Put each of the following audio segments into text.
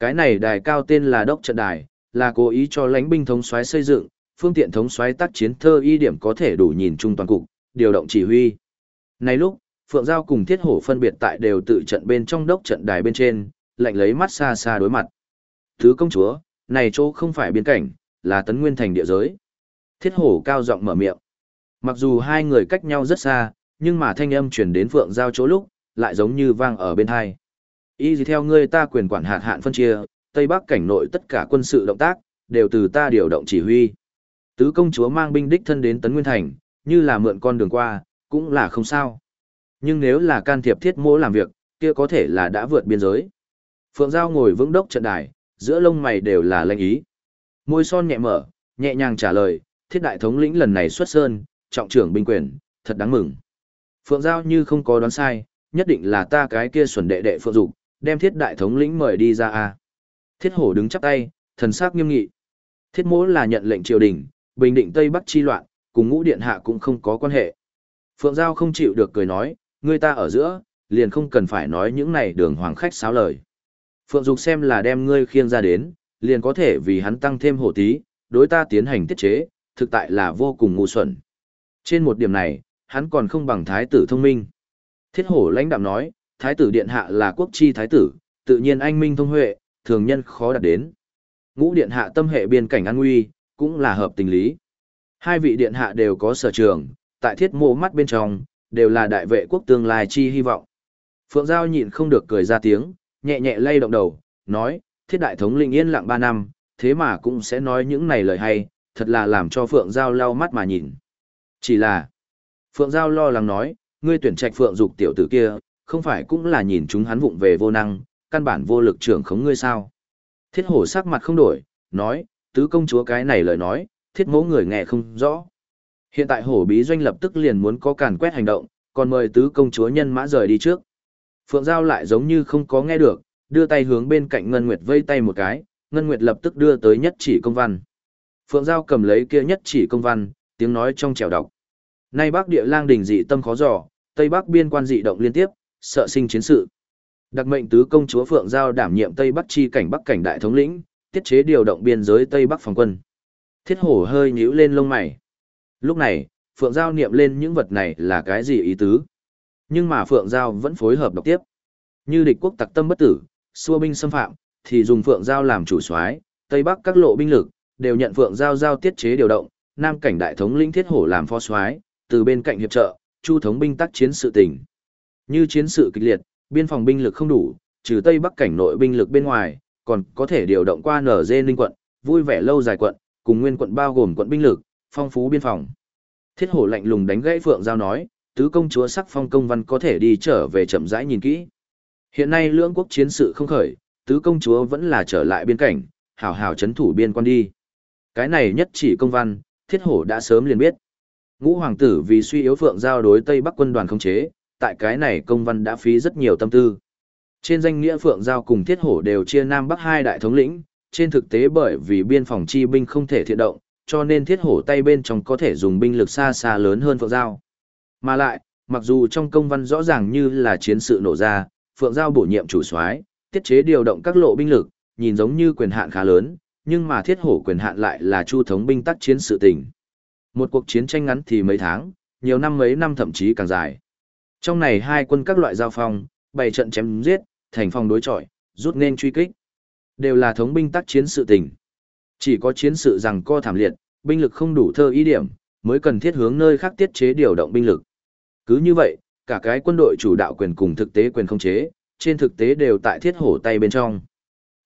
Cái này đài cao tên là Đốc Trận Đài, là cố ý cho lãnh binh thống soái xây dựng, phương tiện thống soái tác chiến thơ y điểm có thể đủ nhìn chung toàn cục, điều động chỉ huy. Này lúc, Phượng Giao cùng Thiết Hổ phân biệt tại đều tự trận bên trong đốc trận đài bên trên, lạnh lấy mắt xa xa đối mặt. Thứ công chúa, này chỗ không phải biên cảnh, là tấn nguyên thành địa giới. Thiết Hổ cao giọng mở miệng. Mặc dù hai người cách nhau rất xa, nhưng mà thanh âm truyền đến Phượng Giao chỗ lúc, lại giống như vang ở bên hai. Y gì theo ngươi ta quyền quản hạt hạn phân chia, Tây Bắc cảnh nội tất cả quân sự động tác, đều từ ta điều động chỉ huy. Tứ công chúa mang binh đích thân đến Tấn Nguyên Thành, như là mượn con đường qua, cũng là không sao. Nhưng nếu là can thiệp thiết mỗ làm việc, kia có thể là đã vượt biên giới. Phượng Giao ngồi vững đốc trận đài, giữa lông mày đều là lanh ý. Môi son nhẹ mở, nhẹ nhàng trả lời, thiết đại thống lĩnh lần này xuất sơn, trọng trưởng binh quyền, thật đáng mừng. Phượng Giao như không có đoán sai, nhất định là ta cái kia xuẩn đệ đệ Phượng Dục, đem thiết đại thống lĩnh mời đi ra a. Thiết hổ đứng chắp tay, thần sắc nghiêm nghị. Thiết mỗ là nhận lệnh triều đình, bình định Tây Bắc chi loạn, cùng ngũ điện hạ cũng không có quan hệ. Phượng Giao không chịu được cười nói, người ta ở giữa, liền không cần phải nói những này đường hoàng khách sáo lời. Phượng Dục xem là đem ngươi khiêng ra đến, liền có thể vì hắn tăng thêm hổ tí, đối ta tiến hành tiết chế, thực tại là vô cùng ngu xuẩn. Trên một điểm này, hắn còn không bằng thái tử thông minh. Thiết hổ lãnh đạm nói, thái tử điện hạ là quốc chi thái tử, tự nhiên anh minh thông huệ, thường nhân khó đạt đến. Ngũ điện hạ tâm hệ biên cảnh an nguy, cũng là hợp tình lý. Hai vị điện hạ đều có sở trường, tại thiết mộ mắt bên trong, đều là đại vệ quốc tương lai chi hy vọng. Phượng Giao nhịn không được cười ra tiếng, nhẹ nhẹ lay động đầu, nói, thiết đại thống linh yên lặng ba năm, thế mà cũng sẽ nói những này lời hay, thật là làm cho Phượng Giao lau mắt mà nhìn. Chỉ là, Phượng Giao lo lắng nói, ngươi tuyển trạch Phượng dục tiểu tử kia, không phải cũng là nhìn chúng hắn vụng về vô năng, căn bản vô lực trưởng khống ngươi sao. Thiết hổ sắc mặt không đổi, nói, tứ công chúa cái này lời nói, thiết mẫu người nghe không rõ. Hiện tại hổ bí doanh lập tức liền muốn có càn quét hành động, còn mời tứ công chúa nhân mã rời đi trước. Phượng Giao lại giống như không có nghe được, đưa tay hướng bên cạnh Ngân Nguyệt vây tay một cái, Ngân Nguyệt lập tức đưa tới nhất chỉ công văn. Phượng Giao cầm lấy kia nhất chỉ công văn, tiếng nói trong trèo đọc. Nay Bắc địa lang đình dị tâm khó dò, Tây Bắc biên quan dị động liên tiếp, sợ sinh chiến sự. Đặc mệnh tứ công chúa Phượng Giao đảm nhiệm Tây Bắc chi cảnh Bắc cảnh đại thống lĩnh, tiết chế điều động biên giới Tây Bắc phòng quân. Thiết hổ hơi nhíu lên lông mày. Lúc này, Phượng Giao niệm lên những vật này là cái gì ý tứ. Nhưng mà Phượng Giao vẫn phối hợp đọc tiếp. Như địch quốc tặc tâm bất tử, xua binh xâm phạm, thì dùng Phượng Giao làm chủ soái Tây Bắc các lộ binh lực, đều nhận Phượng Giao giao tiết chế điều động, Nam cảnh đại thống lĩnh thiết hổ làm phó soái từ bên cạnh hiệp trợ, chu thống binh tác chiến sự tình. Như chiến sự kịch liệt, biên phòng binh lực không đủ, trừ Tây Bắc cảnh nội binh lực bên ngoài, còn có thể điều động qua nở dê ninh quận, vui vẻ lâu dài quận, cùng nguyên quận bao gồm quận binh lực, phong phú biên phòng. Thiết hổ lạnh lùng đánh gãy Phượng Giao nói, tứ công chúa sắc phong công văn có thể đi trở về chậm rãi nhìn kỹ. Hiện nay lưỡng quốc chiến sự không khởi, tứ công chúa vẫn là trở lại biên cảnh, hào hào chấn thủ biên quan đi. Cái này nhất chỉ công văn, thiết hổ đã sớm liền biết. Ngũ hoàng tử vì suy yếu Phượng Giao đối Tây Bắc quân đoàn không chế, tại cái này công văn đã phí rất nhiều tâm tư. Trên danh nghĩa Phượng Giao cùng Thiết Hổ đều chia Nam Bắc hai đại thống lĩnh, trên thực tế bởi vì biên phòng chi binh không thể thiện động, cho nên Thiết Hổ tay bên trong có thể dùng binh lực xa xa lớn hơn Phượng Giao. Mà lại, mặc dù trong công văn rõ ràng như là chiến sự nổ ra, Phượng Giao bổ nhiệm chủ soái, tiết chế điều động các lộ binh lực, nhìn giống như quyền hạn khá lớn, nhưng mà Thiết Hổ quyền hạn lại là chu thống binh tác chiến sự tình. Một cuộc chiến tranh ngắn thì mấy tháng, nhiều năm mấy năm thậm chí càng dài. Trong này hai quân các loại giao phong, bày trận chém giết, thành phòng đối chọi, rút nên truy kích. Đều là thống binh tác chiến sự tình. Chỉ có chiến sự rằng co thảm liệt, binh lực không đủ thơ ý điểm, mới cần thiết hướng nơi khác tiết chế điều động binh lực. Cứ như vậy, cả cái quân đội chủ đạo quyền cùng thực tế quyền không chế, trên thực tế đều tại thiết hổ tay bên trong.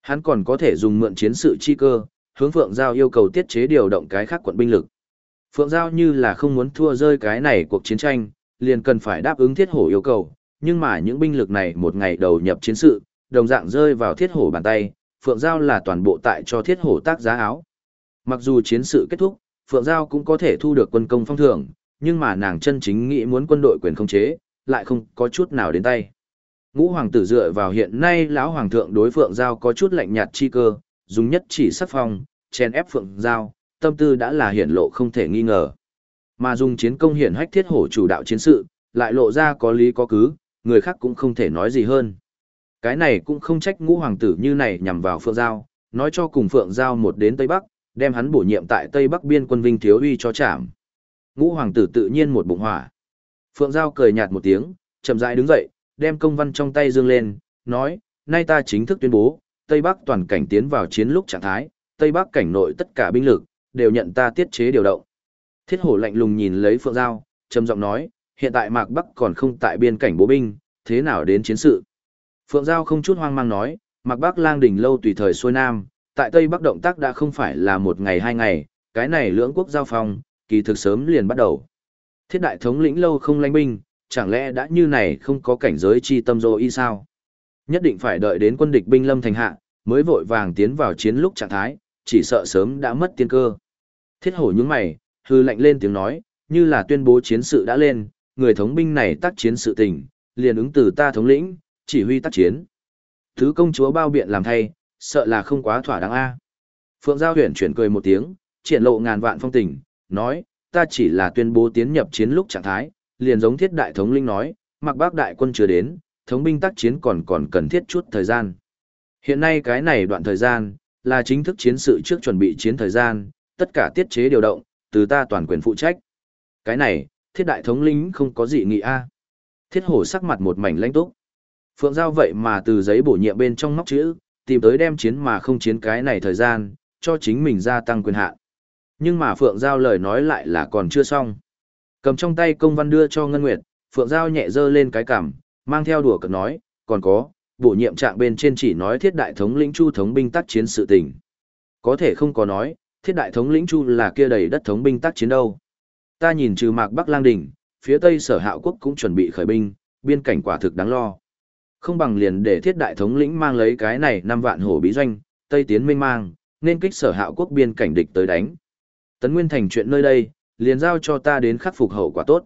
Hắn còn có thể dùng mượn chiến sự chi cơ, hướng Phượng Giao yêu cầu tiết chế điều động cái khác quận binh lực. Phượng Giao như là không muốn thua rơi cái này cuộc chiến tranh, liền cần phải đáp ứng thiết hổ yêu cầu, nhưng mà những binh lực này một ngày đầu nhập chiến sự, đồng dạng rơi vào thiết hổ bàn tay, Phượng Giao là toàn bộ tại cho thiết hổ tác giá áo. Mặc dù chiến sự kết thúc, Phượng Giao cũng có thể thu được quân công phong thưởng, nhưng mà nàng chân chính nghĩ muốn quân đội quyền không chế, lại không có chút nào đến tay. Ngũ hoàng tử dựa vào hiện nay lão hoàng thượng đối Phượng Giao có chút lạnh nhạt chi cơ, dùng nhất chỉ sắc phong, chèn ép Phượng Giao, tâm tư đã là hiển lộ không thể nghi ngờ. Mà dùng chiến công hiển hách thiết hổ chủ đạo chiến sự, lại lộ ra có lý có cứ, người khác cũng không thể nói gì hơn. Cái này cũng không trách ngũ hoàng tử như này nhằm vào Phượng Giao, nói cho cùng Phượng Giao một đến Tây Bắc, đem hắn bổ nhiệm tại Tây Bắc biên quân Vinh Thiếu Uy cho chạm. Ngũ hoàng tử tự nhiên một bụng hỏa. Phượng Giao cười nhạt một tiếng, chậm rãi đứng dậy, đem công văn trong tay dương lên, nói, nay ta chính thức tuyên bố, Tây Bắc toàn cảnh tiến vào chiến lúc trạng thái, Tây Bắc cảnh nội tất cả binh lực, đều nhận ta tiết chế điều động. Thiết hổ lạnh lùng nhìn lấy Phượng Giao, trầm giọng nói, hiện tại Mạc Bắc còn không tại biên cảnh bố binh, thế nào đến chiến sự? Phượng Giao không chút hoang mang nói, Mạc Bắc lang đỉnh lâu tùy thời xuôi nam, tại Tây Bắc động tác đã không phải là một ngày hai ngày, cái này lưỡng quốc giao phong, kỳ thực sớm liền bắt đầu. Thiết đại thống lĩnh lâu không lãnh binh, chẳng lẽ đã như này không có cảnh giới chi tâm dô y sao? Nhất định phải đợi đến quân địch binh lâm thành hạ, mới vội vàng tiến vào chiến lúc trạng thái, chỉ sợ sớm đã mất tiên cơ. Thiết hổ nhướng mày, hư lạnh lên tiếng nói, như là tuyên bố chiến sự đã lên, người thống binh này tác chiến sự tình, liền ứng từ ta thống lĩnh, chỉ huy tác chiến. Thứ công chúa bao biện làm thay, sợ là không quá thỏa đáng a. Phượng Giao huyền chuyển cười một tiếng, triển lộ ngàn vạn phong tình, nói, ta chỉ là tuyên bố tiến nhập chiến lúc trạng thái, liền giống thiết đại thống linh nói, mặc bác đại quân chưa đến, thống binh tác chiến còn còn cần thiết chút thời gian. Hiện nay cái này đoạn thời gian, là chính thức chiến sự trước chuẩn bị chiến thời gian, tất cả tiết chế điều động, từ ta toàn quyền phụ trách. Cái này, thiết đại thống lĩnh không có gì nghị a. Thiết hổ sắc mặt một mảnh lãnh túc. Phượng Giao vậy mà từ giấy bổ nhiệm bên trong móc chữ, tìm tới đem chiến mà không chiến cái này thời gian, cho chính mình gia tăng quyền hạn. Nhưng mà Phượng Giao lời nói lại là còn chưa xong. Cầm trong tay công văn đưa cho Ngân Nguyệt, Phượng Giao nhẹ dơ lên cái cằm, mang theo đùa cợt nói, còn có, bổ nhiệm trạng bên trên chỉ nói thiết đại thống lĩnh chu thống binh tác chiến sự tình. Có thể không có nói, thiết đại thống lĩnh chu là kia đầy đất thống binh tác chiến đâu. Ta nhìn trừ mạc Bắc Lang Đỉnh, phía tây sở hạo quốc cũng chuẩn bị khởi binh, biên cảnh quả thực đáng lo. Không bằng liền để thiết đại thống lĩnh mang lấy cái này năm vạn hổ bí doanh, tây tiến minh mang, nên kích sở hạo quốc biên cảnh địch tới đánh. Tấn Nguyên thành chuyện nơi đây, liền giao cho ta đến khắc phục hậu quả tốt.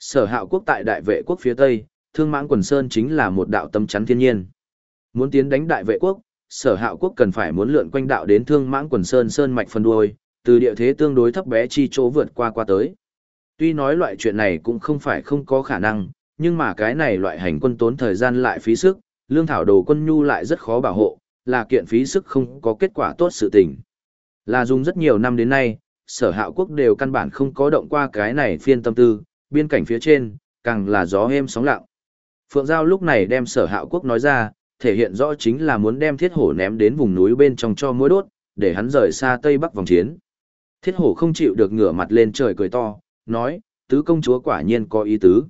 Sở hạo quốc tại đại vệ quốc phía tây, thương mãng quần sơn chính là một đạo tâm chắn thiên nhiên. Muốn tiến đánh đại vệ quốc, sở hạo quốc cần phải muốn lượn quanh đạo đến thương mãng quần sơn sơn mạch phân đuôi, từ địa thế tương đối thấp bé chi chỗ vượt qua qua tới. Tuy nói loại chuyện này cũng không phải không có khả năng, nhưng mà cái này loại hành quân tốn thời gian lại phí sức, lương thảo đồ quân nhu lại rất khó bảo hộ, là kiện phí sức không có kết quả tốt sự tình. Là dùng rất nhiều năm đến nay, sở hạo quốc đều căn bản không có động qua cái này phiên tâm tư, biên cảnh phía trên, càng là gió êm sóng lặng. Phượng Giao lúc này đem sở hạo quốc nói ra, thể hiện rõ chính là muốn đem thiết hổ ném đến vùng núi bên trong cho mũi đốt, để hắn rời xa tây bắc vòng chiến. Thiết hổ không chịu được ngửa mặt lên trời cười to, nói, tứ công chúa quả nhiên có ý tứ.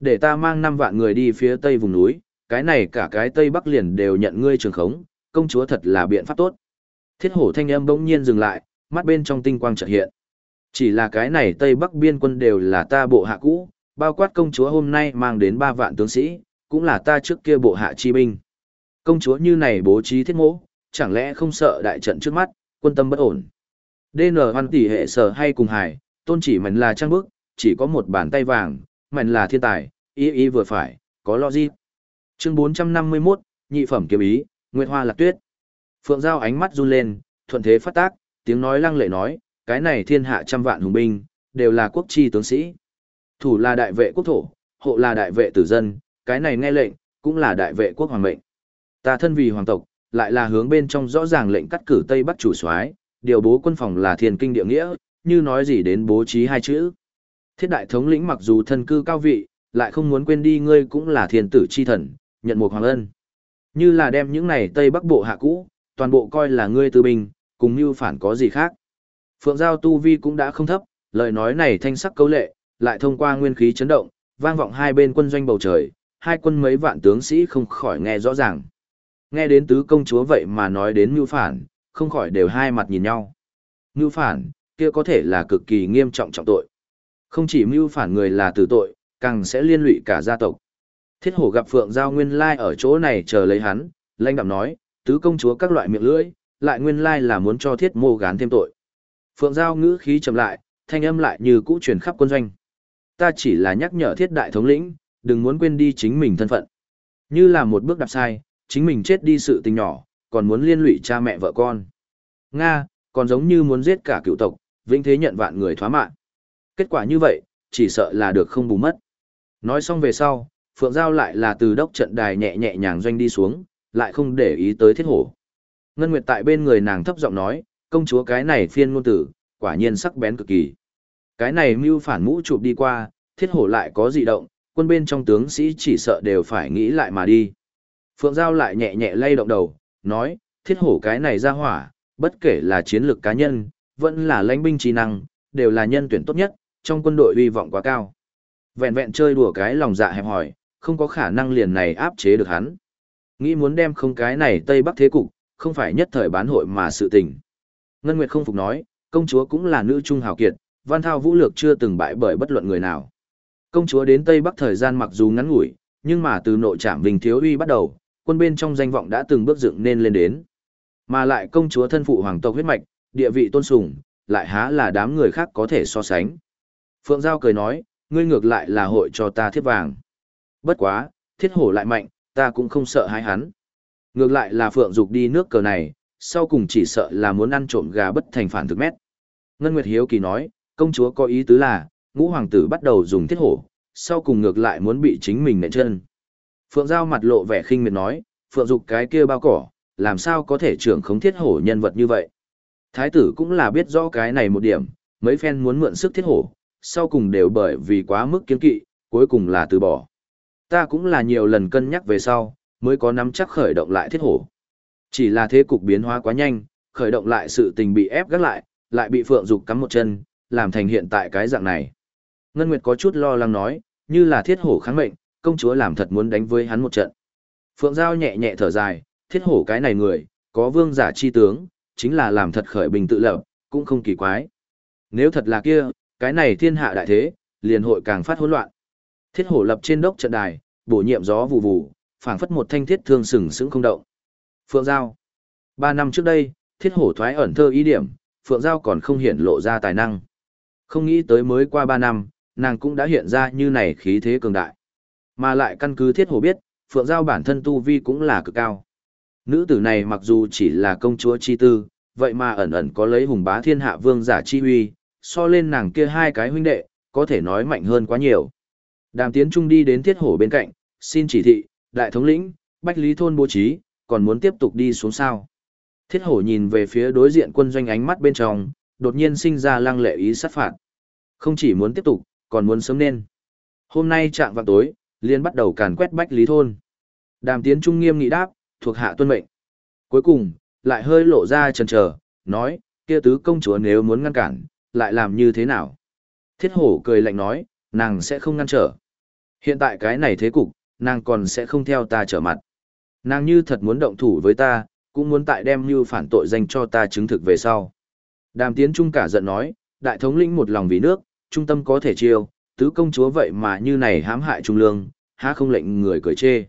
Để ta mang 5 vạn người đi phía tây vùng núi, cái này cả cái tây bắc liền đều nhận ngươi trường khống, công chúa thật là biện pháp tốt. Thiết hổ thanh âm bỗng nhiên dừng lại, mắt bên trong tinh quang chợt hiện. Chỉ là cái này tây bắc biên quân đều là ta bộ hạ cũ, bao quát công chúa hôm nay mang đến 3 vạn tướng sĩ, cũng là ta trước kia bộ hạ chi binh. Công chúa như này bố trí thiết mỗ, chẳng lẽ không sợ đại trận trước mắt, quân tâm bất ổn. DN hoan tỷ hệ sở hay cùng hải, tôn chỉ mạnh là trang bức, chỉ có một bàn tay vàng, mạnh là thiên tài, ý ý vừa phải, có logic. Chương 451, nhị phẩm kiếm ý, Nguyệt Hoa Lạc Tuyết. Phượng Giao ánh mắt run lên, thuận thế phát tác, tiếng nói lăng lệ nói, cái này thiên hạ trăm vạn hùng binh, đều là quốc chi tướng sĩ. Thủ là đại vệ quốc thổ, hộ là đại vệ tử dân, cái này nghe lệnh, cũng là đại vệ quốc hoàng mệnh. Ta thân vì hoàng tộc, lại là hướng bên trong rõ ràng lệnh cắt cử Tây Bắc chủ soái, điều bố quân phòng là thiên kinh địa nghĩa, như nói gì đến bố trí hai chữ. Thiết đại thống lĩnh mặc dù thân cư cao vị, lại không muốn quên đi ngươi cũng là thiên tử chi thần, nhận một hoàng ân. Như là đem những này Tây Bắc bộ hạ cũ, toàn bộ coi là ngươi tư binh, cùng như phản có gì khác. Phượng Giao Tu Vi cũng đã không thấp, lời nói này thanh sắc câu lệ, lại thông qua nguyên khí chấn động, vang vọng hai bên quân doanh bầu trời, hai quân mấy vạn tướng sĩ không khỏi nghe rõ ràng. Nghe đến tứ công chúa vậy mà nói đến mưu phản, không khỏi đều hai mặt nhìn nhau. Mưu phản, kia có thể là cực kỳ nghiêm trọng trọng tội. Không chỉ mưu phản người là tử tội, càng sẽ liên lụy cả gia tộc. Thiết hổ gặp Phượng Giao nguyên lai ở chỗ này chờ lấy hắn, lãnh đạm nói, tứ công chúa các loại miệng lưỡi, lại nguyên lai là muốn cho thiết mô gán thêm tội. Phượng Giao ngữ khí chậm lại, thanh âm lại như cũ truyền khắp quân doanh. Ta chỉ là nhắc nhở thiết đại thống lĩnh, đừng muốn quên đi chính mình thân phận. Như là một bước đạp sai, chính mình chết đi sự tình nhỏ, còn muốn liên lụy cha mẹ vợ con. Nga, còn giống như muốn giết cả cựu tộc, vĩnh thế nhận vạn người thoá mạng. Kết quả như vậy, chỉ sợ là được không bù mất. Nói xong về sau, Phượng Giao lại là từ đốc trận đài nhẹ nhẹ nhàng doanh đi xuống, lại không để ý tới thiết hổ. Ngân Nguyệt tại bên người nàng thấp giọng nói, công chúa cái này phiên ngôn tử, quả nhiên sắc bén cực kỳ. Cái này mưu phản mũ chụp đi qua, thiết hổ lại có dị động, quân bên trong tướng sĩ chỉ sợ đều phải nghĩ lại mà đi. Phượng Giao lại nhẹ nhẹ lay động đầu, nói, thiết hổ cái này ra hỏa, bất kể là chiến lược cá nhân, vẫn là lãnh binh trí năng, đều là nhân tuyển tốt nhất, trong quân đội uy vọng quá cao. Vẹn vẹn chơi đùa cái lòng dạ hẹp hỏi, không có khả năng liền này áp chế được hắn. Nghĩ muốn đem không cái này Tây Bắc thế cục, không phải nhất thời bán hội mà sự tình. Ngân Nguyệt không phục nói, công chúa cũng là nữ trung hào kiệt, văn thao vũ lược chưa từng bại bởi bất luận người nào. Công chúa đến Tây Bắc thời gian mặc dù ngắn ngủi, nhưng mà từ nội trạm Vinh Thiếu Uy bắt đầu, quân bên trong danh vọng đã từng bước dựng nên lên đến. Mà lại công chúa thân phụ hoàng tộc huyết mạch, địa vị tôn sùng, lại há là đám người khác có thể so sánh. Phượng Giao cười nói, ngươi ngược lại là hội cho ta thiết vàng. Bất quá, thiết hổ lại mạnh, ta cũng không sợ hãi hắn. Ngược lại là Phượng Dục đi nước cờ này, sau cùng chỉ sợ là muốn ăn trộm gà bất thành phản thực mét. Ngân Nguyệt Hiếu Kỳ nói, công chúa có ý tứ là, ngũ hoàng tử bắt đầu dùng thiết hổ, sau cùng ngược lại muốn bị chính mình nện chân. Phượng Giao mặt lộ vẻ khinh miệt nói, Phượng Dục cái kia bao cỏ, làm sao có thể trưởng khống thiết hổ nhân vật như vậy. Thái tử cũng là biết rõ cái này một điểm, mấy phen muốn mượn sức thiết hổ, sau cùng đều bởi vì quá mức kiên kỵ, cuối cùng là từ bỏ. Ta cũng là nhiều lần cân nhắc về sau, mới có nắm chắc khởi động lại thiết hổ. Chỉ là thế cục biến hóa quá nhanh, khởi động lại sự tình bị ép gắt lại, lại bị Phượng Dục cắm một chân, làm thành hiện tại cái dạng này. Ngân Nguyệt có chút lo lắng nói, như là thiết hổ kháng mệnh, công chúa làm thật muốn đánh với hắn một trận. Phượng Giao nhẹ nhẹ thở dài, thiết hổ cái này người, có vương giả chi tướng, chính là làm thật khởi bình tự lập, cũng không kỳ quái. Nếu thật là kia, cái này thiên hạ đại thế, liền hội càng phát hỗn loạn. Thiết hổ lập trên đốc trận đài, bổ nhiệm gió vụ vụ, phảng phất một thanh thiết thương sừng sững không động. Phượng Giao. Ba năm trước đây, thiết hổ thoái ẩn thơ ý điểm, Phượng Giao còn không hiện lộ ra tài năng. Không nghĩ tới mới qua ba năm, nàng cũng đã hiện ra như này khí thế cường đại. Mà lại căn cứ thiết hổ biết, Phượng Giao bản thân tu vi cũng là cực cao. Nữ tử này mặc dù chỉ là công chúa chi tư, vậy mà ẩn ẩn có lấy hùng bá thiên hạ vương giả chi uy, so lên nàng kia hai cái huynh đệ, có thể nói mạnh hơn quá nhiều. Đàm tiến trung đi đến thiết hổ bên cạnh, xin chỉ thị, đại thống lĩnh, bách lý thôn bố trí, còn muốn tiếp tục đi xuống sao. Thiết hổ nhìn về phía đối diện quân doanh ánh mắt bên trong, đột nhiên sinh ra lăng lệ ý sát phạt. Không chỉ muốn tiếp tục, còn muốn sớm nên. Hôm nay trạng vào tối, liên bắt đầu càn quét bách lý thôn. Đàm tiến trung nghiêm nghị đáp, thuộc hạ tuân mệnh. Cuối cùng, lại hơi lộ ra chần chờ, nói, kia tứ công chúa nếu muốn ngăn cản, lại làm như thế nào? Thiết hổ cười lạnh nói, nàng sẽ không ngăn trở. Hiện tại cái này thế cục, nàng còn sẽ không theo ta trở mặt. Nàng như thật muốn động thủ với ta, cũng muốn tại đem như phản tội danh cho ta chứng thực về sau. Đàm tiến trung cả giận nói, đại thống lĩnh một lòng vì nước, trung tâm có thể chiêu, tứ công chúa vậy mà như này hãm hại trung lương, há không lệnh người cười chê.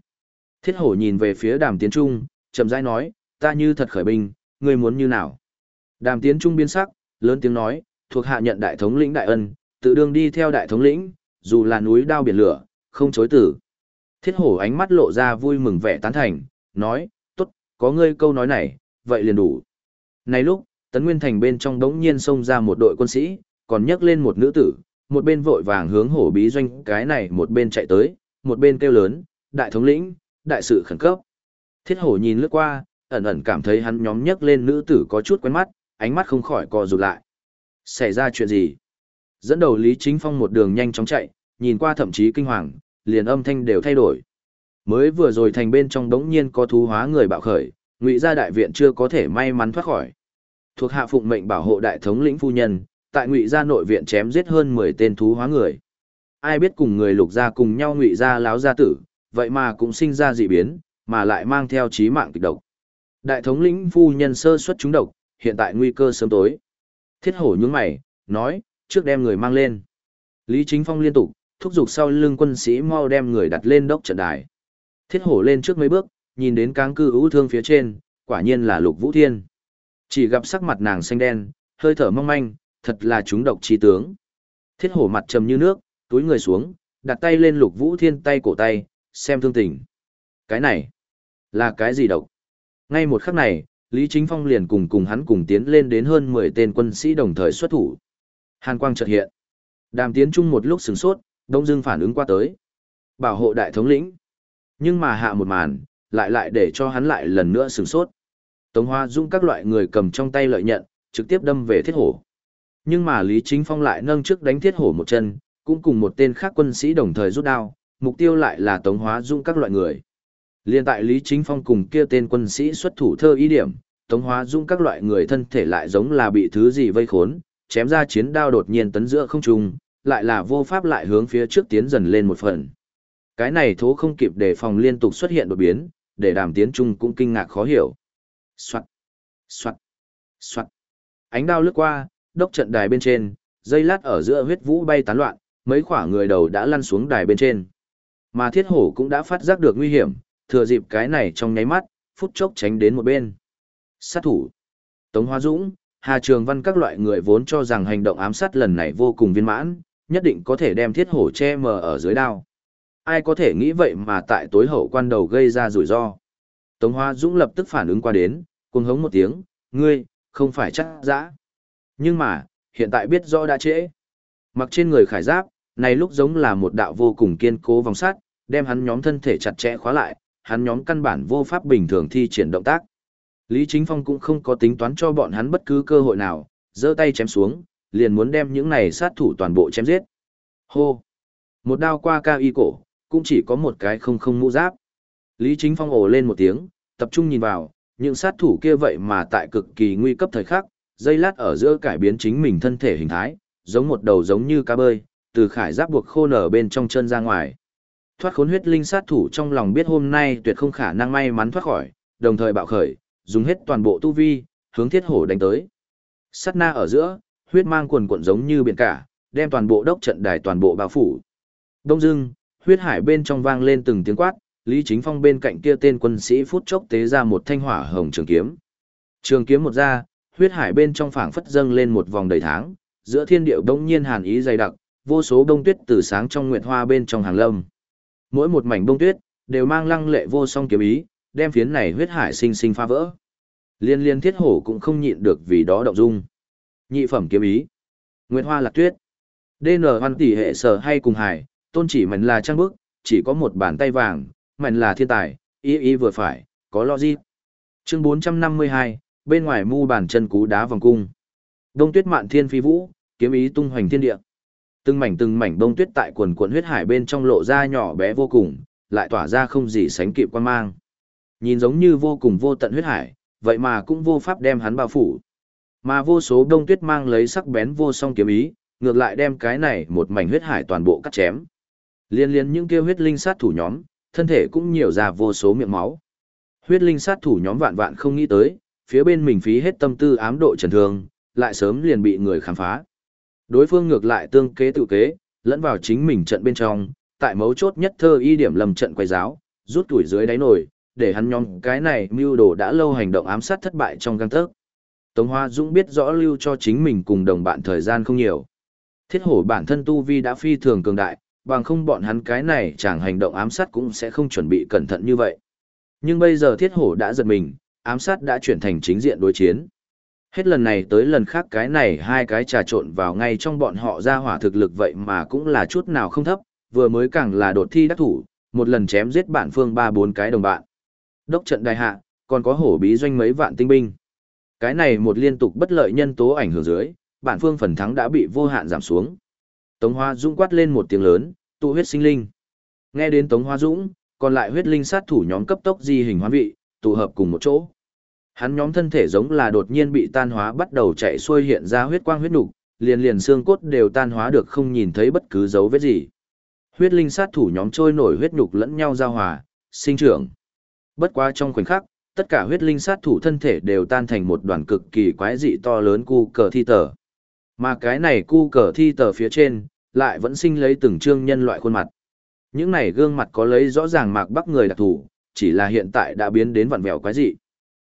Thiết hổ nhìn về phía đàm tiến trung, chậm rãi nói, ta như thật khởi binh, ngươi muốn như nào? Đàm tiến trung biến sắc, lớn tiếng nói, thuộc hạ nhận đại thống lĩnh đại ân, tự đương đi theo đại thống lĩnh, dù là núi đao biển lửa, không chối tử. Thiết hổ ánh mắt lộ ra vui mừng vẻ tán thành, nói, tốt, có ngươi câu nói này, vậy liền đủ. Này lúc, Tấn Nguyên Thành bên trong đống nhiên xông ra một đội quân sĩ, còn nhấc lên một nữ tử, một bên vội vàng hướng hổ bí doanh cái này một bên chạy tới, một bên kêu lớn, đại thống lĩnh, đại sự khẩn cấp. Thiết hổ nhìn lướt qua, ẩn ẩn cảm thấy hắn nhóm nhấc lên nữ tử có chút quen mắt, ánh mắt không khỏi co rụt lại. Xảy ra chuyện gì? Dẫn đầu Lý Chính Phong một đường nhanh chóng chạy, nhìn qua thậm chí kinh hoàng, liền âm thanh đều thay đổi. Mới vừa rồi thành bên trong đống nhiên có thú hóa người bạo khởi, ngụy gia đại viện chưa có thể may mắn thoát khỏi. Thuộc hạ phụng mệnh bảo hộ đại thống lĩnh phu nhân, tại ngụy gia nội viện chém giết hơn 10 tên thú hóa người. Ai biết cùng người lục gia cùng nhau ngụy gia láo gia tử, vậy mà cũng sinh ra dị biến, mà lại mang theo chí mạng kịch độc. Đại thống lĩnh phu nhân sơ xuất chúng độc, hiện tại nguy cơ sớm tối. Thiết hổ nhướng mày, nói, trước đem người mang lên. Lý Chính Phong liên tục, thúc giục sau lưng quân sĩ mau đem người đặt lên đốc trận đài. Thiết hổ lên trước mấy bước, nhìn đến cáng cư ưu thương phía trên, quả nhiên là lục vũ thiên. Chỉ gặp sắc mặt nàng xanh đen, hơi thở mong manh, thật là chúng độc chi tướng. Thiết hổ mặt trầm như nước, túi người xuống, đặt tay lên lục vũ thiên tay cổ tay, xem thương tình. Cái này, là cái gì độc? Ngay một khắc này, Lý Chính Phong liền cùng cùng hắn cùng tiến lên đến hơn 10 tên quân sĩ đồng thời xuất thủ. Hàn quang chợt hiện. Đàm tiến trung một lúc sửng sốt, đông dương phản ứng qua tới. Bảo hộ đại thống lĩnh. Nhưng mà hạ một màn, lại lại để cho hắn lại lần nữa sửng sốt. Tống Hoa Dung các loại người cầm trong tay lợi nhận, trực tiếp đâm về thiết hổ. Nhưng mà Lý Chính Phong lại nâng trước đánh thiết hổ một chân, cũng cùng một tên khác quân sĩ đồng thời rút đao, mục tiêu lại là Tống Hóa Dung các loại người. Liên tại Lý Chính Phong cùng kia tên quân sĩ xuất thủ thơ ý điểm, Tống Hóa Dung các loại người thân thể lại giống là bị thứ gì vây khốn, chém ra chiến đao đột nhiên tấn giữa không trung, lại là vô pháp lại hướng phía trước tiến dần lên một phần. Cái này thố không kịp để phòng liên tục xuất hiện đột biến, để đàm tiến trung cũng kinh ngạc khó hiểu. Soạn, soạn, soạn. Ánh đao lướt qua, đốc trận đài bên trên, dây lát ở giữa huyết vũ bay tán loạn, mấy khỏa người đầu đã lăn xuống đài bên trên. Mà thiết hổ cũng đã phát giác được nguy hiểm, thừa dịp cái này trong nháy mắt, phút chốc tránh đến một bên. Sát thủ. Tống Hoa Dũng, Hà Trường Văn các loại người vốn cho rằng hành động ám sát lần này vô cùng viên mãn, nhất định có thể đem thiết hổ che mờ ở dưới đao. Ai có thể nghĩ vậy mà tại tối hậu quan đầu gây ra rủi ro. Tống Hoa Dũng lập tức phản ứng qua đến, cuồng hống một tiếng, ngươi, không phải chắc dã. Nhưng mà, hiện tại biết rõ đã trễ. Mặc trên người khải giáp, này lúc giống là một đạo vô cùng kiên cố vòng sắt, đem hắn nhóm thân thể chặt chẽ khóa lại, hắn nhóm căn bản vô pháp bình thường thi triển động tác. Lý Chính Phong cũng không có tính toán cho bọn hắn bất cứ cơ hội nào, giơ tay chém xuống, liền muốn đem những này sát thủ toàn bộ chém giết. Hô! Một đao qua cao y cổ, cũng chỉ có một cái không không mũ giáp. Lý Chính Phong ồ lên một tiếng, tập trung nhìn vào, những sát thủ kia vậy mà tại cực kỳ nguy cấp thời khắc, dây lát ở giữa cải biến chính mình thân thể hình thái, giống một đầu giống như cá bơi, từ khải giáp buộc khô nở bên trong chân ra ngoài. Thoát khốn huyết linh sát thủ trong lòng biết hôm nay tuyệt không khả năng may mắn thoát khỏi, đồng thời bạo khởi, dùng hết toàn bộ tu vi, hướng thiết hổ đánh tới. Sát na ở giữa, huyết mang quần cuộn giống như biển cả, đem toàn bộ đốc trận đài toàn bộ bao phủ. Đông dưng, huyết hải bên trong vang lên từng tiếng quát, Lý Chính Phong bên cạnh kia tên quân sĩ phút chốc tế ra một thanh hỏa hồng trường kiếm. Trường kiếm một ra, huyết hải bên trong phảng phất dâng lên một vòng đầy tháng, giữa thiên điệu đông nhiên hàn ý dày đặc, vô số đông tuyết từ sáng trong nguyệt hoa bên trong hàng lâm. Mỗi một mảnh đông tuyết đều mang lăng lệ vô song kiếm ý, đem phiến này huyết hải sinh sinh phá vỡ. Liên liên thiết hổ cũng không nhịn được vì đó động dung. Nhị phẩm kiếm ý. Nguyệt hoa lạc tuyết. DN hoan tỷ hệ sở hay cùng hải, tôn chỉ mình là trang bức, chỉ có một bàn tay vàng, mình là thiên tài, ý ý vừa phải, có logic. Chương 452, bên ngoài mu bàn chân cú đá vòng cung. Đông tuyết mạn thiên phi vũ, kiếm ý tung hoành thiên địa. Từng mảnh từng mảnh đông tuyết tại quần quần huyết hải bên trong lộ ra nhỏ bé vô cùng, lại tỏa ra không gì sánh kịp quan mang. Nhìn giống như vô cùng vô tận huyết hải, vậy mà cũng vô pháp đem hắn bao phủ. Mà vô số đông tuyết mang lấy sắc bén vô song kiếm ý, ngược lại đem cái này một mảnh huyết hải toàn bộ cắt chém. Liên liên những kia huyết linh sát thủ nhóm, thân thể cũng nhiều ra vô số miệng máu. Huyết linh sát thủ nhóm vạn vạn không nghĩ tới, phía bên mình phí hết tâm tư ám độ trần thương, lại sớm liền bị người khám phá. Đối phương ngược lại tương kế tự kế, lẫn vào chính mình trận bên trong, tại mấu chốt nhất thơ y điểm lầm trận quay giáo, rút tuổi dưới đáy nổi, để hắn nhóm cái này mưu đồ đã lâu hành động ám sát thất bại trong găng tớc. Tống Hoa Dũng biết rõ lưu cho chính mình cùng đồng bạn thời gian không nhiều. Thiết hổ bản thân tu vi đã phi thường cường đại, bằng không bọn hắn cái này chẳng hành động ám sát cũng sẽ không chuẩn bị cẩn thận như vậy. Nhưng bây giờ thiết hổ đã giật mình, ám sát đã chuyển thành chính diện đối chiến. Hết lần này tới lần khác cái này hai cái trà trộn vào ngay trong bọn họ ra hỏa thực lực vậy mà cũng là chút nào không thấp, vừa mới càng là đột thi đắc thủ, một lần chém giết bản phương ba bốn cái đồng bạn. Đốc trận đại hạ, còn có hổ bí doanh mấy vạn tinh binh. Cái này một liên tục bất lợi nhân tố ảnh hưởng dưới, bản phương phần thắng đã bị vô hạn giảm xuống. Tống Hoa Dũng quát lên một tiếng lớn, tụ huyết sinh linh. Nghe đến Tống Hoa Dũng, còn lại huyết linh sát thủ nhóm cấp tốc di hình hoán vị, tụ hợp cùng một chỗ. Hắn nhóm thân thể giống là đột nhiên bị tan hóa bắt đầu chạy xuôi hiện ra huyết quang huyết nục, liền liền xương cốt đều tan hóa được không nhìn thấy bất cứ dấu vết gì. Huyết linh sát thủ nhóm trôi nổi huyết nhục lẫn nhau giao hòa, sinh trưởng. Bất quá trong khoảnh khắc, tất cả huyết linh sát thủ thân thể đều tan thành một đoàn cực kỳ quái dị to lớn cu cờ thi tờ. Mà cái này cu cờ thi tờ phía trên, lại vẫn sinh lấy từng trương nhân loại khuôn mặt. Những này gương mặt có lấy rõ ràng mạc bắc người đặc thủ chỉ là hiện tại đã biến đến vặn vẹo quái dị.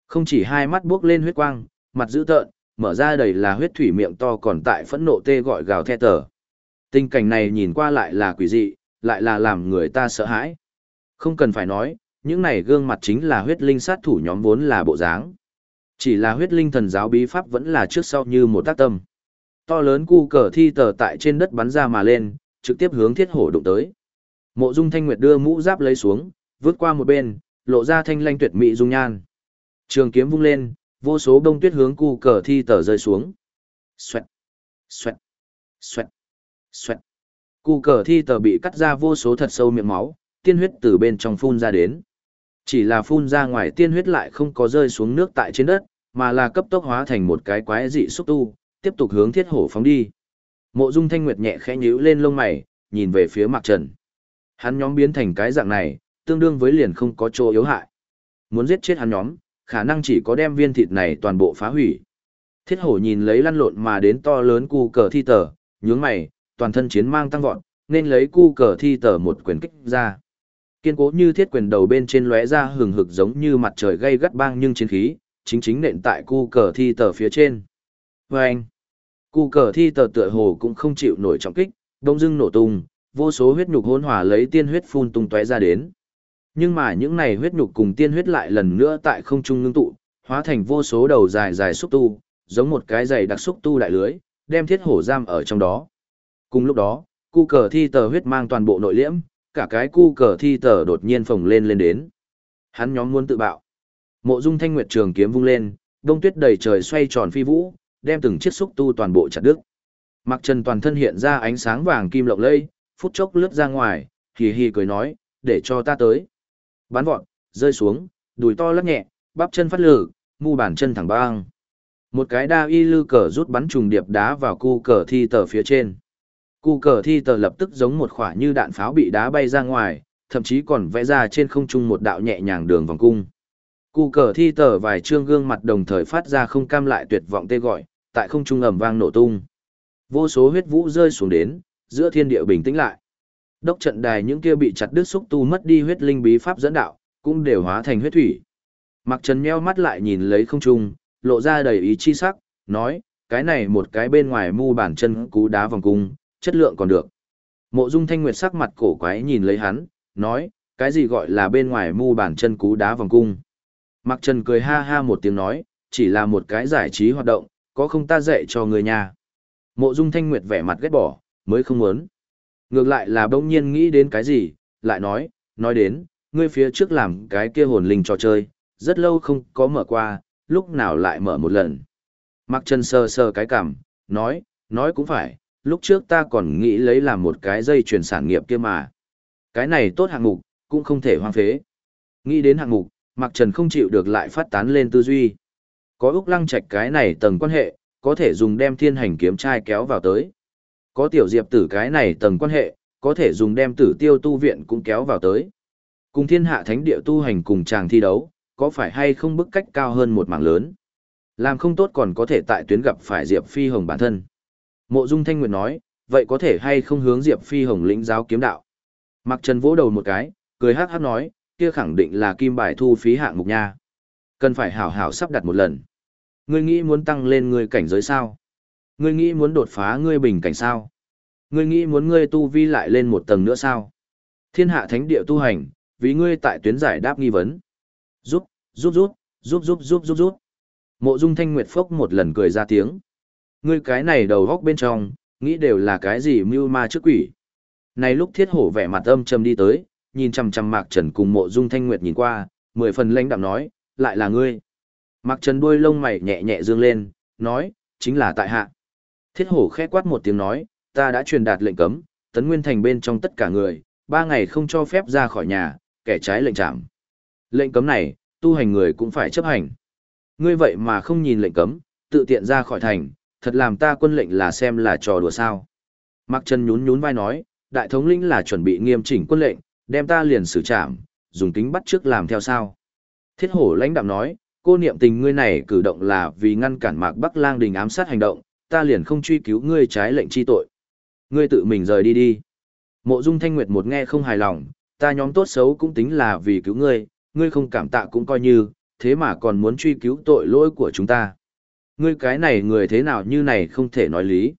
Không chỉ hai mắt buốc lên huyết quang, mặt dữ tợn, mở ra đầy là huyết thủy miệng to còn tại phẫn nộ tê gọi gào the tờ. Tình cảnh này nhìn qua lại là quỷ dị, lại là làm người ta sợ hãi. Không cần phải nói, những này gương mặt chính là huyết linh sát thủ nhóm vốn là bộ dáng. Chỉ là huyết linh thần giáo bí pháp vẫn là trước sau như một tác tâm. To lớn cu cờ thi tờ tại trên đất bắn ra mà lên, trực tiếp hướng thiết hổ đụng tới. Mộ Dung Thanh Nguyệt đưa mũ giáp lấy xuống, vứt qua một bên, lộ ra thanh lanh tuyệt mỹ dung nhan. Trường kiếm vung lên, vô số đông tuyết hướng cu cờ thi tờ rơi xuống. Xoẹt, xoẹt, xoẹt, xoẹt. Cu cờ thi tờ bị cắt ra vô số thật sâu miệng máu, tiên huyết từ bên trong phun ra đến. Chỉ là phun ra ngoài tiên huyết lại không có rơi xuống nước tại trên đất, mà là cấp tốc hóa thành một cái quái dị xúc tu, tiếp tục hướng thiết hổ phóng đi. Mộ Dung Thanh Nguyệt nhẹ khẽ nhíu lên lông mày, nhìn về phía Mạc Trần. Hắn nhóm biến thành cái dạng này, tương đương với liền không có chỗ yếu hại. Muốn giết chết hắn nhóm, khả năng chỉ có đem viên thịt này toàn bộ phá hủy. Thiết hổ nhìn lấy lăn lộn mà đến to lớn cu cờ thi tờ, nhướng mày, toàn thân chiến mang tăng vọt, nên lấy cu cờ thi tờ một quyền kích ra. Kiên cố như thiết quyền đầu bên trên lóe ra hừng hực giống như mặt trời gây gắt băng nhưng chiến khí, chính chính nện tại cu cờ thi tờ phía trên. Và anh, cu cờ thi tờ tựa hồ cũng không chịu nổi trọng kích, đông dưng nổ tung, vô số huyết nhục hỗn hòa lấy tiên huyết phun tung tóe ra đến. Nhưng mà những này huyết nhục cùng tiên huyết lại lần nữa tại không trung ngưng tụ, hóa thành vô số đầu dài dài xúc tu, giống một cái giày đặc xúc tu đại lưới, đem thiết hổ giam ở trong đó. Cùng lúc đó, cu cờ thi tờ huyết mang toàn bộ nội liễm, cả cái cu cờ thi tờ đột nhiên phồng lên lên đến. Hắn nhóm muốn tự bạo. Mộ Dung Thanh Nguyệt trường kiếm vung lên, đông tuyết đầy trời xoay tròn phi vũ, đem từng chiếc xúc tu toàn bộ chặt đứt. Mặc Trần toàn thân hiện ra ánh sáng vàng kim lộng lẫy, phút chốc lướt ra ngoài, hì hì cười nói, để cho ta tới. Bắn vọt, rơi xuống, đùi to lắc nhẹ, bắp chân phát lử, mu bàn chân thẳng băng. Một cái đa y lư cờ rút bắn trùng điệp đá vào cu cờ thi tờ phía trên. Cu cờ thi tờ lập tức giống một khỏa như đạn pháo bị đá bay ra ngoài, thậm chí còn vẽ ra trên không trung một đạo nhẹ nhàng đường vòng cung. Cu cờ thi tờ vài trương gương mặt đồng thời phát ra không cam lại tuyệt vọng tê gọi, tại không trung ầm vang nổ tung. Vô số huyết vũ rơi xuống đến, giữa thiên địa bình tĩnh lại. Đốc trận đài những kia bị chặt đứt xúc tu mất đi huyết linh bí pháp dẫn đạo, cũng đều hóa thành huyết thủy. Mặc Trần meo mắt lại nhìn lấy không trung, lộ ra đầy ý chi sắc, nói, cái này một cái bên ngoài mu bản chân cú đá vòng cung, chất lượng còn được. Mộ Dung Thanh Nguyệt sắc mặt cổ quái nhìn lấy hắn, nói, cái gì gọi là bên ngoài mu bản chân cú đá vòng cung. Mặc Trần cười ha ha một tiếng nói, chỉ là một cái giải trí hoạt động, có không ta dạy cho người nhà. Mộ Dung Thanh Nguyệt vẻ mặt ghét bỏ, mới không muốn. Ngược lại là bỗng nhiên nghĩ đến cái gì, lại nói, nói đến, ngươi phía trước làm cái kia hồn linh trò chơi, rất lâu không có mở qua, lúc nào lại mở một lần. Mặc Trần sờ sờ cái cảm, nói, nói cũng phải, lúc trước ta còn nghĩ lấy làm một cái dây chuyển sản nghiệp kia mà. Cái này tốt hạng mục, cũng không thể hoang phế. Nghĩ đến hạng mục, Mặc Trần không chịu được lại phát tán lên tư duy. Có Úc Lăng Trạch cái này tầng quan hệ, có thể dùng đem thiên hành kiếm trai kéo vào tới. Có tiểu diệp tử cái này tầng quan hệ, có thể dùng đem tử tiêu tu viện cũng kéo vào tới. Cùng thiên hạ thánh địa tu hành cùng chàng thi đấu, có phải hay không bức cách cao hơn một mảng lớn. Làm không tốt còn có thể tại tuyến gặp phải Diệp Phi Hồng bản thân. Mộ Dung Thanh Nguyệt nói, vậy có thể hay không hướng Diệp Phi Hồng lĩnh giáo kiếm đạo. Mặc Trần vỗ đầu một cái, cười hát hát nói, kia khẳng định là kim bài thu phí hạng mục nha. Cần phải hảo hảo sắp đặt một lần. Ngươi nghĩ muốn tăng lên người cảnh giới sao? Ngươi nghĩ muốn đột phá ngươi bình cảnh sao? Ngươi nghĩ muốn ngươi tu vi lại lên một tầng nữa sao? Thiên hạ thánh địa tu hành, vì ngươi tại tuyến giải đáp nghi vấn. Giúp, giúp giúp, giúp giúp giúp giúp giúp. Mộ Dung Thanh Nguyệt phốc một lần cười ra tiếng. Ngươi cái này đầu góc bên trong, nghĩ đều là cái gì mưu ma trước quỷ. Này lúc thiết hổ vẻ mặt âm trầm đi tới, nhìn chằm chằm Mạc Trần cùng Mộ Dung Thanh Nguyệt nhìn qua, mười phần lãnh đạm nói, lại là ngươi. Mạc Trần đuôi lông mày nhẹ nhẹ dương lên, nói, chính là tại hạ. Thiết hổ khẽ quát một tiếng nói, ta đã truyền đạt lệnh cấm, tấn nguyên thành bên trong tất cả người, ba ngày không cho phép ra khỏi nhà, kẻ trái lệnh trảm. Lệnh cấm này, tu hành người cũng phải chấp hành. Ngươi vậy mà không nhìn lệnh cấm, tự tiện ra khỏi thành, thật làm ta quân lệnh là xem là trò đùa sao. Mạc Trần nhún nhún vai nói, đại thống lĩnh là chuẩn bị nghiêm chỉnh quân lệnh, đem ta liền xử trảm, dùng kính bắt trước làm theo sao. Thiết hổ lãnh đạm nói, cô niệm tình ngươi này cử động là vì ngăn cản Mạc Bắc Lang đình ám sát hành động, ta liền không truy cứu ngươi trái lệnh chi tội. Ngươi tự mình rời đi đi. Mộ Dung Thanh Nguyệt một nghe không hài lòng, ta nhóm tốt xấu cũng tính là vì cứu ngươi, ngươi không cảm tạ cũng coi như, thế mà còn muốn truy cứu tội lỗi của chúng ta. Ngươi cái này người thế nào như này không thể nói lý.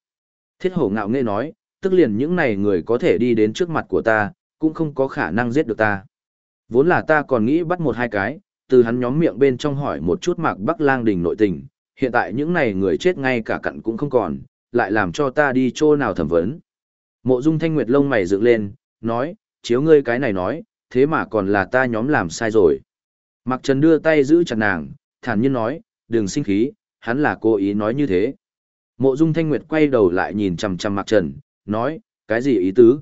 Thiết hổ ngạo nghe nói, tức liền những này người có thể đi đến trước mặt của ta, cũng không có khả năng giết được ta. Vốn là ta còn nghĩ bắt một hai cái, từ hắn nhóm miệng bên trong hỏi một chút mạc bắc lang đình nội tình, hiện tại những này người chết ngay cả cặn cũng không còn, lại làm cho ta đi chỗ nào thẩm vấn. Mộ dung thanh nguyệt lông mày dựng lên, nói, chiếu ngươi cái này nói, thế mà còn là ta nhóm làm sai rồi. Mạc Trần đưa tay giữ chặt nàng, thản nhiên nói, đừng sinh khí, hắn là cố ý nói như thế. Mộ Dung Thanh Nguyệt quay đầu lại nhìn chằm chằm Mạc Trần, nói, cái gì ý tứ?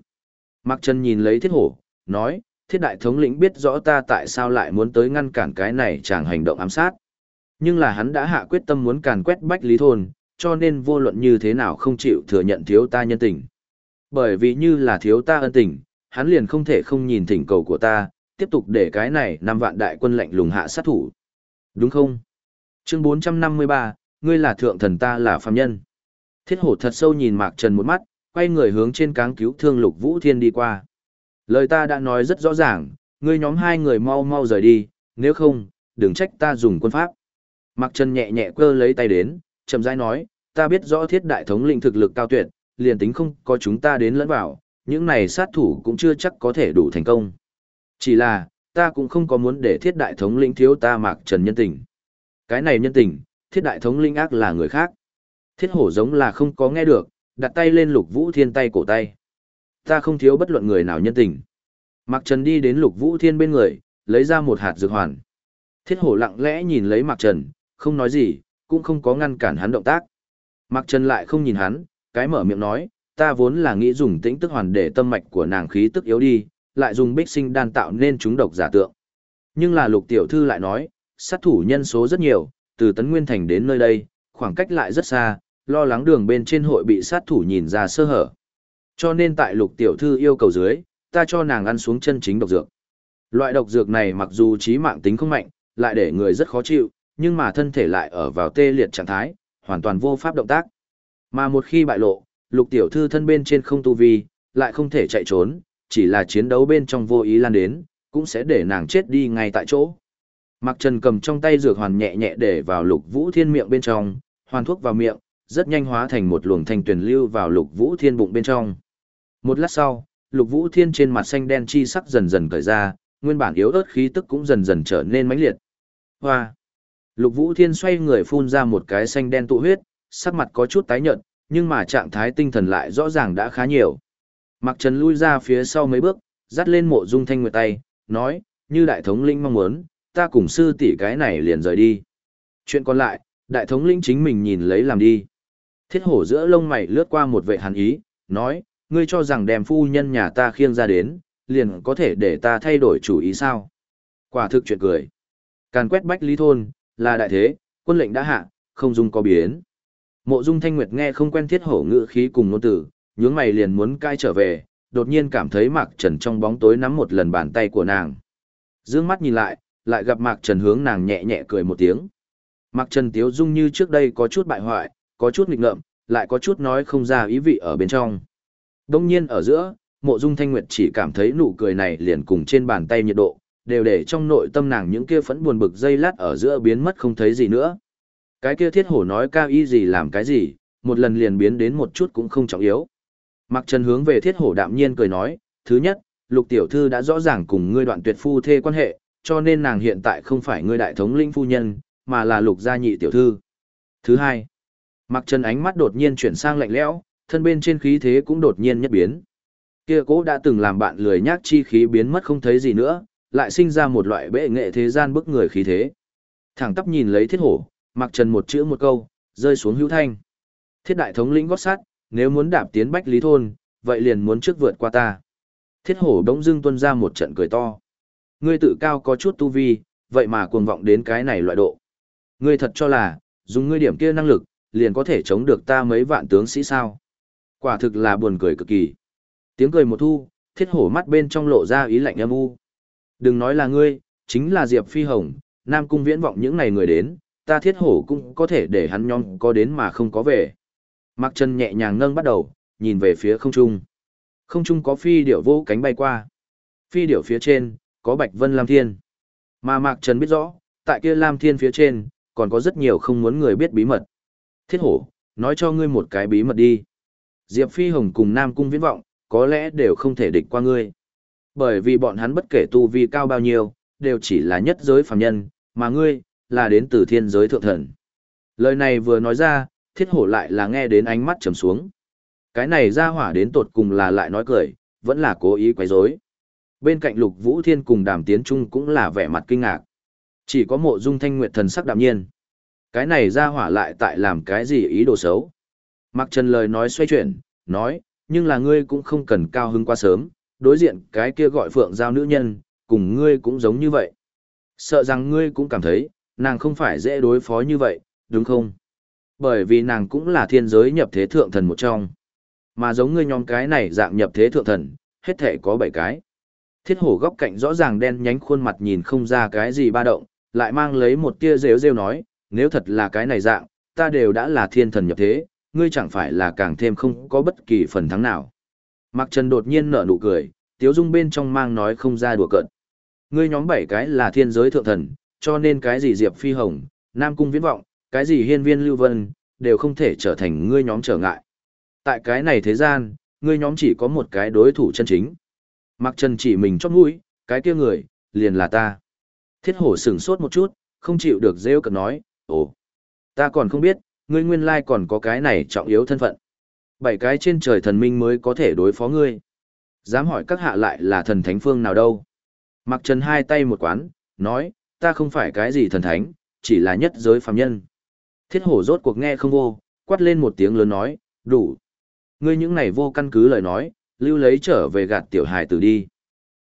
Mạc Trần nhìn lấy thiết hổ, nói, thiết đại thống lĩnh biết rõ ta tại sao lại muốn tới ngăn cản cái này chàng hành động ám sát. Nhưng là hắn đã hạ quyết tâm muốn càn quét bách lý thôn, cho nên vô luận như thế nào không chịu thừa nhận thiếu ta nhân tình. Bởi vì như là thiếu ta ân tình, hắn liền không thể không nhìn thỉnh cầu của ta, tiếp tục để cái này năm vạn đại quân lệnh lùng hạ sát thủ. Đúng không? Chương 453, ngươi là thượng thần ta là phàm nhân. Thiết hổ thật sâu nhìn Mạc Trần một mắt, quay người hướng trên cáng cứu thương Lục Vũ Thiên đi qua. Lời ta đã nói rất rõ ràng, ngươi nhóm hai người mau mau rời đi, nếu không, đừng trách ta dùng quân pháp. Mạc Trần nhẹ nhẹ cơ lấy tay đến, chậm rãi nói, ta biết rõ thiết đại thống lĩnh thực lực cao tuyệt, liền tính không có chúng ta đến lẫn vào, những này sát thủ cũng chưa chắc có thể đủ thành công. Chỉ là, ta cũng không có muốn để thiết đại thống lĩnh thiếu ta Mạc Trần nhân tình. Cái này nhân tình, thiết đại thống lĩnh ác là người khác. Thiết hổ giống là không có nghe được, đặt tay lên lục vũ thiên tay cổ tay. Ta không thiếu bất luận người nào nhân tình. Mạc Trần đi đến lục vũ thiên bên người, lấy ra một hạt dược hoàn. Thiết hổ lặng lẽ nhìn lấy Mạc Trần, không nói gì, cũng không có ngăn cản hắn động tác. Mạc Trần lại không nhìn hắn, cái mở miệng nói, ta vốn là nghĩ dùng tĩnh tức hoàn để tâm mạch của nàng khí tức yếu đi, lại dùng bích sinh đan tạo nên chúng độc giả tượng. Nhưng là lục tiểu thư lại nói, sát thủ nhân số rất nhiều, từ Tấn Nguyên Thành đến nơi đây, khoảng cách lại rất xa, lo lắng đường bên trên hội bị sát thủ nhìn ra sơ hở. Cho nên tại lục tiểu thư yêu cầu dưới, ta cho nàng ăn xuống chân chính độc dược. Loại độc dược này mặc dù trí mạng tính không mạnh, lại để người rất khó chịu, nhưng mà thân thể lại ở vào tê liệt trạng thái, hoàn toàn vô pháp động tác. Mà một khi bại lộ, lục tiểu thư thân bên trên không tu vi, lại không thể chạy trốn, chỉ là chiến đấu bên trong vô ý lan đến, cũng sẽ để nàng chết đi ngay tại chỗ. Mạc Trần cầm trong tay dược hoàn nhẹ nhẹ để vào lục vũ thiên miệng bên trong, hoàn thuốc vào miệng, rất nhanh hóa thành một luồng thanh tuyển lưu vào lục vũ thiên bụng bên trong. Một lát sau, lục vũ thiên trên mặt xanh đen chi sắc dần dần cởi ra, nguyên bản yếu ớt khí tức cũng dần dần trở nên mãnh liệt. Hoa! Lục vũ thiên xoay người phun ra một cái xanh đen tụ huyết, sắc mặt có chút tái nhợt, nhưng mà trạng thái tinh thần lại rõ ràng đã khá nhiều. Mạc Trần lui ra phía sau mấy bước, dắt lên mộ dung thanh nguyệt tay, nói, như đại thống lĩnh mong muốn, ta cùng sư tỷ cái này liền rời đi. Chuyện còn lại, đại thống lĩnh chính mình nhìn lấy làm đi. Thiết hổ giữa lông mày lướt qua một vệ hàn ý, nói, ngươi cho rằng đem phu nhân nhà ta khiêng ra đến, liền có thể để ta thay đổi chủ ý sao. Quả thực chuyện cười. Càn quét bách lý thôn, là đại thế, quân lệnh đã hạ, không dung có biến. Mộ dung thanh nguyệt nghe không quen thiết hổ ngữ khí cùng nô tử, nhướng mày liền muốn cai trở về, đột nhiên cảm thấy Mạc Trần trong bóng tối nắm một lần bàn tay của nàng. Dương mắt nhìn lại, lại gặp Mạc Trần hướng nàng nhẹ nhẹ cười một tiếng. Mạc Trần tiếu dung như trước đây có chút bại hoại, có chút nghịch ngợm, lại có chút nói không ra ý vị ở bên trong. Đông nhiên ở giữa, mộ dung thanh nguyệt chỉ cảm thấy nụ cười này liền cùng trên bàn tay nhiệt độ, đều để trong nội tâm nàng những kia phẫn buồn bực dây lát ở giữa biến mất không thấy gì nữa. Cái kia thiết hổ nói cao y gì làm cái gì, một lần liền biến đến một chút cũng không trọng yếu. Mặc Trần hướng về thiết hổ đạm nhiên cười nói, thứ nhất, lục tiểu thư đã rõ ràng cùng ngươi đoạn tuyệt phu thê quan hệ, cho nên nàng hiện tại không phải ngươi đại thống linh phu nhân, mà là lục gia nhị tiểu thư. Thứ hai, Mặc Trần ánh mắt đột nhiên chuyển sang lạnh lẽo, thân bên trên khí thế cũng đột nhiên nhất biến. Kia cố đã từng làm bạn lười nhác chi khí biến mất không thấy gì nữa, lại sinh ra một loại bệ nghệ thế gian bức người khí thế. Thẳng tắp nhìn lấy thiết hổ, Mặc Trần một chữ một câu, rơi xuống hữu thanh. Thiết đại thống lĩnh gót sát, nếu muốn đạp tiến bách lý thôn, vậy liền muốn trước vượt qua ta. Thiết hổ đống dưng tuân ra một trận cười to. Ngươi tự cao có chút tu vi, vậy mà cuồng vọng đến cái này loại độ. Ngươi thật cho là, dùng ngươi điểm kia năng lực, liền có thể chống được ta mấy vạn tướng sĩ sao. Quả thực là buồn cười cực kỳ. Tiếng cười một thu, thiết hổ mắt bên trong lộ ra ý lạnh âm u. Đừng nói là ngươi, chính là Diệp Phi Hồng, Nam Cung viễn vọng những ngày người đến, ta thiết hổ cũng có thể để hắn nhóm có đến mà không có về. Mạc Trần nhẹ nhàng nâng bắt đầu, nhìn về phía không trung. Không trung có phi điểu vô cánh bay qua. Phi điểu phía trên, có Bạch Vân Lam Thiên. Mà Mạc Trần biết rõ, tại kia Lam Thiên phía trên, còn có rất nhiều không muốn người biết bí mật. Thiết hổ, nói cho ngươi một cái bí mật đi. Diệp Phi Hồng cùng Nam Cung Viễn Vọng, có lẽ đều không thể địch qua ngươi. Bởi vì bọn hắn bất kể tu vi cao bao nhiêu, đều chỉ là nhất giới phàm nhân, mà ngươi, là đến từ thiên giới thượng thần. Lời này vừa nói ra, thiết hổ lại là nghe đến ánh mắt trầm xuống. Cái này ra hỏa đến tột cùng là lại nói cười, vẫn là cố ý quấy rối. bên cạnh Lục Vũ Thiên cùng Đàm Tiến Trung cũng là vẻ mặt kinh ngạc. Chỉ có mộ dung thanh nguyệt thần sắc đạm nhiên. Cái này ra hỏa lại tại làm cái gì ý đồ xấu. Mặc Trần lời nói xoay chuyển, nói, nhưng là ngươi cũng không cần cao hứng quá sớm, đối diện cái kia gọi phượng giao nữ nhân, cùng ngươi cũng giống như vậy. Sợ rằng ngươi cũng cảm thấy, nàng không phải dễ đối phó như vậy, đúng không? Bởi vì nàng cũng là thiên giới nhập thế thượng thần một trong. Mà giống ngươi nhóm cái này dạng nhập thế thượng thần, hết thể có 7 cái. Thiết hổ góc cạnh rõ ràng đen nhánh khuôn mặt nhìn không ra cái gì ba động, lại mang lấy một tia rêu rêu nói, nếu thật là cái này dạng, ta đều đã là thiên thần nhập thế, ngươi chẳng phải là càng thêm không có bất kỳ phần thắng nào. Mạc Trần đột nhiên nở nụ cười, tiếu dung bên trong mang nói không ra đùa cợt. Ngươi nhóm bảy cái là thiên giới thượng thần, cho nên cái gì Diệp Phi Hồng, Nam Cung Viễn Vọng, cái gì Hiên Viên Lưu Vân, đều không thể trở thành ngươi nhóm trở ngại. Tại cái này thế gian, ngươi nhóm chỉ có một cái đối thủ chân chính. Mạc Trần chỉ mình chót mũi, cái kia người, liền là ta. Thiết hổ sửng sốt một chút, không chịu được rêu cợt nói, ồ, ta còn không biết, ngươi nguyên lai còn có cái này trọng yếu thân phận. Bảy cái trên trời thần minh mới có thể đối phó ngươi. Dám hỏi các hạ lại là thần thánh phương nào đâu. Mặc trần hai tay một quán, nói, ta không phải cái gì thần thánh, chỉ là nhất giới phàm nhân. Thiết hổ rốt cuộc nghe không vô, quát lên một tiếng lớn nói, đủ. Ngươi những này vô căn cứ lời nói, lưu lấy trở về gạt tiểu hài tử đi.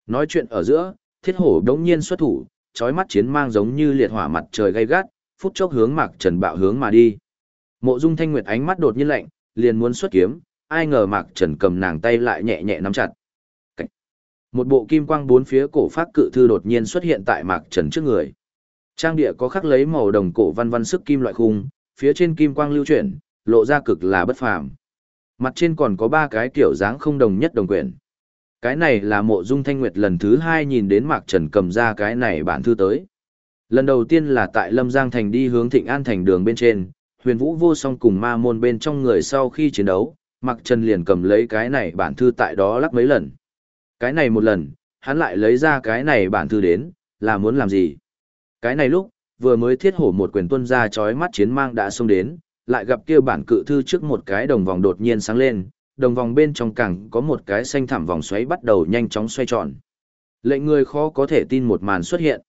Nói chuyện ở giữa, thiết hổ đống nhiên xuất thủ, trói mắt chiến mang giống như liệt hỏa mặt trời gay gắt, phút chốc hướng Mạc Trần bạo hướng mà đi. Mộ Dung Thanh Nguyệt ánh mắt đột nhiên lạnh, liền muốn xuất kiếm, ai ngờ Mạc Trần cầm nàng tay lại nhẹ nhẹ nắm chặt. Cách. Một bộ kim quang bốn phía cổ phát cự thư đột nhiên xuất hiện tại Mạc Trần trước người. Trang địa có khắc lấy màu đồng cổ văn văn sức kim loại khung, phía trên kim quang lưu chuyển, lộ ra cực là bất phàm. Mặt trên còn có ba cái kiểu dáng không đồng nhất đồng quyển. Cái này là mộ dung thanh nguyệt lần thứ hai nhìn đến Mạc Trần cầm ra cái này bản thư tới. Lần đầu tiên là tại Lâm Giang Thành đi hướng Thịnh An Thành đường bên trên, huyền vũ vô song cùng ma môn bên trong người sau khi chiến đấu, mặc Trần liền cầm lấy cái này bản thư tại đó lắc mấy lần. Cái này một lần, hắn lại lấy ra cái này bản thư đến, là muốn làm gì? Cái này lúc, vừa mới thiết hổ một quyền tuân ra chói mắt chiến mang đã xông đến, lại gặp kia bản cự thư trước một cái đồng vòng đột nhiên sáng lên, đồng vòng bên trong cẳng có một cái xanh thảm vòng xoáy bắt đầu nhanh chóng xoay tròn. Lệnh người khó có thể tin một màn xuất hiện.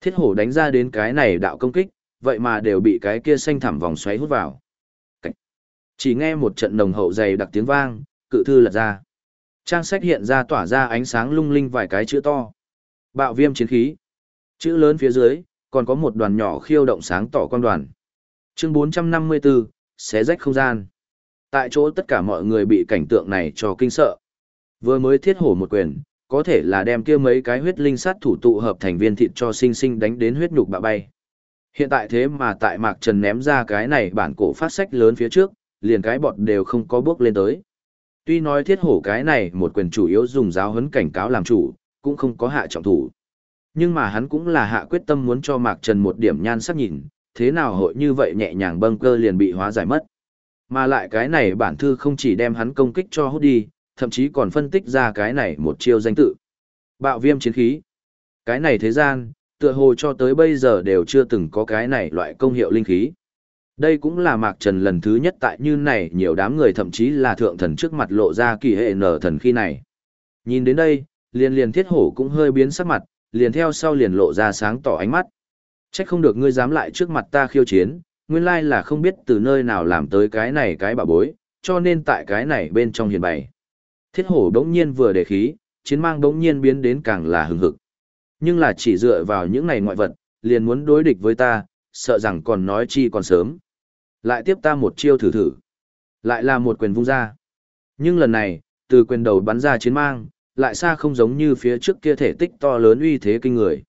Thiết hổ đánh ra đến cái này đạo công kích, vậy mà đều bị cái kia xanh thẳm vòng xoáy hút vào. Cách. Chỉ nghe một trận nồng hậu dày đặc tiếng vang, cự thư lật ra. Trang sách hiện ra tỏa ra ánh sáng lung linh vài cái chữ to. Bạo viêm chiến khí. Chữ lớn phía dưới, còn có một đoàn nhỏ khiêu động sáng tỏ quan đoàn. Chương 454, xé rách không gian. Tại chỗ tất cả mọi người bị cảnh tượng này cho kinh sợ. Vừa mới thiết hổ một quyền, có thể là đem kia mấy cái huyết linh sát thủ tụ hợp thành viên thịt cho sinh sinh đánh đến huyết nhục bạ bay. Hiện tại thế mà tại Mạc Trần ném ra cái này bản cổ phát sách lớn phía trước, liền cái bọt đều không có bước lên tới. Tuy nói thiết hổ cái này một quyền chủ yếu dùng giáo huấn cảnh cáo làm chủ, cũng không có hạ trọng thủ. Nhưng mà hắn cũng là hạ quyết tâm muốn cho Mạc Trần một điểm nhan sắc nhìn, thế nào hội như vậy nhẹ nhàng bâng cơ liền bị hóa giải mất. Mà lại cái này bản thư không chỉ đem hắn công kích cho hút đi, thậm chí còn phân tích ra cái này một chiêu danh tự. Bạo viêm chiến khí. Cái này thế gian, tựa hồ cho tới bây giờ đều chưa từng có cái này loại công hiệu linh khí. Đây cũng là Mạc Trần lần thứ nhất tại như này nhiều đám người thậm chí là thượng thần trước mặt lộ ra kỳ hệ nở thần khi này. Nhìn đến đây, liền liền thiết hổ cũng hơi biến sắc mặt, liền theo sau liền lộ ra sáng tỏ ánh mắt. Chắc không được ngươi dám lại trước mặt ta khiêu chiến, nguyên lai là không biết từ nơi nào làm tới cái này cái bà bối, cho nên tại cái này bên trong hiền bày. Thiết hổ đống nhiên vừa để khí, chiến mang đống nhiên biến đến càng là hừng hực. Nhưng là chỉ dựa vào những này ngoại vật, liền muốn đối địch với ta, sợ rằng còn nói chi còn sớm. Lại tiếp ta một chiêu thử thử. Lại là một quyền vung ra. Nhưng lần này, từ quyền đầu bắn ra chiến mang, lại xa không giống như phía trước kia thể tích to lớn uy thế kinh người.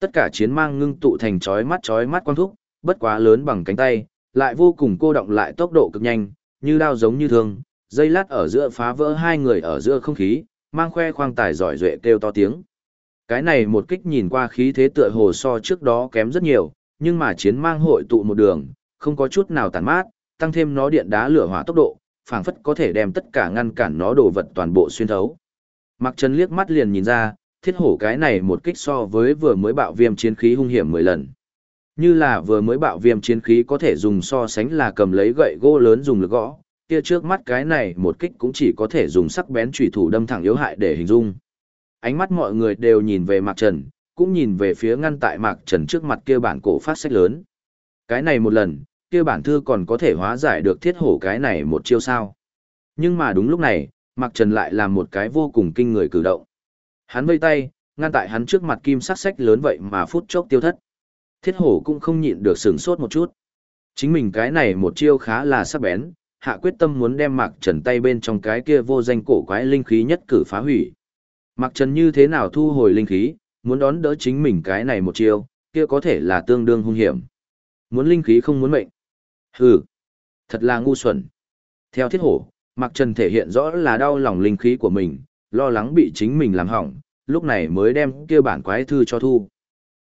Tất cả chiến mang ngưng tụ thành chói mắt chói mắt quang thúc, bất quá lớn bằng cánh tay, lại vô cùng cô động lại tốc độ cực nhanh, như đao giống như thương, dây lát ở giữa phá vỡ hai người ở giữa không khí, mang khoe khoang tài giỏi duệ kêu to tiếng. Cái này một kích nhìn qua khí thế tựa hồ so trước đó kém rất nhiều, nhưng mà chiến mang hội tụ một đường, không có chút nào tàn mát, tăng thêm nó điện đá lửa hỏa tốc độ, phảng phất có thể đem tất cả ngăn cản nó đồ vật toàn bộ xuyên thấu. Mặc Trần liếc mắt liền nhìn ra, thiết hổ cái này một kích so với vừa mới bạo viêm chiến khí hung hiểm 10 lần. Như là vừa mới bạo viêm chiến khí có thể dùng so sánh là cầm lấy gậy gỗ lớn dùng lực gõ, kia trước mắt cái này một kích cũng chỉ có thể dùng sắc bén chủy thủ đâm thẳng yếu hại để hình dung. Ánh mắt mọi người đều nhìn về Mạc Trần, cũng nhìn về phía ngăn tại Mạc Trần trước mặt kia bản cổ phát sách lớn. Cái này một lần, kia bản thư còn có thể hóa giải được thiết hổ cái này một chiêu sao. Nhưng mà đúng lúc này, Mạc Trần lại làm một cái vô cùng kinh người cử động. Hắn vây tay, ngăn tại hắn trước mặt kim sắc sách lớn vậy mà phút chốc tiêu thất. Thiết hổ cũng không nhịn được sửng sốt một chút. Chính mình cái này một chiêu khá là sắc bén, hạ quyết tâm muốn đem Mạc Trần tay bên trong cái kia vô danh cổ quái linh khí nhất cử phá hủy. Mạc Trần như thế nào thu hồi linh khí, muốn đón đỡ chính mình cái này một chiêu, kia có thể là tương đương hung hiểm. Muốn linh khí không muốn mệnh. Hừ, thật là ngu xuẩn. Theo thiết hổ, Mạc Trần thể hiện rõ là đau lòng linh khí của mình, lo lắng bị chính mình làm hỏng, lúc này mới đem kia bản quái thư cho thu.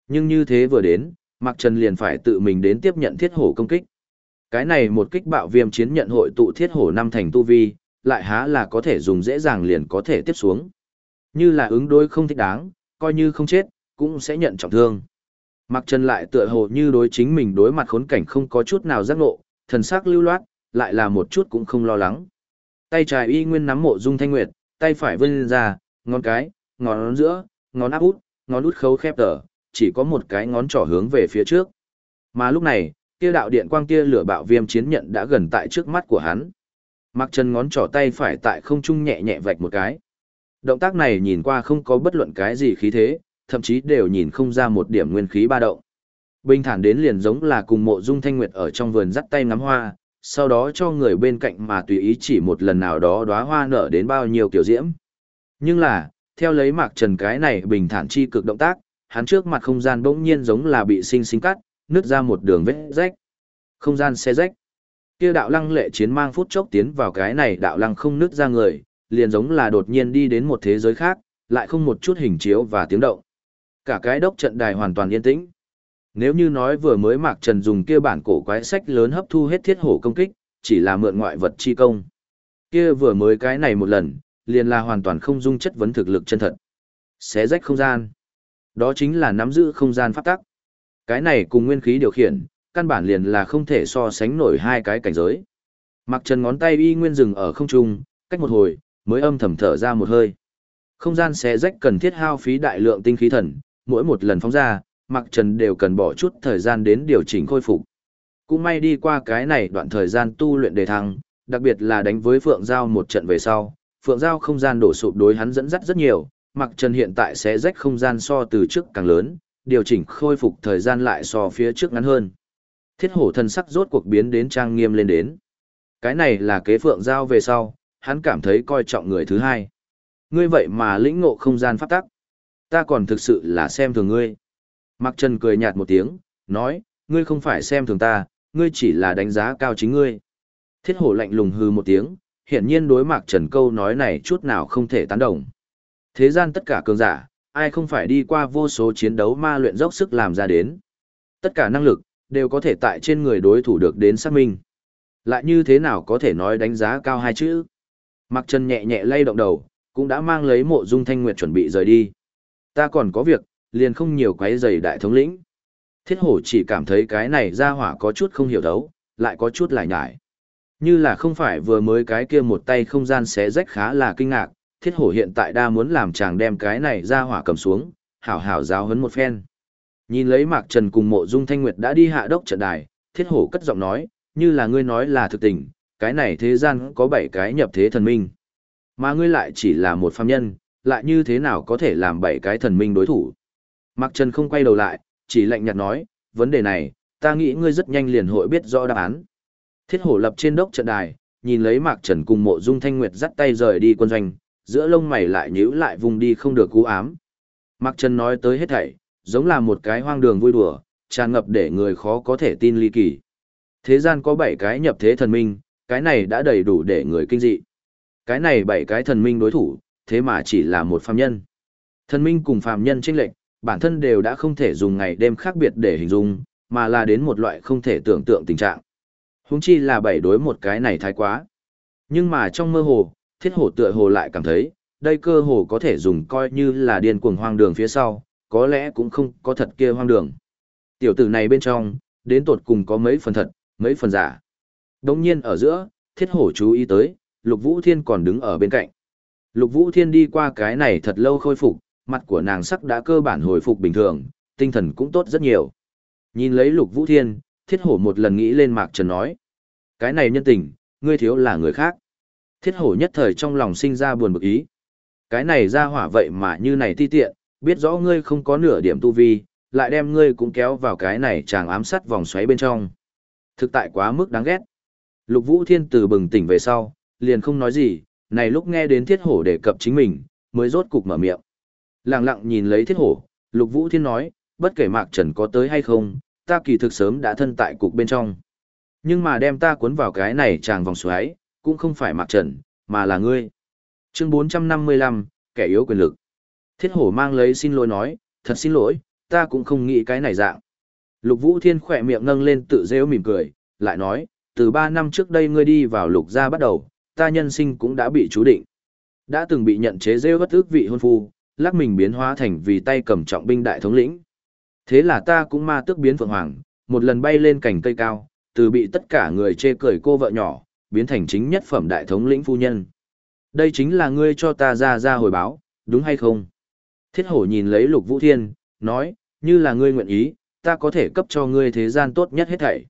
Nhưng như thế vừa đến, Mạc Trần liền phải tự mình đến tiếp nhận thiết hổ công kích. Cái này một kích bạo viêm chiến nhận hội tụ thiết hổ năm thành tu vi, lại há là có thể dùng dễ dàng liền có thể tiếp xuống. Như là ứng đối không thích đáng, coi như không chết, cũng sẽ nhận trọng thương. Mạc Trần lại tựa hồ như đối chính mình đối mặt khốn cảnh không có chút nào giác ngộ, thần sắc lưu loát, lại là một chút cũng không lo lắng. Tay trái y nguyên nắm mộ dung thanh nguyệt, tay phải vươn ra, ngón cái, ngón giữa, ngón áp út, ngón út khấu khép tờ, chỉ có một cái ngón trỏ hướng về phía trước. Mà lúc này, kia đạo điện quang kia lửa bạo viêm chiến nhận đã gần tại trước mắt của hắn. Mặc Trần ngón trỏ tay phải tại không trung nhẹ nhẹ vạch một cái. Động tác này nhìn qua không có bất luận cái gì khí thế, thậm chí đều nhìn không ra một điểm nguyên khí ba động. Bình thản đến liền giống là cùng mộ dung thanh nguyệt ở trong vườn dắt tay ngắm hoa, sau đó cho người bên cạnh mà tùy ý chỉ một lần nào đó đóa hoa nở đến bao nhiêu kiểu diễm. Nhưng là, theo lấy mạc trần cái này bình thản chi cực động tác, hắn trước mặt không gian bỗng nhiên giống là bị sinh sinh cắt, nứt ra một đường vết rách. Không gian xe rách. Kia đạo lăng lệ chiến mang phút chốc tiến vào cái này đạo lăng không nứt ra người, liền giống là đột nhiên đi đến một thế giới khác, lại không một chút hình chiếu và tiếng động. Cả cái đốc trận đài hoàn toàn yên tĩnh. Nếu như nói vừa mới Mạc Trần dùng kia bản cổ quái sách lớn hấp thu hết thiết hổ công kích, chỉ là mượn ngoại vật chi công. Kia vừa mới cái này một lần, liền là hoàn toàn không dung chất vấn thực lực chân thật. Xé rách không gian. Đó chính là nắm giữ không gian pháp tắc. Cái này cùng nguyên khí điều khiển, căn bản liền là không thể so sánh nổi hai cái cảnh giới. Mặc trần ngón tay y nguyên dừng ở không trung, cách một hồi, mới âm thầm thở ra một hơi. Không gian xé rách cần thiết hao phí đại lượng tinh khí thần, mỗi một lần phóng ra, Mặc Trần đều cần bỏ chút thời gian đến điều chỉnh khôi phục. Cũng may đi qua cái này đoạn thời gian tu luyện đề thăng, đặc biệt là đánh với Phượng Giao một trận về sau, Phượng Giao không gian đổ sụp đối hắn dẫn dắt rất nhiều, Mặc Trần hiện tại sẽ rách không gian so từ trước càng lớn, điều chỉnh khôi phục thời gian lại so phía trước ngắn hơn. Thiết hổ thần sắc rốt cuộc biến đến trang nghiêm lên đến. Cái này là kế Phượng Giao về sau, hắn cảm thấy coi trọng người thứ hai. Ngươi vậy mà lĩnh ngộ không gian pháp tắc. Ta còn thực sự là xem thường ngươi. Mặc Trần cười nhạt một tiếng, nói, ngươi không phải xem thường ta, ngươi chỉ là đánh giá cao chính ngươi. Thiết hổ lạnh lùng hư một tiếng, hiển nhiên đối Mạc Trần câu nói này chút nào không thể tán đồng. Thế gian tất cả cường giả, ai không phải đi qua vô số chiến đấu ma luyện dốc sức làm ra đến. Tất cả năng lực, đều có thể tại trên người đối thủ được đến xác minh. Lại như thế nào có thể nói đánh giá cao hai chữ? Mạc Trần nhẹ nhẹ lay động đầu, cũng đã mang lấy mộ dung thanh nguyệt chuẩn bị rời đi. Ta còn có việc, liền không nhiều quấy giày đại thống lĩnh. Thiết hổ chỉ cảm thấy cái này ra hỏa có chút không hiểu đấu, lại có chút lại nhải. Như là không phải vừa mới cái kia một tay không gian xé rách khá là kinh ngạc, thiết hổ hiện tại đa muốn làm chàng đem cái này ra hỏa cầm xuống, hảo hảo giáo hấn một phen. Nhìn lấy Mạc Trần cùng mộ dung thanh nguyệt đã đi hạ đốc trận đài, thiết hổ cất giọng nói, như là ngươi nói là thực tình, cái này thế gian có bảy cái nhập thế thần minh. Mà ngươi lại chỉ là một phàm nhân, lại như thế nào có thể làm bảy cái thần minh đối thủ. Mạc Trần không quay đầu lại, chỉ lạnh nhạt nói, vấn đề này, ta nghĩ ngươi rất nhanh liền hội biết rõ đáp án. Thiết hổ lập trên đốc trận đài, nhìn lấy Mạc Trần cùng mộ dung thanh nguyệt dắt tay rời đi quân doanh, giữa lông mày lại nhíu lại vùng đi không được cú ám. Mạc Trần nói tới hết thảy, giống là một cái hoang đường vui đùa, tràn ngập để người khó có thể tin ly kỳ. Thế gian có bảy cái nhập thế thần minh, cái này đã đầy đủ để người kinh dị. Cái này bảy cái thần minh đối thủ, thế mà chỉ là một phàm nhân. Thần minh cùng phàm nhân chênh lệch, bản thân đều đã không thể dùng ngày đêm khác biệt để hình dung, mà là đến một loại không thể tưởng tượng tình trạng. Húng chi là bảy đối một cái này thái quá. Nhưng mà trong mơ hồ, thiết hổ tựa hồ lại cảm thấy, đây cơ hồ có thể dùng coi như là điên cuồng hoang đường phía sau, có lẽ cũng không có thật kia hoang đường. Tiểu tử này bên trong, đến tột cùng có mấy phần thật, mấy phần giả. Đồng nhiên ở giữa, thiết hổ chú ý tới, Lục Vũ Thiên còn đứng ở bên cạnh. Lục Vũ Thiên đi qua cái này thật lâu khôi phục, mặt của nàng sắc đã cơ bản hồi phục bình thường, tinh thần cũng tốt rất nhiều. Nhìn lấy Lục Vũ Thiên, Thiết Hổ một lần nghĩ lên Mạc Trần nói. Cái này nhân tình, ngươi thiếu là người khác. Thiết Hổ nhất thời trong lòng sinh ra buồn bực ý. Cái này ra hỏa vậy mà như này ti tiện, biết rõ ngươi không có nửa điểm tu vi, lại đem ngươi cũng kéo vào cái này chàng ám sát vòng xoáy bên trong. Thực tại quá mức đáng ghét. Lục Vũ Thiên từ bừng tỉnh về sau, liền không nói gì, này lúc nghe đến Thiết Hổ đề cập chính mình, mới rốt cục mở miệng. Lặng lặng nhìn lấy Thiết Hổ, Lục Vũ Thiên nói, bất kể Mạc Trần có tới hay không, ta kỳ thực sớm đã thân tại cục bên trong. Nhưng mà đem ta cuốn vào cái này chàng vòng xoáy, cũng không phải Mạc Trần, mà là ngươi. Chương 455, kẻ yếu quyền lực. Thiết hổ mang lấy xin lỗi nói, thật xin lỗi, ta cũng không nghĩ cái này dạng. Lục Vũ Thiên khỏe miệng nâng lên tự rêu mỉm cười, lại nói, từ 3 năm trước đây ngươi đi vào lục gia bắt đầu, ta nhân sinh cũng đã bị chú định. Đã từng bị nhận chế rêu bất ước vị hôn phu, lắc mình biến hóa thành vì tay cầm trọng binh đại thống lĩnh. Thế là ta cũng ma tước biến phượng hoàng, một lần bay lên cành cây cao, từ bị tất cả người chê cười cô vợ nhỏ, biến thành chính nhất phẩm đại thống lĩnh phu nhân. Đây chính là ngươi cho ta ra ra hồi báo, đúng hay không? Thiết hổ nhìn lấy lục vũ thiên, nói, như là ngươi nguyện ý, ta có thể cấp cho ngươi thế gian tốt nhất hết thảy.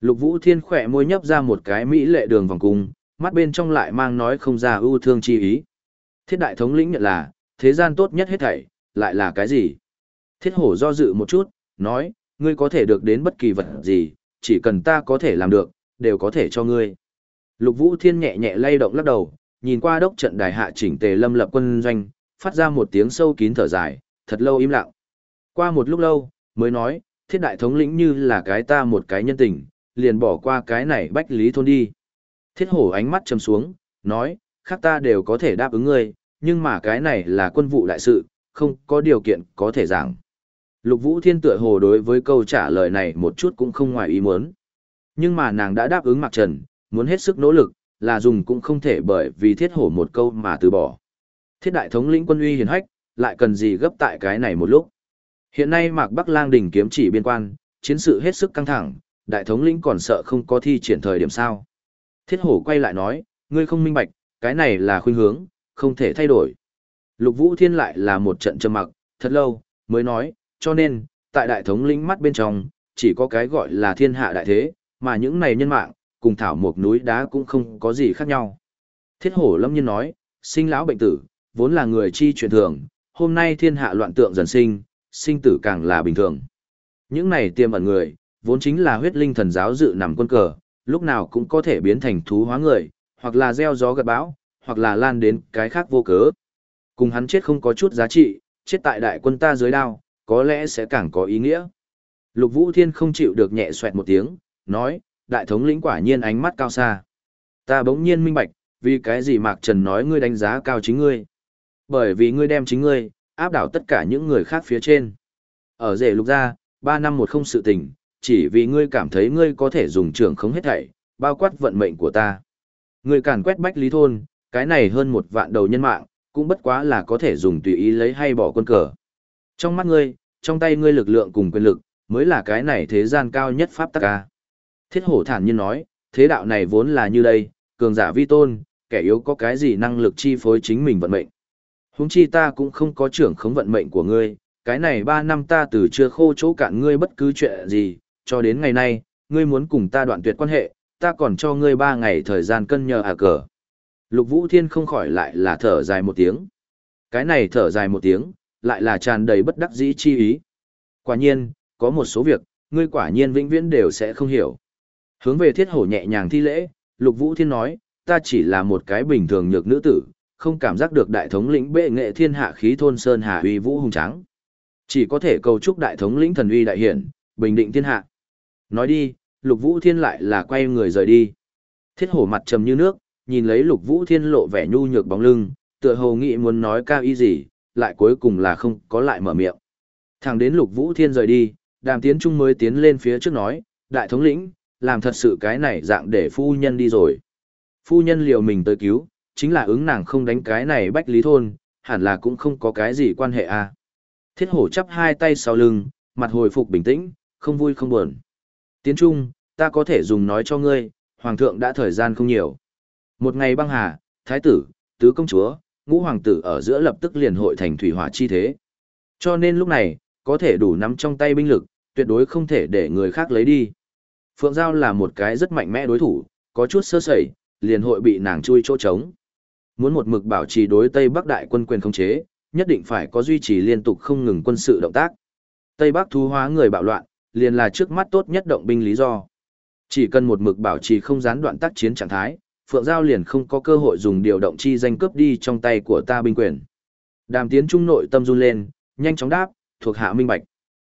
Lục vũ thiên khỏe môi nhấp ra một cái mỹ lệ đường vòng cung, mắt bên trong lại mang nói không ra ưu thương chi ý. Thiết đại thống lĩnh nhận là, thế gian tốt nhất hết thảy, lại là cái gì? Thiết hổ do dự một chút, nói, ngươi có thể được đến bất kỳ vật gì, chỉ cần ta có thể làm được, đều có thể cho ngươi. Lục Vũ Thiên nhẹ nhẹ lay động lắc đầu, nhìn qua đốc trận đài hạ chỉnh tề lâm lập quân doanh, phát ra một tiếng sâu kín thở dài, thật lâu im lặng. Qua một lúc lâu, mới nói, thiết đại thống lĩnh như là cái ta một cái nhân tình, liền bỏ qua cái này bách lý thôn đi. Thiết hổ ánh mắt trầm xuống, nói, khác ta đều có thể đáp ứng ngươi, nhưng mà cái này là quân vụ đại sự, không có điều kiện có thể giảng. Lục Vũ Thiên tựa hồ đối với câu trả lời này một chút cũng không ngoài ý muốn. Nhưng mà nàng đã đáp ứng Mạc Trần, muốn hết sức nỗ lực, là dùng cũng không thể bởi vì thiết hổ một câu mà từ bỏ. Thiết đại thống lĩnh quân uy hiền hách, lại cần gì gấp tại cái này một lúc. Hiện nay Mạc Bắc Lang đỉnh kiếm chỉ biên quan, chiến sự hết sức căng thẳng, đại thống lĩnh còn sợ không có thi triển thời điểm sao. Thiết hổ quay lại nói, ngươi không minh bạch, cái này là khuynh hướng, không thể thay đổi. Lục Vũ Thiên lại là một trận trầm mặc, thật lâu, mới nói, cho nên, tại đại thống lĩnh mắt bên trong, chỉ có cái gọi là thiên hạ đại thế, mà những này nhân mạng, cùng thảo một núi đá cũng không có gì khác nhau. Thiết hổ lâm nhân nói, sinh lão bệnh tử, vốn là người chi truyền thường, hôm nay thiên hạ loạn tượng dần sinh, sinh tử càng là bình thường. Những này tiềm ẩn người, vốn chính là huyết linh thần giáo dự nằm quân cờ, lúc nào cũng có thể biến thành thú hóa người, hoặc là gieo gió gật bão, hoặc là lan đến cái khác vô cớ. Cùng hắn chết không có chút giá trị, chết tại đại quân ta dưới đao, có lẽ sẽ càng có ý nghĩa. Lục Vũ Thiên không chịu được nhẹ xoẹt một tiếng, nói, đại thống lĩnh quả nhiên ánh mắt cao xa. Ta bỗng nhiên minh bạch, vì cái gì Mạc Trần nói ngươi đánh giá cao chính ngươi. Bởi vì ngươi đem chính ngươi, áp đảo tất cả những người khác phía trên. Ở rể lục ra, ba năm một không sự tình, chỉ vì ngươi cảm thấy ngươi có thể dùng trưởng không hết thảy, bao quát vận mệnh của ta. Ngươi càn quét bách lý thôn, cái này hơn một vạn đầu nhân mạng, cũng bất quá là có thể dùng tùy ý lấy hay bỏ quân cờ. Trong mắt ngươi, trong tay ngươi lực lượng cùng quyền lực, mới là cái này thế gian cao nhất pháp tắc ca. Thiết hổ thản nhiên nói, thế đạo này vốn là như đây, cường giả vi tôn, kẻ yếu có cái gì năng lực chi phối chính mình vận mệnh. Huống chi ta cũng không có trưởng khống vận mệnh của ngươi, cái này ba năm ta từ chưa khô chỗ cạn ngươi bất cứ chuyện gì, cho đến ngày nay, ngươi muốn cùng ta đoạn tuyệt quan hệ, ta còn cho ngươi ba ngày thời gian cân nhờ à cờ. Lục Vũ Thiên không khỏi lại là thở dài một tiếng. Cái này thở dài một tiếng, lại là tràn đầy bất đắc dĩ chi ý. Quả nhiên, có một số việc, ngươi quả nhiên vĩnh viễn đều sẽ không hiểu. Hướng về thiết hổ nhẹ nhàng thi lễ, Lục Vũ Thiên nói, ta chỉ là một cái bình thường nhược nữ tử, không cảm giác được đại thống lĩnh bệ nghệ thiên hạ khí thôn sơn hà uy vũ hùng tráng. Chỉ có thể cầu chúc đại thống lĩnh thần uy đại hiển, bình định thiên hạ. Nói đi, Lục Vũ Thiên lại là quay người rời đi. Thiết hổ mặt trầm như nước, nhìn lấy Lục Vũ Thiên lộ vẻ nhu nhược bóng lưng, tựa hồ nghĩ muốn nói cao ý gì, lại cuối cùng là không có lại mở miệng. Thẳng đến Lục Vũ Thiên rời đi, Đàm Tiến Trung mới tiến lên phía trước nói, đại thống lĩnh, làm thật sự cái này dạng để phu nhân đi rồi. Phu nhân liều mình tới cứu, chính là ứng nàng không đánh cái này bách lý thôn, hẳn là cũng không có cái gì quan hệ à. Thiết hổ chắp hai tay sau lưng, mặt hồi phục bình tĩnh, không vui không buồn. Tiến Trung, ta có thể dùng nói cho ngươi, Hoàng thượng đã thời gian không nhiều. Một ngày băng hà, Thái tử, Tứ công chúa, ngũ hoàng tử ở giữa lập tức liền hội thành thủy hỏa chi thế. Cho nên lúc này, có thể đủ nắm trong tay binh lực, tuyệt đối không thể để người khác lấy đi. Phượng Giao là một cái rất mạnh mẽ đối thủ, có chút sơ sẩy, liền hội bị nàng chui chỗ trống. Muốn một mực bảo trì đối Tây Bắc đại quân quyền khống chế, nhất định phải có duy trì liên tục không ngừng quân sự động tác. Tây Bắc thu hóa người bạo loạn, liền là trước mắt tốt nhất động binh lý do. Chỉ cần một mực bảo trì không gián đoạn tác chiến trạng thái, Phượng Giao liền không có cơ hội dùng điều động chi danh cướp đi trong tay của ta binh quyền. Đàm tiến trung nội tâm run lên, nhanh chóng đáp, thuộc hạ minh bạch.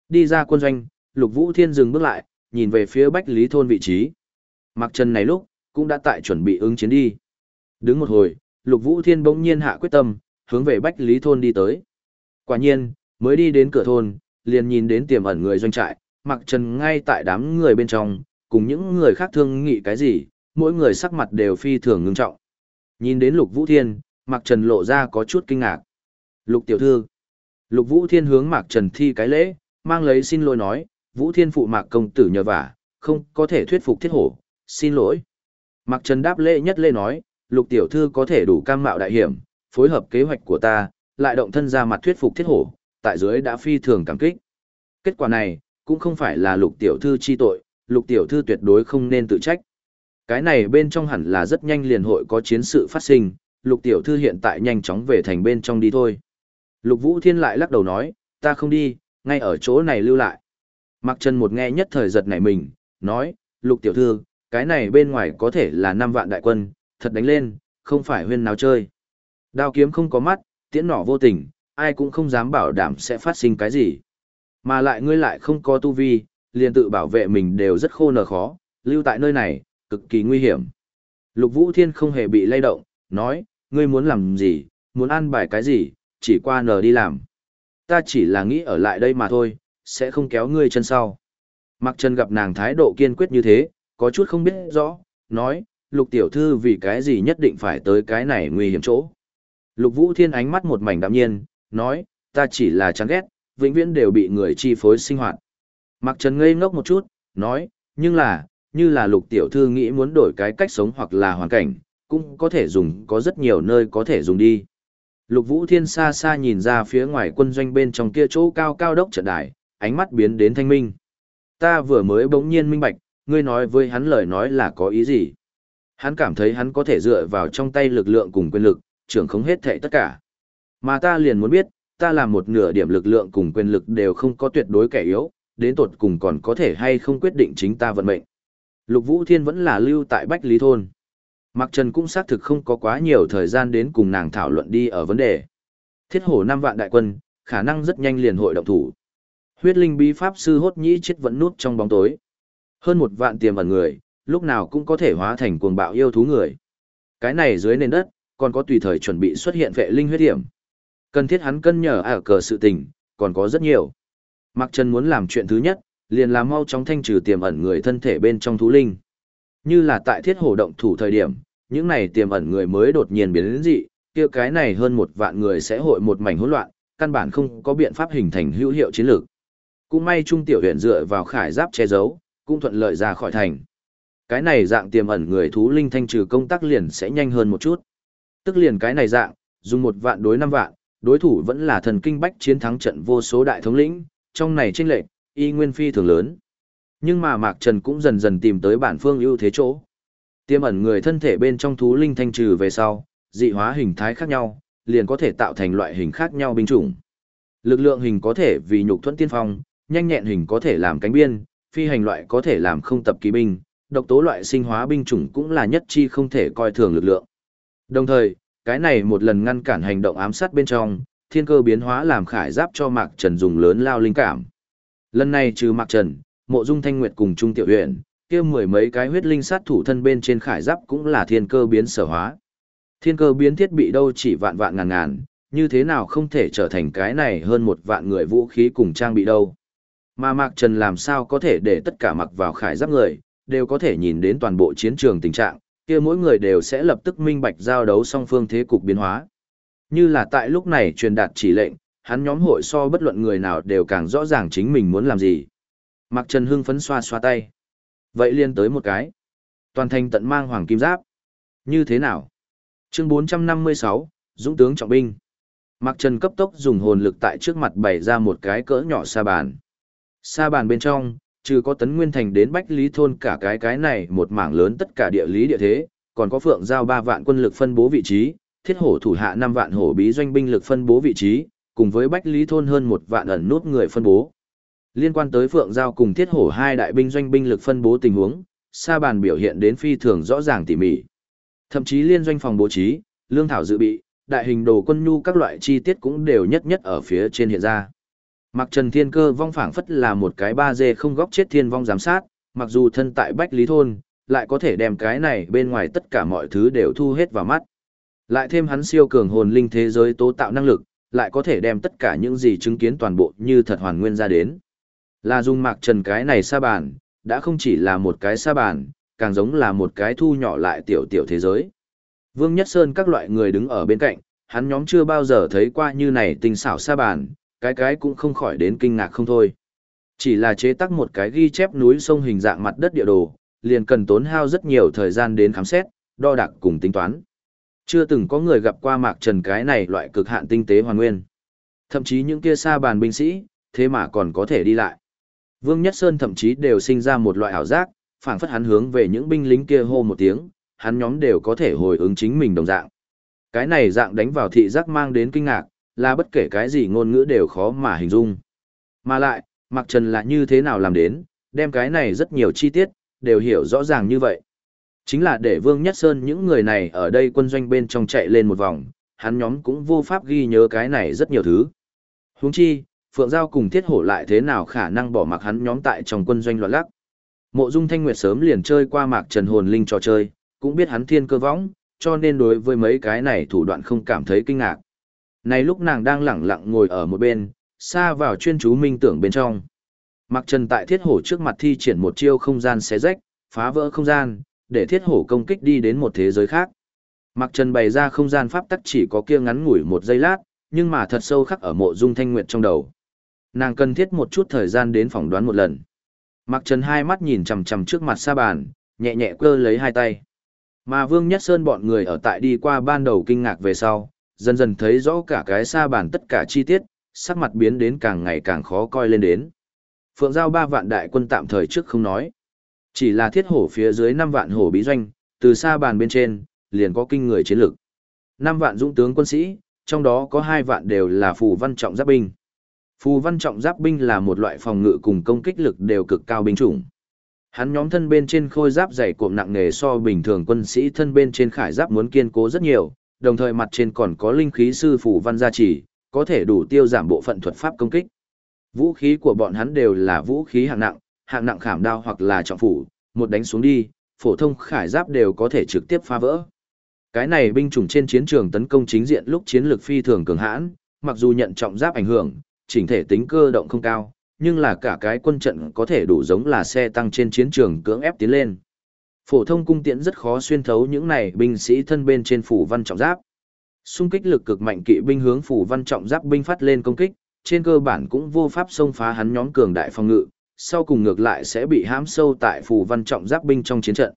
Đi ra quân doanh, Lục Vũ Thiên dừng bước lại, nhìn về phía Bách Lý Thôn vị trí. Mặc Trần này lúc, cũng đã tại chuẩn bị ứng chiến đi. Đứng một hồi, Lục Vũ Thiên bỗng nhiên hạ quyết tâm, hướng về Bách Lý Thôn đi tới. Quả nhiên, mới đi đến cửa thôn, liền nhìn đến tiềm ẩn người doanh trại, Mặc Trần ngay tại đám người bên trong, cùng những người khác thương nghị cái gì, mỗi người sắc mặt đều phi thường ngưng trọng. Nhìn đến Lục Vũ Thiên, Mặc Trần lộ ra có chút kinh ngạc. Lục tiểu thư. Lục Vũ Thiên hướng Mạc Trần thi cái lễ, mang lấy xin lỗi nói, Vũ Thiên phụ Mạc công tử nhờ vả, không có thể thuyết phục thiết hổ, xin lỗi. Mạc Trần đáp lễ nhất lễ nói, Lục tiểu thư có thể đủ cam mạo đại hiểm, phối hợp kế hoạch của ta, lại động thân ra mặt thuyết phục thiết hổ, tại dưới đã phi thường cảm kích. Kết quả này, cũng không phải là Lục tiểu thư chi tội, Lục tiểu thư tuyệt đối không nên tự trách. Cái này bên trong hẳn là rất nhanh liền hội có chiến sự phát sinh, Lục tiểu thư hiện tại nhanh chóng về thành bên trong đi thôi. Lục Vũ Thiên lại lắc đầu nói, ta không đi, ngay ở chỗ này lưu lại. Mặc Trần một nghe nhất thời giật nảy mình, nói, Lục tiểu thư, cái này bên ngoài có thể là năm vạn đại quân, thật đánh lên, không phải huyên nào chơi. Đao kiếm không có mắt, tiễn nỏ vô tình, ai cũng không dám bảo đảm sẽ phát sinh cái gì. Mà lại ngươi lại không có tu vi, liền tự bảo vệ mình đều rất khô nở khó, lưu tại nơi này, cực kỳ nguy hiểm. Lục Vũ Thiên không hề bị lay động, nói, ngươi muốn làm gì, muốn ăn bài cái gì, chỉ qua nở đi làm. Ta chỉ là nghĩ ở lại đây mà thôi, sẽ không kéo ngươi chân sau. Mặc Trần gặp nàng thái độ kiên quyết như thế, có chút không biết rõ, nói, lục tiểu thư vì cái gì nhất định phải tới cái này nguy hiểm chỗ. Lục Vũ Thiên ánh mắt một mảnh đạm nhiên, nói, ta chỉ là chán ghét, vĩnh viễn đều bị người chi phối sinh hoạt. Mặc Trần ngây ngốc một chút, nói, nhưng là, như là lục tiểu thư nghĩ muốn đổi cái cách sống hoặc là hoàn cảnh, cũng có thể dùng, có rất nhiều nơi có thể dùng đi. Lục Vũ Thiên xa xa nhìn ra phía ngoài quân doanh bên trong kia chỗ cao cao đốc trận đài, ánh mắt biến đến thanh minh. Ta vừa mới bỗng nhiên minh bạch, ngươi nói với hắn lời nói là có ý gì? Hắn cảm thấy hắn có thể dựa vào trong tay lực lượng cùng quyền lực, trưởng không hết thệ tất cả. Mà ta liền muốn biết, ta làm một nửa điểm lực lượng cùng quyền lực đều không có tuyệt đối kẻ yếu, đến tột cùng còn có thể hay không quyết định chính ta vận mệnh. Lục Vũ Thiên vẫn là lưu tại Bách Lý Thôn. Mạc Trần cũng xác thực không có quá nhiều thời gian đến cùng nàng thảo luận đi ở vấn đề. Thiết hổ năm vạn đại quân, khả năng rất nhanh liền hội động thủ. Huyết linh bí pháp sư hốt nhĩ chết vẫn nút trong bóng tối. Hơn một vạn tiềm ẩn người, lúc nào cũng có thể hóa thành cuồng bạo yêu thú người. Cái này dưới nền đất, còn có tùy thời chuẩn bị xuất hiện vệ linh huyết điểm. Cần thiết hắn cân nhở ở cờ sự tình, còn có rất nhiều. Mạc Trần muốn làm chuyện thứ nhất, liền là mau chóng thanh trừ tiềm ẩn người thân thể bên trong thú linh. Như là tại thiết hổ động thủ thời điểm, những này tiềm ẩn người mới đột nhiên biến đến dị, kia cái này hơn một vạn người sẽ hội một mảnh hỗn loạn, căn bản không có biện pháp hình thành hữu hiệu chiến lược. Cũng may trung tiểu huyện dựa vào khải giáp che giấu, cũng thuận lợi ra khỏi thành. Cái này dạng tiềm ẩn người thú linh thanh trừ công tác liền sẽ nhanh hơn một chút. Tức liền cái này dạng, dùng một vạn đối năm vạn, đối thủ vẫn là thần kinh bách chiến thắng trận vô số đại thống lĩnh, trong này chênh lệch, y nguyên phi thường lớn. Nhưng mà Mạc Trần cũng dần dần tìm tới bản phương ưu thế chỗ. Tiêm ẩn người thân thể bên trong thú linh thanh trừ về sau, dị hóa hình thái khác nhau, liền có thể tạo thành loại hình khác nhau binh chủng. Lực lượng hình có thể vì nhục thuẫn tiên phong, nhanh nhẹn hình có thể làm cánh biên, phi hành loại có thể làm không tập kỵ binh, độc tố loại sinh hóa binh chủng cũng là nhất chi không thể coi thường lực lượng. Đồng thời, cái này một lần ngăn cản hành động ám sát bên trong, thiên cơ biến hóa làm khải giáp cho Mạc Trần dùng lớn lao linh cảm. Lần này trừ Mạc Trần, mộ dung thanh nguyệt cùng trung tiểu Uyển, kia mười mấy cái huyết linh sát thủ thân bên trên khải giáp cũng là thiên cơ biến sở hóa thiên cơ biến thiết bị đâu chỉ vạn vạn ngàn ngàn như thế nào không thể trở thành cái này hơn một vạn người vũ khí cùng trang bị đâu mà mạc trần làm sao có thể để tất cả mặc vào khải giáp người đều có thể nhìn đến toàn bộ chiến trường tình trạng kia mỗi người đều sẽ lập tức minh bạch giao đấu song phương thế cục biến hóa như là tại lúc này truyền đạt chỉ lệnh hắn nhóm hội so bất luận người nào đều càng rõ ràng chính mình muốn làm gì Mạc Trần hưng phấn xoa xoa tay. Vậy liên tới một cái. Toàn thành tận mang hoàng kim giáp. Như thế nào? Chương 456, dũng tướng trọng binh. Mạc Trần cấp tốc dùng hồn lực tại trước mặt bày ra một cái cỡ nhỏ sa bàn. Sa bàn bên trong, trừ có tấn nguyên thành đến Bách Lý Thôn cả cái cái này một mảng lớn tất cả địa lý địa thế, còn có phượng giao ba vạn quân lực phân bố vị trí, thiết hổ thủ hạ năm vạn hổ bí doanh binh lực phân bố vị trí, cùng với Bách Lý Thôn hơn một vạn ẩn nút người phân bố. Liên quan tới phượng giao cùng thiết hổ hai đại binh doanh binh lực phân bố tình huống, sa bàn biểu hiện đến phi thường rõ ràng tỉ mỉ. Thậm chí liên doanh phòng bố trí, lương thảo dự bị, đại hình đồ quân nhu các loại chi tiết cũng đều nhất nhất ở phía trên hiện ra. Mặc Trần Thiên Cơ vong phảng phất là một cái ba dê không góc chết thiên vong giám sát, mặc dù thân tại Bách Lý Thôn, lại có thể đem cái này bên ngoài tất cả mọi thứ đều thu hết vào mắt. Lại thêm hắn siêu cường hồn linh thế giới tố tạo năng lực, lại có thể đem tất cả những gì chứng kiến toàn bộ như thật hoàn nguyên ra đến. Là dùng Mạc Trần cái này sa bàn, đã không chỉ là một cái sa bàn, càng giống là một cái thu nhỏ lại tiểu tiểu thế giới. Vương Nhất Sơn các loại người đứng ở bên cạnh, hắn nhóm chưa bao giờ thấy qua như này tình xảo sa bàn, cái cái cũng không khỏi đến kinh ngạc không thôi. Chỉ là chế tác một cái ghi chép núi sông hình dạng mặt đất địa đồ, liền cần tốn hao rất nhiều thời gian đến khám xét, đo đạc cùng tính toán. Chưa từng có người gặp qua mạc trần cái này loại cực hạn tinh tế hoàn nguyên. Thậm chí những kia xa bàn binh sĩ, thế mà còn có thể đi lại. Vương Nhất Sơn thậm chí đều sinh ra một loại ảo giác, phảng phất hắn hướng về những binh lính kia hô một tiếng, hắn nhóm đều có thể hồi ứng chính mình đồng dạng. Cái này dạng đánh vào thị giác mang đến kinh ngạc, là bất kể cái gì ngôn ngữ đều khó mà hình dung. Mà lại, Mạc Trần là như thế nào làm đến, đem cái này rất nhiều chi tiết, đều hiểu rõ ràng như vậy. Chính là để Vương Nhất Sơn những người này ở đây quân doanh bên trong chạy lên một vòng, hắn nhóm cũng vô pháp ghi nhớ cái này rất nhiều thứ. Huống chi, Phượng Giao cùng Thiết Hổ lại thế nào khả năng bỏ mặc hắn nhóm tại trong quân doanh loạn lắc. Mộ Dung Thanh Nguyệt sớm liền chơi qua Mạc Trần hồn linh trò chơi, cũng biết hắn thiên cơ võng, cho nên đối với mấy cái này thủ đoạn không cảm thấy kinh ngạc. Này lúc nàng đang lẳng lặng ngồi ở một bên, xa vào chuyên chú minh tưởng bên trong. Mặc Trần tại thiết hổ trước mặt thi triển một chiêu không gian xé rách, phá vỡ không gian, để thiết hổ công kích đi đến một thế giới khác. Mặc Trần bày ra không gian pháp tắc chỉ có kia ngắn ngủi một giây lát, nhưng mà thật sâu khắc ở mộ dung thanh nguyệt trong đầu. Nàng cần thiết một chút thời gian đến phỏng đoán một lần. Mặc Trần hai mắt nhìn chằm chằm trước mặt sa bàn, nhẹ nhẹ cơ lấy hai tay. Mà Vương Nhất Sơn bọn người ở tại đi qua ban đầu kinh ngạc về sau, dần dần thấy rõ cả cái xa bàn tất cả chi tiết, sắc mặt biến đến càng ngày càng khó coi lên đến. Phượng giao ba vạn đại quân tạm thời trước không nói. Chỉ là thiết hổ phía dưới năm vạn hổ bí doanh, từ xa bàn bên trên, liền có kinh người chiến lực. năm vạn dũng tướng quân sĩ, trong đó có hai vạn đều là phù văn trọng giáp binh. Phù văn trọng giáp binh là một loại phòng ngự cùng công kích lực đều cực cao binh chủng. Hắn nhóm thân bên trên khôi giáp dày cộm nặng nề so bình thường quân sĩ thân bên trên khải giáp muốn kiên cố rất nhiều, đồng thời mặt trên còn có linh khí sư phủ văn gia trì, có thể đủ tiêu giảm bộ phận thuật pháp công kích. Vũ khí của bọn hắn đều là vũ khí hạng nặng, hạng nặng khảm đao hoặc là trọng phủ, một đánh xuống đi, phổ thông khải giáp đều có thể trực tiếp phá vỡ. Cái này binh chủng trên chiến trường tấn công chính diện lúc chiến lược phi thường cường hãn, mặc dù nhận trọng giáp ảnh hưởng, chỉnh thể tính cơ động không cao, nhưng là cả cái quân trận có thể đủ giống là xe tăng trên chiến trường cưỡng ép tiến lên. Phổ thông cung tiễn rất khó xuyên thấu những này binh sĩ thân bên trên phủ văn trọng giáp. Xung kích lực cực mạnh kỵ binh hướng phủ văn trọng giáp binh phát lên công kích, trên cơ bản cũng vô pháp xông phá hắn nhóm cường đại phòng ngự, sau cùng ngược lại sẽ bị hãm sâu tại phủ văn trọng giáp binh trong chiến trận.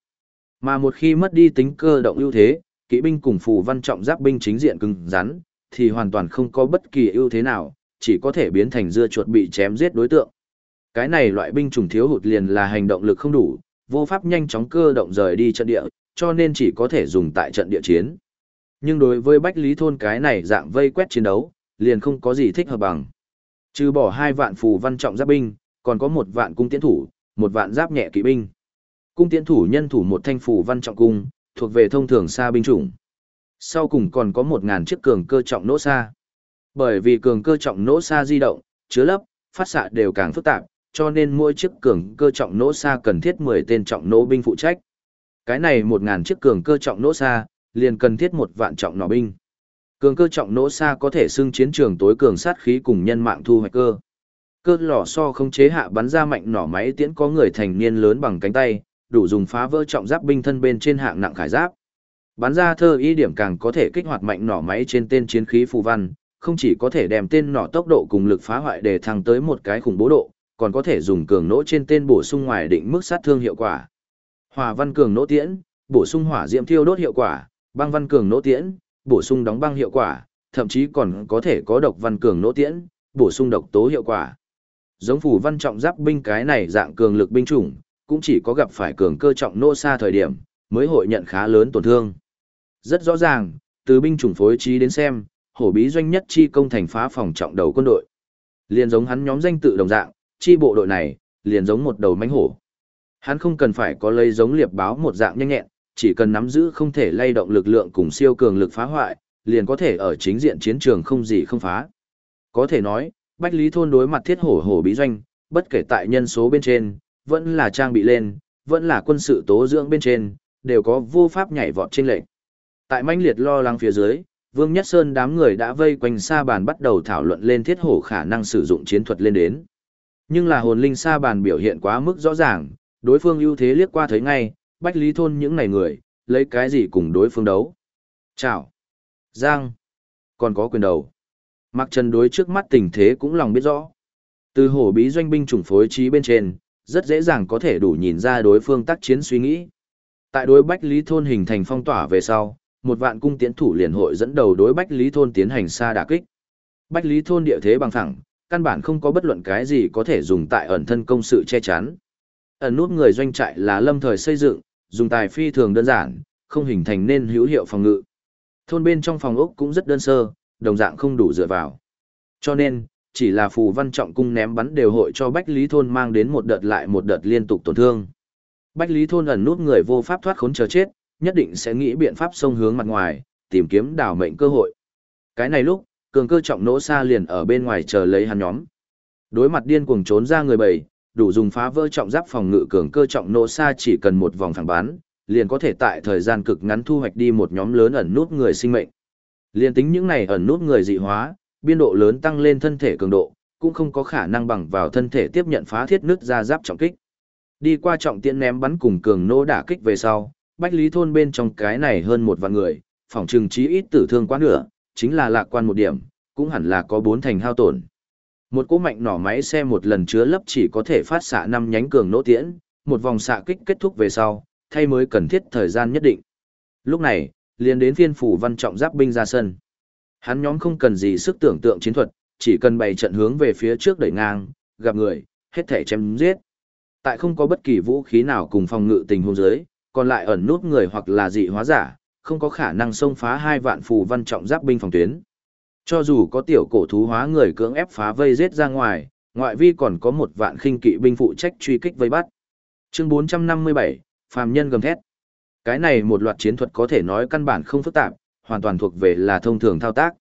Mà một khi mất đi tính cơ động ưu thế, kỵ binh cùng phủ văn trọng giáp binh chính diện cứng rắn, thì hoàn toàn không có bất kỳ ưu thế nào, chỉ có thể biến thành dưa chuột bị chém giết đối tượng. Cái này loại binh chủng thiếu hụt liền là hành động lực không đủ, vô pháp nhanh chóng cơ động rời đi trận địa, cho nên chỉ có thể dùng tại trận địa chiến. Nhưng đối với Bách Lý Thôn cái này dạng vây quét chiến đấu, liền không có gì thích hợp bằng. Trừ bỏ hai vạn phù văn trọng giáp binh, còn có một vạn cung tiễn thủ, một vạn giáp nhẹ kỵ binh. Cung tiễn thủ nhân thủ một thanh phù văn trọng cung, thuộc về thông thường xa binh chủng. Sau cùng còn có một ngàn chiếc cường cơ trọng nỗ xa. Bởi vì cường cơ trọng nỗ xa di động, chứa lấp, phát xạ đều càng phức tạp, cho nên mỗi chiếc cường cơ trọng nỗ xa cần thiết 10 tên trọng nỗ binh phụ trách. Cái này 1000 chiếc cường cơ trọng nỗ xa, liền cần thiết một vạn trọng nỏ binh. Cường cơ trọng nỗ xa có thể xưng chiến trường tối cường sát khí cùng nhân mạng thu hoạch cơ. Cơ lò so không chế hạ bắn ra mạnh nỏ máy tiễn có người thành niên lớn bằng cánh tay, đủ dùng phá vỡ trọng giáp binh thân bên trên hạng nặng khải giáp. Bắn ra thơ ý điểm càng có thể kích hoạt mạnh nỏ máy trên tên chiến khí phù văn, không chỉ có thể đem tên nỏ tốc độ cùng lực phá hoại để thăng tới một cái khủng bố độ, còn có thể dùng cường nỗ trên tên bổ sung ngoài định mức sát thương hiệu quả. Hỏa văn cường nỗ tiễn, bổ sung hỏa diễm thiêu đốt hiệu quả, băng văn cường nỗ tiễn, bổ sung đóng băng hiệu quả, thậm chí còn có thể có độc văn cường nỗ tiễn, bổ sung độc tố hiệu quả. Giống phủ văn trọng giáp binh cái này dạng cường lực binh chủng, cũng chỉ có gặp phải cường cơ trọng nô xa thời điểm, mới hội nhận khá lớn tổn thương. Rất rõ ràng, từ binh chủng phối trí đến xem, hổ bí doanh nhất chi công thành phá phòng trọng đầu quân đội. Liền giống hắn nhóm danh tự đồng dạng, chi bộ đội này, liền giống một đầu mánh hổ. Hắn không cần phải có lấy giống liệp báo một dạng nhanh nhẹn, chỉ cần nắm giữ không thể lay động lực lượng cùng siêu cường lực phá hoại, liền có thể ở chính diện chiến trường không gì không phá. Có thể nói, Bách Lý Thôn đối mặt thiết hổ hổ bí doanh, bất kể tại nhân số bên trên, vẫn là trang bị lên, vẫn là quân sự tố dưỡng bên trên, đều có vô pháp nhảy vọt trên lệnh. Tại manh liệt lo lắng phía dưới, Vương Nhất Sơn đám người đã vây quanh xa bàn bắt đầu thảo luận lên thiết hổ khả năng sử dụng chiến thuật lên đến. Nhưng là hồn linh sa bàn biểu hiện quá mức rõ ràng, đối phương ưu thế liếc qua thấy ngay, bách lý thôn những này người, lấy cái gì cùng đối phương đấu. Chào. Giang. Còn có quyền đầu. Mặc trần đối trước mắt tình thế cũng lòng biết rõ. Từ hổ bí doanh binh chủng phối trí bên trên, rất dễ dàng có thể đủ nhìn ra đối phương tác chiến suy nghĩ. Tại đối Bách Lý Thôn hình thành phong tỏa về sau, một vạn cung tiến thủ liền hội dẫn đầu đối Bách Lý Thôn tiến hành xa đả kích. Bách Lý Thôn địa thế bằng thẳng, căn bản không có bất luận cái gì có thể dùng tại ẩn thân công sự che chắn. Ẩn nút người doanh trại là lâm thời xây dựng, dùng tài phi thường đơn giản, không hình thành nên hữu hiệu phòng ngự. Thôn bên trong phòng ốc cũng rất đơn sơ, đồng dạng không đủ dựa vào. Cho nên, chỉ là phù văn trọng cung ném bắn đều hội cho Bách Lý Thôn mang đến một đợt lại một đợt liên tục tổn thương. Bách Lý Thôn ẩn nút người vô pháp thoát khốn chờ chết, nhất định sẽ nghĩ biện pháp xông hướng mặt ngoài, tìm kiếm đảo mệnh cơ hội. Cái này lúc, cường cơ trọng nỗ xa liền ở bên ngoài chờ lấy hắn nhóm. Đối mặt điên cuồng trốn ra người bầy, đủ dùng phá vỡ trọng giáp phòng ngự cường cơ trọng nỗ xa chỉ cần một vòng phản bán, liền có thể tại thời gian cực ngắn thu hoạch đi một nhóm lớn ẩn nút người sinh mệnh. Liên tính những này ẩn nút người dị hóa, biên độ lớn tăng lên thân thể cường độ, cũng không có khả năng bằng vào thân thể tiếp nhận phá thiết nứt ra giáp trọng kích. Đi qua trọng tiễn ném bắn cùng cường nỗ đả kích về sau, Bách Lý thôn bên trong cái này hơn một vạn người, phòng trừng chí ít tử thương quá nửa, chính là lạc quan một điểm, cũng hẳn là có bốn thành hao tổn. Một cỗ mạnh nỏ máy xe một lần chứa lấp chỉ có thể phát xạ năm nhánh cường nỗ tiễn, một vòng xạ kích kết thúc về sau, thay mới cần thiết thời gian nhất định. Lúc này, liền đến phiên phủ văn trọng giáp binh ra sân. Hắn nhóm không cần gì sức tưởng tượng chiến thuật, chỉ cần bày trận hướng về phía trước đẩy ngang, gặp người, hết thể chém giết. Tại không có bất kỳ vũ khí nào cùng phòng ngự tình huống dưới, còn lại ẩn nút người hoặc là dị hóa giả, không có khả năng xông phá hai vạn phù văn trọng giáp binh phòng tuyến. Cho dù có tiểu cổ thú hóa người cưỡng ép phá vây giết ra ngoài, ngoại vi còn có một vạn khinh kỵ binh phụ trách truy kích vây bắt. Chương 457, phàm nhân gầm thét. Cái này một loạt chiến thuật có thể nói căn bản không phức tạp, hoàn toàn thuộc về là thông thường thao tác.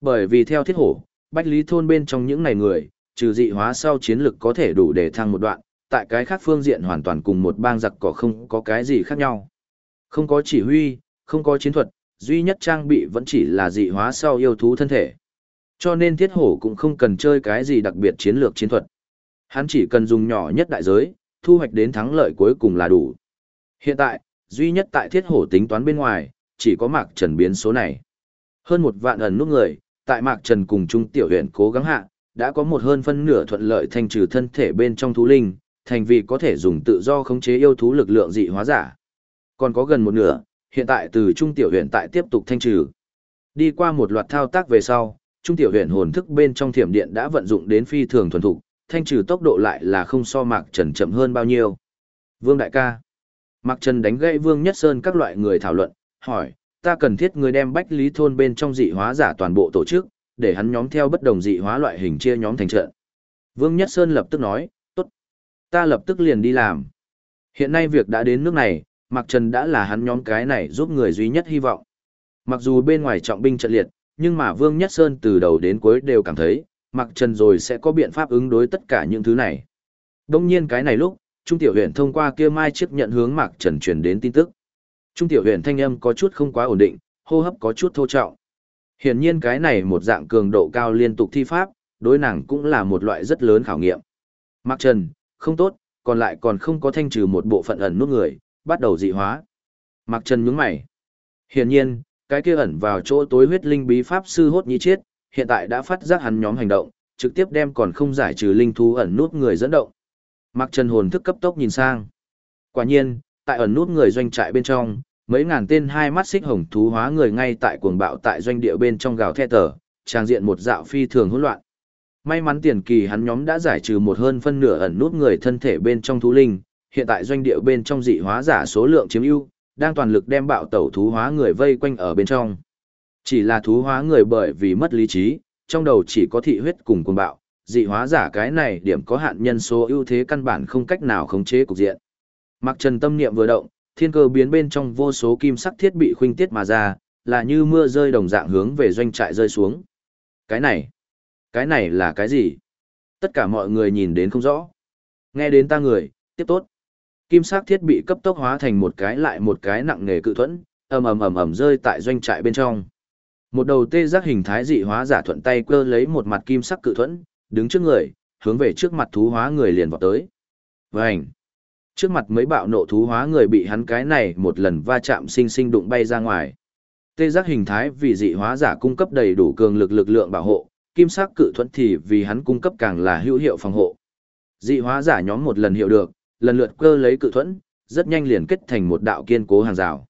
Bởi vì theo thiết hổ, bách lý thôn bên trong những này người, trừ dị hóa sau chiến lực có thể đủ để thăng một đoạn, tại cái khác phương diện hoàn toàn cùng một bang giặc cỏ không có cái gì khác nhau. Không có chỉ huy, không có chiến thuật, duy nhất trang bị vẫn chỉ là dị hóa sau yêu thú thân thể. Cho nên thiết hổ cũng không cần chơi cái gì đặc biệt chiến lược chiến thuật. Hắn chỉ cần dùng nhỏ nhất đại giới, thu hoạch đến thắng lợi cuối cùng là đủ. Hiện tại, duy nhất tại thiết hổ tính toán bên ngoài, chỉ có mạc trần biến số này. Hơn một vạn ẩn nút người, tại mạc trần cùng trung tiểu huyện cố gắng hạ, đã có một hơn phân nửa thuận lợi thanh trừ thân thể bên trong thú linh, thành vì có thể dùng tự do khống chế yêu thú lực lượng dị hóa giả. Còn có gần một nửa, hiện tại từ trung tiểu Huyền tại tiếp tục thanh trừ. Đi qua một loạt thao tác về sau, trung tiểu Huyền hồn thức bên trong thiểm điện đã vận dụng đến phi thường thuần thục, thanh trừ tốc độ lại là không so mạc trần chậm hơn bao nhiêu. Vương đại ca. Mạc trần đánh gãy Vương Nhất Sơn các loại người thảo luận, hỏi, ta cần thiết người đem bách lý thôn bên trong dị hóa giả toàn bộ tổ chức, để hắn nhóm theo bất đồng dị hóa loại hình chia nhóm thành trận. Vương Nhất Sơn lập tức nói, tốt, ta lập tức liền đi làm. Hiện nay việc đã đến nước này, Mạc Trần đã là hắn nhóm cái này giúp người duy nhất hy vọng. Mặc dù bên ngoài trọng binh trận liệt, nhưng mà Vương Nhất Sơn từ đầu đến cuối đều cảm thấy, Mạc Trần rồi sẽ có biện pháp ứng đối tất cả những thứ này. Đông nhiên cái này lúc, Trung Tiểu Huyền thông qua kia mai chiếc nhận hướng Mạc Trần truyền đến tin tức. Trung Tiểu Huyền thanh âm có chút không quá ổn định, hô hấp có chút thô trọng. Hiển nhiên cái này một dạng cường độ cao liên tục thi pháp, đối nàng cũng là một loại rất lớn khảo nghiệm. Mạc Trần, không tốt, còn lại còn không có thanh trừ một bộ phận ẩn nút người, bắt đầu dị hóa. Mạc Trần nhướng mày. Hiển nhiên, cái kia ẩn vào chỗ tối huyết linh bí pháp sư hốt nhi chết, hiện tại đã phát giác hắn nhóm hành động, trực tiếp đem còn không giải trừ linh thú ẩn nút người dẫn động. Mạc Trần hồn thức cấp tốc nhìn sang. Quả nhiên, tại ẩn nút người doanh trại bên trong, mấy ngàn tên hai mắt xích hồng thú hóa người ngay tại cuồng bạo tại doanh địa bên trong gào the tờ, trang diện một dạo phi thường hỗn loạn. May mắn tiền kỳ hắn nhóm đã giải trừ một hơn phân nửa ẩn nút người thân thể bên trong thú linh, hiện tại doanh địa bên trong dị hóa giả số lượng chiếm ưu, đang toàn lực đem bạo tẩu thú hóa người vây quanh ở bên trong. Chỉ là thú hóa người bởi vì mất lý trí, trong đầu chỉ có thị huyết cùng cuồng bạo, dị hóa giả cái này điểm có hạn nhân số ưu thế căn bản không cách nào khống chế cục diện. Mặc Trần tâm niệm vừa động, thiên cơ biến bên trong vô số kim sắc thiết bị khuynh tiết mà ra, là như mưa rơi đồng dạng hướng về doanh trại rơi xuống. Cái này, cái này là cái gì? Tất cả mọi người nhìn đến không rõ. Nghe đến ta người, tiếp tốt. Kim sắc thiết bị cấp tốc hóa thành một cái lại một cái nặng nghề cự thuẫn, ầm ầm ầm ầm rơi tại doanh trại bên trong. Một đầu tê giác hình thái dị hóa giả thuận tay cơ lấy một mặt kim sắc cự thuẫn, đứng trước người, hướng về trước mặt thú hóa người liền vọt tới. Vành! Trước mặt mấy bạo nộ thú hóa người bị hắn cái này một lần va chạm sinh sinh đụng bay ra ngoài. Tê giác hình thái vì dị hóa giả cung cấp đầy đủ cường lực lực lượng bảo hộ, kim sắc cự thuẫn thì vì hắn cung cấp càng là hữu hiệu phòng hộ. Dị hóa giả nhóm một lần hiểu được, lần lượt cơ lấy cự thuẫn, rất nhanh liền kết thành một đạo kiên cố hàng rào.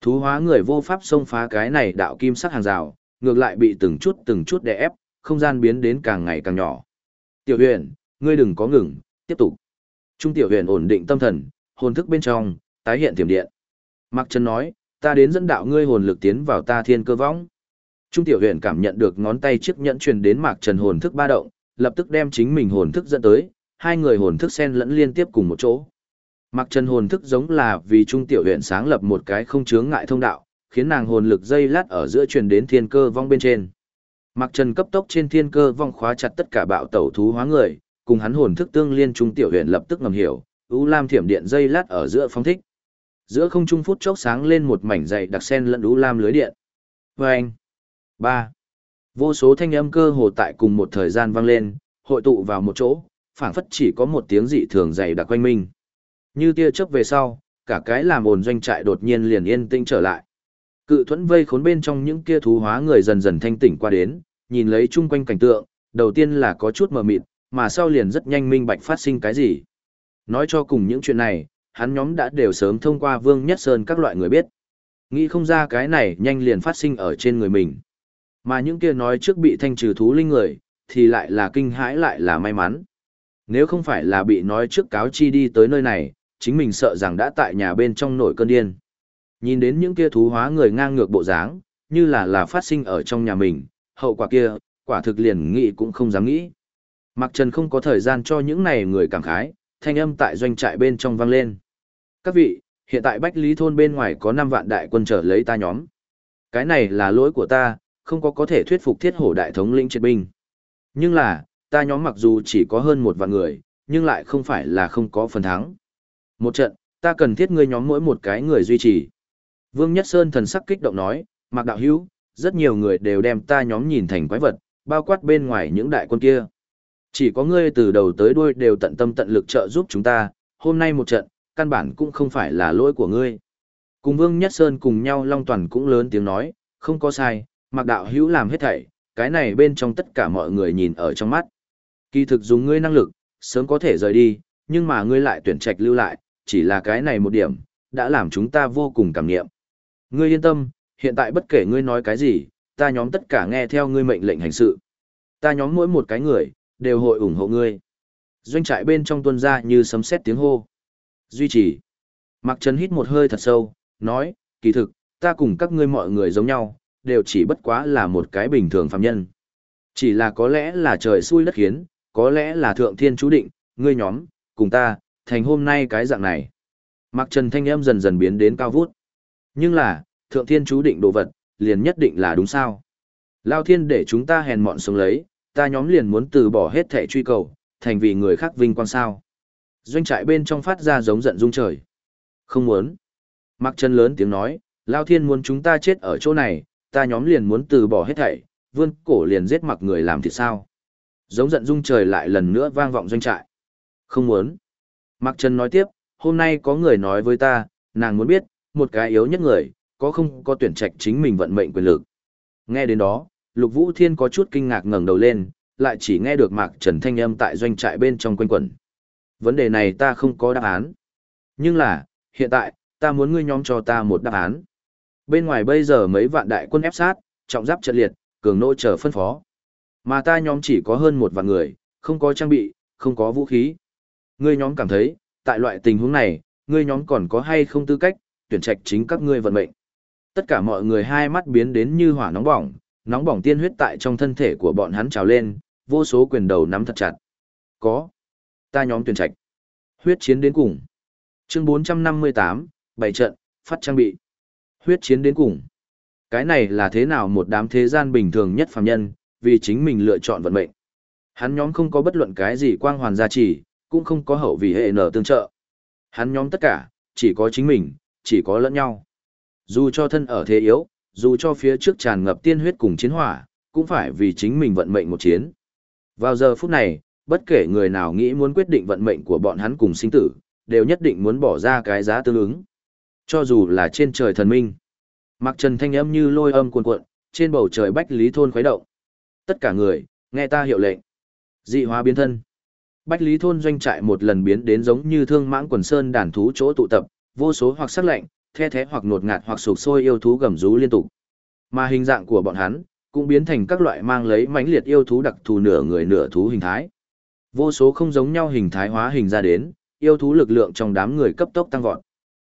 Thú hóa người vô pháp xông phá cái này đạo kim sắc hàng rào, ngược lại bị từng chút từng chút đè ép, không gian biến đến càng ngày càng nhỏ. Tiểu huyền, ngươi đừng có ngừng, tiếp tục. Trung tiểu huyền ổn định tâm thần, hồn thức bên trong, tái hiện tiềm điện. Mạc Trần nói, ta đến dẫn đạo ngươi hồn lực tiến vào ta thiên cơ võng. Trung tiểu huyền cảm nhận được ngón tay chiếc nhẫn truyền đến Mạc Trần hồn thức ba động, lập tức đem chính mình hồn thức dẫn tới, hai người hồn thức xen lẫn liên tiếp cùng một chỗ. mặc Trần hồn thức giống là vì Trung tiểu huyền sáng lập một cái không chướng ngại thông đạo, khiến nàng hồn lực dây lát ở giữa truyền đến thiên cơ vong bên trên. mặc Trần cấp tốc trên thiên cơ vong khóa chặt tất cả bạo tẩu thú hóa người, cùng hắn hồn thức tương liên trung tiểu huyền lập tức ngầm hiểu, U Lam thiểm điện dây lát ở giữa phong thích. Giữa không trung phút chốc sáng lên một mảnh dày đặc sen lẫn U Lam lưới điện. Vâng! ba Vô số thanh âm cơ hồ tại cùng một thời gian vang lên, hội tụ vào một chỗ, phảng phất chỉ có một tiếng dị thường dày đặc quanh minh. Như tia chớp về sau, cả cái làm ồn doanh trại đột nhiên liền yên tĩnh trở lại. Cự thuẫn vây khốn bên trong những kia thú hóa người dần dần thanh tỉnh qua đến, nhìn lấy chung quanh cảnh tượng, đầu tiên là có chút mờ mịt, mà sau liền rất nhanh minh bạch phát sinh cái gì. Nói cho cùng những chuyện này, hắn nhóm đã đều sớm thông qua Vương Nhất Sơn các loại người biết. Nghĩ không ra cái này nhanh liền phát sinh ở trên người mình. Mà những kia nói trước bị thanh trừ thú linh người, thì lại là kinh hãi lại là may mắn. Nếu không phải là bị nói trước cáo chi đi tới nơi này, chính mình sợ rằng đã tại nhà bên trong nổi cơn điên. Nhìn đến những kia thú hóa người ngang ngược bộ dáng, như là là phát sinh ở trong nhà mình, hậu quả kia, quả thực liền nghĩ cũng không dám nghĩ. Mặc Trần không có thời gian cho những này người cảm khái, thanh âm tại doanh trại bên trong vang lên. Các vị, hiện tại Bách Lý Thôn bên ngoài có 5 vạn đại quân trở lấy ta nhóm. Cái này là lỗi của ta, không có có thể thuyết phục thiết hổ đại thống lĩnh triệt binh. Nhưng là, ta nhóm mặc dù chỉ có hơn một vạn người, nhưng lại không phải là không có phần thắng. Một trận, ta cần thiết ngươi nhóm mỗi một cái người duy trì. Vương Nhất Sơn thần sắc kích động nói, Mạc Đạo Hữu rất nhiều người đều đem ta nhóm nhìn thành quái vật, bao quát bên ngoài những đại quân kia. Chỉ có ngươi từ đầu tới đuôi đều tận tâm tận lực trợ giúp chúng ta, hôm nay một trận, căn bản cũng không phải là lỗi của ngươi. Cùng Vương Nhất Sơn cùng nhau Long Toàn cũng lớn tiếng nói, không có sai, Mạc Đạo Hữu làm hết thảy, cái này bên trong tất cả mọi người nhìn ở trong mắt. Kỳ thực dùng ngươi năng lực, sớm có thể rời đi, nhưng mà ngươi lại tuyển trạch lưu lại, chỉ là cái này một điểm, đã làm chúng ta vô cùng cảm nghiệm. Ngươi yên tâm, hiện tại bất kể ngươi nói cái gì, ta nhóm tất cả nghe theo ngươi mệnh lệnh hành sự. Ta nhóm mỗi một cái người, đều hội ủng hộ ngươi. Doanh trại bên trong tuân ra như sấm sét tiếng hô. Duy trì. Mạc Trần hít một hơi thật sâu, nói, kỳ thực, ta cùng các ngươi mọi người giống nhau, đều chỉ bất quá là một cái bình thường phạm nhân. Chỉ là có lẽ là trời xui đất khiến, có lẽ là thượng thiên chú định, ngươi nhóm, cùng ta, thành hôm nay cái dạng này. Mạc Trần thanh âm dần dần biến đến cao vút. Nhưng là, thượng thiên chú định đồ vật, liền nhất định là đúng sao. Lao thiên để chúng ta hèn mọn sống lấy, ta nhóm liền muốn từ bỏ hết thể truy cầu, thành vì người khác vinh quang sao. Doanh trại bên trong phát ra giống giận rung trời. Không muốn. Mặc chân lớn tiếng nói, Lao thiên muốn chúng ta chết ở chỗ này, ta nhóm liền muốn từ bỏ hết thảy, vươn cổ liền giết mặc người làm thì sao. Giống giận rung trời lại lần nữa vang vọng doanh trại. Không muốn. Mặc trần nói tiếp, hôm nay có người nói với ta, nàng muốn biết, một cái yếu nhất người, có không có tuyển trạch chính mình vận mệnh quyền lực. Nghe đến đó, Lục Vũ Thiên có chút kinh ngạc ngẩng đầu lên, lại chỉ nghe được Mạc Trần thanh âm tại doanh trại bên trong quanh quẩn. Vấn đề này ta không có đáp án. Nhưng là, hiện tại, ta muốn ngươi nhóm cho ta một đáp án. Bên ngoài bây giờ mấy vạn đại quân ép sát, trọng giáp trận liệt, cường nô chờ phân phó. Mà ta nhóm chỉ có hơn một vạn người, không có trang bị, không có vũ khí. Ngươi nhóm cảm thấy, tại loại tình huống này, ngươi nhóm còn có hay không tư cách, tuyển trạch chính các ngươi vận mệnh. Tất cả mọi người hai mắt biến đến như hỏa nóng bỏng, nóng bỏng tiên huyết tại trong thân thể của bọn hắn trào lên, vô số quyền đầu nắm thật chặt. Có. Ta nhóm tuyển trạch. Huyết chiến đến cùng. Chương 458, bảy trận, phát trang bị. Huyết chiến đến cùng. Cái này là thế nào một đám thế gian bình thường nhất phàm nhân, vì chính mình lựa chọn vận mệnh. Hắn nhóm không có bất luận cái gì quang hoàn gia trì, cũng không có hậu vì hệ nở tương trợ. Hắn nhóm tất cả, chỉ có chính mình, chỉ có lẫn nhau. Dù cho thân ở thế yếu, dù cho phía trước tràn ngập tiên huyết cùng chiến hỏa, cũng phải vì chính mình vận mệnh một chiến. Vào giờ phút này, bất kể người nào nghĩ muốn quyết định vận mệnh của bọn hắn cùng sinh tử, đều nhất định muốn bỏ ra cái giá tương ứng. Cho dù là trên trời thần minh. Mặc trần thanh âm như lôi âm cuồn cuộn, trên bầu trời bách lý thôn khuấy động. Tất cả người, nghe ta hiệu lệnh. Dị hóa biến thân. Bách lý thôn doanh trại một lần biến đến giống như thương mãng quần sơn đàn thú chỗ tụ tập, vô số hoặc sắc lạnh, the thế hoặc nột ngạt hoặc sụp sôi yêu thú gầm rú liên tục. Mà hình dạng của bọn hắn, cũng biến thành các loại mang lấy mãnh liệt yêu thú đặc thù nửa người nửa thú hình thái. Vô số không giống nhau hình thái hóa hình ra đến, yêu thú lực lượng trong đám người cấp tốc tăng vọt.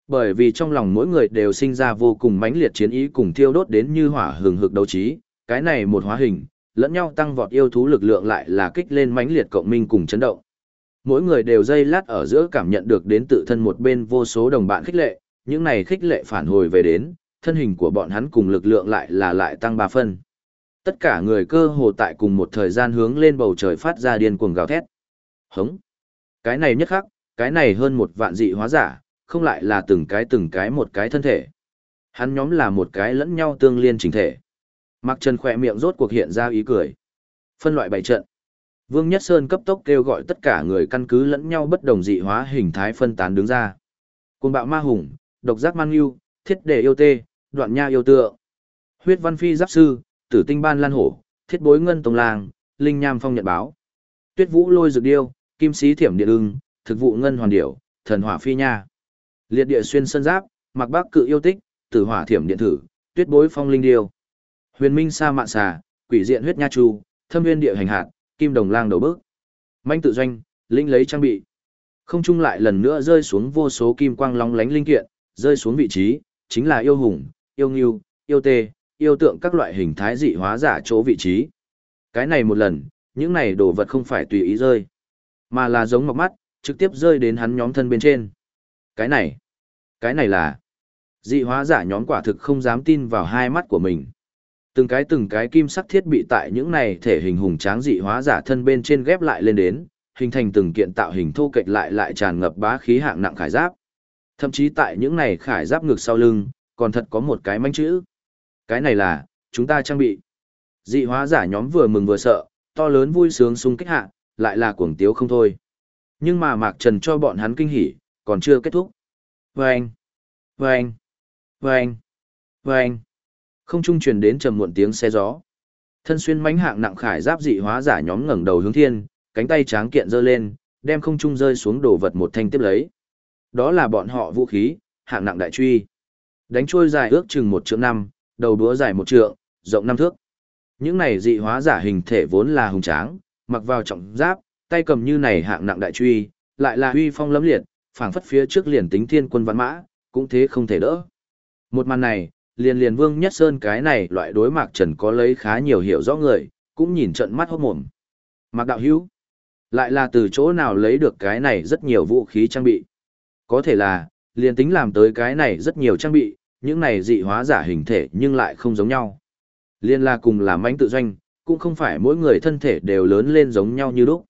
Bởi vì trong lòng mỗi người đều sinh ra vô cùng mãnh liệt chiến ý cùng thiêu đốt đến như hỏa hừng hực đấu trí, cái này một hóa hình, lẫn nhau tăng vọt yêu thú lực lượng lại là kích lên mãnh liệt cộng minh cùng chấn động. Mỗi người đều dây lát ở giữa cảm nhận được đến tự thân một bên vô số đồng bạn khích lệ, những này khích lệ phản hồi về đến, thân hình của bọn hắn cùng lực lượng lại là lại tăng ba phân. Tất cả người cơ hồ tại cùng một thời gian hướng lên bầu trời phát ra điên cuồng gào thét. Hống! Cái này nhất khắc, cái này hơn một vạn dị hóa giả, không lại là từng cái từng cái một cái thân thể. Hắn nhóm là một cái lẫn nhau tương liên chỉnh thể. Mặc Trần khỏe miệng rốt cuộc hiện ra ý cười. Phân loại bảy trận. Vương Nhất Sơn cấp tốc kêu gọi tất cả người căn cứ lẫn nhau bất đồng dị hóa hình thái phân tán đứng ra. Côn bạo ma hùng, độc giác man yêu, thiết đề yêu tê, đoạn nha yêu tựa. Huyết văn phi giáp sư, tử tinh ban lan hổ, thiết bối ngân tông lang, linh nham phong nhận báo. Tuyết vũ lôi dược điêu, kim sĩ thiểm điện ưng, thực vụ ngân hoàn điểu, thần hỏa phi nha. Liệt địa xuyên sơn giáp, mặc bác cự yêu tích, tử hỏa thiểm điện thử, tuyết bối phong linh điêu. Huyền minh sa mạn xà, quỷ diện huyết nha chu, thâm viên địa hành hạt, kim đồng lang đầu bước. Manh tự doanh, linh lấy trang bị. Không trung lại lần nữa rơi xuống vô số kim quang long lánh linh kiện, rơi xuống vị trí, chính là yêu hùng, yêu nghiêu, yêu tê, yêu tượng các loại hình thái dị hóa giả chỗ vị trí. Cái này một lần, những này đồ vật không phải tùy ý rơi, mà là giống mọc mắt, trực tiếp rơi đến hắn nhóm thân bên trên. Cái này, cái này là dị hóa giả nhóm quả thực không dám tin vào hai mắt của mình. Từng cái từng cái kim sắc thiết bị tại những này thể hình hùng tráng dị hóa giả thân bên trên ghép lại lên đến, hình thành từng kiện tạo hình thô kệch lại lại tràn ngập bá khí hạng nặng khải giáp. Thậm chí tại những này khải giáp ngực sau lưng, còn thật có một cái manh chữ. Cái này là, chúng ta trang bị. Dị hóa giả nhóm vừa mừng vừa sợ, to lớn vui sướng sung kích hạ, lại là cuồng tiếu không thôi. Nhưng mà Mạc Trần cho bọn hắn kinh hỉ, còn chưa kết thúc. Vâng! Vâng! Vâng! Vâng! Không trung truyền đến trầm muộn tiếng xe gió. Thân xuyên mánh hạng nặng khải giáp dị hóa giả nhóm ngẩng đầu hướng thiên, cánh tay tráng kiện giơ lên, đem không trung rơi xuống đồ vật một thanh tiếp lấy. Đó là bọn họ vũ khí, hạng nặng đại truy. Đánh trôi dài ước chừng một trượng năm, đầu đúa dài một trượng, rộng năm thước. Những này dị hóa giả hình thể vốn là hùng tráng, mặc vào trọng giáp, tay cầm như này hạng nặng đại truy, lại là huy phong lấm liệt, phảng phất phía trước liền tính thiên quân văn mã, cũng thế không thể đỡ. Một màn này, liền liền Vương Nhất Sơn cái này loại đối mạc trần có lấy khá nhiều hiểu rõ người, cũng nhìn trận mắt hốt mồm. Mạc đạo hữu, lại là từ chỗ nào lấy được cái này rất nhiều vũ khí trang bị. Có thể là, liền tính làm tới cái này rất nhiều trang bị, những này dị hóa giả hình thể nhưng lại không giống nhau. Liên là cùng làm mánh tự doanh, cũng không phải mỗi người thân thể đều lớn lên giống nhau như lúc.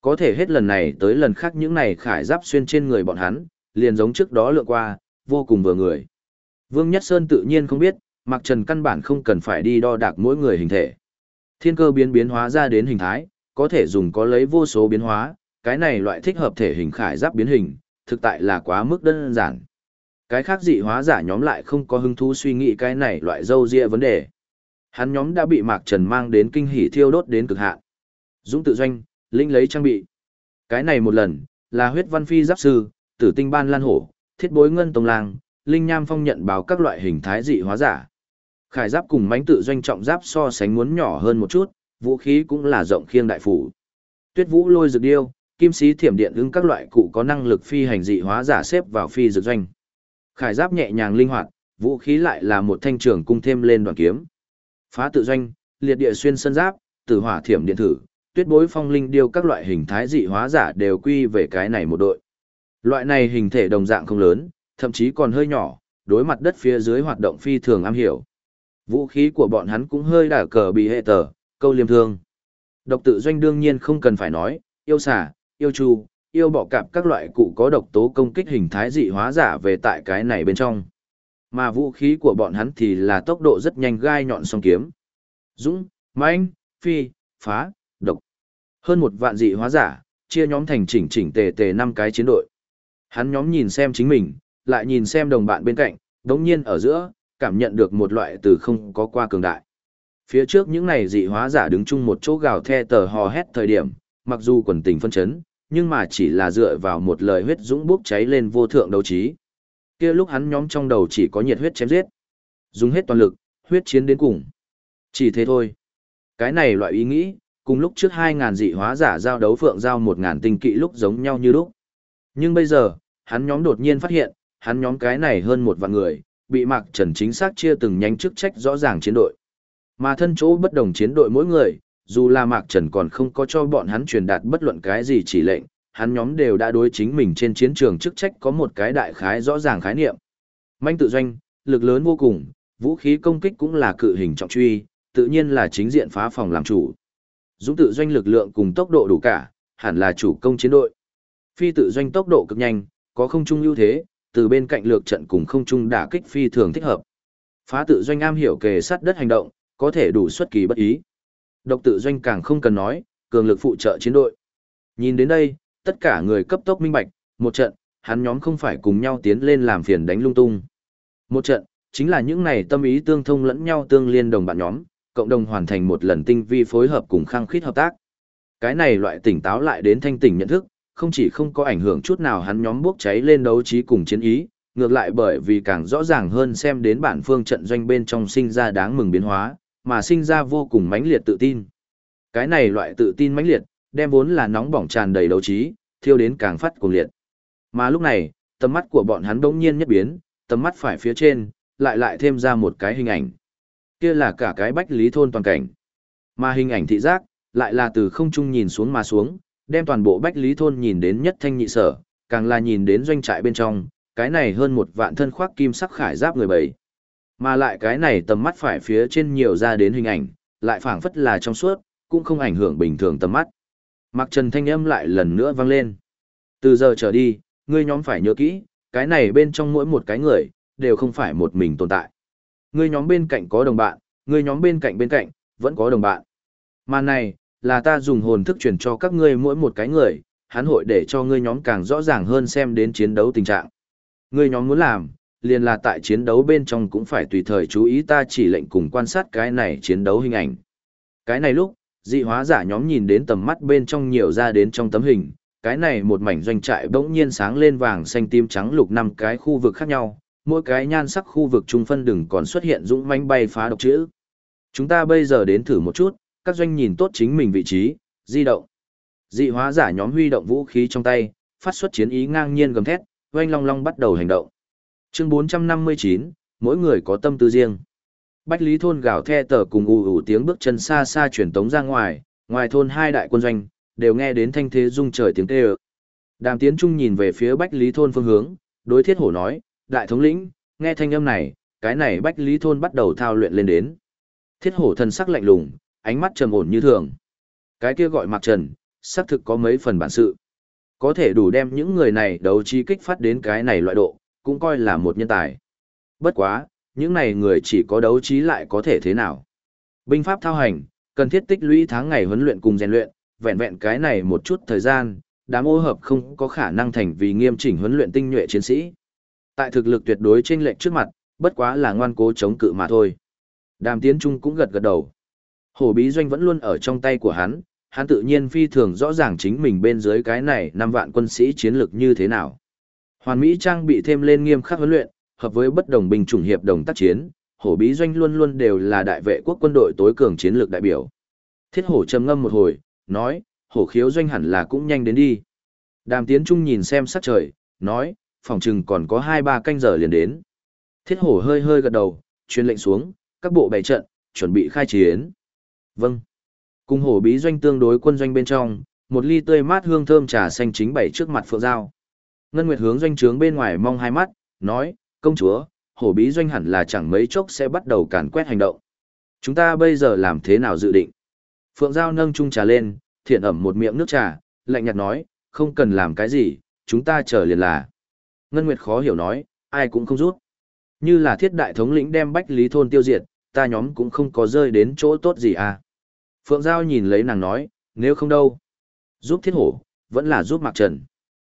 Có thể hết lần này tới lần khác những này khải giáp xuyên trên người bọn hắn, liền giống trước đó lượn qua, vô cùng vừa người. Vương Nhất Sơn tự nhiên không biết, Mạc Trần căn bản không cần phải đi đo đạc mỗi người hình thể. Thiên cơ biến biến hóa ra đến hình thái, có thể dùng có lấy vô số biến hóa, cái này loại thích hợp thể hình khải giáp biến hình, thực tại là quá mức đơn giản. Cái khác dị hóa giả nhóm lại không có hứng thú suy nghĩ cái này loại dâu dịa vấn đề. Hắn nhóm đã bị Mạc Trần mang đến kinh hỉ thiêu đốt đến cực hạn. Dũng tự doanh, linh lấy trang bị. Cái này một lần, là huyết văn phi giáp sư, tử tinh ban lan hổ, thiết bối ngân tông lang, Linh Nham Phong nhận báo các loại hình thái dị hóa giả. Khải giáp cùng mánh tự doanh trọng giáp so sánh muốn nhỏ hơn một chút, vũ khí cũng là rộng khiêng đại phủ. Tuyết vũ lôi dược điêu, kim sĩ thiểm điện ứng các loại cụ có năng lực phi hành dị hóa giả xếp vào phi dược doanh. Khải giáp nhẹ nhàng linh hoạt, vũ khí lại là một thanh trường cung thêm lên đoàn kiếm. Phá tự doanh, liệt địa xuyên sân giáp, tử hỏa thiểm điện thử, tuyết bối phong linh điêu các loại hình thái dị hóa giả đều quy về cái này một đội. Loại này hình thể đồng dạng không lớn, thậm chí còn hơi nhỏ, đối mặt đất phía dưới hoạt động phi thường am hiểu. Vũ khí của bọn hắn cũng hơi đả cờ bị hệ tờ, câu liêm thương. Độc tự doanh đương nhiên không cần phải nói, yêu xà, yêu chu, yêu bọ cạp các loại cụ có độc tố công kích hình thái dị hóa giả về tại cái này bên trong. Mà vũ khí của bọn hắn thì là tốc độ rất nhanh gai nhọn song kiếm. Dũng, mãnh, phi, phá, độc. Hơn một vạn dị hóa giả, chia nhóm thành chỉnh chỉnh tề tề năm cái chiến đội. Hắn nhóm nhìn xem chính mình, lại nhìn xem đồng bạn bên cạnh, đống nhiên ở giữa, cảm nhận được một loại từ không có qua cường đại. Phía trước những này dị hóa giả đứng chung một chỗ gào the tờ hò hét thời điểm, mặc dù quần tình phân chấn, nhưng mà chỉ là dựa vào một lời huyết dũng bốc cháy lên vô thượng đấu trí. Kia lúc hắn nhóm trong đầu chỉ có nhiệt huyết chém giết. Dùng hết toàn lực, huyết chiến đến cùng. Chỉ thế thôi. Cái này loại ý nghĩ, cùng lúc trước 2.000 dị hóa giả giao đấu phượng giao 1.000 tinh kỵ lúc giống nhau như lúc. Nhưng bây giờ, hắn nhóm đột nhiên phát hiện, hắn nhóm cái này hơn một vạn người, bị Mạc Trần chính xác chia từng nhánh chức trách rõ ràng chiến đội. Mà thân chỗ bất đồng chiến đội mỗi người, dù là Mạc Trần còn không có cho bọn hắn truyền đạt bất luận cái gì chỉ lệnh, hắn nhóm đều đã đối chính mình trên chiến trường chức trách có một cái đại khái rõ ràng khái niệm. Manh tự doanh, lực lớn vô cùng, vũ khí công kích cũng là cự hình trọng truy, tự nhiên là chính diện phá phòng làm chủ. Dũng tự doanh lực lượng cùng tốc độ đủ cả, hẳn là chủ công chiến đội. Phi tự doanh tốc độ cực nhanh, có không trung ưu thế, từ bên cạnh lược trận cùng không trung đả kích phi thường thích hợp. Phá tự doanh am hiểu kề sát đất hành động, có thể đủ xuất kỳ bất ý. Độc tự doanh càng không cần nói, cường lực phụ trợ chiến đội. Nhìn đến đây, tất cả người cấp tốc minh bạch, một trận, hắn nhóm không phải cùng nhau tiến lên làm phiền đánh lung tung. Một trận, chính là những này tâm ý tương thông lẫn nhau tương liên đồng bạn nhóm, cộng đồng hoàn thành một lần tinh vi phối hợp cùng khăng khít hợp tác. Cái này loại tỉnh táo lại đến thanh tỉnh nhận thức, không chỉ không có ảnh hưởng chút nào hắn nhóm bốc cháy lên đấu trí cùng chiến ý, ngược lại bởi vì càng rõ ràng hơn xem đến bản phương trận doanh bên trong sinh ra đáng mừng biến hóa, mà sinh ra vô cùng mãnh liệt tự tin. Cái này loại tự tin mãnh liệt, đem vốn là nóng bỏng tràn đầy đấu trí, thiêu đến càng phát cuồng liệt. Mà lúc này, tầm mắt của bọn hắn bỗng nhiên nhất biến, tầm mắt phải phía trên, lại lại thêm ra một cái hình ảnh. Kia là cả cái bách lý thôn toàn cảnh. Mà hình ảnh thị giác, lại là từ không trung nhìn xuống mà xuống, đem toàn bộ bách lý thôn nhìn đến nhất thanh nhị sở, càng là nhìn đến doanh trại bên trong, cái này hơn một vạn thân khoác kim sắc khải giáp người bảy. Mà lại cái này tầm mắt phải phía trên nhiều ra đến hình ảnh, lại phảng phất là trong suốt, cũng không ảnh hưởng bình thường tầm mắt. Mặc trần thanh âm lại lần nữa vang lên. Từ giờ trở đi, ngươi nhóm phải nhớ kỹ, cái này bên trong mỗi một cái người, đều không phải một mình tồn tại. Ngươi nhóm bên cạnh có đồng bạn, ngươi nhóm bên cạnh bên cạnh, vẫn có đồng bạn. Mà này, là ta dùng hồn thức truyền cho các ngươi mỗi một cái người, hắn hội để cho ngươi nhóm càng rõ ràng hơn xem đến chiến đấu tình trạng. Ngươi nhóm muốn làm, liền là tại chiến đấu bên trong cũng phải tùy thời chú ý ta chỉ lệnh cùng quan sát cái này chiến đấu hình ảnh. Cái này lúc, dị hóa giả nhóm nhìn đến tầm mắt bên trong nhiều ra đến trong tấm hình, cái này một mảnh doanh trại bỗng nhiên sáng lên vàng xanh tím trắng lục năm cái khu vực khác nhau, mỗi cái nhan sắc khu vực trung phân đừng còn xuất hiện dũng manh bay phá độc chữ. Chúng ta bây giờ đến thử một chút, các doanh nhìn tốt chính mình vị trí, di động. Dị hóa giả nhóm huy động vũ khí trong tay, phát xuất chiến ý ngang nhiên gầm thét, oanh long long bắt đầu hành động. Chương 459, mỗi người có tâm tư riêng. Bách Lý thôn gào the tờ cùng ù ù tiếng bước chân xa xa truyền tống ra ngoài, ngoài thôn hai đại quân doanh, đều nghe đến thanh thế rung trời tiếng kêu. Đàm Tiến Trung nhìn về phía Bách Lý thôn phương hướng, đối thiết hổ nói, đại thống lĩnh, nghe thanh âm này, cái này Bách Lý thôn bắt đầu thao luyện lên đến. Thiết hổ thần sắc lạnh lùng, ánh mắt trầm ổn như thường. Cái kia gọi Mạc Trần, xác thực có mấy phần bản sự. Có thể đủ đem những người này đấu trí kích phát đến cái này loại độ, cũng coi là một nhân tài. Bất quá, những này người chỉ có đấu trí lại có thể thế nào. Binh pháp thao hành, cần thiết tích lũy tháng ngày huấn luyện cùng rèn luyện, vẹn vẹn cái này một chút thời gian, đám ô hợp không có khả năng thành vì nghiêm chỉnh huấn luyện tinh nhuệ chiến sĩ. Tại thực lực tuyệt đối trên lệnh trước mặt, bất quá là ngoan cố chống cự mà thôi. Đàm Tiến Trung cũng gật gật đầu. Hổ bí doanh vẫn luôn ở trong tay của hắn, hắn tự nhiên phi thường rõ ràng chính mình bên dưới cái này năm vạn quân sĩ chiến lược như thế nào. Hoàn Mỹ trang bị thêm lên nghiêm khắc huấn luyện, hợp với bất đồng binh chủng hiệp đồng tác chiến, hổ bí doanh luôn luôn đều là đại vệ quốc quân đội tối cường chiến lược đại biểu. Thiết hổ trầm ngâm một hồi, nói, hổ khiếu doanh hẳn là cũng nhanh đến đi. Đàm tiến trung nhìn xem sắc trời, nói, phòng chừng còn có 2-3 canh giờ liền đến. Thiết hổ hơi hơi gật đầu, truyền lệnh xuống, các bộ bày trận, chuẩn bị khai chiến. Vâng. Cùng hổ bí doanh tương đối quân doanh bên trong, một ly tươi mát hương thơm trà xanh chính bảy trước mặt phượng giao. Ngân Nguyệt hướng doanh trướng bên ngoài mong hai mắt, nói, công chúa, hổ bí doanh hẳn là chẳng mấy chốc sẽ bắt đầu càn quét hành động. Chúng ta bây giờ làm thế nào dự định? Phượng Giao nâng chung trà lên, thiện ẩm một miệng nước trà, lạnh nhạt nói, không cần làm cái gì, chúng ta chờ liền là. Ngân Nguyệt khó hiểu nói, ai cũng không rút. Như là thiết đại thống lĩnh đem bách lý thôn tiêu diệt, ta nhóm cũng không có rơi đến chỗ tốt gì à. Phượng Giao nhìn lấy nàng nói, nếu không đâu. Giúp thiết hổ, vẫn là giúp Mạc Trần.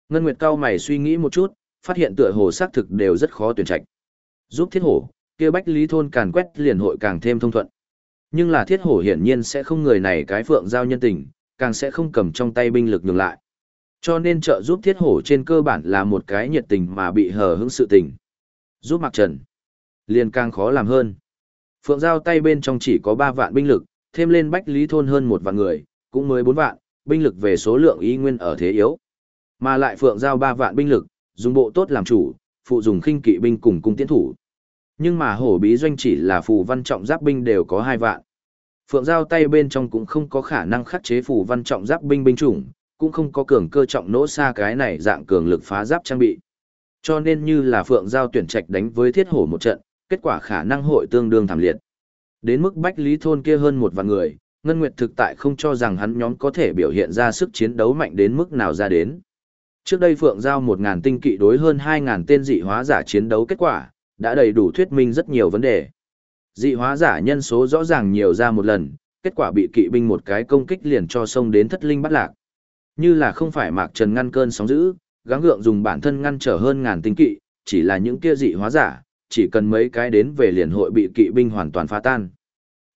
Ngân Nguyệt cao mày suy nghĩ một chút, phát hiện tựa hồ xác thực đều rất khó tuyển trạch. Giúp thiết hổ, kia bách lý thôn càn quét liền hội càng thêm thông thuận. Nhưng là thiết hổ hiển nhiên sẽ không người này cái phượng giao nhân tình, càng sẽ không cầm trong tay binh lực nhường lại. Cho nên trợ giúp thiết hổ trên cơ bản là một cái nhiệt tình mà bị hờ hững sự tình. Giúp Mạc Trần, liền càng khó làm hơn. Phượng giao tay bên trong chỉ có 3 vạn binh lực, thêm lên bách lý thôn hơn một vạn người, cũng mới bốn vạn, binh lực về số lượng y nguyên ở thế yếu. Mà lại Phượng giao ba vạn binh lực, dùng bộ tốt làm chủ, phụ dùng khinh kỵ binh cùng cung tiến thủ. Nhưng mà hổ bí doanh chỉ là phù văn trọng giáp binh đều có hai vạn. Phượng giao tay bên trong cũng không có khả năng khắc chế phù văn trọng giáp binh binh chủng, cũng không có cường cơ trọng nỗ xa cái này dạng cường lực phá giáp trang bị. Cho nên như là Phượng giao tuyển trạch đánh với thiết hổ một trận, kết quả khả năng hội tương đương thảm liệt. Đến mức Bách Lý Thôn kia hơn một vạn người, Ngân Nguyệt thực tại không cho rằng hắn nhóm có thể biểu hiện ra sức chiến đấu mạnh đến mức nào ra đến. Trước đây Phượng Giao 1.000 tinh kỵ đối hơn 2.000 tên dị hóa giả chiến đấu kết quả, đã đầy đủ thuyết minh rất nhiều vấn đề. Dị hóa giả nhân số rõ ràng nhiều ra một lần, kết quả bị kỵ binh một cái công kích liền cho sông đến thất linh bắt lạc. Như là không phải Mạc Trần ngăn cơn sóng dữ, gắng gượng dùng bản thân ngăn trở hơn ngàn tinh kỵ, chỉ là những kia dị hóa giả, chỉ cần mấy cái đến về liền hội bị kỵ binh hoàn toàn phá tan.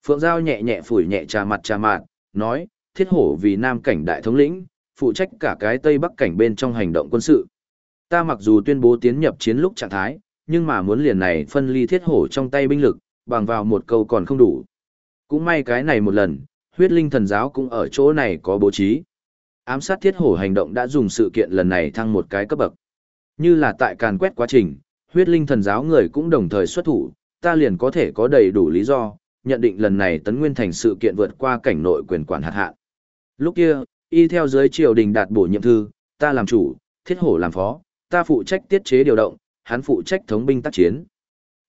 Phượng Giao nhẹ nhẹ phủi nhẹ trà mặt trà mạt, nói, thiết hổ vì nam cảnh đại thống lĩnh, phụ trách cả cái Tây Bắc cảnh bên trong hành động quân sự. Ta mặc dù tuyên bố tiến nhập chiến lúc trạng thái, nhưng mà muốn liền này phân ly thiết hổ trong tay binh lực, bằng vào một câu còn không đủ. Cũng may cái này một lần, huyết linh thần giáo cũng ở chỗ này có bố trí. Ám sát thiết hổ hành động đã dùng sự kiện lần này thăng một cái cấp bậc. Như là tại càn quét quá trình, huyết linh thần giáo người cũng đồng thời xuất thủ, ta liền có thể có đầy đủ lý do, nhận định lần này tấn nguyên thành sự kiện vượt qua cảnh nội quyền quản hạt hạn. Lúc kia, y theo dưới triều đình đạt bổ nhiệm thư, ta làm chủ, thiết hổ làm phó, ta phụ trách tiết chế điều động, hắn phụ trách thống binh tác chiến.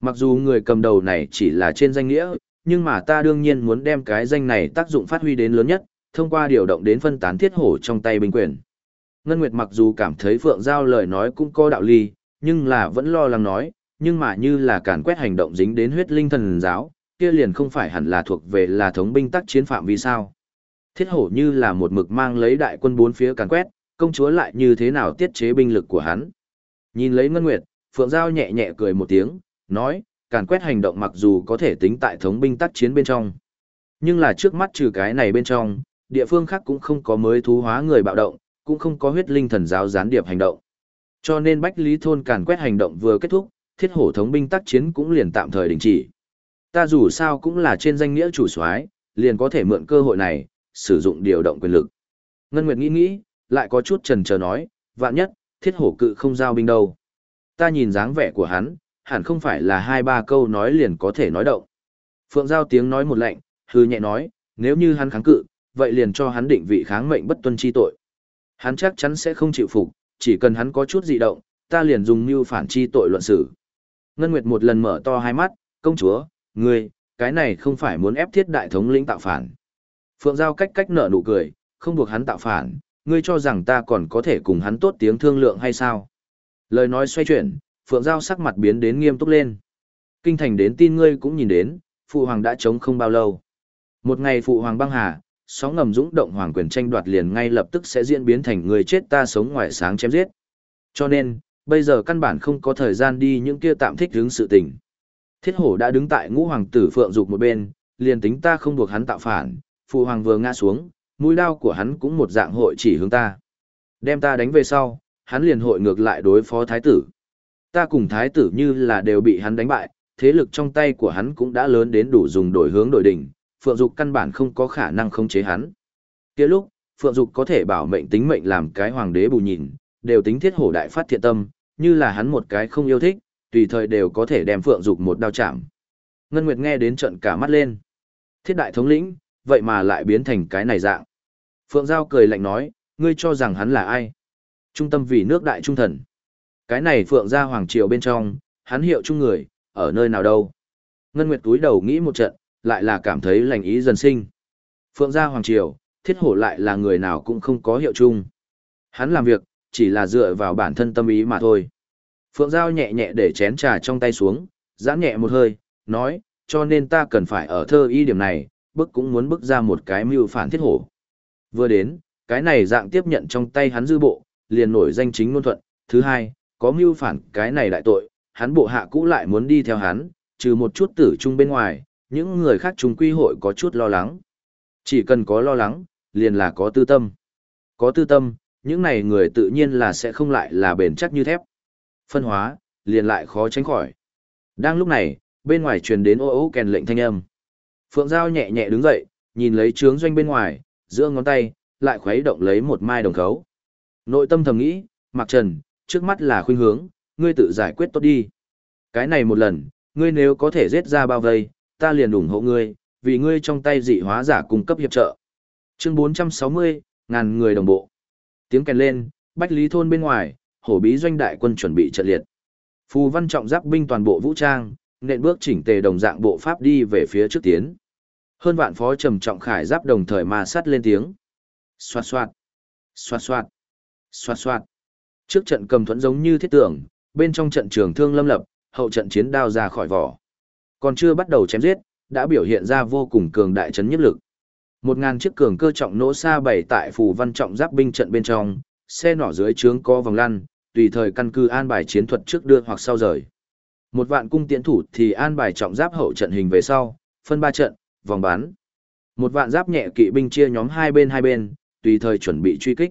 Mặc dù người cầm đầu này chỉ là trên danh nghĩa, nhưng mà ta đương nhiên muốn đem cái danh này tác dụng phát huy đến lớn nhất, thông qua điều động đến phân tán thiết hổ trong tay binh quyền. Ngân Nguyệt mặc dù cảm thấy Phượng Giao lời nói cũng có đạo lý, nhưng là vẫn lo lắng nói, nhưng mà như là càn quét hành động dính đến huyết linh thần giáo, kia liền không phải hẳn là thuộc về là thống binh tác chiến phạm vì sao. Thiết hổ như là một mực mang lấy đại quân bốn phía càn quét, công chúa lại như thế nào tiết chế binh lực của hắn. Nhìn lấy Ngân Nguyệt, Phượng Giao nhẹ nhẹ cười một tiếng, nói, càn quét hành động mặc dù có thể tính tại thống binh tác chiến bên trong. Nhưng là trước mắt trừ cái này bên trong, địa phương khác cũng không có mới thú hóa người bạo động, cũng không có huyết linh thần giáo gián điệp hành động. Cho nên Bách Lý Thôn càn quét hành động vừa kết thúc, thiết hổ thống binh tác chiến cũng liền tạm thời đình chỉ. Ta dù sao cũng là trên danh nghĩa chủ soái, liền có thể mượn cơ hội này, sử dụng điều động quyền lực. Ngân Nguyệt nghĩ nghĩ, lại có chút trần chờ nói, vạn nhất, thiết hổ cự không giao binh đâu. Ta nhìn dáng vẻ của hắn, hẳn không phải là hai ba câu nói liền có thể nói động. Phượng Giao tiếng nói một lệnh, hư nhẹ nói, nếu như hắn kháng cự, vậy liền cho hắn định vị kháng mệnh bất tuân chi tội. Hắn chắc chắn sẽ không chịu phục, chỉ cần hắn có chút dị động, ta liền dùng mưu phản chi tội luận xử. Ngân Nguyệt một lần mở to hai mắt, công chúa, ngươi, cái này không phải muốn ép thiết đại thống lĩnh tạo phản. Phượng Giao cách cách nở nụ cười, không buộc hắn tạo phản, ngươi cho rằng ta còn có thể cùng hắn tốt tiếng thương lượng hay sao? Lời nói xoay chuyển, Phượng Giao sắc mặt biến đến nghiêm túc lên. Kinh thành đến tin ngươi cũng nhìn đến, Phụ Hoàng đã chống không bao lâu. Một ngày Phụ Hoàng băng hà, sóng ngầm dũng động hoàng quyền tranh đoạt liền ngay lập tức sẽ diễn biến thành người chết ta sống ngoài sáng chém giết. Cho nên, bây giờ căn bản không có thời gian đi những kia tạm thích hướng sự tình. Thiết hổ đã đứng tại ngũ hoàng tử phượng dục một bên, liền tính ta không buộc hắn tạo phản, phụ hoàng vừa ngã xuống, mũi đao của hắn cũng một dạng hội chỉ hướng ta. Đem ta đánh về sau, hắn liền hội ngược lại đối phó thái tử. Ta cùng thái tử như là đều bị hắn đánh bại, thế lực trong tay của hắn cũng đã lớn đến đủ dùng đổi hướng đổi đỉnh, Phượng Dục căn bản không có khả năng khống chế hắn. Kia lúc, Phượng Dục có thể bảo mệnh tính mệnh làm cái hoàng đế bù nhìn, đều tính thiết hổ đại phát thiện tâm, như là hắn một cái không yêu thích, tùy thời đều có thể đem Phượng Dục một đao chạm. Ngân Nguyệt nghe đến trận cả mắt lên. Thiết đại thống lĩnh, vậy mà lại biến thành cái này dạng. Phượng Giao cười lạnh nói, ngươi cho rằng hắn là ai? Trung tâm vì nước đại trung thần. Cái này Phượng gia hoàng triều bên trong, hắn hiệu trung người, ở nơi nào đâu? Ngân Nguyệt túi đầu nghĩ một trận, lại là cảm thấy lành ý dần sinh. Phượng gia hoàng triều, thiết hổ lại là người nào cũng không có hiệu chung. Hắn làm việc, chỉ là dựa vào bản thân tâm ý mà thôi. Phượng Giao nhẹ nhẹ để chén trà trong tay xuống, giãn nhẹ một hơi, nói, cho nên ta cần phải ở thơ y điểm này, bức cũng muốn bức ra một cái mưu phản thiết hổ. Vừa đến, cái này dạng tiếp nhận trong tay hắn dư bộ, liền nổi danh chính ngôn thuận. Thứ hai, có mưu phản cái này đại tội, hắn bộ hạ cũ lại muốn đi theo hắn, trừ một chút tử trung bên ngoài, những người khác chúng quy hội có chút lo lắng. Chỉ cần có lo lắng, liền là có tư tâm. Có tư tâm, những này người tự nhiên là sẽ không lại là bền chắc như thép. Phân hóa, liền lại khó tránh khỏi. Đang lúc này, bên ngoài truyền đến ô ô kèn lệnh thanh âm. Phượng Giao nhẹ nhẹ đứng dậy, nhìn lấy trướng doanh bên ngoài, giữa ngón tay, lại khuấy động lấy một mai đồng khấu. Nội tâm thầm nghĩ, Mạc Trần, trước mắt là khuyên hướng, ngươi tự giải quyết tốt đi. Cái này một lần, ngươi nếu có thể giết ra bao vây, ta liền ủng hộ ngươi, vì ngươi trong tay dị hóa giả cung cấp hiệp trợ. Chương 460, ngàn người đồng bộ. Tiếng kèn lên, Bách Lý thôn bên ngoài, hổ bí doanh đại quân chuẩn bị trận liệt. Phù văn trọng giáp binh toàn bộ vũ trang, nện bước chỉnh tề đồng dạng bộ pháp đi về phía trước tiến. Hơn vạn phó trầm trọng khải giáp đồng thời ma sát lên tiếng. Xoạt xoạt, xoạt xoạt, xoạt xoạt. Trước trận cầm thuẫn giống như thiết tưởng, bên trong trận trường thương lâm lập, hậu trận chiến đao ra khỏi vỏ. Còn chưa bắt đầu chém giết, đã biểu hiện ra vô cùng cường đại chấn nhiếp lực. Một ngàn chiếc cường cơ trọng nỗ xa bày tại phù văn trọng giáp binh trận bên trong, xe nỏ dưới trướng có vòng lăn, tùy thời căn cứ an bài chiến thuật trước đưa hoặc sau rời. Một vạn cung tiễn thủ thì an bài trọng giáp hậu trận hình về sau, phân ba trận, vòng bán. Một vạn giáp nhẹ kỵ binh chia nhóm hai bên hai bên, tùy thời chuẩn bị truy kích.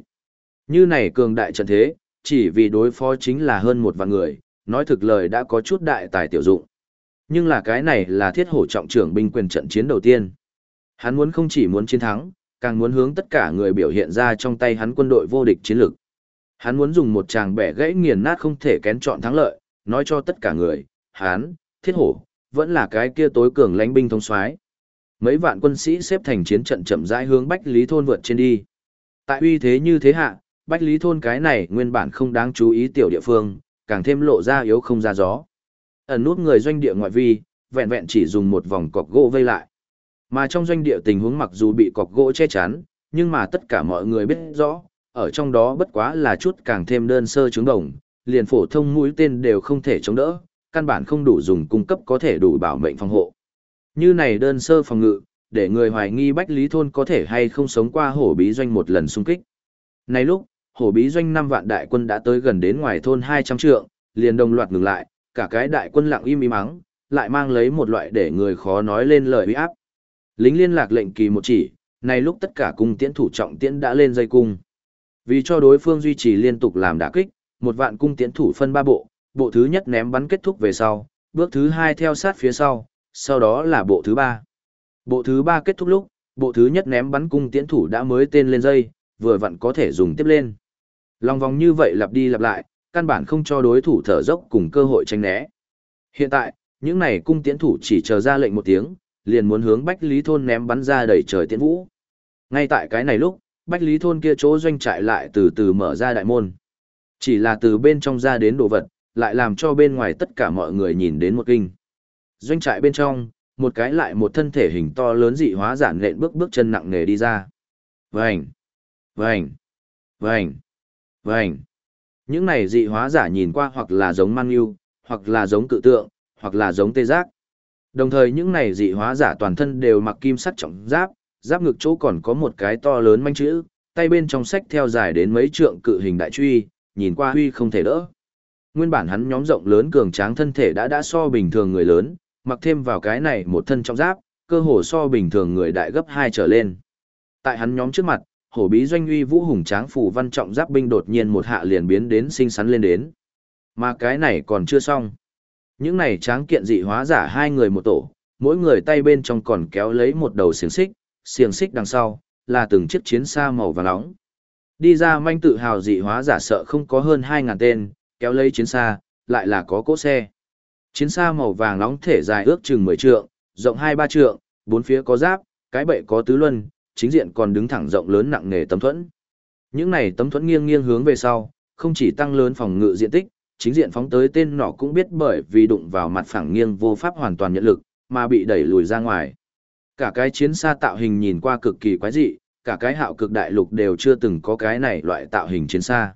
Như này cường đại trận thế, chỉ vì đối phó chính là hơn một vạn người, nói thực lời đã có chút đại tài tiểu dụng. Nhưng là cái này là thiết hổ trọng trưởng binh quyền trận chiến đầu tiên. Hắn muốn không chỉ muốn chiến thắng, càng muốn hướng tất cả người biểu hiện ra trong tay hắn quân đội vô địch chiến lược. Hắn muốn dùng một tràng bẻ gãy nghiền nát không thể kén chọn thắng lợi, nói cho tất cả người, hắn, thiết hổ, vẫn là cái kia tối cường lãnh binh thông soái. Mấy vạn quân sĩ xếp thành chiến trận chậm rãi hướng Bách Lý thôn vượt trên đi. Tại uy thế như thế hạ, Bách Lý thôn cái này nguyên bản không đáng chú ý tiểu địa phương, càng thêm lộ ra yếu không ra gió. Ẩn nút người doanh địa ngoại vi, vẹn vẹn chỉ dùng một vòng cọc gỗ vây lại. Mà trong doanh địa tình huống mặc dù bị cọc gỗ che chắn, nhưng mà tất cả mọi người biết rõ, ở trong đó bất quá là chút càng thêm đơn sơ trứng đồng, liền phổ thông mũi tên đều không thể chống đỡ, căn bản không đủ dùng cung cấp có thể đủ bảo mệnh phòng hộ. Như này đơn sơ phòng ngự, để người hoài nghi Bách Lý Thôn có thể hay không sống qua hổ bí doanh một lần xung kích. Này lúc, hổ bí doanh 5 vạn đại quân đã tới gần đến ngoài thôn 200 trượng, liền đồng loạt ngừng lại, cả cái đại quân lặng im im mắng, lại mang lấy một loại để người khó nói lên lời uy áp. Lính liên lạc lệnh kỳ một chỉ, này lúc tất cả cung tiễn thủ trọng tiễn đã lên dây cung. Vì cho đối phương duy trì liên tục làm đả kích, một vạn cung tiễn thủ phân ba bộ, bộ thứ nhất ném bắn kết thúc về sau, bước thứ hai theo sát phía sau, sau đó là bộ thứ ba. Bộ thứ ba kết thúc lúc, bộ thứ nhất ném bắn cung tiễn thủ đã mới tên lên dây, vừa vặn có thể dùng tiếp lên. Lòng vòng như vậy lặp đi lặp lại, căn bản không cho đối thủ thở dốc cùng cơ hội tránh né. Hiện tại, những này cung tiễn thủ chỉ chờ ra lệnh một tiếng, liền muốn hướng Bách Lý Thôn ném bắn ra đầy trời tiễn vũ. Ngay tại cái này lúc, Bách Lý Thôn kia chỗ doanh trại lại từ từ mở ra đại môn. Chỉ là từ bên trong ra đến đồ vật, lại làm cho bên ngoài tất cả mọi người nhìn đến một kinh. Doanh trại bên trong, một cái lại một thân thể hình to lớn dị hóa giản lện bước bước chân nặng nề đi ra. Vành, vành, vành, vành. Những này dị hóa giả nhìn qua hoặc là giống man yêu, hoặc là giống cự tượng, hoặc là giống tê giác. Đồng thời những này dị hóa giả toàn thân đều mặc kim sắt trọng giáp, giáp ngực chỗ còn có một cái to lớn manh chữ, tay bên trong sách theo dài đến mấy trượng cự hình đại truy, nhìn qua huy không thể đỡ. Nguyên bản hắn nhóm rộng lớn cường tráng thân thể đã đã so bình thường người lớn, mặc thêm vào cái này một thân trọng giáp, cơ hồ so bình thường người đại gấp hai trở lên. Tại hắn nhóm trước mặt, hổ bí doanh uy vũ hùng tráng phủ văn trọng giáp binh đột nhiên một hạ liền biến đến sinh sắn lên đến. Mà cái này còn chưa xong. Những này tráng kiện dị hóa giả hai người một tổ, mỗi người tay bên trong còn kéo lấy một đầu xiềng xích, xiềng xích đằng sau, là từng chiếc chiến xa màu vàng nóng. Đi ra manh tự hào dị hóa giả sợ không có hơn 2000 tên, kéo lấy chiến xa, lại là có cỗ xe. Chiến xa màu vàng nóng thể dài ước chừng 10 trượng, rộng 2-3 trượng, bốn phía có giáp, cái bệ có tứ luân, chính diện còn đứng thẳng rộng lớn nặng nề tấm thuẫn. Những này tấm thuẫn nghiêng nghiêng hướng về sau, không chỉ tăng lớn phòng ngự diện tích, chính diện phóng tới tên nọ cũng biết bởi vì đụng vào mặt phẳng nghiêng vô pháp hoàn toàn nhận lực, mà bị đẩy lùi ra ngoài. Cả cái chiến xa tạo hình nhìn qua cực kỳ quái dị, cả cái hạo cực đại lục đều chưa từng có cái này loại tạo hình chiến xa.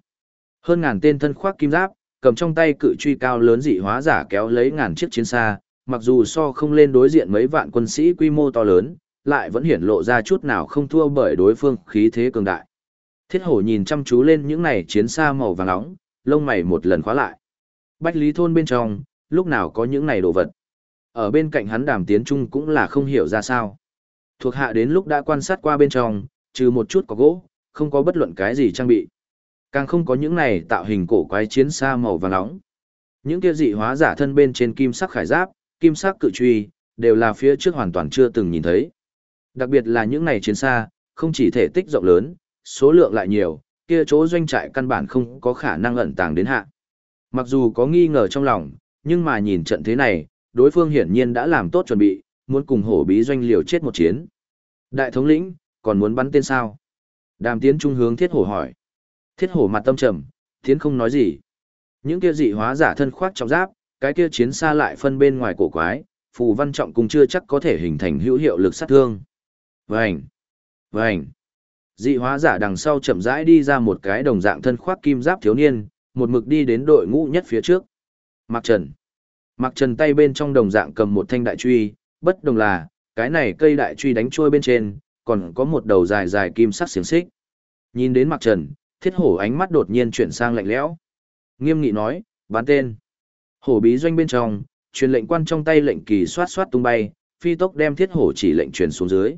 Hơn ngàn tên thân khoác kim giáp, cầm trong tay cự truy cao lớn dị hóa giả kéo lấy ngàn chiếc chiến xa, mặc dù so không lên đối diện mấy vạn quân sĩ quy mô to lớn, lại vẫn hiển lộ ra chút nào không thua bởi đối phương khí thế cường đại. Thiết hổ nhìn chăm chú lên những này chiến xa màu vàng nóng, lông mày một lần khóa lại. Bách lý thôn bên trong, lúc nào có những này đồ vật. Ở bên cạnh hắn đàm tiến trung cũng là không hiểu ra sao. Thuộc hạ đến lúc đã quan sát qua bên trong, trừ một chút có gỗ, không có bất luận cái gì trang bị. Càng không có những này tạo hình cổ quái chiến xa màu vàng nóng. Những kia dị hóa giả thân bên trên kim sắc khải giáp, kim sắc cự truy, đều là phía trước hoàn toàn chưa từng nhìn thấy. Đặc biệt là những này chiến xa, không chỉ thể tích rộng lớn, số lượng lại nhiều, kia chỗ doanh trại căn bản không có khả năng ẩn tàng đến hạ. Mặc dù có nghi ngờ trong lòng, nhưng mà nhìn trận thế này, đối phương hiển nhiên đã làm tốt chuẩn bị, muốn cùng hổ bí doanh liều chết một chiến. Đại thống lĩnh, còn muốn bắn tên sao? Đàm tiến trung hướng thiết hổ hỏi. Thiết hổ mặt tâm trầm, tiến không nói gì. Những kia dị hóa giả thân khoác trọng giáp, cái kia chiến xa lại phân bên ngoài cổ quái, phù văn trọng cùng chưa chắc có thể hình thành hữu hiệu lực sát thương. Vành! Vành! Dị hóa giả đằng sau chậm rãi đi ra một cái đồng dạng thân khoác kim giáp thiếu niên, một mực đi đến đội ngũ nhất phía trước. Mạc Trần. Mạc Trần tay bên trong đồng dạng cầm một thanh đại truy, bất đồng là, cái này cây đại truy đánh trôi bên trên, còn có một đầu dài dài kim sắc xiềng xích. Nhìn đến Mạc Trần, thiết hổ ánh mắt đột nhiên chuyển sang lạnh lẽo. Nghiêm nghị nói, bán tên. Hổ bí doanh bên trong, truyền lệnh quan trong tay lệnh kỳ soát soát tung bay, phi tốc đem thiết hổ chỉ lệnh truyền xuống dưới.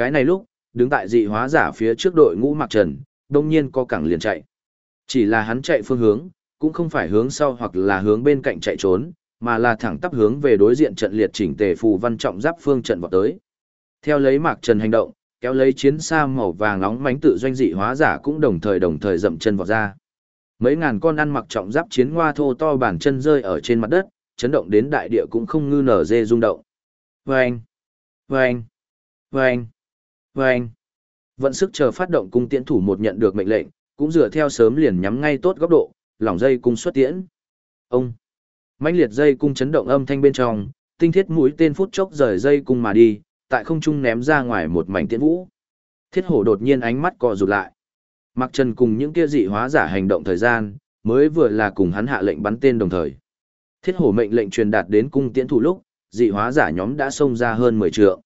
Cái này lúc, đứng tại dị hóa giả phía trước đội ngũ Mạc Trần, đông nhiên có cẳng liền chạy. Chỉ là hắn chạy phương hướng, cũng không phải hướng sau hoặc là hướng bên cạnh chạy trốn, mà là thẳng tắp hướng về đối diện trận liệt chỉnh tề phù văn trọng giáp phương trận vọt tới. Theo lấy Mạc Trần hành động, kéo lấy chiến xa màu vàng nóng mánh tự doanh dị hóa giả cũng đồng thời đồng thời dậm chân vọt ra. Mấy ngàn con ăn mặc trọng giáp chiến hoa thô to bản chân rơi ở trên mặt đất, chấn động đến đại địa cũng không ngư nở dê rung động. Vâng! Vâng! Vâng! Vâng! Vận sức chờ phát động cung tiễn thủ một nhận được mệnh lệnh, cũng dựa theo sớm liền nhắm ngay tốt góc độ, lỏng dây cung xuất tiễn. Ông! mãnh liệt dây cung chấn động âm thanh bên trong, tinh thiết mũi tên phút chốc rời dây cung mà đi, tại không trung ném ra ngoài một mảnh tiễn vũ. Thiết hổ đột nhiên ánh mắt co rụt lại. Mặc Trần cùng những kia dị hóa giả hành động thời gian, mới vừa là cùng hắn hạ lệnh bắn tên đồng thời. Thiết hổ mệnh lệnh truyền đạt đến cung tiễn thủ lúc, dị hóa giả nhóm đã xông ra hơn 10 trượng.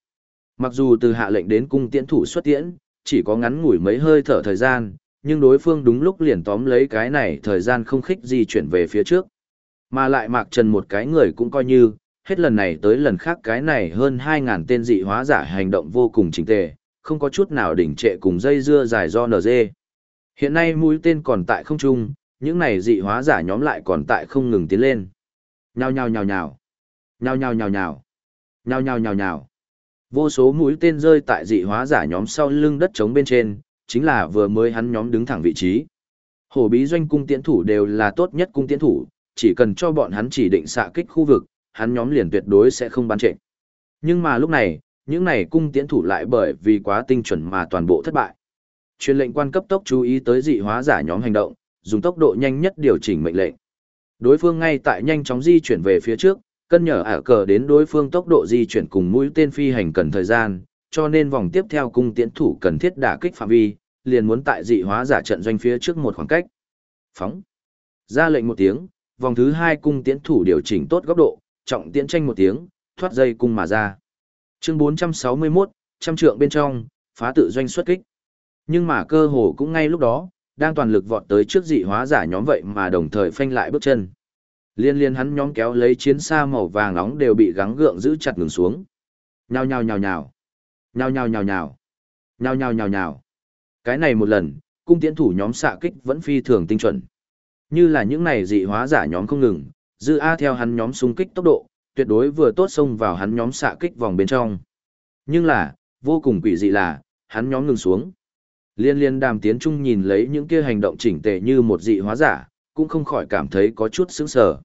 Mặc dù từ hạ lệnh đến cung tiễn thủ xuất tiễn, chỉ có ngắn ngủi mấy hơi thở thời gian, nhưng đối phương đúng lúc liền tóm lấy cái này thời gian không khích di chuyển về phía trước. Mà lại Mạc Trần một cái người cũng coi như, hết lần này tới lần khác cái này hơn 2.000 tên dị hóa giả hành động vô cùng chính tề, không có chút nào đỉnh trệ cùng dây dưa dài do NG. Hiện nay mũi tên còn tại không trung, những này dị hóa giả nhóm lại còn tại không ngừng tiến lên. Nhào nhào nhào nhào. Nhào nhào nhào nhào. Nhào nhào nhào nhào. Vô số mũi tên rơi tại dị hóa giả nhóm sau lưng đất trống bên trên, chính là vừa mới hắn nhóm đứng thẳng vị trí. Hổ bí doanh cung tiễn thủ đều là tốt nhất cung tiễn thủ, chỉ cần cho bọn hắn chỉ định xạ kích khu vực, hắn nhóm liền tuyệt đối sẽ không bắn trệ. Nhưng mà lúc này, những này cung tiễn thủ lại bởi vì quá tinh chuẩn mà toàn bộ thất bại. Truyền lệnh quan cấp tốc chú ý tới dị hóa giả nhóm hành động, dùng tốc độ nhanh nhất điều chỉnh mệnh lệnh. Đối phương ngay tại nhanh chóng di chuyển về phía trước, cân nhở ả cờ đến đối phương tốc độ di chuyển cùng mũi tên phi hành cần thời gian, cho nên vòng tiếp theo cung tiễn thủ cần thiết đả kích phạm vi, liền muốn tại dị hóa giả trận doanh phía trước một khoảng cách. Phóng. Ra lệnh một tiếng, vòng thứ hai cung tiễn thủ điều chỉnh tốt góc độ, trọng tiễn tranh một tiếng, thoát dây cung mà ra. Chương 461, trăm trượng bên trong, phá tự doanh xuất kích. Nhưng mà cơ hồ cũng ngay lúc đó, đang toàn lực vọt tới trước dị hóa giả nhóm vậy mà đồng thời phanh lại bước chân. Liên liên hắn nhóm kéo lấy chiến xa màu vàng nóng đều bị gắng gượng giữ chặt ngừng xuống. Nhào nhào nhào nhào. Nhào nhào nhào nhào. Nhào nhao nhao nhao. Cái này một lần, cung tiễn thủ nhóm xạ kích vẫn phi thường tinh chuẩn. Như là những này dị hóa giả nhóm không ngừng, dư A theo hắn nhóm xung kích tốc độ, tuyệt đối vừa tốt xông vào hắn nhóm xạ kích vòng bên trong. Nhưng là, vô cùng quỷ dị là, hắn nhóm ngừng xuống. Liên liên đàm tiến trung nhìn lấy những kia hành động chỉnh tề như một dị hóa giả, cũng không khỏi cảm thấy có chút sững sờ.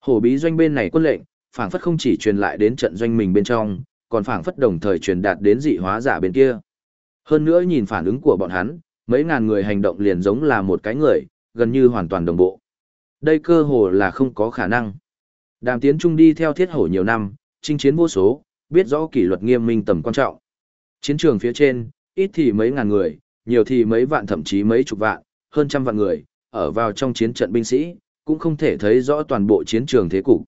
Hổ bí doanh bên này quân lệnh, phảng phất không chỉ truyền lại đến trận doanh mình bên trong, còn phảng phất đồng thời truyền đạt đến dị hóa giả bên kia. Hơn nữa nhìn phản ứng của bọn hắn, mấy ngàn người hành động liền giống là một cái người, gần như hoàn toàn đồng bộ. Đây cơ hồ là không có khả năng. Đàm tiến trung đi theo thiết hổ nhiều năm, chinh chiến vô số, biết rõ kỷ luật nghiêm minh tầm quan trọng. Chiến trường phía trên, ít thì mấy ngàn người, nhiều thì mấy vạn thậm chí mấy chục vạn, hơn trăm vạn người, ở vào trong chiến trận binh sĩ, cũng không thể thấy rõ toàn bộ chiến trường thế cục.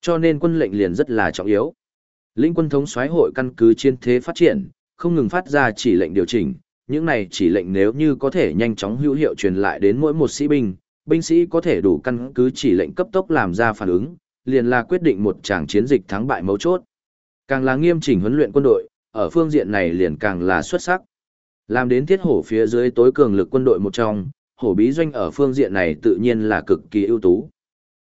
Cho nên quân lệnh liền rất là trọng yếu. Lĩnh quân thống soái hội căn cứ chiến thế phát triển, không ngừng phát ra chỉ lệnh điều chỉnh, những này chỉ lệnh nếu như có thể nhanh chóng hữu hiệu truyền lại đến mỗi một sĩ binh, binh sĩ có thể đủ căn cứ chỉ lệnh cấp tốc làm ra phản ứng, liền là quyết định một tràng chiến dịch thắng bại mấu chốt. Càng là nghiêm chỉnh huấn luyện quân đội, ở phương diện này liền càng là xuất sắc. Làm đến thiết hổ phía dưới tối cường lực quân đội một trong, hổ bí doanh ở phương diện này tự nhiên là cực kỳ ưu tú.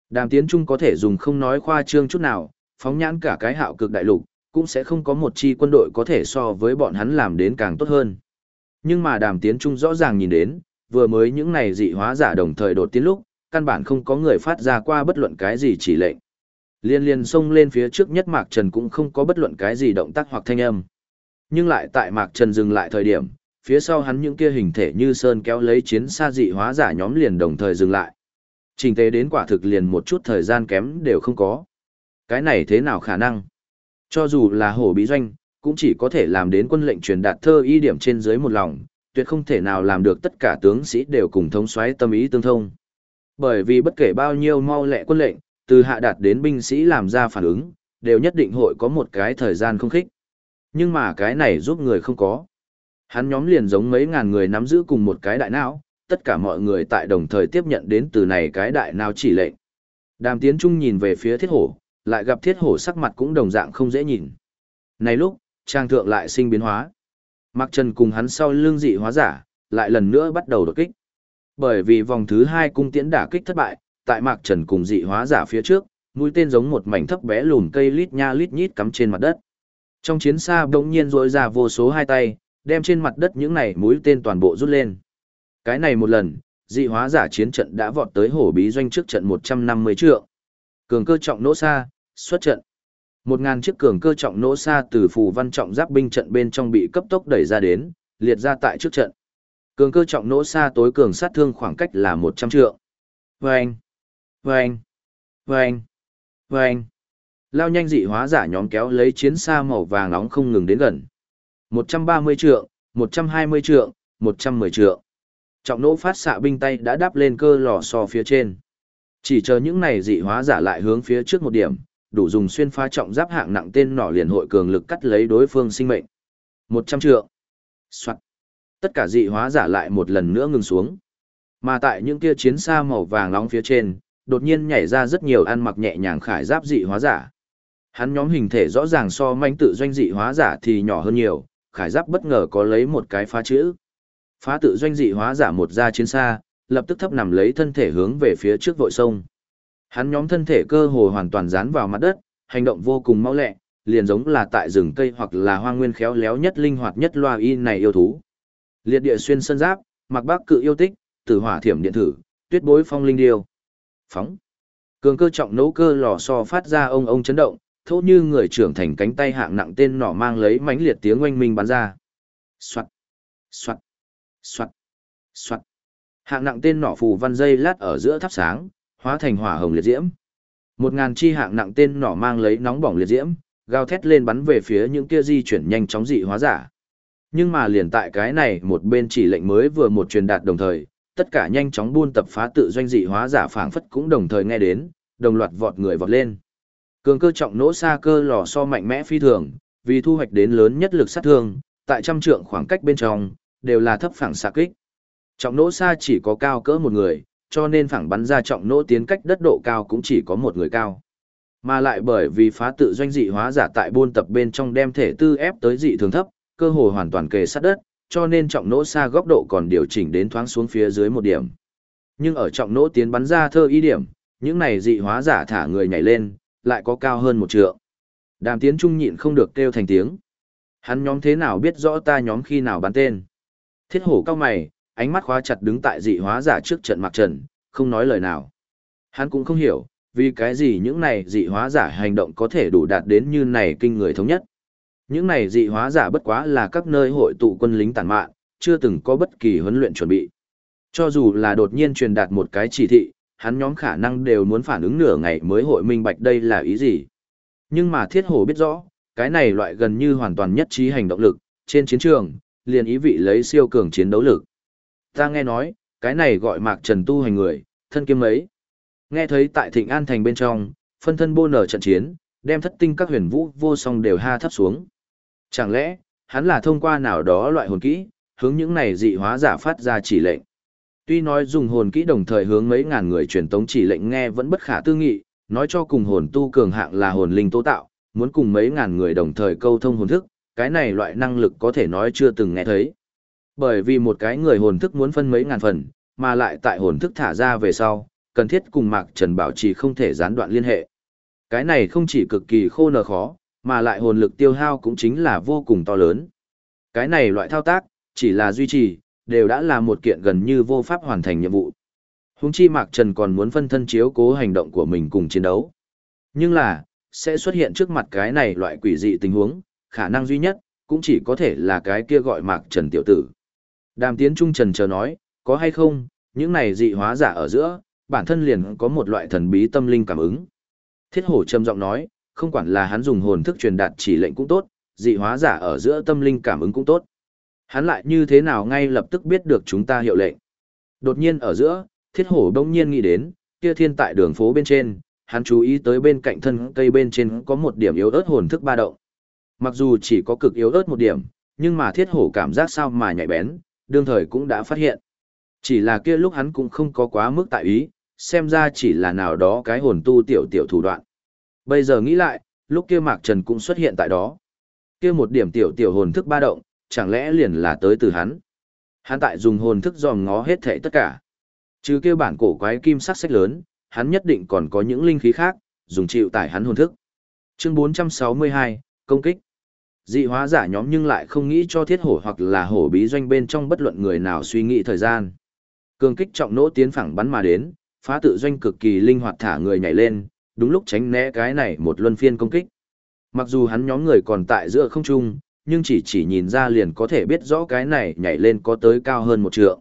Đàm tiến trung có thể dùng không nói khoa trương chút nào, phóng nhãn cả cái hạo cực đại lục, cũng sẽ không có một chi quân đội có thể so với bọn hắn làm đến càng tốt hơn. Nhưng mà đàm tiến trung rõ ràng nhìn đến, vừa mới những này dị hóa giả đồng thời đột tiến lúc, căn bản không có người phát ra qua bất luận cái gì chỉ lệnh. Liên liên xông lên phía trước nhất Mạc Trần cũng không có bất luận cái gì động tác hoặc thanh âm. Nhưng lại tại Mạc Trần dừng lại thời điểm, phía sau hắn những kia hình thể như sơn kéo lấy chiến xa dị hóa giả nhóm liền đồng thời dừng lại. Trình tế đến quả thực liền một chút thời gian kém đều không có. Cái này thế nào khả năng? Cho dù là hổ bí doanh, cũng chỉ có thể làm đến quân lệnh truyền đạt thơ ý điểm trên dưới một lòng, tuyệt không thể nào làm được tất cả tướng sĩ đều cùng thống soái tâm ý tương thông. Bởi vì bất kể bao nhiêu mau lẹ quân lệnh, từ hạ đạt đến binh sĩ làm ra phản ứng, đều nhất định hội có một cái thời gian không khích. Nhưng mà cái này giúp người không có. Hắn nhóm liền giống mấy ngàn người nắm giữ cùng một cái đại não, tất cả mọi người tại đồng thời tiếp nhận đến từ này cái đại não chỉ lệnh. Đàm Tiến Trung nhìn về phía thiết hổ, lại gặp thiết hổ sắc mặt cũng đồng dạng không dễ nhìn. Này lúc, trang thượng lại sinh biến hóa. Mặc Trần cùng hắn sau lưng dị hóa giả, lại lần nữa bắt đầu đột kích. Bởi vì vòng thứ hai cung tiễn đả kích thất bại, tại Mạc Trần cùng dị hóa giả phía trước, mũi tên giống một mảnh thấp bé lùn cây lít nha lít nhít cắm trên mặt đất. Trong chiến xa bỗng nhiên rỗi ra vô số hai tay, đem trên mặt đất những này mũi tên toàn bộ rút lên. Cái này một lần, dị hóa giả chiến trận đã vọt tới hổ bí doanh trước trận 150 trượng. Cường cơ trọng nỗ xa, xuất trận. Một ngàn chiếc cường cơ trọng nỗ xa từ phù văn trọng giáp binh trận bên trong bị cấp tốc đẩy ra đến, liệt ra tại trước trận. Cường cơ trọng nỗ xa tối cường sát thương khoảng cách là 100 trượng. Vâng! Vâng! Vâng! Vâng! Lao nhanh dị hóa giả nhóm kéo lấy chiến xa màu vàng nóng không ngừng đến gần. 130 trượng, 120 trượng, 110 trượng. Trọng nỗ phát xạ binh tay đã đáp lên cơ lò so phía trên. Chỉ chờ những này dị hóa giả lại hướng phía trước một điểm, đủ dùng xuyên phá trọng giáp hạng nặng tên nỏ liền hội cường lực cắt lấy đối phương sinh mệnh. 100 trượng. Soạt. Tất cả dị hóa giả lại một lần nữa ngừng xuống. Mà tại những kia chiến xa màu vàng nóng phía trên, đột nhiên nhảy ra rất nhiều ăn mặc nhẹ nhàng khải giáp dị hóa giả. Hắn nhóm hình thể rõ ràng so manh tự doanh dị hóa giả thì nhỏ hơn nhiều, khải giáp bất ngờ có lấy một cái phá chữ. Phá tự doanh dị hóa giả một ra chiến xa, lập tức thấp nằm lấy thân thể hướng về phía trước vội sông. Hắn nhóm thân thể cơ hồ hoàn toàn dán vào mặt đất, hành động vô cùng mau lẹ, liền giống là tại rừng cây hoặc là hoang nguyên khéo léo nhất linh hoạt nhất loa y này yêu thú. Liệt địa xuyên sân giáp, mặc bác cự yêu tích, tử hỏa thiểm điện thử, tuyết bối phong linh điêu. Phóng. Cường cơ trọng nấu cơ lò xo phát ra ông ông chấn động, thô như người trưởng thành cánh tay hạng nặng tên nỏ mang lấy mãnh liệt tiếng oanh minh bắn ra. Soạt, soạt, soạt, soạt. Hạng nặng tên nỏ phù văn dây lát ở giữa thắp sáng, hóa thành hỏa hồng liệt diễm. Một ngàn chi hạng nặng tên nỏ mang lấy nóng bỏng liệt diễm, gào thét lên bắn về phía những kia di chuyển nhanh chóng dị hóa giả. Nhưng mà liền tại cái này một bên chỉ lệnh mới vừa một truyền đạt đồng thời, tất cả nhanh chóng buôn tập phá tự doanh dị hóa giả phảng phất cũng đồng thời nghe đến, đồng loạt vọt người vọt lên. Cường cơ trọng nỗ xa cơ lò so mạnh mẽ phi thường, vì thu hoạch đến lớn nhất lực sát thương, tại trăm trượng khoảng cách bên trong, đều là thấp phẳng xạ kích. Trọng nỗ xa chỉ có cao cỡ một người, cho nên phẳng bắn ra trọng nỗ tiến cách đất độ cao cũng chỉ có một người cao. Mà lại bởi vì phá tự doanh dị hóa giả tại buôn tập bên trong đem thể tư ép tới dị thường thấp, cơ hội hoàn toàn kề sát đất, cho nên trọng nỗ xa góc độ còn điều chỉnh đến thoáng xuống phía dưới một điểm. Nhưng ở trọng nỗ tiến bắn ra thơ ý điểm, những này dị hóa giả thả người nhảy lên, lại có cao hơn một trượng. Đàm tiến trung nhịn không được kêu thành tiếng. Hắn nhóm thế nào biết rõ ta nhóm khi nào bắn tên. Thiết hổ cao mày, ánh mắt khóa chặt đứng tại dị hóa giả trước trận mặc trần, không nói lời nào. Hắn cũng không hiểu, vì cái gì những này dị hóa giả hành động có thể đủ đạt đến như này kinh người thống nhất. Những này dị hóa giả bất quá là các nơi hội tụ quân lính tàn mạn, chưa từng có bất kỳ huấn luyện chuẩn bị. Cho dù là đột nhiên truyền đạt một cái chỉ thị, hắn nhóm khả năng đều muốn phản ứng nửa ngày mới hội minh bạch đây là ý gì. Nhưng mà thiết hổ biết rõ, cái này loại gần như hoàn toàn nhất trí hành động lực, trên chiến trường, liền ý vị lấy siêu cường chiến đấu lực. Ta nghe nói, cái này gọi mạc trần tu hành người, thân kiếm ấy. Nghe thấy tại thịnh an thành bên trong, phân thân bô nở trận chiến, đem thất tinh các huyền vũ vô song đều ha thấp xuống. Chẳng lẽ, hắn là thông qua nào đó loại hồn kỹ, hướng những này dị hóa giả phát ra chỉ lệnh. Tuy nói dùng hồn kỹ đồng thời hướng mấy ngàn người truyền tống chỉ lệnh nghe vẫn bất khả tư nghị, nói cho cùng hồn tu cường hạng là hồn linh tố tạo, muốn cùng mấy ngàn người đồng thời câu thông hồn thức, cái này loại năng lực có thể nói chưa từng nghe thấy. Bởi vì một cái người hồn thức muốn phân mấy ngàn phần, mà lại tại hồn thức thả ra về sau, cần thiết cùng Mạc Trần bảo trì không thể gián đoạn liên hệ. Cái này không chỉ cực kỳ khô nở khó, mà lại hồn lực tiêu hao cũng chính là vô cùng to lớn. Cái này loại thao tác, chỉ là duy trì, đều đã là một kiện gần như vô pháp hoàn thành nhiệm vụ. Húng chi Mạc Trần còn muốn phân thân chiếu cố hành động của mình cùng chiến đấu. Nhưng là, sẽ xuất hiện trước mặt cái này loại quỷ dị tình huống, khả năng duy nhất, cũng chỉ có thể là cái kia gọi Mạc Trần tiểu tử. Đàm Tiến Trung Trần chờ nói, có hay không, những này dị hóa giả ở giữa, bản thân liền có một loại thần bí tâm linh cảm ứng. Thiết hổ trầm giọng nói, không quản là hắn dùng hồn thức truyền đạt chỉ lệnh cũng tốt, dị hóa giả ở giữa tâm linh cảm ứng cũng tốt. Hắn lại như thế nào ngay lập tức biết được chúng ta hiệu lệnh. Đột nhiên ở giữa, thiết hổ đông nhiên nghĩ đến, kia thiên tại đường phố bên trên, hắn chú ý tới bên cạnh thân cây bên trên có một điểm yếu ớt hồn thức ba động. Mặc dù chỉ có cực yếu ớt một điểm, nhưng mà thiết hổ cảm giác sao mà nhạy bén, đương thời cũng đã phát hiện. Chỉ là kia lúc hắn cũng không có quá mức tại ý, xem ra chỉ là nào đó cái hồn tu tiểu tiểu thủ đoạn. Bây giờ nghĩ lại, lúc kia Mạc Trần cũng xuất hiện tại đó. Kia một điểm tiểu tiểu hồn thức ba động, chẳng lẽ liền là tới từ hắn. Hắn tại dùng hồn thức dòm ngó hết thảy tất cả. Trừ kia bản cổ quái kim sắc sách lớn, hắn nhất định còn có những linh khí khác, dùng chịu tải hắn hồn thức. Chương 462, công kích. Dị hóa giả nhóm nhưng lại không nghĩ cho thiết hổ hoặc là hổ bí doanh bên trong bất luận người nào suy nghĩ thời gian. Cường kích trọng nỗ tiến phẳng bắn mà đến, phá tự doanh cực kỳ linh hoạt thả người nhảy lên, đúng lúc tránh né cái này một luân phiên công kích. Mặc dù hắn nhóm người còn tại giữa không trung, nhưng chỉ chỉ nhìn ra liền có thể biết rõ cái này nhảy lên có tới cao hơn một trượng.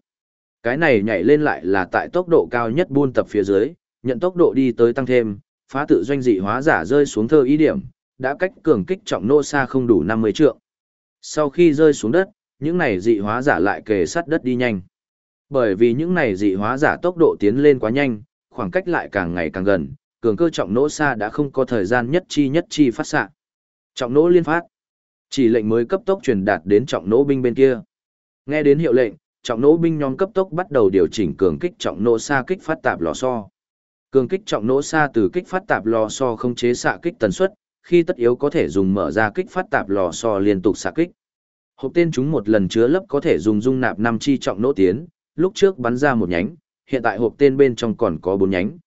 Cái này nhảy lên lại là tại tốc độ cao nhất buôn tập phía dưới, nhận tốc độ đi tới tăng thêm, phá tự doanh dị hóa giả rơi xuống thơ ý điểm, đã cách cường kích trọng nô xa không đủ 50 trượng. Sau khi rơi xuống đất, những này dị hóa giả lại kề sát đất đi nhanh. Bởi vì những này dị hóa giả tốc độ tiến lên quá nhanh, khoảng cách lại càng ngày càng gần, cường cơ trọng nỗ xa đã không có thời gian nhất chi nhất chi phát xạ. Trọng nỗ liên phát. Chỉ lệnh mới cấp tốc truyền đạt đến trọng nỗ binh bên kia. Nghe đến hiệu lệnh, trọng nỗ binh nhóm cấp tốc bắt đầu điều chỉnh cường kích trọng nỗ xa kích phát tạp lò xo. Cường kích trọng nỗ xa từ kích phát tạp lò xo không chế xạ kích tần suất, khi tất yếu có thể dùng mở ra kích phát tạp lò xo liên tục xạ kích. Hộp tên chúng một lần chứa lấp có thể dùng dung nạp năm chi trọng nỗ tiến, lúc trước bắn ra một nhánh, hiện tại hộp tên bên trong còn có bốn nhánh.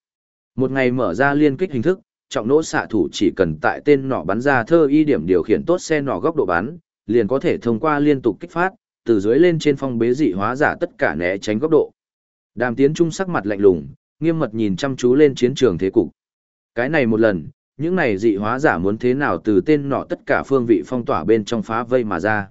Một ngày mở ra liên kích hình thức, trọng nỗ xạ thủ chỉ cần tại tên nỏ bắn ra thơ y điểm điều khiển tốt xe nỏ góc độ bắn, liền có thể thông qua liên tục kích phát, từ dưới lên trên phong bế dị hóa giả tất cả né tránh góc độ. Đàm Tiến Trung sắc mặt lạnh lùng, nghiêm mật nhìn chăm chú lên chiến trường thế cục. Cái này một lần, những này dị hóa giả muốn thế nào từ tên nọ tất cả phương vị phong tỏa bên trong phá vây mà ra.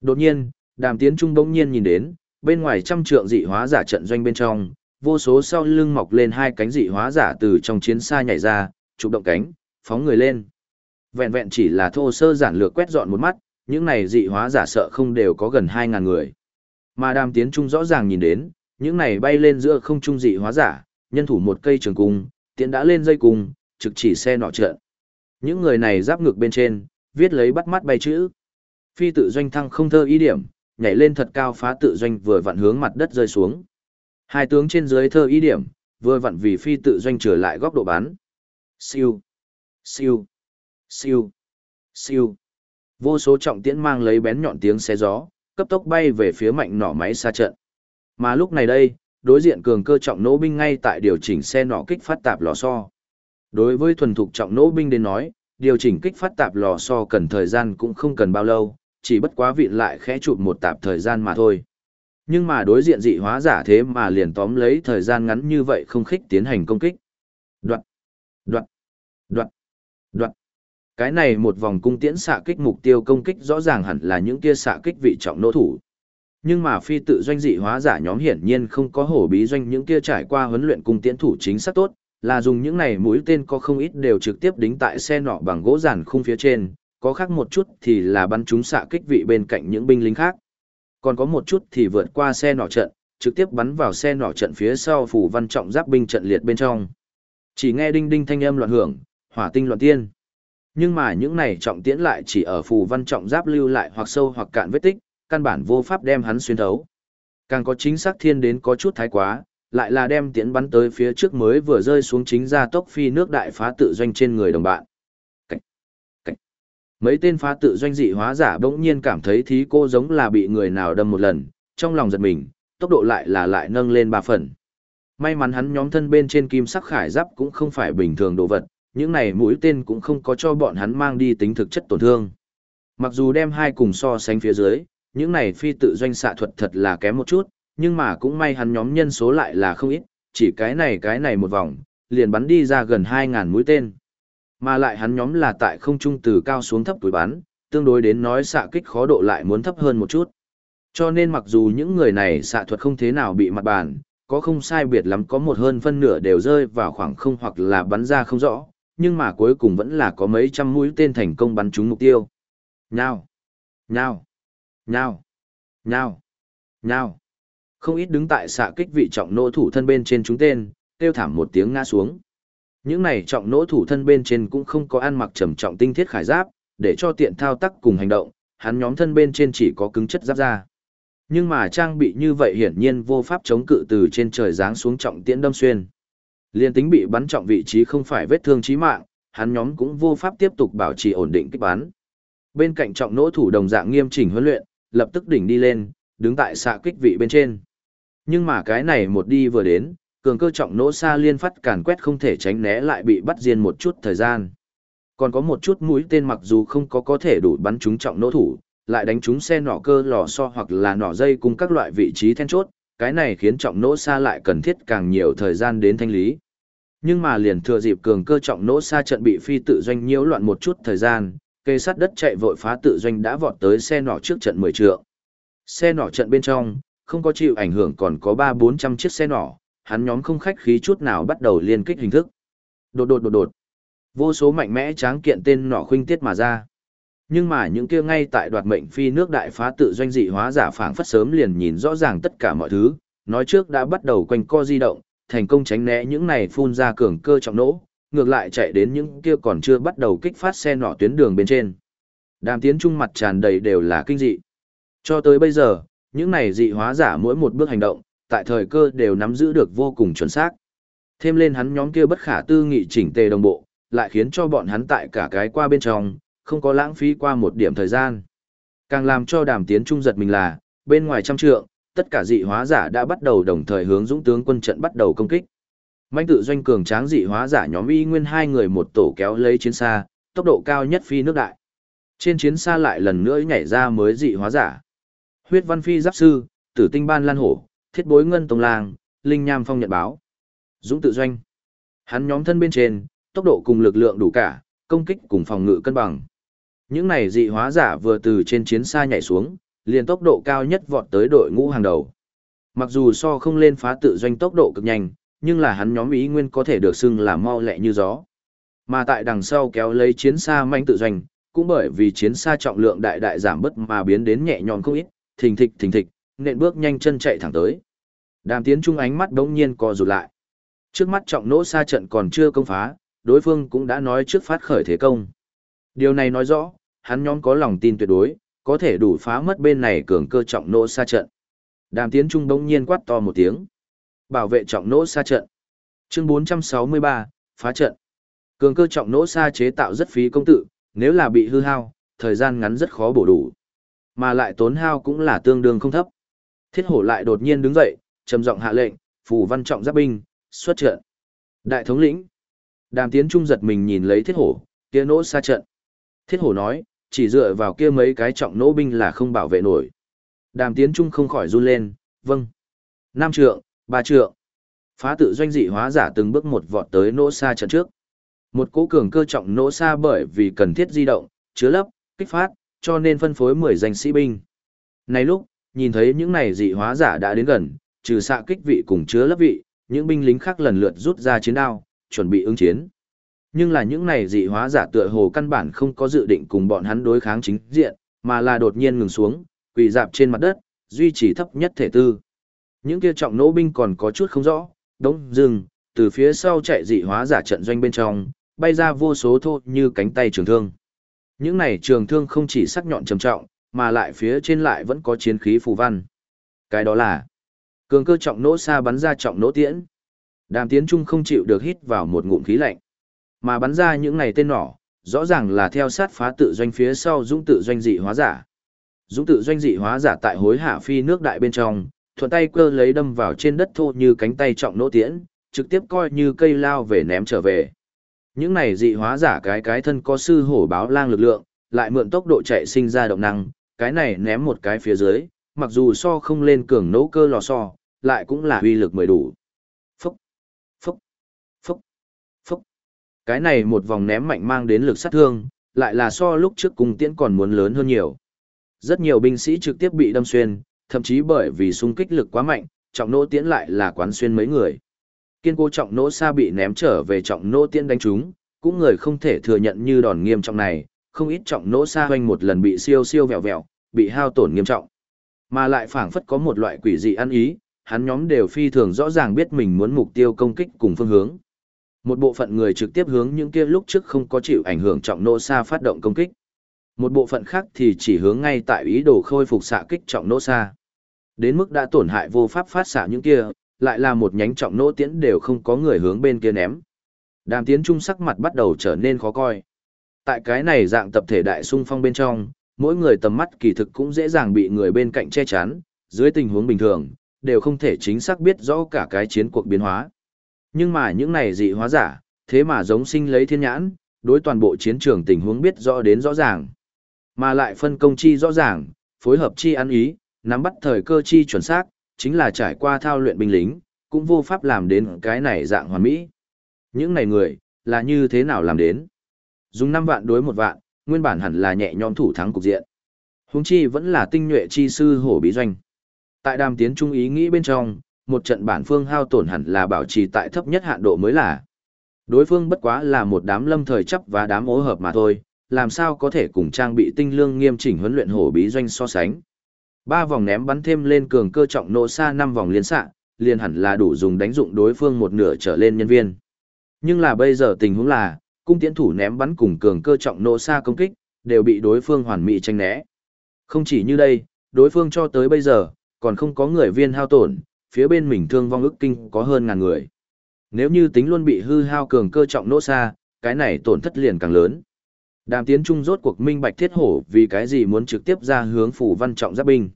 Đột nhiên, Đàm Tiến Trung bỗng nhiên nhìn đến, bên ngoài trăm trượng dị hóa giả trận doanh bên trong, vô số sau lưng mọc lên hai cánh dị hóa giả từ trong chiến xa nhảy ra, chụp động cánh, phóng người lên. Vẹn vẹn chỉ là thô sơ giản lược quét dọn một mắt, những này dị hóa giả sợ không đều có gần 2.000 người. Mà đàm tiến trung rõ ràng nhìn đến, những này bay lên giữa không trung dị hóa giả, nhân thủ một cây trường cung, tiến đã lên dây cung, trực chỉ xe nọ trợ Những người này giáp ngược bên trên, viết lấy bắt mắt bay chữ. Phi tự doanh thăng không thơ ý điểm, nhảy lên thật cao phá tự doanh vừa vặn hướng mặt đất rơi xuống. Hai tướng trên dưới thơ ý điểm, vừa vặn vì phi tự doanh trở lại góc độ bán. Siêu, siêu, siêu, siêu. Vô số trọng tiễn mang lấy bén nhọn tiếng xé gió, cấp tốc bay về phía mạnh nỏ máy xa trận. Mà lúc này đây, đối diện cường cơ trọng nỗ binh ngay tại điều chỉnh xe nỏ kích phát tạp lò xo. Đối với thuần thục trọng nỗ binh đến nói, điều chỉnh kích phát tạp lò xo cần thời gian cũng không cần bao lâu, chỉ bất quá vịn lại khẽ chụp một tạp thời gian mà thôi. Nhưng mà đối diện dị hóa giả thế mà liền tóm lấy thời gian ngắn như vậy không khích tiến hành công kích. Đoạn, đoạn. Cái này một vòng cung tiễn xạ kích mục tiêu công kích rõ ràng hẳn là những kia xạ kích vị trọng nỗ thủ. Nhưng mà phi tự doanh dị hóa giả nhóm hiển nhiên không có hổ bí doanh những kia trải qua huấn luyện cung tiễn thủ chính xác tốt, là dùng những này mũi tên có không ít đều trực tiếp đính tại xe nọ bằng gỗ giản khung phía trên, có khác một chút thì là bắn chúng xạ kích vị bên cạnh những binh lính khác. Còn có một chút thì vượt qua xe nọ trận, trực tiếp bắn vào xe nọ trận phía sau phủ văn trọng giáp binh trận liệt bên trong. Chỉ nghe đinh đinh thanh âm loạn hưởng, hỏa tinh loạn tiên. Nhưng mà những này trọng tiễn lại chỉ ở phù văn trọng giáp lưu lại hoặc sâu hoặc cạn vết tích, căn bản vô pháp đem hắn xuyên thấu. Càng có chính xác thiên đến có chút thái quá, lại là đem tiễn bắn tới phía trước mới vừa rơi xuống chính ra tốc phi nước đại phá tự doanh trên người đồng bạn. Cách. Cách. Mấy tên phá tự doanh dị hóa giả bỗng nhiên cảm thấy thí cô giống là bị người nào đâm một lần, trong lòng giật mình, tốc độ lại là lại nâng lên ba phần. May mắn hắn nhóm thân bên trên kim sắc khải giáp cũng không phải bình thường đồ vật, những này mũi tên cũng không có cho bọn hắn mang đi tính thực chất tổn thương. Mặc dù đem hai cùng so sánh phía dưới, những này phi tự doanh xạ thuật thật là kém một chút, nhưng mà cũng may hắn nhóm nhân số lại là không ít, chỉ cái này cái này một vòng, liền bắn đi ra gần 2.000 mũi tên. Mà lại hắn nhóm là tại không trung từ cao xuống thấp tuổi bắn, tương đối đến nói xạ kích khó độ lại muốn thấp hơn một chút. Cho nên mặc dù những người này xạ thuật không thế nào bị mặt bàn, có không sai biệt lắm có một hơn phân nửa đều rơi vào khoảng không hoặc là bắn ra không rõ, nhưng mà cuối cùng vẫn là có mấy trăm mũi tên thành công bắn trúng mục tiêu. Nhao, nhao, nhao, nhao, nhao. Không ít đứng tại xạ kích vị trọng nỗ thủ thân bên trên chúng tên, kêu thảm một tiếng ngã xuống. Những này trọng nỗ thủ thân bên trên cũng không có ăn mặc trầm trọng tinh thiết khải giáp, để cho tiện thao tác cùng hành động, hắn nhóm thân bên trên chỉ có cứng chất giáp da. Nhưng mà trang bị như vậy hiển nhiên vô pháp chống cự từ trên trời giáng xuống trọng tiễn đâm xuyên. Liên tính bị bắn trọng vị trí không phải vết thương chí mạng, hắn nhóm cũng vô pháp tiếp tục bảo trì ổn định kích bắn. Bên cạnh trọng nỗ thủ đồng dạng nghiêm chỉnh huấn luyện, lập tức đỉnh đi lên, đứng tại xạ kích vị bên trên. Nhưng mà cái này một đi vừa đến, cường cơ trọng nỗ xa liên phát càn quét không thể tránh né lại bị bắt riêng một chút thời gian. Còn có một chút mũi tên mặc dù không có có thể đủ bắn trúng trọng nỗ thủ, lại đánh trúng xe nỏ cơ lò so hoặc là nỏ dây cùng các loại vị trí then chốt, cái này khiến trọng nỗ xa lại cần thiết càng nhiều thời gian đến thanh lý. Nhưng mà liền thừa dịp cường cơ trọng nỗ xa trận bị phi tự doanh nhiễu loạn một chút thời gian, cây sắt đất chạy vội phá tự doanh đã vọt tới xe nỏ trước trận 10 trượng. Xe nỏ trận bên trong, không có chịu ảnh hưởng còn có 3-400 chiếc xe nỏ, hắn nhóm không khách khí chút nào bắt đầu liên kích hình thức. Đột đột đột đột. Vô số mạnh mẽ tráng kiện tên nỏ khuynh tiết mà ra. Nhưng mà những kia ngay tại đoạt mệnh phi nước đại phá tự doanh dị hóa giả phảng phất sớm liền nhìn rõ ràng tất cả mọi thứ, nói trước đã bắt đầu quanh co di động, thành công tránh né những này phun ra cường cơ trọng nỗ, ngược lại chạy đến những kia còn chưa bắt đầu kích phát xe nọ tuyến đường bên trên. Đàm tiến trung mặt tràn đầy đều là kinh dị. Cho tới bây giờ, những này dị hóa giả mỗi một bước hành động, tại thời cơ đều nắm giữ được vô cùng chuẩn xác. Thêm lên hắn nhóm kia bất khả tư nghị chỉnh tề đồng bộ, lại khiến cho bọn hắn tại cả cái qua bên trong, không có lãng phí qua một điểm thời gian. Càng làm cho đàm tiến trung giật mình là, bên ngoài trăm trượng, tất cả dị hóa giả đã bắt đầu đồng thời hướng dũng tướng quân trận bắt đầu công kích. Mạnh tự doanh cường tráng dị hóa giả nhóm y nguyên hai người một tổ kéo lấy chiến xa, tốc độ cao nhất phi nước đại. Trên chiến xa lại lần nữa nhảy ra mới dị hóa giả. Huyết văn phi giáp sư, tử tinh ban lan hổ, thiết bối ngân tông lang, linh nham phong nhận báo. Dũng tự doanh. Hắn nhóm thân bên trên, tốc độ cùng lực lượng đủ cả, công kích cùng phòng ngự cân bằng. Những này dị hóa giả vừa từ trên chiến xa nhảy xuống, liền tốc độ cao nhất vọt tới đội ngũ hàng đầu. Mặc dù so không lên phá tự doanh tốc độ cực nhanh, nhưng là hắn nhóm ý nguyên có thể được xưng là mau lẹ như gió. Mà tại đằng sau kéo lấy chiến xa manh tự doanh, cũng bởi vì chiến xa trọng lượng đại đại giảm bớt mà biến đến nhẹ nhõm không ít, thình thịch thình thịch, nện bước nhanh chân chạy thẳng tới. Đàm tiến trung ánh mắt đống nhiên co rụt lại. Trước mắt trọng nỗ xa trận còn chưa công phá, đối phương cũng đã nói trước phát khởi thế công. Điều này nói rõ, hắn nhóm có lòng tin tuyệt đối, có thể đủ phá mất bên này cường cơ trọng nỗ xa trận. Đàm tiến trung đống nhiên quát to một tiếng. Bảo vệ trọng nỗ xa trận. Chương 463, phá trận. Cường cơ trọng nỗ xa chế tạo rất phí công tự, nếu là bị hư hao, thời gian ngắn rất khó bổ đủ. Mà lại tốn hao cũng là tương đương không thấp. Thiết hổ lại đột nhiên đứng dậy, trầm giọng hạ lệnh, phủ văn trọng giáp binh, xuất trận. Đại thống lĩnh. Đàm tiến trung giật mình nhìn lấy thiết hổ, kia nỗ xa trận. Thiết hổ nói, chỉ dựa vào kia mấy cái trọng nỗ binh là không bảo vệ nổi. Đàm tiến trung không khỏi run lên, vâng. Nam trượng, ba trượng. Phá tự doanh dị hóa giả từng bước một vọt tới nỗ xa trận trước. Một cỗ cường cơ trọng nỗ xa bởi vì cần thiết di động, chứa lấp, kích phát, cho nên phân phối 10 danh sĩ binh. Này lúc, nhìn thấy những này dị hóa giả đã đến gần, trừ xạ kích vị cùng chứa lấp vị, những binh lính khác lần lượt rút ra chiến đao, chuẩn bị ứng chiến. Nhưng là những này dị hóa giả tựa hồ căn bản không có dự định cùng bọn hắn đối kháng chính diện, mà là đột nhiên ngừng xuống, quỳ dạp trên mặt đất, duy trì thấp nhất thể tư. Những kia trọng nỗ binh còn có chút không rõ, đống dừng, từ phía sau chạy dị hóa giả trận doanh bên trong, bay ra vô số thô như cánh tay trường thương. Những này trường thương không chỉ sắc nhọn trầm trọng, mà lại phía trên lại vẫn có chiến khí phù văn. Cái đó là cường cơ trọng nỗ xa bắn ra trọng nỗ tiễn. Đàm tiến trung không chịu được hít vào một ngụm khí lạnh. Mà bắn ra những này tên nỏ, rõ ràng là theo sát phá tự doanh phía sau dũng tự doanh dị hóa giả. Dũng tự doanh dị hóa giả tại hối hạ phi nước đại bên trong, thuận tay cơ lấy đâm vào trên đất thô như cánh tay trọng nỗ tiễn, trực tiếp coi như cây lao về ném trở về. Những này dị hóa giả cái cái thân có sư hổ báo lang lực lượng, lại mượn tốc độ chạy sinh ra động năng, cái này ném một cái phía dưới, mặc dù so không lên cường nỗ cơ lò so, lại cũng là uy lực mười đủ. Phúc, phúc, phúc, phúc. Cái này một vòng ném mạnh mang đến lực sát thương, lại là so lúc trước cung tiễn còn muốn lớn hơn nhiều. Rất nhiều binh sĩ trực tiếp bị đâm xuyên, thậm chí bởi vì xung kích lực quá mạnh, trọng nỗ tiễn lại là quán xuyên mấy người. Kiên cố trọng nỗ xa bị ném trở về trọng nỗ tiễn đánh trúng, cũng người không thể thừa nhận như đòn nghiêm trọng này, không ít trọng nỗ xa hoanh một lần bị siêu siêu vẹo vẹo, bị hao tổn nghiêm trọng. Mà lại phảng phất có một loại quỷ dị ăn ý, hắn nhóm đều phi thường rõ ràng biết mình muốn mục tiêu công kích cùng phương hướng. Một bộ phận người trực tiếp hướng những kia lúc trước không có chịu ảnh hưởng trọng nỗ xa phát động công kích. Một bộ phận khác thì chỉ hướng ngay tại ý đồ khôi phục xạ kích trọng nỗ xa. Đến mức đã tổn hại vô pháp phát xạ những kia, lại là một nhánh trọng nỗ tiễn đều không có người hướng bên kia ném. Đàm tiến trung sắc mặt bắt đầu trở nên khó coi. Tại cái này dạng tập thể đại sung phong bên trong, mỗi người tầm mắt kỳ thực cũng dễ dàng bị người bên cạnh che chắn, dưới tình huống bình thường, đều không thể chính xác biết rõ cả cái chiến cuộc biến hóa. Nhưng mà những này dị hóa giả, thế mà giống sinh lấy thiên nhãn, đối toàn bộ chiến trường tình huống biết rõ đến rõ ràng. Mà lại phân công chi rõ ràng, phối hợp chi ăn ý, nắm bắt thời cơ chi chuẩn xác, chính là trải qua thao luyện binh lính, cũng vô pháp làm đến cái này dạng hoàn mỹ. Những này người, là như thế nào làm đến? Dùng 5 vạn đối một vạn, nguyên bản hẳn là nhẹ nhõm thủ thắng cục diện. Hùng chi vẫn là tinh nhuệ chi sư hổ bí doanh. Tại đàm tiến trung ý nghĩ bên trong, một trận bản phương hao tổn hẳn là bảo trì tại thấp nhất hạn độ mới là. Đối phương bất quá là một đám lâm thời chấp và đám ố hợp mà thôi, làm sao có thể cùng trang bị tinh lương nghiêm chỉnh huấn luyện hổ bí doanh so sánh. Ba vòng ném bắn thêm lên cường cơ trọng nổ xa năm vòng liên xạ, liền hẳn là đủ dùng đánh dụng đối phương một nửa trở lên nhân viên. Nhưng là bây giờ tình huống là, cung tiễn thủ ném bắn cùng cường cơ trọng nổ xa công kích, đều bị đối phương hoàn mỹ tranh né. Không chỉ như đây, đối phương cho tới bây giờ, còn không có người viên hao tổn, phía bên mình thương vong ức kinh có hơn ngàn người. Nếu như tính luôn bị hư hao cường cơ trọng nỗ xa, cái này tổn thất liền càng lớn. Đàm tiến trung rốt cuộc minh bạch thiết hổ vì cái gì muốn trực tiếp ra hướng phủ văn trọng giáp binh.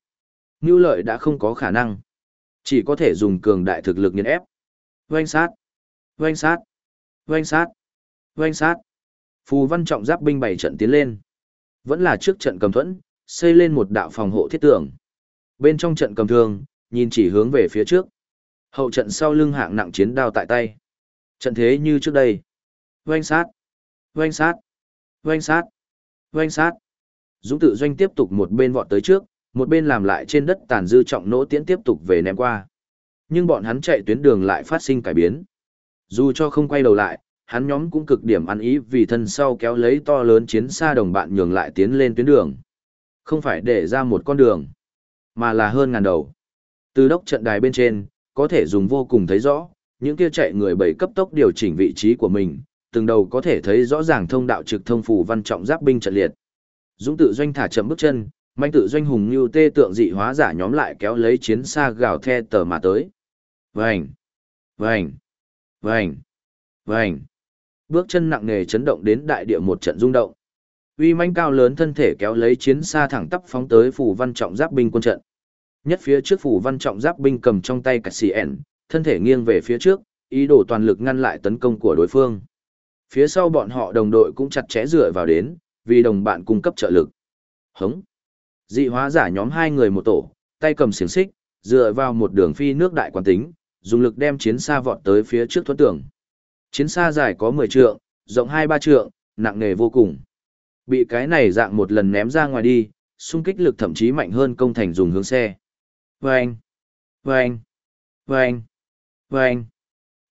như lợi đã không có khả năng. Chỉ có thể dùng cường đại thực lực nghiền ép. Doanh sát. Doanh sát. Doanh sát. Doanh sát. Phù văn trọng giáp binh bảy trận tiến lên. Vẫn là trước trận cầm thuẫn, xây lên một đạo phòng hộ thiết tưởng. Bên trong trận cầm thương, nhìn chỉ hướng về phía trước. Hậu trận sau lưng hạng nặng chiến đao tại tay. Trận thế như trước đây. Oanh sát. Oanh sát. Oanh sát. Oanh sát. Dũng tự doanh tiếp tục một bên vọt tới trước, một bên làm lại trên đất tàn dư trọng nỗ tiễn tiếp tục về ném qua. Nhưng bọn hắn chạy tuyến đường lại phát sinh cải biến. Dù cho không quay đầu lại, hắn nhóm cũng cực điểm ăn ý vì thân sau kéo lấy to lớn chiến xa đồng bạn nhường lại tiến lên tuyến đường. Không phải để ra một con đường, mà là hơn ngàn đầu. Từ đốc trận đài bên trên, có thể dùng vô cùng thấy rõ, những kia chạy người bảy cấp tốc điều chỉnh vị trí của mình, từng đầu có thể thấy rõ ràng thông đạo trực thông phủ văn trọng giáp binh trận liệt. Dũng tự doanh thả chậm bước chân, manh tự doanh hùng như tê tượng dị hóa giả nhóm lại kéo lấy chiến xa gào the tờ mà tới. Vành, vành, vành, vành. Bước chân nặng nề chấn động đến đại địa một trận rung động. Uy manh cao lớn thân thể kéo lấy chiến xa thẳng tắp phóng tới phủ văn trọng giáp binh quân trận. Nhất phía trước phủ văn trọng giáp binh cầm trong tay cả xì ẻn, thân thể nghiêng về phía trước, ý đồ toàn lực ngăn lại tấn công của đối phương. Phía sau bọn họ đồng đội cũng chặt chẽ dựa vào đến, vì đồng bạn cung cấp trợ lực. Hống. Dị hóa giả nhóm hai người một tổ, tay cầm xiềng xích, dựa vào một đường phi nước đại quán tính, dùng lực đem chiến xa vọt tới phía trước thuẫn tường. Chiến xa dài có 10 trượng, rộng 2-3 trượng, nặng nề vô cùng. Bị cái này dạng một lần ném ra ngoài đi, xung kích lực thậm chí mạnh hơn công thành dùng hướng xe. Vâng! Vâng! Vâng! Vâng!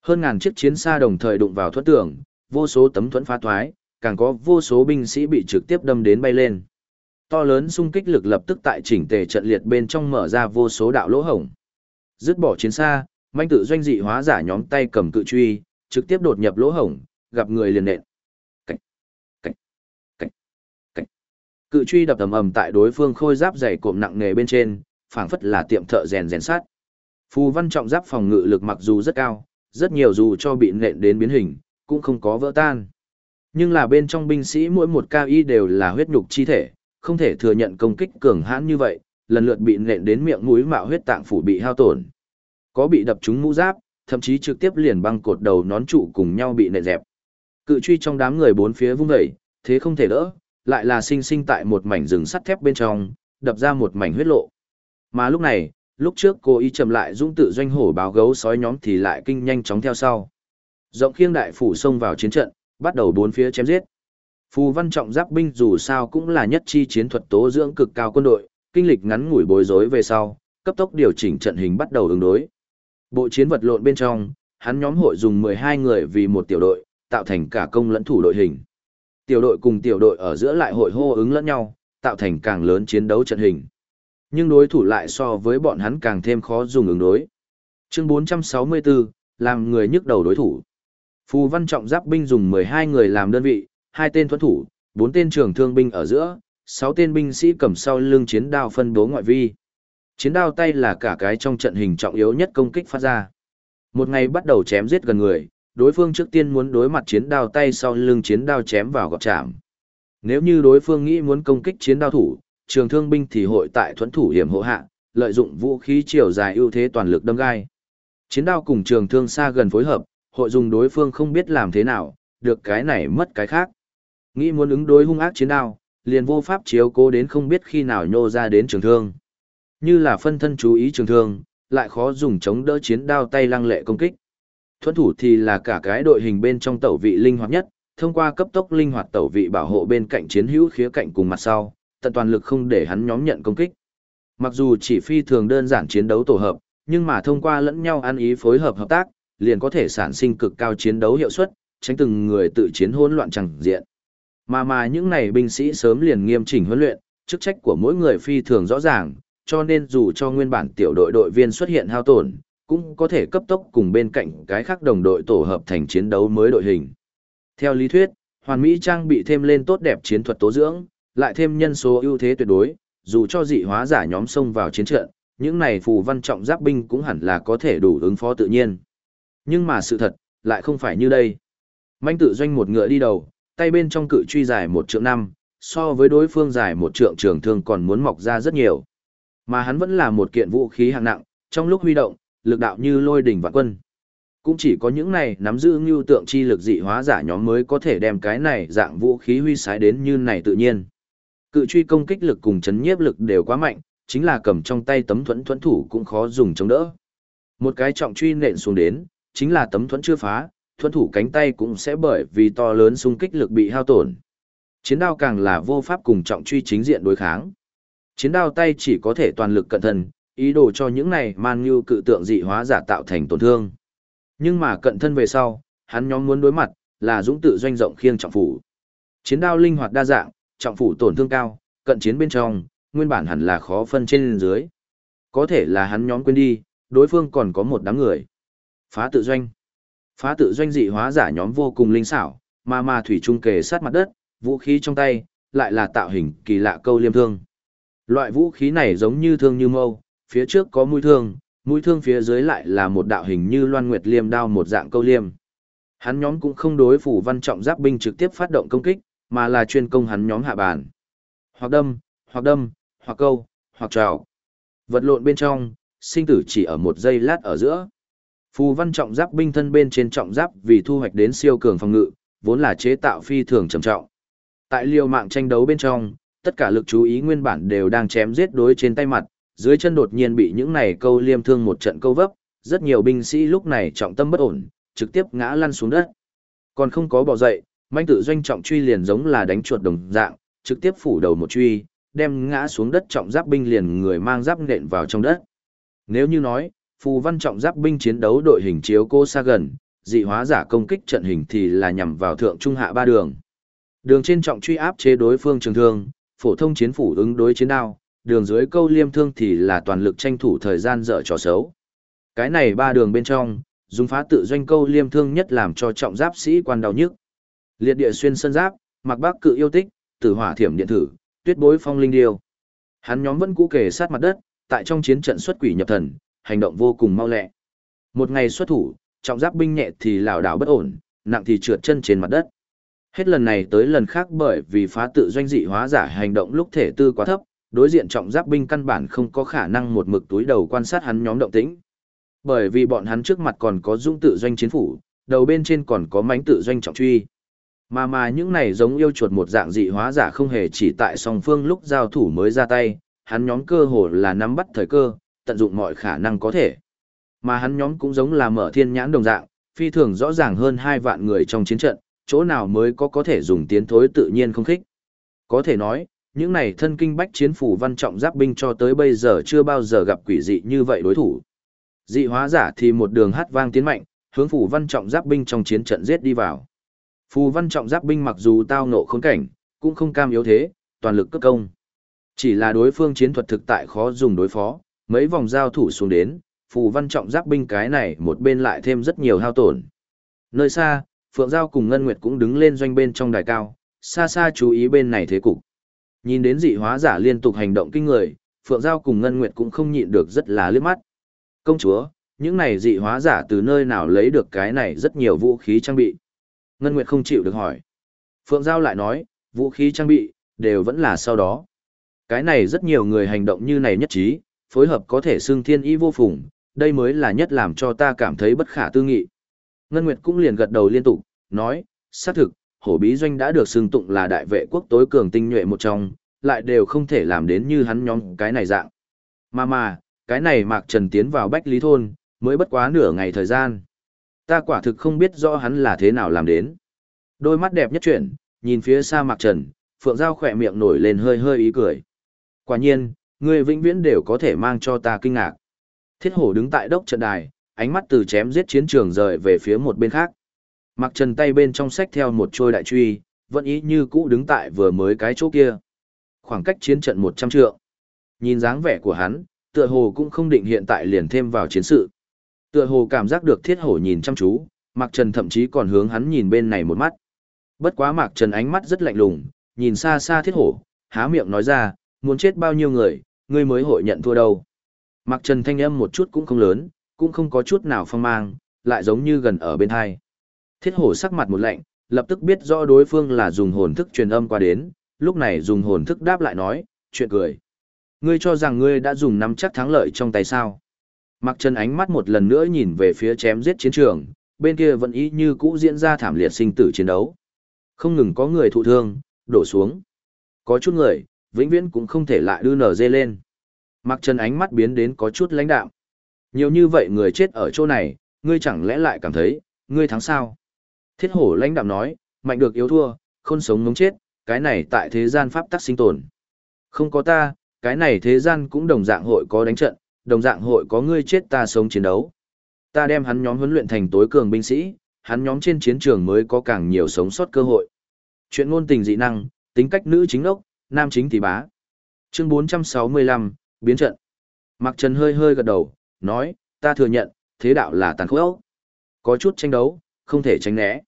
Hơn ngàn chiếc chiến xa đồng thời đụng vào thuẫn tường, vô số tấm thuẫn phá thoái, càng có vô số binh sĩ bị trực tiếp đâm đến bay lên. To lớn xung kích lực lập tức tại chỉnh tề trận liệt bên trong mở ra vô số đạo lỗ hổng. Dứt bỏ chiến xa, manh tự doanh dị hóa giả nhóm tay cầm cự truy, trực tiếp đột nhập lỗ hổng, gặp người liền nện. Cảnh, cảnh, cảnh, cảnh. Cự truy đập ầm ầm tại đối phương khôi giáp dày cộm nặng nề bên trên, phảng phất là tiệm thợ rèn rèn sát. Phù văn trọng giáp phòng ngự lực mặc dù rất cao, rất nhiều dù cho bị nện đến biến hình, cũng không có vỡ tan. Nhưng là bên trong binh sĩ mỗi một cao y đều là huyết nhục chi thể, không thể thừa nhận công kích cường hãn như vậy, lần lượt bị nện đến miệng mũi mạo huyết tạng phủ bị hao tổn. Có bị đập trúng mũ giáp, thậm chí trực tiếp liền băng cột đầu nón trụ cùng nhau bị nện dẹp. Cự truy trong đám người bốn phía vung dậy, thế không thể đỡ, lại là sinh sinh tại một mảnh rừng sắt thép bên trong, đập ra một mảnh huyết lộ. Mà lúc này, lúc trước cô ý chậm lại dũng tự doanh hổ báo gấu sói nhóm thì lại kinh nhanh chóng theo sau. Rộng khiêng đại phủ xông vào chiến trận, bắt đầu bốn phía chém giết. Phù văn trọng giáp binh dù sao cũng là nhất chi chiến thuật tố dưỡng cực cao quân đội, kinh lịch ngắn ngủi bối rối về sau, cấp tốc điều chỉnh trận hình bắt đầu ứng đối. Bộ chiến vật lộn bên trong, hắn nhóm hội dùng 12 người vì một tiểu đội, tạo thành cả công lẫn thủ đội hình. Tiểu đội cùng tiểu đội ở giữa lại hội hô ứng lẫn nhau, tạo thành càng lớn chiến đấu trận hình. Nhưng đối thủ lại so với bọn hắn càng thêm khó dùng ứng đối. Chương 464, làm người nhức đầu đối thủ. Phù văn trọng giáp binh dùng 12 người làm đơn vị, hai tên thuẫn thủ, bốn tên trưởng thương binh ở giữa, sáu tên binh sĩ cầm sau lưng chiến đao phân bố ngoại vi. Chiến đao tay là cả cái trong trận hình trọng yếu nhất công kích phát ra. Một ngày bắt đầu chém giết gần người, đối phương trước tiên muốn đối mặt chiến đao tay sau lưng chiến đao chém vào gọt chạm. Nếu như đối phương nghĩ muốn công kích chiến đao thủ, trường thương binh thì hội tại thuẫn thủ hiểm hộ hạ, lợi dụng vũ khí chiều dài ưu thế toàn lực đâm gai. Chiến đao cùng trường thương xa gần phối hợp, hội dùng đối phương không biết làm thế nào, được cái này mất cái khác. Nghĩ muốn ứng đối hung ác chiến đao, liền vô pháp chiếu cố đến không biết khi nào nhô ra đến trường thương. Như là phân thân chú ý trường thương, lại khó dùng chống đỡ chiến đao tay lăng lệ công kích. Thuẫn thủ thì là cả cái đội hình bên trong tẩu vị linh hoạt nhất, thông qua cấp tốc linh hoạt tẩu vị bảo hộ bên cạnh chiến hữu khía cạnh cùng mặt sau, tận toàn lực không để hắn nhóm nhận công kích. Mặc dù chỉ phi thường đơn giản chiến đấu tổ hợp, nhưng mà thông qua lẫn nhau ăn ý phối hợp hợp tác, liền có thể sản sinh cực cao chiến đấu hiệu suất, tránh từng người tự chiến hỗn loạn chẳng diện. Mà mà những này binh sĩ sớm liền nghiêm chỉnh huấn luyện, chức trách của mỗi người phi thường rõ ràng, cho nên dù cho nguyên bản tiểu đội đội viên xuất hiện hao tổn, cũng có thể cấp tốc cùng bên cạnh cái khác đồng đội tổ hợp thành chiến đấu mới đội hình. Theo lý thuyết, hoàn mỹ trang bị thêm lên tốt đẹp chiến thuật tố dưỡng, lại thêm nhân số ưu thế tuyệt đối, dù cho dị hóa giả nhóm xông vào chiến trận, những này phù văn trọng giáp binh cũng hẳn là có thể đủ ứng phó tự nhiên. Nhưng mà sự thật, lại không phải như đây. Manh tự doanh một ngựa đi đầu, tay bên trong cự truy dài một trượng năm, so với đối phương dài một trượng trường thương còn muốn mọc ra rất nhiều. Mà hắn vẫn là một kiện vũ khí hạng nặng, trong lúc huy động, lực đạo như lôi đỉnh vạn quân. Cũng chỉ có những này nắm giữ ngưu tượng chi lực dị hóa giả nhóm mới có thể đem cái này dạng vũ khí huy sái đến như này tự nhiên. Cự truy công kích lực cùng chấn nhiếp lực đều quá mạnh, chính là cầm trong tay tấm thuẫn thuẫn thủ cũng khó dùng chống đỡ. Một cái trọng truy nện xuống đến, chính là tấm thuẫn chưa phá, thuẫn thủ cánh tay cũng sẽ bởi vì to lớn xung kích lực bị hao tổn. Chiến đao càng là vô pháp cùng trọng truy chính diện đối kháng. Chiến đao tay chỉ có thể toàn lực cận thân, ý đồ cho những này man như cự tượng dị hóa giả tạo thành tổn thương. Nhưng mà cận thân về sau, hắn nhóm muốn đối mặt, là dũng tự doanh rộng khiêng trọng phủ. Chiến đao linh hoạt đa dạng, trọng phủ tổn thương cao, cận chiến bên trong, nguyên bản hẳn là khó phân trên dưới. Có thể là hắn nhóm quên đi, đối phương còn có một đám người. Phá tự doanh. Phá tự doanh dị hóa giả nhóm vô cùng linh xảo, mà mà thủy trung kề sát mặt đất, vũ khí trong tay, lại là tạo hình kỳ lạ câu liêm thương. Loại vũ khí này giống như thương như mâu, phía trước có mũi thương, mũi thương phía dưới lại là một đạo hình như loan nguyệt liêm đao một dạng câu liêm. Hắn nhóm cũng không đối phủ văn trọng giáp binh trực tiếp phát động công kích, mà là chuyên công hắn nhóm hạ bàn. Hoặc đâm, hoặc đâm, hoặc câu, hoặc trào. Vật lộn bên trong, sinh tử chỉ ở một giây lát ở giữa. Phù văn trọng giáp binh thân bên trên trọng giáp vì thu hoạch đến siêu cường phòng ngự, vốn là chế tạo phi thường trầm trọng. Tại liều mạng tranh đấu bên trong, tất cả lực chú ý nguyên bản đều đang chém giết đối trên tay mặt, dưới chân đột nhiên bị những này câu liêm thương một trận câu vấp, rất nhiều binh sĩ lúc này trọng tâm bất ổn, trực tiếp ngã lăn xuống đất. Còn không có bỏ dậy, manh tự doanh trọng truy liền giống là đánh chuột đồng dạng, trực tiếp phủ đầu một truy, đem ngã xuống đất trọng giáp binh liền người mang giáp nện vào trong đất. Nếu như nói, phù văn trọng giáp binh chiến đấu đội hình chiếu cô xa gần, dị hóa giả công kích trận hình thì là nhằm vào thượng trung hạ ba đường. Đường trên trọng truy áp chế đối phương trường thương, phổ thông chiến phủ ứng đối chiến đao, đường dưới câu liêm thương thì là toàn lực tranh thủ thời gian dở trò xấu. Cái này ba đường bên trong, dùng phá tự doanh câu liêm thương nhất làm cho trọng giáp sĩ quan đau nhức. Liệt địa xuyên sân giáp, mặc bác cự yêu tích, tử hỏa thiểm điện thử, tuyết bối phong linh điêu. Hắn nhóm vẫn cũ kề sát mặt đất, tại trong chiến trận xuất quỷ nhập thần, hành động vô cùng mau lẹ. Một ngày xuất thủ, trọng giáp binh nhẹ thì lảo đảo bất ổn, nặng thì trượt chân trên mặt đất. Hết lần này tới lần khác bởi vì phá tự doanh dị hóa giả hành động lúc thể tư quá thấp, đối diện trọng giáp binh căn bản không có khả năng một mực túi đầu quan sát hắn nhóm động tĩnh. Bởi vì bọn hắn trước mặt còn có dung tự doanh chiến phủ, đầu bên trên còn có mánh tự doanh trọng truy. Mà mà những này giống yêu chuột một dạng dị hóa giả không hề chỉ tại song phương lúc giao thủ mới ra tay, hắn nhóm cơ hồ là nắm bắt thời cơ, tận dụng mọi khả năng có thể. Mà hắn nhóm cũng giống là mở thiên nhãn đồng dạng, phi thường rõ ràng hơn hai vạn người trong chiến trận, chỗ nào mới có có thể dùng tiến thối tự nhiên không khích. Có thể nói, những này thân kinh bách chiến phủ văn trọng giáp binh cho tới bây giờ chưa bao giờ gặp quỷ dị như vậy đối thủ. Dị hóa giả thì một đường hát vang tiến mạnh, hướng phủ văn trọng giáp binh trong chiến trận giết đi vào. Phù văn trọng giáp binh mặc dù tao nộ khốn cảnh, cũng không cam yếu thế, toàn lực cấp công. Chỉ là đối phương chiến thuật thực tại khó dùng đối phó, mấy vòng giao thủ xuống đến, phù văn trọng giáp binh cái này một bên lại thêm rất nhiều hao tổn. Nơi xa, Phượng Giao cùng Ngân Nguyệt cũng đứng lên doanh bên trong đài cao, xa xa chú ý bên này thế cục. Nhìn đến dị hóa giả liên tục hành động kinh người, Phượng Giao cùng Ngân Nguyệt cũng không nhịn được rất là liếc mắt. Công chúa, những này dị hóa giả từ nơi nào lấy được cái này rất nhiều vũ khí trang bị. Ngân Nguyệt không chịu được hỏi. Phượng Giao lại nói, vũ khí trang bị, đều vẫn là sau đó. Cái này rất nhiều người hành động như này nhất trí, phối hợp có thể xưng thiên ý vô phùng, đây mới là nhất làm cho ta cảm thấy bất khả tư nghị. Ngân Nguyệt cũng liền gật đầu liên tục, nói, xác thực, hổ bí doanh đã được xưng tụng là đại vệ quốc tối cường tinh nhuệ một trong, lại đều không thể làm đến như hắn nhóm cái này dạng. Mà mà, cái này Mạc Trần tiến vào Bách Lý Thôn, mới bất quá nửa ngày thời gian. Ta quả thực không biết rõ hắn là thế nào làm đến. Đôi mắt đẹp nhất chuyển, nhìn phía xa Mạc Trần, Phượng Giao khỏe miệng nổi lên hơi hơi ý cười. Quả nhiên, người vĩnh viễn đều có thể mang cho ta kinh ngạc. Thiết hổ đứng tại đốc trận đài, ánh mắt từ chém giết chiến trường rời về phía một bên khác. Mạc Trần tay bên trong sách theo một trôi đại truy, vẫn ý như cũ đứng tại vừa mới cái chỗ kia. Khoảng cách chiến trận 100 trượng. Nhìn dáng vẻ của hắn, tựa hồ cũng không định hiện tại liền thêm vào chiến sự. Tựa hồ cảm giác được thiết hổ nhìn chăm chú, Mạc Trần thậm chí còn hướng hắn nhìn bên này một mắt. Bất quá Mạc Trần ánh mắt rất lạnh lùng, nhìn xa xa thiết hổ, há miệng nói ra, muốn chết bao nhiêu người, ngươi mới hội nhận thua đâu. Mạc Trần thanh âm một chút cũng không lớn, cũng không có chút nào phong mang, lại giống như gần ở bên hai. Thiết hổ sắc mặt một lạnh, lập tức biết rõ đối phương là dùng hồn thức truyền âm qua đến, lúc này dùng hồn thức đáp lại nói, chuyện cười. Ngươi cho rằng ngươi đã dùng nắm chắc thắng lợi trong tay sao. Mặc Trần ánh mắt một lần nữa nhìn về phía chém giết chiến trường, bên kia vẫn ý như cũ diễn ra thảm liệt sinh tử chiến đấu. Không ngừng có người thụ thương, đổ xuống. Có chút người, vĩnh viễn cũng không thể lại đưa nở dê lên. Mặc Trần ánh mắt biến đến có chút lãnh đạm. Nhiều như vậy người chết ở chỗ này, ngươi chẳng lẽ lại cảm thấy, ngươi thắng sao? Thiết hổ lãnh đạm nói, mạnh được yếu thua, khôn sống ngống chết, cái này tại thế gian pháp tắc sinh tồn. Không có ta, cái này thế gian cũng đồng dạng hội có đánh trận, đồng dạng hội có ngươi chết ta sống chiến đấu. Ta đem hắn nhóm huấn luyện thành tối cường binh sĩ, hắn nhóm trên chiến trường mới có càng nhiều sống sót cơ hội. Chuyện ngôn tình dị năng, tính cách nữ chính ốc, nam chính tỷ bá. Chương 465, biến trận. Mạc Trần hơi hơi gật đầu, nói, ta thừa nhận, thế đạo là tàn khốc. Có chút tranh đấu, không thể tránh né.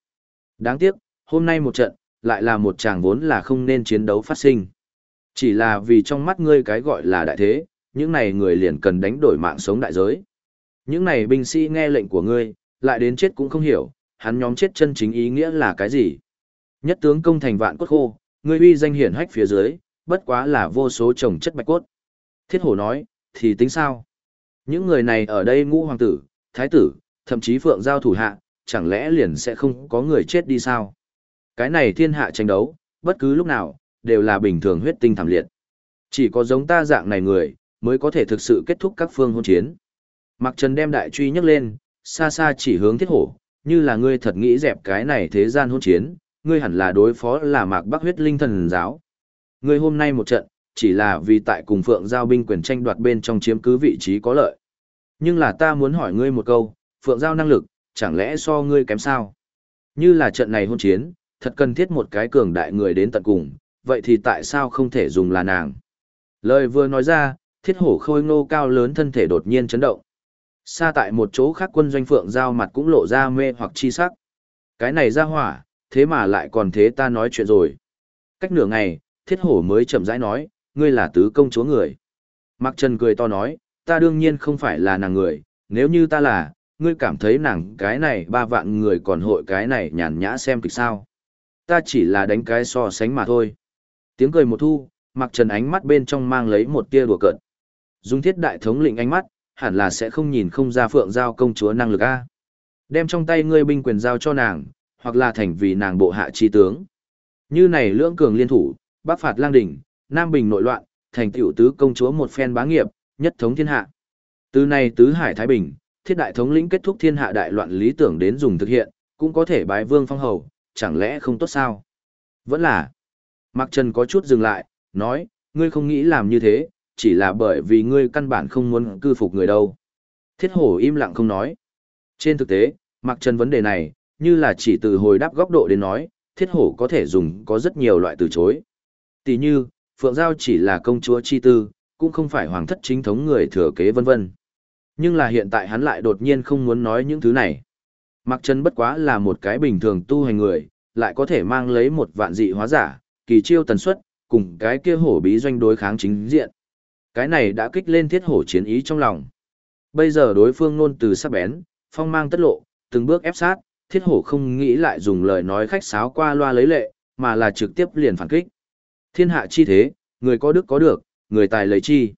Đáng tiếc, hôm nay một trận, lại là một chàng vốn là không nên chiến đấu phát sinh. Chỉ là vì trong mắt ngươi cái gọi là đại thế, những này người liền cần đánh đổi mạng sống đại giới. Những này binh sĩ nghe lệnh của ngươi, lại đến chết cũng không hiểu, hắn nhóm chết chân chính ý nghĩa là cái gì. Nhất tướng công thành vạn cốt khô, ngươi uy danh hiển hách phía dưới, bất quá là vô số chồng chất bạch cốt. Thiết hổ nói, thì tính sao? Những người này ở đây ngũ hoàng tử, thái tử, Thậm chí Phượng Giao thủ hạ, chẳng lẽ liền sẽ không có người chết đi sao? Cái này thiên hạ tranh đấu, bất cứ lúc nào, đều là bình thường huyết tinh thảm liệt. Chỉ có giống ta dạng này người, mới có thể thực sự kết thúc các phương hôn chiến. Mặc Trần đem đại truy nhấc lên, xa xa chỉ hướng thiết hổ, như là ngươi thật nghĩ dẹp cái này thế gian hôn chiến, ngươi hẳn là đối phó là mạc bắc huyết linh thần giáo. Ngươi hôm nay một trận, chỉ là vì tại cùng Phượng Giao binh quyền tranh đoạt bên trong chiếm cứ vị trí có lợi. Nhưng là ta muốn hỏi ngươi một câu, Phượng Giao năng lực, chẳng lẽ so ngươi kém sao? Như là trận này hôn chiến, thật cần thiết một cái cường đại người đến tận cùng, vậy thì tại sao không thể dùng là nàng? Lời vừa nói ra, thiết hổ khôi ngô cao lớn thân thể đột nhiên chấn động. Xa tại một chỗ khác quân doanh phượng giao mặt cũng lộ ra mê hoặc chi sắc. Cái này ra hỏa, thế mà lại còn thế ta nói chuyện rồi. Cách nửa ngày, thiết hổ mới chậm rãi nói, ngươi là tứ công chúa người. Mặc trần cười to nói, ta đương nhiên không phải là nàng người, nếu như ta là, ngươi cảm thấy nàng cái này ba vạn người còn hội cái này nhàn nhã xem kịch sao. Ta chỉ là đánh cái so sánh mà thôi. Tiếng cười một thu, mặc trần ánh mắt bên trong mang lấy một tia đùa cợt. Dung thiết đại thống lĩnh ánh mắt, hẳn là sẽ không nhìn không ra phượng giao công chúa năng lực a. Đem trong tay ngươi binh quyền giao cho nàng, hoặc là thành vì nàng bộ hạ chi tướng. Như này lưỡng cường liên thủ, bắc phạt lang đỉnh, nam bình nội loạn, thành tiểu tứ công chúa một phen bá nghiệp, nhất thống thiên hạ. Từ này tứ hải thái bình, thiết đại thống lĩnh kết thúc thiên hạ đại loạn lý tưởng đến dùng thực hiện, cũng có thể bái vương phong hầu, chẳng lẽ không tốt sao? Vẫn là. Mạc Trần có chút dừng lại, nói, ngươi không nghĩ làm như thế, chỉ là bởi vì ngươi căn bản không muốn cư phục người đâu. Thiết hổ im lặng không nói. Trên thực tế, Mặc Trần vấn đề này, như là chỉ từ hồi đáp góc độ đến nói, thiết hổ có thể dùng có rất nhiều loại từ chối. Tỷ như, Phượng Giao chỉ là công chúa chi tư, cũng không phải hoàng thất chính thống người thừa kế vân vân. Nhưng là hiện tại hắn lại đột nhiên không muốn nói những thứ này. Mặc Trần bất quá là một cái bình thường tu hành người, lại có thể mang lấy một vạn dị hóa giả, kỳ chiêu tần suất, cùng cái kia hổ bí doanh đối kháng chính diện. Cái này đã kích lên thiết hổ chiến ý trong lòng. Bây giờ đối phương nôn từ sắc bén, phong mang tất lộ, từng bước ép sát, thiết hổ không nghĩ lại dùng lời nói khách sáo qua loa lấy lệ, mà là trực tiếp liền phản kích. Thiên hạ chi thế, người có đức có được, người tài lấy chi.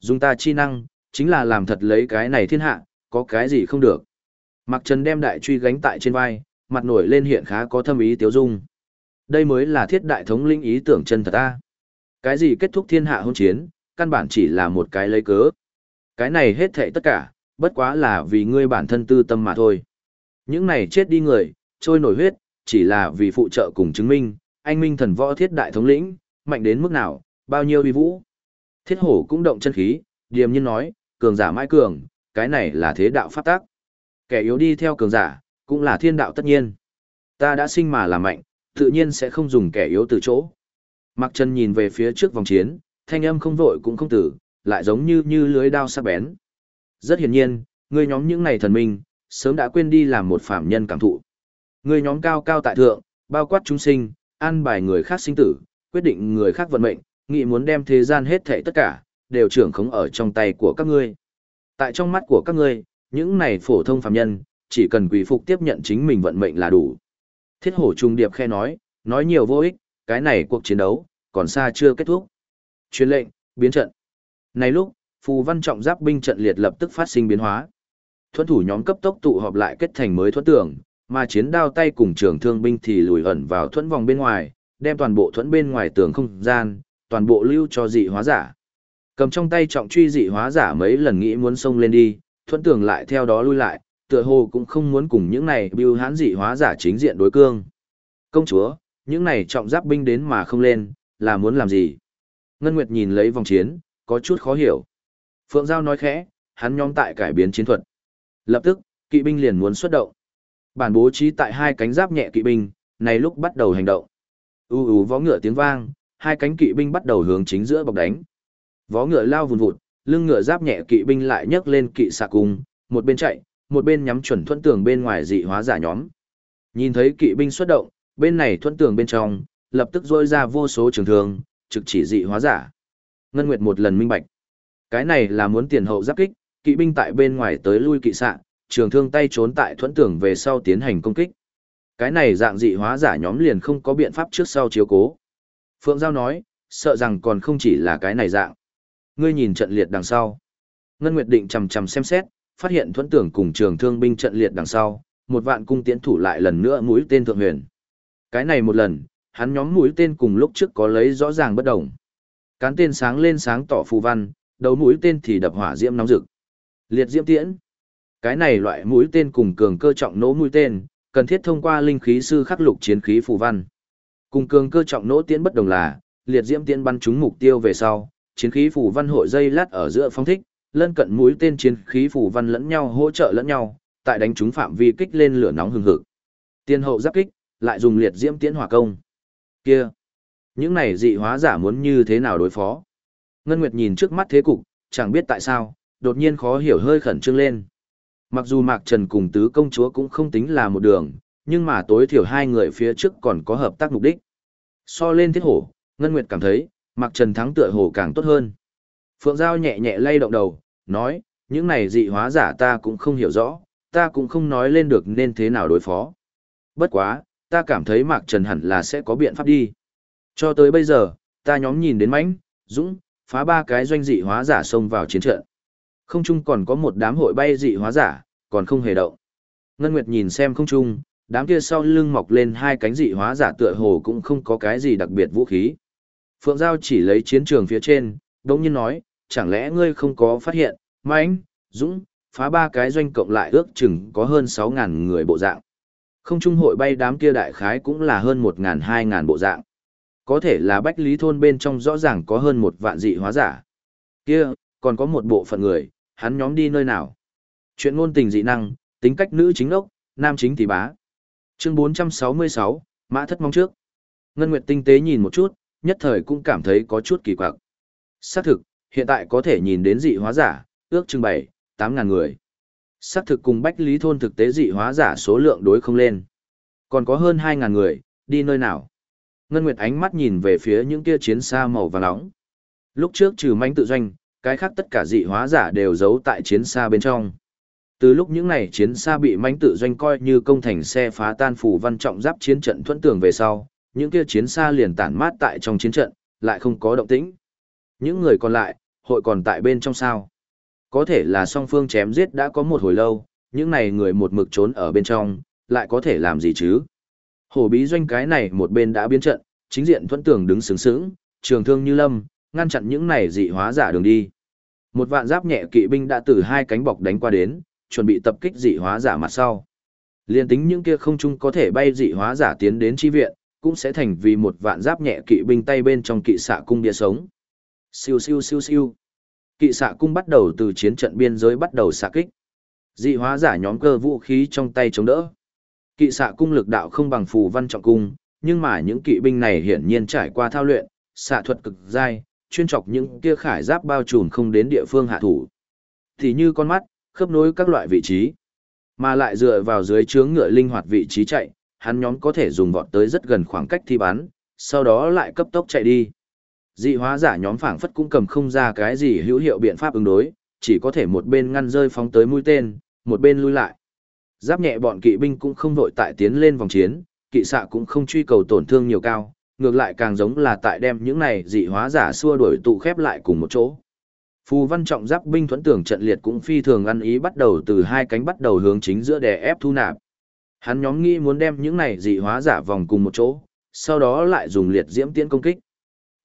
Dùng ta chi năng, chính là làm thật lấy cái này thiên hạ, có cái gì không được. Mặc Trần đem đại truy gánh tại trên vai, mặt nổi lên hiện khá có thâm ý tiếu dung. Đây mới là thiết đại thống linh ý tưởng chân thật ta. Cái gì kết thúc thiên hạ hôn chiến, căn bản chỉ là một cái lấy cớ. Cái này hết thệ tất cả, bất quá là vì ngươi bản thân tư tâm mà thôi. Những này chết đi người, trôi nổi huyết, chỉ là vì phụ trợ cùng chứng minh, anh minh thần võ thiết đại thống lĩnh, mạnh đến mức nào, bao nhiêu uy vũ. Thiết hổ cũng động chân khí, điềm nhiên nói, cường giả mãi cường, cái này là thế đạo pháp tác. Kẻ yếu đi theo cường giả, cũng là thiên đạo tất nhiên. Ta đã sinh mà là mạnh, tự nhiên sẽ không dùng kẻ yếu từ chỗ. Mặc chân nhìn về phía trước vòng chiến, thanh âm không vội cũng không tử, lại giống như như lưới đao sắc bén. Rất hiển nhiên, người nhóm những này thần minh, sớm đã quên đi làm một phạm nhân cảm thụ. Người nhóm cao cao tại thượng, bao quát chúng sinh, an bài người khác sinh tử, quyết định người khác vận mệnh, nghĩ muốn đem thế gian hết thảy tất cả, đều trưởng khống ở trong tay của các ngươi. Tại trong mắt của các ngươi, những này phổ thông phạm nhân, chỉ cần quỳ phục tiếp nhận chính mình vận mệnh là đủ. Thiết hổ trung điệp khe nói, nói nhiều vô ích, cái này cuộc chiến đấu, còn xa chưa kết thúc. Truyền lệnh, biến trận. Này lúc, phù văn trọng giáp binh trận liệt lập tức phát sinh biến hóa. Thuẫn thủ nhóm cấp tốc tụ họp lại kết thành mới thuẫn tưởng, mà chiến đao tay cùng trường thương binh thì lùi ẩn vào thuẫn vòng bên ngoài, đem toàn bộ thuẫn bên ngoài tường không gian, toàn bộ lưu cho dị hóa giả. Cầm trong tay trọng truy dị hóa giả mấy lần nghĩ muốn xông lên đi, thuẫn tường lại theo đó lui lại, tựa hồ cũng không muốn cùng những này bưu hán dị hóa giả chính diện đối cương. Công chúa, những này trọng giáp binh đến mà không lên, là muốn làm gì? Ngân Nguyệt nhìn lấy vòng chiến, có chút khó hiểu. Phượng Giao nói khẽ, hắn nhóm tại cải biến chiến thuật. Lập tức, kỵ binh liền muốn xuất động. Bản bố trí tại hai cánh giáp nhẹ kỵ binh, này lúc bắt đầu hành động. U u vó ngựa tiếng vang, hai cánh kỵ binh bắt đầu hướng chính giữa bọc đánh. Vó ngựa lao vùn vụt, lưng ngựa giáp nhẹ kỵ binh lại nhấc lên kỵ xạ cung, một bên chạy, một bên nhắm chuẩn thuận tường bên ngoài dị hóa giả nhóm. Nhìn thấy kỵ binh xuất động, bên này thuận tường bên trong, lập tức rôi ra vô số trường thương, trực chỉ dị hóa giả. Ngân Nguyệt một lần minh bạch. Cái này là muốn tiền hậu giáp kích, kỵ binh tại bên ngoài tới lui kỵ sạ, trường thương tay trốn tại thuẫn tưởng về sau tiến hành công kích. Cái này dạng dị hóa giả nhóm liền không có biện pháp trước sau chiếu cố. Phượng Giao nói, sợ rằng còn không chỉ là cái này dạng. Ngươi nhìn trận liệt đằng sau. Ngân Nguyệt định chầm chầm xem xét, phát hiện thuẫn tưởng cùng trường thương binh trận liệt đằng sau, một vạn cung tiễn thủ lại lần nữa mũi tên thượng huyền. Cái này một lần, hắn nhóm mũi tên cùng lúc trước có lấy rõ ràng bất đồng. Cán tên sáng lên sáng tỏ phù văn, đầu mũi tên thì đập hỏa diễm nóng rực. Liệt diễm tiễn. Cái này loại mũi tên cùng cường cơ trọng nỗ mũi tên, cần thiết thông qua linh khí sư khắc lục chiến khí phù văn. Cùng cường cơ trọng nỗ tiễn bất đồng là, liệt diễm tiễn bắn trúng mục tiêu về sau, chiến khí phù văn hội dây lát ở giữa phong thích, lân cận mũi tên chiến khí phù văn lẫn nhau hỗ trợ lẫn nhau, tại đánh trúng phạm vi kích lên lửa nóng hừng hực. Tiên hậu giáp kích, lại dùng liệt diễm tiễn hỏa công. Kia, những này dị hóa giả muốn như thế nào đối phó? Ngân Nguyệt nhìn trước mắt thế cục, chẳng biết tại sao, đột nhiên khó hiểu hơi khẩn trương lên. Mặc dù Mạc Trần cùng tứ công chúa cũng không tính là một đường, nhưng mà tối thiểu hai người phía trước còn có hợp tác mục đích. So lên thiết hổ, Ngân Nguyệt cảm thấy, Mạc Trần thắng tựa hồ càng tốt hơn. Phượng Giao nhẹ nhẹ lay động đầu, nói, những này dị hóa giả ta cũng không hiểu rõ, ta cũng không nói lên được nên thế nào đối phó. Bất quá, ta cảm thấy Mạc Trần hẳn là sẽ có biện pháp đi. Cho tới bây giờ, ta nhóm nhìn đến mãnh, dũng, phá ba cái doanh dị hóa giả xông vào chiến trận. Không chung còn có một đám hội bay dị hóa giả, còn không hề động. Ngân Nguyệt nhìn xem không chung, đám kia sau lưng mọc lên hai cánh dị hóa giả tựa hồ cũng không có cái gì đặc biệt vũ khí. Phượng Giao chỉ lấy chiến trường phía trên, đống nhiên nói, chẳng lẽ ngươi không có phát hiện, mãnh, dũng, phá ba cái doanh cộng lại ước chừng có hơn 6.000 người bộ dạng. Không trung hội bay đám kia đại khái cũng là hơn 1.000-2.000 bộ dạng. Có thể là bách lý thôn bên trong rõ ràng có hơn một vạn dị hóa giả. Kia, còn có một bộ phận người, hắn nhóm đi nơi nào. Chuyện ngôn tình dị năng, tính cách nữ chính ốc, nam chính tỷ bá. Chương 466, mã thất mong trước. Ngân Nguyệt tinh tế nhìn một chút, nhất thời cũng cảm thấy có chút kỳ quặc. Xác thực, hiện tại có thể nhìn đến dị hóa giả, ước chừng 7, 8 ngàn người. Sắc thực cùng Bách Lý Thôn thực tế dị hóa giả số lượng đối không lên. Còn có hơn 2 ngàn người, đi nơi nào? Ngân Nguyệt ánh mắt nhìn về phía những kia chiến xa màu vàng nóng. Lúc trước trừ manh tự doanh, cái khác tất cả dị hóa giả đều giấu tại chiến xa bên trong. Từ lúc những này chiến xa bị manh tự doanh coi như công thành xe phá tan phủ văn trọng giáp chiến trận thuẫn tường về sau, những kia chiến xa liền tản mát tại trong chiến trận, lại không có động tĩnh. Những người còn lại, hội còn tại bên trong sao. Có thể là song phương chém giết đã có một hồi lâu, những này người một mực trốn ở bên trong, lại có thể làm gì chứ? Hổ bí doanh cái này một bên đã biến trận, chính diện thuẫn tường đứng sướng sướng, trường thương như lâm, ngăn chặn những này dị hóa giả đường đi. Một vạn giáp nhẹ kỵ binh đã từ hai cánh bọc đánh qua đến, chuẩn bị tập kích dị hóa giả mặt sau. Liên tính những kia không chung có thể bay dị hóa giả tiến đến chi viện, cũng sẽ thành vì một vạn giáp nhẹ kỵ binh tay bên trong kỵ xạ cung địa sống. Siêu siêu siêu siêu. Kỵ xạ cung bắt đầu từ chiến trận biên giới bắt đầu xạ kích. Dị hóa giả nhóm cơ vũ khí trong tay chống đỡ. Kỵ xạ cung lực đạo không bằng phù văn trọng cung, nhưng mà những kỵ binh này hiển nhiên trải qua thao luyện, xạ thuật cực dai, chuyên chọc những kia khải giáp bao trùm không đến địa phương hạ thủ. Thì như con mắt, khớp nối các loại vị trí, mà lại dựa vào dưới chướng ngựa linh hoạt vị trí chạy, hắn nhóm có thể dùng vọt tới rất gần khoảng cách thi bắn, sau đó lại cấp tốc chạy đi. Dị hóa giả nhóm phảng phất cũng cầm không ra cái gì hữu hiệu biện pháp ứng đối, chỉ có thể một bên ngăn rơi phóng tới mũi tên, một bên lui lại. Giáp nhẹ bọn kỵ binh cũng không vội tại tiến lên vòng chiến, kỵ xạ cũng không truy cầu tổn thương nhiều cao, ngược lại càng giống là tại đem những này dị hóa giả xua đuổi tụ khép lại cùng một chỗ. Phù văn trọng giáp binh thuẫn tưởng trận liệt cũng phi thường ăn ý bắt đầu từ hai cánh bắt đầu hướng chính giữa đè ép thu nạp. Hắn nhóm nghĩ muốn đem những này dị hóa giả vòng cùng một chỗ, sau đó lại dùng liệt diễm tiễn công kích.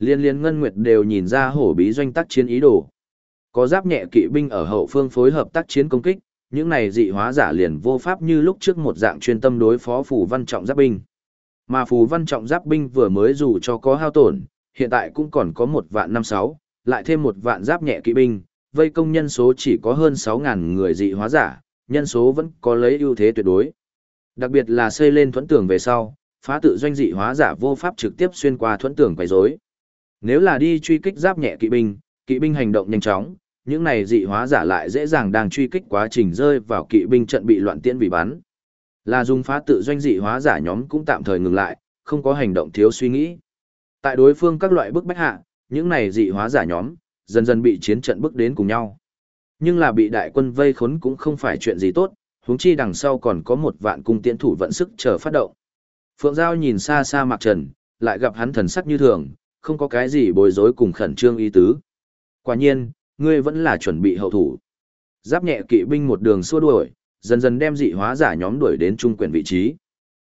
Liên liên ngân nguyệt đều nhìn ra hổ bí doanh tác chiến ý đồ. Có giáp nhẹ kỵ binh ở hậu phương phối hợp tác chiến công kích, những này dị hóa giả liền vô pháp như lúc trước một dạng chuyên tâm đối phó phù văn trọng giáp binh. Mà phù văn trọng giáp binh vừa mới dù cho có hao tổn, hiện tại cũng còn có một vạn năm sáu, lại thêm một vạn giáp nhẹ kỵ binh, vây công nhân số chỉ có hơn sáu ngàn người dị hóa giả, nhân số vẫn có lấy ưu thế tuyệt đối. Đặc biệt là xây lên thuẫn tường về sau, phá tự doanh dị hóa giả vô pháp trực tiếp xuyên qua thuẫn tường quấy rối. Nếu là đi truy kích giáp nhẹ kỵ binh, kỵ binh hành động nhanh chóng, những này dị hóa giả lại dễ dàng đang truy kích quá trình rơi vào kỵ binh trận bị loạn tiễn bị bắn. Là dùng phá tự doanh dị hóa giả nhóm cũng tạm thời ngừng lại, không có hành động thiếu suy nghĩ. Tại đối phương các loại bức bách hạ, những này dị hóa giả nhóm dần dần bị chiến trận bức đến cùng nhau. Nhưng là bị đại quân vây khốn cũng không phải chuyện gì tốt, huống chi đằng sau còn có một vạn cung tiễn thủ vận sức chờ phát động. Phượng Giao nhìn xa xa Mạc Trần, lại gặp hắn thần sắc như thường, không có cái gì bối rối cùng khẩn trương ý tứ. Quả nhiên, ngươi vẫn là chuẩn bị hậu thủ. Giáp nhẹ kỵ binh một đường xua đuổi, dần dần đem dị hóa giả nhóm đuổi đến trung quyền vị trí.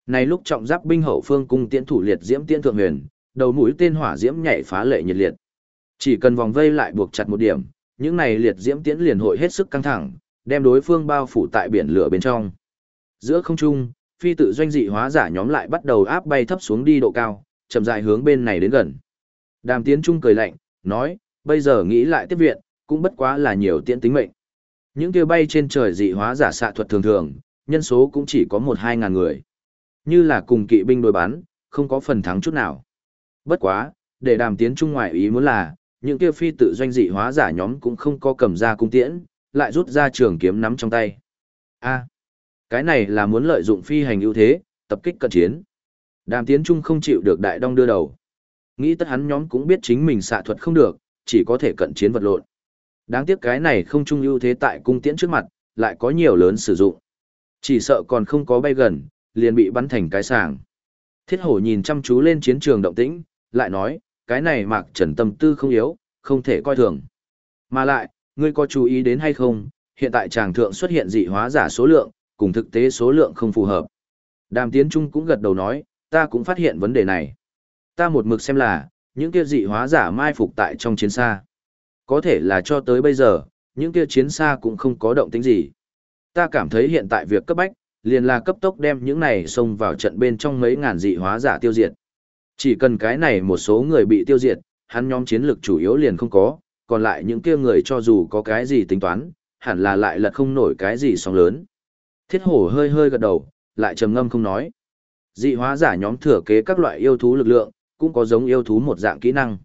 Này lúc trọng giáp binh hậu phương cung tiễn thủ liệt diễm tiễn thượng huyền, đầu mũi tên hỏa diễm nhảy phá lệ nhiệt liệt. Chỉ cần vòng vây lại buộc chặt một điểm, những này liệt diễm tiễn liền hội hết sức căng thẳng, đem đối phương bao phủ tại biển lửa bên trong. Giữa không trung, phi tự doanh dị hóa giả nhóm lại bắt đầu áp bay thấp xuống đi độ cao, chậm rãi hướng bên này đến gần. Đàm Tiến Trung cười lạnh, nói, bây giờ nghĩ lại tiếp viện, cũng bất quá là nhiều tiễn tính mệnh. Những kia bay trên trời dị hóa giả xạ thuật thường thường, nhân số cũng chỉ có một hai ngàn người. Như là cùng kỵ binh đối bắn, không có phần thắng chút nào. Bất quá, để đàm tiến trung ngoại ý muốn là, những kia phi tự doanh dị hóa giả nhóm cũng không có cầm ra cung tiễn, lại rút ra trường kiếm nắm trong tay. A, cái này là muốn lợi dụng phi hành ưu thế, tập kích cận chiến. Đàm tiến trung không chịu được đại đong đưa đầu. Nghĩ tất hắn nhóm cũng biết chính mình xạ thuật không được, chỉ có thể cận chiến vật lộn. Đáng tiếc cái này không trung ưu thế tại cung tiễn trước mặt, lại có nhiều lớn sử dụng. Chỉ sợ còn không có bay gần, liền bị bắn thành cái sàng. Thiết hổ nhìn chăm chú lên chiến trường động tĩnh, lại nói, cái này mạc trần tâm tư không yếu, không thể coi thường. Mà lại, ngươi có chú ý đến hay không, hiện tại tràng thượng xuất hiện dị hóa giả số lượng, cùng thực tế số lượng không phù hợp. Đàm Tiến Trung cũng gật đầu nói, ta cũng phát hiện vấn đề này. Ta một mực xem là, những kia dị hóa giả mai phục tại trong chiến xa. Có thể là cho tới bây giờ, những kia chiến xa cũng không có động tĩnh gì. Ta cảm thấy hiện tại việc cấp bách, liền là cấp tốc đem những này xông vào trận bên trong mấy ngàn dị hóa giả tiêu diệt. Chỉ cần cái này một số người bị tiêu diệt, hắn nhóm chiến lược chủ yếu liền không có, còn lại những kia người cho dù có cái gì tính toán, hẳn là lại lật không nổi cái gì sóng lớn. Thiết hổ hơi hơi gật đầu, lại trầm ngâm không nói. Dị hóa giả nhóm thừa kế các loại yêu thú lực lượng, cũng có giống yêu thú một dạng kỹ năng.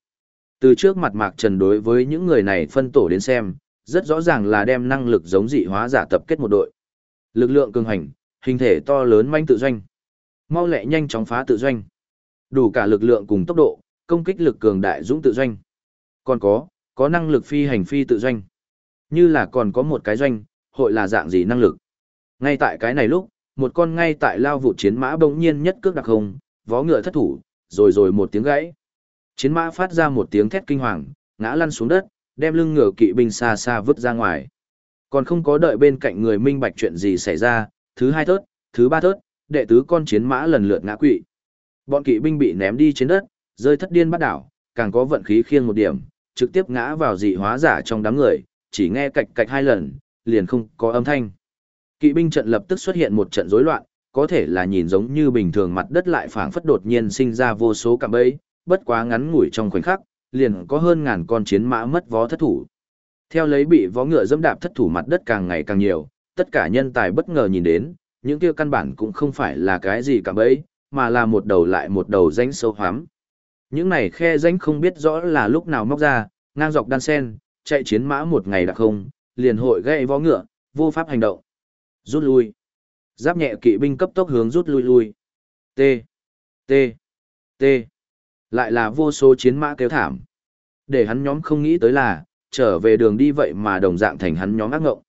Từ trước mặt Mạc Trần đối với những người này phân tổ đến xem, rất rõ ràng là đem năng lực giống dị hóa giả tập kết một đội. Lực lượng cường hành, hình thể to lớn manh tự doanh. Mau lẹ nhanh chóng phá tự doanh. Đủ cả lực lượng cùng tốc độ, công kích lực cường đại dũng tự doanh. Còn có, có năng lực phi hành phi tự doanh. Như là còn có một cái doanh, hội là dạng gì năng lực. Ngay tại cái này lúc, một con ngay tại lao vụ chiến mã bỗng nhiên nhất cước đặc hồng, vó ngựa thất thủ, rồi rồi một tiếng gãy. Chiến mã phát ra một tiếng thét kinh hoàng, ngã lăn xuống đất, đem lưng ngựa kỵ binh xa xa vứt ra ngoài. Còn không có đợi bên cạnh người minh bạch chuyện gì xảy ra, thứ hai thớt, thứ ba thớt, đệ tứ con chiến mã lần lượt ngã quỵ. Bọn kỵ binh bị ném đi trên đất, rơi thất điên bắt đảo, càng có vận khí khiêng một điểm, trực tiếp ngã vào dị hóa giả trong đám người, chỉ nghe cạch cạch hai lần, liền không có âm thanh. Kỵ binh trận lập tức xuất hiện một trận rối loạn, có thể là nhìn giống như bình thường mặt đất lại phảng phất đột nhiên sinh ra vô số cạm bẫy, bất quá ngắn ngủi trong khoảnh khắc, liền có hơn ngàn con chiến mã mất vó thất thủ. Theo lấy bị vó ngựa dẫm đạp thất thủ mặt đất càng ngày càng nhiều, tất cả nhân tài bất ngờ nhìn đến, những kia căn bản cũng không phải là cái gì cạm bẫy, mà là một đầu lại một đầu rãnh sâu hoắm. Những này khe rãnh không biết rõ là lúc nào móc ra, ngang dọc đan sen, chạy chiến mã một ngày đã không, liền hội gây vó ngựa, vô pháp hành động. Rút lui. Giáp nhẹ kỵ binh cấp tốc hướng rút lui lui. T. T. T. Lại là vô số chiến mã kêu thảm. Để hắn nhóm không nghĩ tới là, trở về đường đi vậy mà đồng dạng thành hắn nhóm ác ngộng.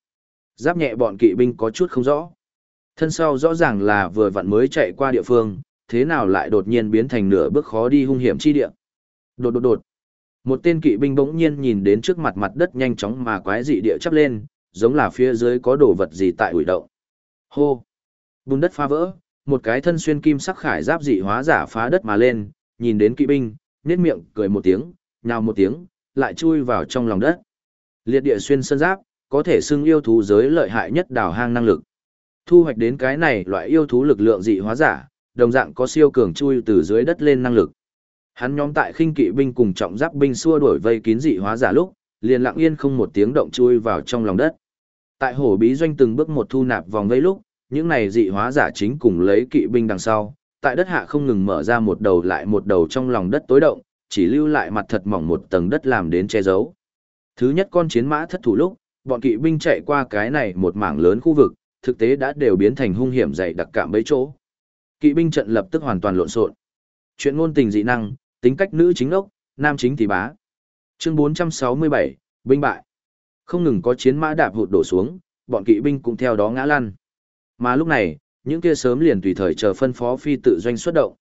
Giáp nhẹ bọn kỵ binh có chút không rõ. Thân sau rõ ràng là vừa vặn mới chạy qua địa phương, thế nào lại đột nhiên biến thành nửa bước khó đi hung hiểm chi địa. Đột đột đột. Một tên kỵ binh bỗng nhiên nhìn đến trước mặt mặt đất nhanh chóng mà quái dị địa chắp lên, giống là phía dưới có đồ vật gì tại ủi động. Hô! Bùn đất phá vỡ, một cái thân xuyên kim sắc khải giáp dị hóa giả phá đất mà lên, nhìn đến kỵ binh, nét miệng cười một tiếng, nhào một tiếng, lại chui vào trong lòng đất. Liệt địa xuyên sơn giáp, có thể xưng yêu thú giới lợi hại nhất đào hang năng lực. Thu hoạch đến cái này loại yêu thú lực lượng dị hóa giả, đồng dạng có siêu cường chui từ dưới đất lên năng lực. Hắn nhóm tại khinh kỵ binh cùng trọng giáp binh xua đuổi vây kín dị hóa giả lúc, liền lặng yên không một tiếng động chui vào trong lòng đất. Tại hổ bí doanh từng bước một thu nạp vòng vây lúc, những này dị hóa giả chính cùng lấy kỵ binh đằng sau, tại đất hạ không ngừng mở ra một đầu lại một đầu trong lòng đất tối động, chỉ lưu lại mặt thật mỏng một tầng đất làm đến che giấu. Thứ nhất con chiến mã thất thủ lúc, bọn kỵ binh chạy qua cái này một mảng lớn khu vực, thực tế đã đều biến thành hung hiểm dày đặc cạm bấy chỗ. Kỵ binh trận lập tức hoàn toàn lộn xộn. Chuyện ngôn tình dị năng, tính cách nữ chính ốc, nam chính thì bá. Chương 467, binh bại. Không ngừng có chiến mã đạp hụt đổ xuống, bọn kỵ binh cũng theo đó ngã lăn. Mà lúc này, những kia sớm liền tùy thời chờ phân phó phi tự doanh xuất động.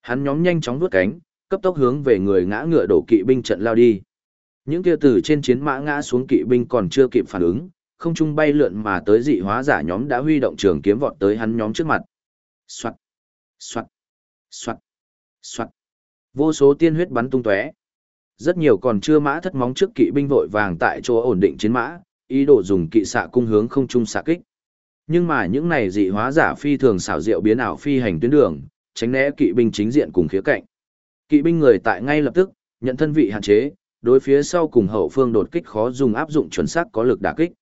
Hắn nhóm nhanh chóng vuốt cánh, cấp tốc hướng về người ngã ngựa đổ kỵ binh trận lao đi. Những kia từ trên chiến mã ngã xuống kỵ binh còn chưa kịp phản ứng, không trung bay lượn mà tới dị hóa giả nhóm đã huy động trường kiếm vọt tới hắn nhóm trước mặt. Soạt, soạt, soạt, soạt. Vô số tiên huyết bắn tung tóe. Rất nhiều còn chưa mã thất móng trước kỵ binh vội vàng tại chỗ ổn định chiến mã, ý đồ dùng kỵ xạ cung hướng không trung xạ kích. Nhưng mà những này dị hóa giả phi thường xảo diệu biến ảo phi hành tuyến đường, tránh né kỵ binh chính diện cùng khía cạnh. Kỵ binh người tại ngay lập tức, nhận thân vị hạn chế, đối phía sau cùng hậu phương đột kích khó dùng áp dụng chuẩn xác có lực đả kích.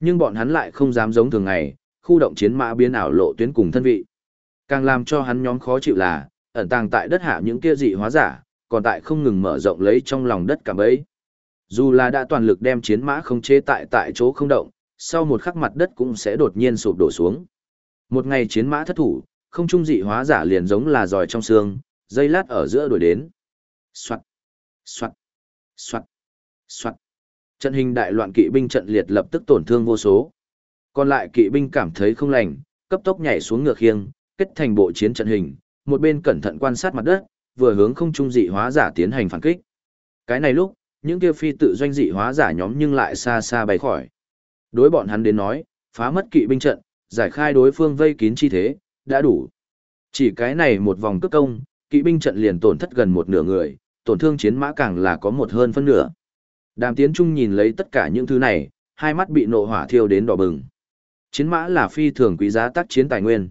Nhưng bọn hắn lại không dám giống thường ngày, khu động chiến mã biến ảo lộ tuyến cùng thân vị. Càng làm cho hắn nhóm khó chịu là, ẩn tàng tại đất hạ những kia dị hóa giả, còn tại không ngừng mở rộng lấy trong lòng đất cả bấy. Dù là đã toàn lực đem chiến mã không chế tại tại chỗ không động, sau một khắc mặt đất cũng sẽ đột nhiên sụp đổ xuống. Một ngày chiến mã thất thủ, không trung dị hóa giả liền giống là giòi trong xương, dây lát ở giữa đuổi đến. Soạt, soạt, soạt, soạt. Trận hình đại loạn kỵ binh trận liệt lập tức tổn thương vô số. Còn lại kỵ binh cảm thấy không lành, cấp tốc nhảy xuống ngược khiêng, kết thành bộ chiến trận hình, một bên cẩn thận quan sát mặt đất, vừa hướng không trung dị hóa giả tiến hành phản kích. Cái này lúc, những kia phi tự doanh dị hóa giả nhóm nhưng lại xa xa bay khỏi. Đối bọn hắn đến nói, phá mất kỵ binh trận, giải khai đối phương vây kín chi thế, đã đủ. Chỉ cái này một vòng cướp công, kỵ binh trận liền tổn thất gần một nửa người, tổn thương chiến mã càng là có một hơn phân nửa. Đàm Tiến Trung nhìn lấy tất cả những thứ này, hai mắt bị nộ hỏa thiêu đến đỏ bừng. Chiến mã là phi thường quý giá tác chiến tài nguyên.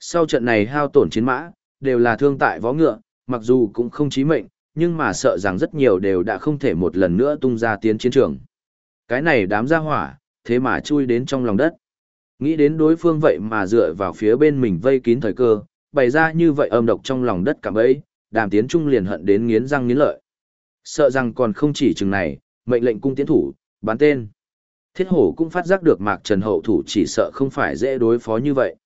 Sau trận này hao tổn chiến mã, đều là thương tại vó ngựa, mặc dù cũng không chí mệnh, nhưng mà sợ rằng rất nhiều đều đã không thể một lần nữa tung ra tiến chiến trường. Cái này đám gia hỏa, thế mà chui đến trong lòng đất. Nghĩ đến đối phương vậy mà dựa vào phía bên mình vây kín thời cơ, bày ra như vậy âm độc trong lòng đất cảm ấy, đàm tiến trung liền hận đến nghiến răng nghiến lợi. Sợ rằng còn không chỉ chừng này, mệnh lệnh cung tiến thủ, bán tên. Thiết hổ cũng phát giác được mạc trần hậu thủ chỉ sợ không phải dễ đối phó như vậy.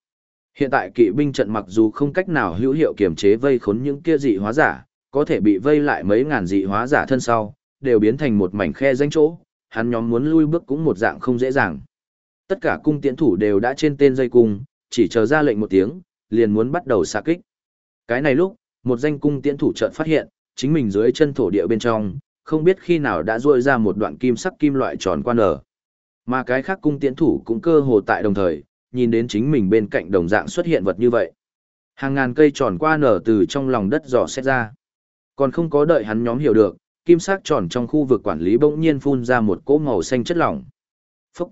Hiện tại kỵ binh trận mặc dù không cách nào hữu hiệu kiềm chế vây khốn những kia dị hóa giả, có thể bị vây lại mấy ngàn dị hóa giả thân sau, đều biến thành một mảnh khe danh chỗ, hắn nhóm muốn lui bước cũng một dạng không dễ dàng. Tất cả cung tiễn thủ đều đã trên tên dây cung, chỉ chờ ra lệnh một tiếng, liền muốn bắt đầu xạ kích. Cái này lúc, một danh cung tiễn thủ chợt phát hiện, chính mình dưới chân thổ địa bên trong, không biết khi nào đã ruôi ra một đoạn kim sắc kim loại tròn quan ở. Mà cái khác cung tiễn thủ cũng cơ hồ tại đồng thời, nhìn đến chính mình bên cạnh đồng dạng xuất hiện vật như vậy. Hàng ngàn cây tròn qua nở từ trong lòng đất dò xét ra. Còn không có đợi hắn nhóm hiểu được, kim sắc tròn trong khu vực quản lý bỗng nhiên phun ra một cỗ màu xanh chất lỏng. Phúc!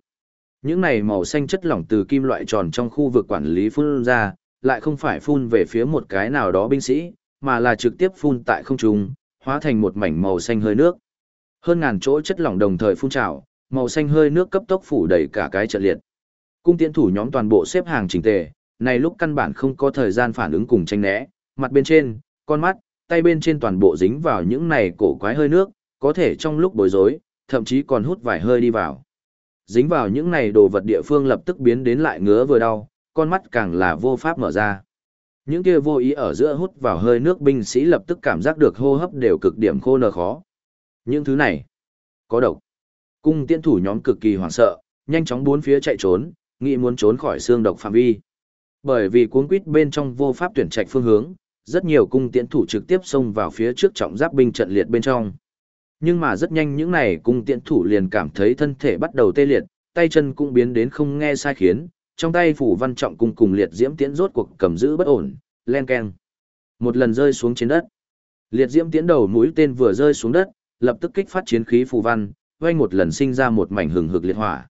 Những này màu xanh chất lỏng từ kim loại tròn trong khu vực quản lý phun ra, lại không phải phun về phía một cái nào đó binh sĩ, mà là trực tiếp phun tại không trung, hóa thành một mảnh màu xanh hơi nước. Hơn ngàn chỗ chất lỏng đồng thời phun trào, màu xanh hơi nước cấp tốc phủ đầy cả cái trận liệt. Cung tiễn thủ nhóm toàn bộ xếp hàng chỉnh tề, này lúc căn bản không có thời gian phản ứng cùng tranh né, mặt bên trên, con mắt, tay bên trên toàn bộ dính vào những này cổ quái hơi nước, có thể trong lúc bối rối, thậm chí còn hút vài hơi đi vào. Dính vào những này đồ vật địa phương lập tức biến đến lại ngứa vừa đau, con mắt càng là vô pháp mở ra. Những kia vô ý ở giữa hút vào hơi nước binh sĩ lập tức cảm giác được hô hấp đều cực điểm khô nở khó. Những thứ này, có độc. Cung tiễn thủ nhóm cực kỳ hoảng sợ, nhanh chóng bốn phía chạy trốn, nghĩ muốn trốn khỏi xương độc phạm vi. Bởi vì cuốn quýt bên trong vô pháp tuyển trạch phương hướng, rất nhiều cung tiễn thủ trực tiếp xông vào phía trước trọng giáp binh trận liệt bên trong. Nhưng mà rất nhanh những này cung tiễn thủ liền cảm thấy thân thể bắt đầu tê liệt, tay chân cũng biến đến không nghe sai khiến, trong tay phủ văn trọng cung cùng liệt diễm tiễn rốt cuộc cầm giữ bất ổn, len keng. Một lần rơi xuống trên đất. Liệt diễm tiễn đầu mũi tên vừa rơi xuống đất, lập tức kích phát chiến khí phù văn, vang một lần sinh ra một mảnh hừng hực liệt hỏa.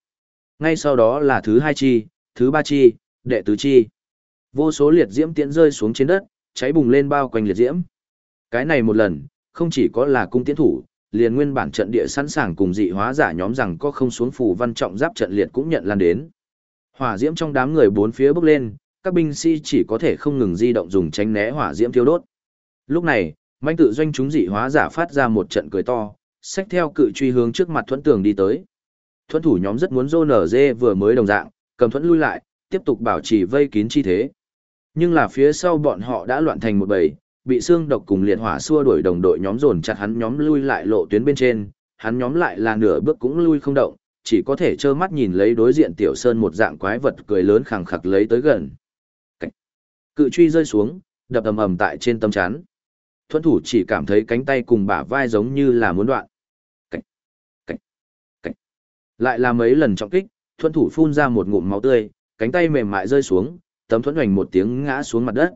Ngay sau đó là thứ hai chi, thứ ba chi, đệ tứ chi. Vô số liệt diễm tiễn rơi xuống trên đất, cháy bùng lên bao quanh liệt diễm. Cái này một lần, không chỉ có là cung tiến thủ, liền nguyên bản trận địa sẵn sàng cùng dị hóa giả nhóm rằng có không xuống phù văn trọng giáp trận liệt cũng nhận lan đến. Hỏa diễm trong đám người bốn phía bốc lên, các binh sĩ chỉ có thể không ngừng di động dùng tránh né hỏa diễm thiêu đốt. Lúc này, manh tự doanh chúng dị hóa giả phát ra một trận cười to, xách theo cự truy hướng trước mặt thuẫn tường đi tới. Thuẫn thủ nhóm rất muốn rô nở dê vừa mới đồng dạng, cầm thuẫn lui lại, tiếp tục bảo trì vây kín chi thế. Nhưng là phía sau bọn họ đã loạn thành một bầy, bị xương độc cùng liệt hỏa xua đuổi đồng đội nhóm dồn chặt hắn nhóm lui lại lộ tuyến bên trên, hắn nhóm lại là nửa bước cũng lui không động, chỉ có thể trơ mắt nhìn lấy đối diện tiểu sơn một dạng quái vật cười lớn khẳng khặc lấy tới gần. Cảnh. Cự truy rơi xuống, đập ầm ầm tại trên tâm chán. Thuẫn thủ chỉ cảm thấy cánh tay cùng bả vai giống như là muốn đoạn. Cảnh. Cảnh. Cảnh. Lại là mấy lần trọng kích, thuẫn thủ phun ra một ngụm máu tươi, cánh tay mềm mại rơi xuống, tấm thuẫn hoành một tiếng ngã xuống mặt đất.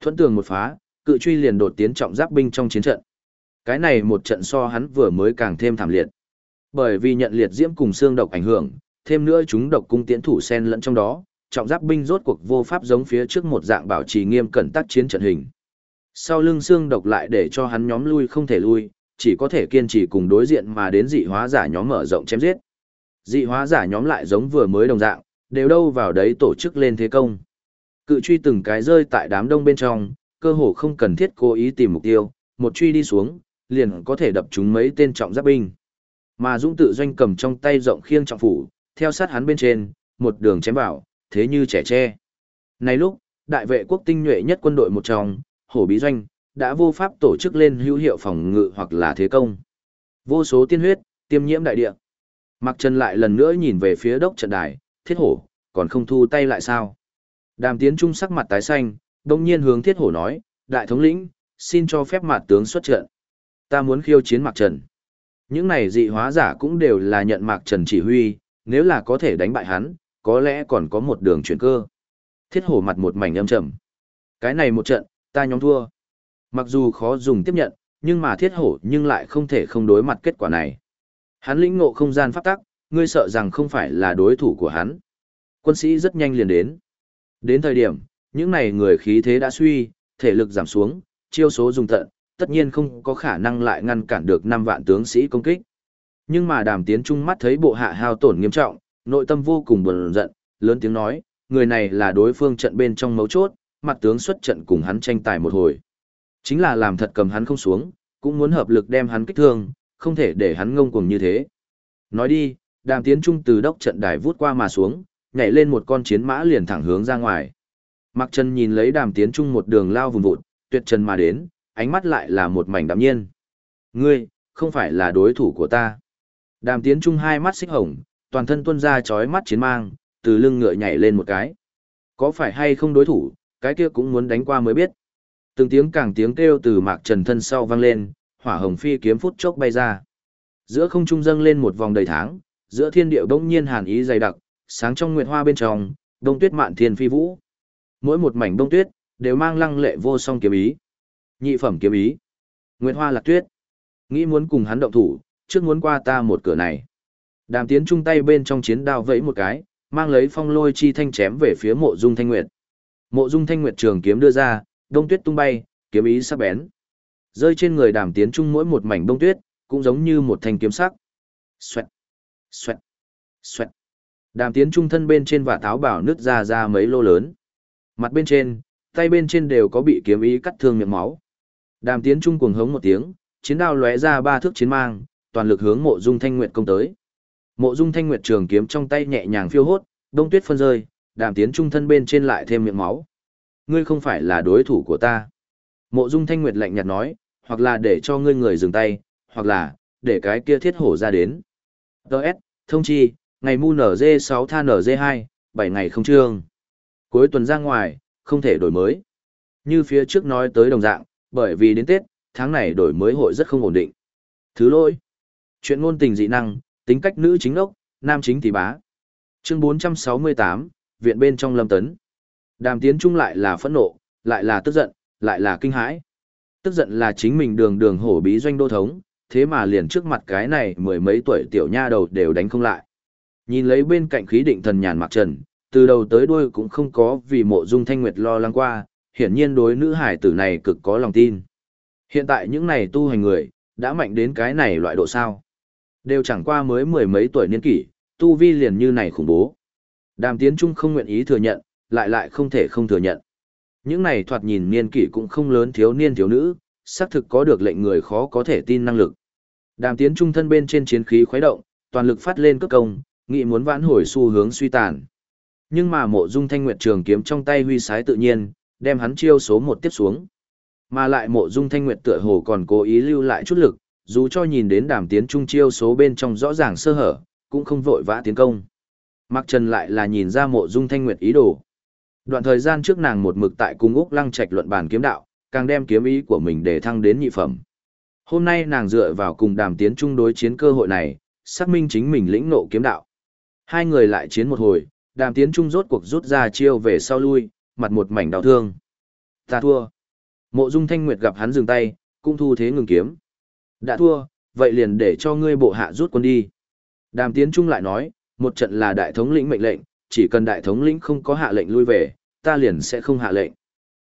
Thuẫn tường một phá, cự truy liền đột tiến trọng giáp binh trong chiến trận. Cái này một trận so hắn vừa mới càng thêm thảm liệt. Bởi vì nhận liệt diễm cùng xương độc ảnh hưởng, thêm nữa chúng độc cung tiến thủ sen lẫn trong đó, trọng giáp binh rốt cuộc vô pháp giống phía trước một dạng bảo trì nghiêm cẩn tác chiến trận hình. Sau lưng xương độc lại để cho hắn nhóm lui không thể lui, chỉ có thể kiên trì cùng đối diện mà đến dị hóa giả nhóm mở rộng chém giết. Dị hóa giả nhóm lại giống vừa mới đồng dạng, đều đâu vào đấy tổ chức lên thế công. Cự truy từng cái rơi tại đám đông bên trong, cơ hồ không cần thiết cố ý tìm mục tiêu, một truy đi xuống, liền có thể đập chúng mấy tên trọng giáp binh. Mà Dũng tự doanh cầm trong tay rộng khiêng trọng phủ, theo sát hắn bên trên, một đường chém vào, thế như trẻ tre. Này lúc, đại vệ quốc tinh nhuệ nhất quân đội một trong, hổ bí doanh, đã vô pháp tổ chức lên hữu hiệu phòng ngự hoặc là thế công. Vô số tiên huyết, tiêm nhiễm đại địa. Mặc Trần lại lần nữa nhìn về phía đốc trận đài, thiết hổ, còn không thu tay lại sao? Đàm tiến trung sắc mặt tái xanh, đông nhiên hướng thiết hổ nói, đại thống lĩnh, xin cho phép mặt tướng xuất trận. Ta muốn khiêu chiến Mạc Trần. Những này dị hóa giả cũng đều là nhận Mạc Trần chỉ huy, nếu là có thể đánh bại hắn, có lẽ còn có một đường chuyển cơ. Thiết hổ mặt một mảnh âm trầm. Cái này một trận, ta nhóm thua. Mặc dù khó dùng tiếp nhận, nhưng mà thiết hổ nhưng lại không thể không đối mặt kết quả này. Hắn lĩnh ngộ không gian pháp tắc, ngươi sợ rằng không phải là đối thủ của hắn. Quân sĩ rất nhanh liền đến. Đến thời điểm, những này người khí thế đã suy, thể lực giảm xuống, chiêu số dùng tận, tất nhiên không có khả năng lại ngăn cản được 5 vạn tướng sĩ công kích. Nhưng mà đàm tiến trung mắt thấy bộ hạ hao tổn nghiêm trọng, nội tâm vô cùng buồn giận, lớn tiếng nói, người này là đối phương trận bên trong mấu chốt, mặt tướng xuất trận cùng hắn tranh tài một hồi. Chính là làm thật cầm hắn không xuống, cũng muốn hợp lực đem hắn kích thương, không thể để hắn ngông cuồng như thế. Nói đi, đàm tiến trung từ đốc trận đài vút qua mà xuống, nhảy lên một con chiến mã liền thẳng hướng ra ngoài. Mặc Trần nhìn lấy đàm tiến trung một đường lao vùng vụt, tuyệt trần mà đến, ánh mắt lại là một mảnh đạm nhiên. Ngươi, không phải là đối thủ của ta. Đàm tiến trung hai mắt xích hồng, toàn thân tuôn ra chói mắt chiến mang, từ lưng ngựa nhảy lên một cái. Có phải hay không đối thủ, cái kia cũng muốn đánh qua mới biết. Từng tiếng càng tiếng kêu từ mạc trần thân sau vang lên, hỏa hồng phi kiếm phút chốc bay ra. Giữa không trung dâng lên một vòng đầy tháng, giữa thiên địa bỗng nhiên hàn ý dày đặc, sáng trong nguyệt hoa bên trong, đông tuyết mạn thiên phi vũ. Mỗi một mảnh đông tuyết đều mang lăng lệ vô song kiếm ý. Nhị phẩm kiếm ý. Nguyệt hoa lạc tuyết. Nghĩ muốn cùng hắn động thủ, trước muốn qua ta một cửa này. Đàm tiến chung tay bên trong chiến đao vẫy một cái, mang lấy phong lôi chi thanh chém về phía mộ dung thanh nguyệt. Mộ dung thanh nguyệt trường kiếm đưa ra, đông tuyết tung bay, kiếm ý sắc bén. Rơi trên người đàm tiến chung mỗi một mảnh đông tuyết, cũng giống như một thanh kiếm sắc. Xoẹt, xoẹt, xoẹt. Đàm tiến trung thân bên trên và tháo bảo nứt ra ra mấy lô lớn. Mặt bên trên, tay bên trên đều có bị kiếm ý cắt thương miệng máu. Đàm tiến trung cuồng hống một tiếng, chiến đao lóe ra ba thước chiến mang, toàn lực hướng mộ dung thanh nguyệt công tới. Mộ Dung Thanh Nguyệt trường kiếm trong tay nhẹ nhàng phiêu hốt, đông tuyết phân rơi, đàm tiến trung thân bên trên lại thêm miệng máu. Ngươi không phải là đối thủ của ta. Mộ Dung Thanh Nguyệt lạnh nhạt nói, hoặc là để cho ngươi người dừng tay, hoặc là, để cái kia thiết hổ ra đến. Đợt, thông chi, ngày mu NG6 tha NG2, 7 ngày không trương. Cuối tuần ra ngoài, không thể đổi mới. Như phía trước nói tới đồng dạng, bởi vì đến Tết, tháng này đổi mới hội rất không ổn định. Thứ lỗi. Chuyện ngôn tình dị năng, Tính cách nữ chính ốc, nam chính thì bá. Chương 468, viện bên trong lâm tấn. Đàm tiến trung lại là phẫn nộ, lại là tức giận, lại là kinh hãi. Tức giận là chính mình đường đường hổ bí doanh đô thống, thế mà liền trước mặt cái này mười mấy tuổi tiểu nha đầu đều đánh không lại. Nhìn lấy bên cạnh khí định thần nhàn mặc trần, từ đầu tới đuôi cũng không có vì mộ dung thanh nguyệt lo lắng qua, hiển nhiên đối nữ hải tử này cực có lòng tin. Hiện tại những này tu hành người, đã mạnh đến cái này loại độ sao. Đều chẳng qua mới mười mấy tuổi niên kỷ, tu vi liền như này khủng bố. Đàm Tiến Trung không nguyện ý thừa nhận, lại lại không thể không thừa nhận. Những này thoạt nhìn niên kỷ cũng không lớn thiếu niên thiếu nữ, xác thực có được lệnh người khó có thể tin năng lực. Đàm Tiến Trung thân bên trên chiến khí khuấy động, toàn lực phát lên cước công, nghị muốn vãn hồi xu hướng suy tàn. Nhưng mà mộ dung thanh nguyệt trường kiếm trong tay huy sái tự nhiên, đem hắn chiêu số một tiếp xuống. Mà lại mộ dung thanh nguyệt tựa hồ còn cố ý lưu lại chút lực, dù cho nhìn đến đàm tiến trung chiêu số bên trong rõ ràng sơ hở, cũng không vội vã tiến công. Mặc Trần lại là nhìn ra mộ dung thanh nguyệt ý đồ. Đoạn thời gian trước nàng một mực tại cung Úc Lăng Trạch luận bàn kiếm đạo, càng đem kiếm ý của mình để thăng đến nhị phẩm. Hôm nay nàng dựa vào cùng đàm tiến trung đối chiến cơ hội này, xác minh chính mình lĩnh ngộ kiếm đạo. Hai người lại chiến một hồi, đàm tiến trung rốt cuộc rút ra chiêu về sau lui, mặt một mảnh đau thương. Ta thua. Mộ dung thanh nguyệt gặp hắn dừng tay, cũng thu thế ngừng kiếm. Đã thua, vậy liền để cho ngươi bộ hạ rút quân đi. Đàm tiến trung lại nói, một trận là đại thống lĩnh mệnh lệnh, chỉ cần đại thống lĩnh không có hạ lệnh lui về, ta liền sẽ không hạ lệnh.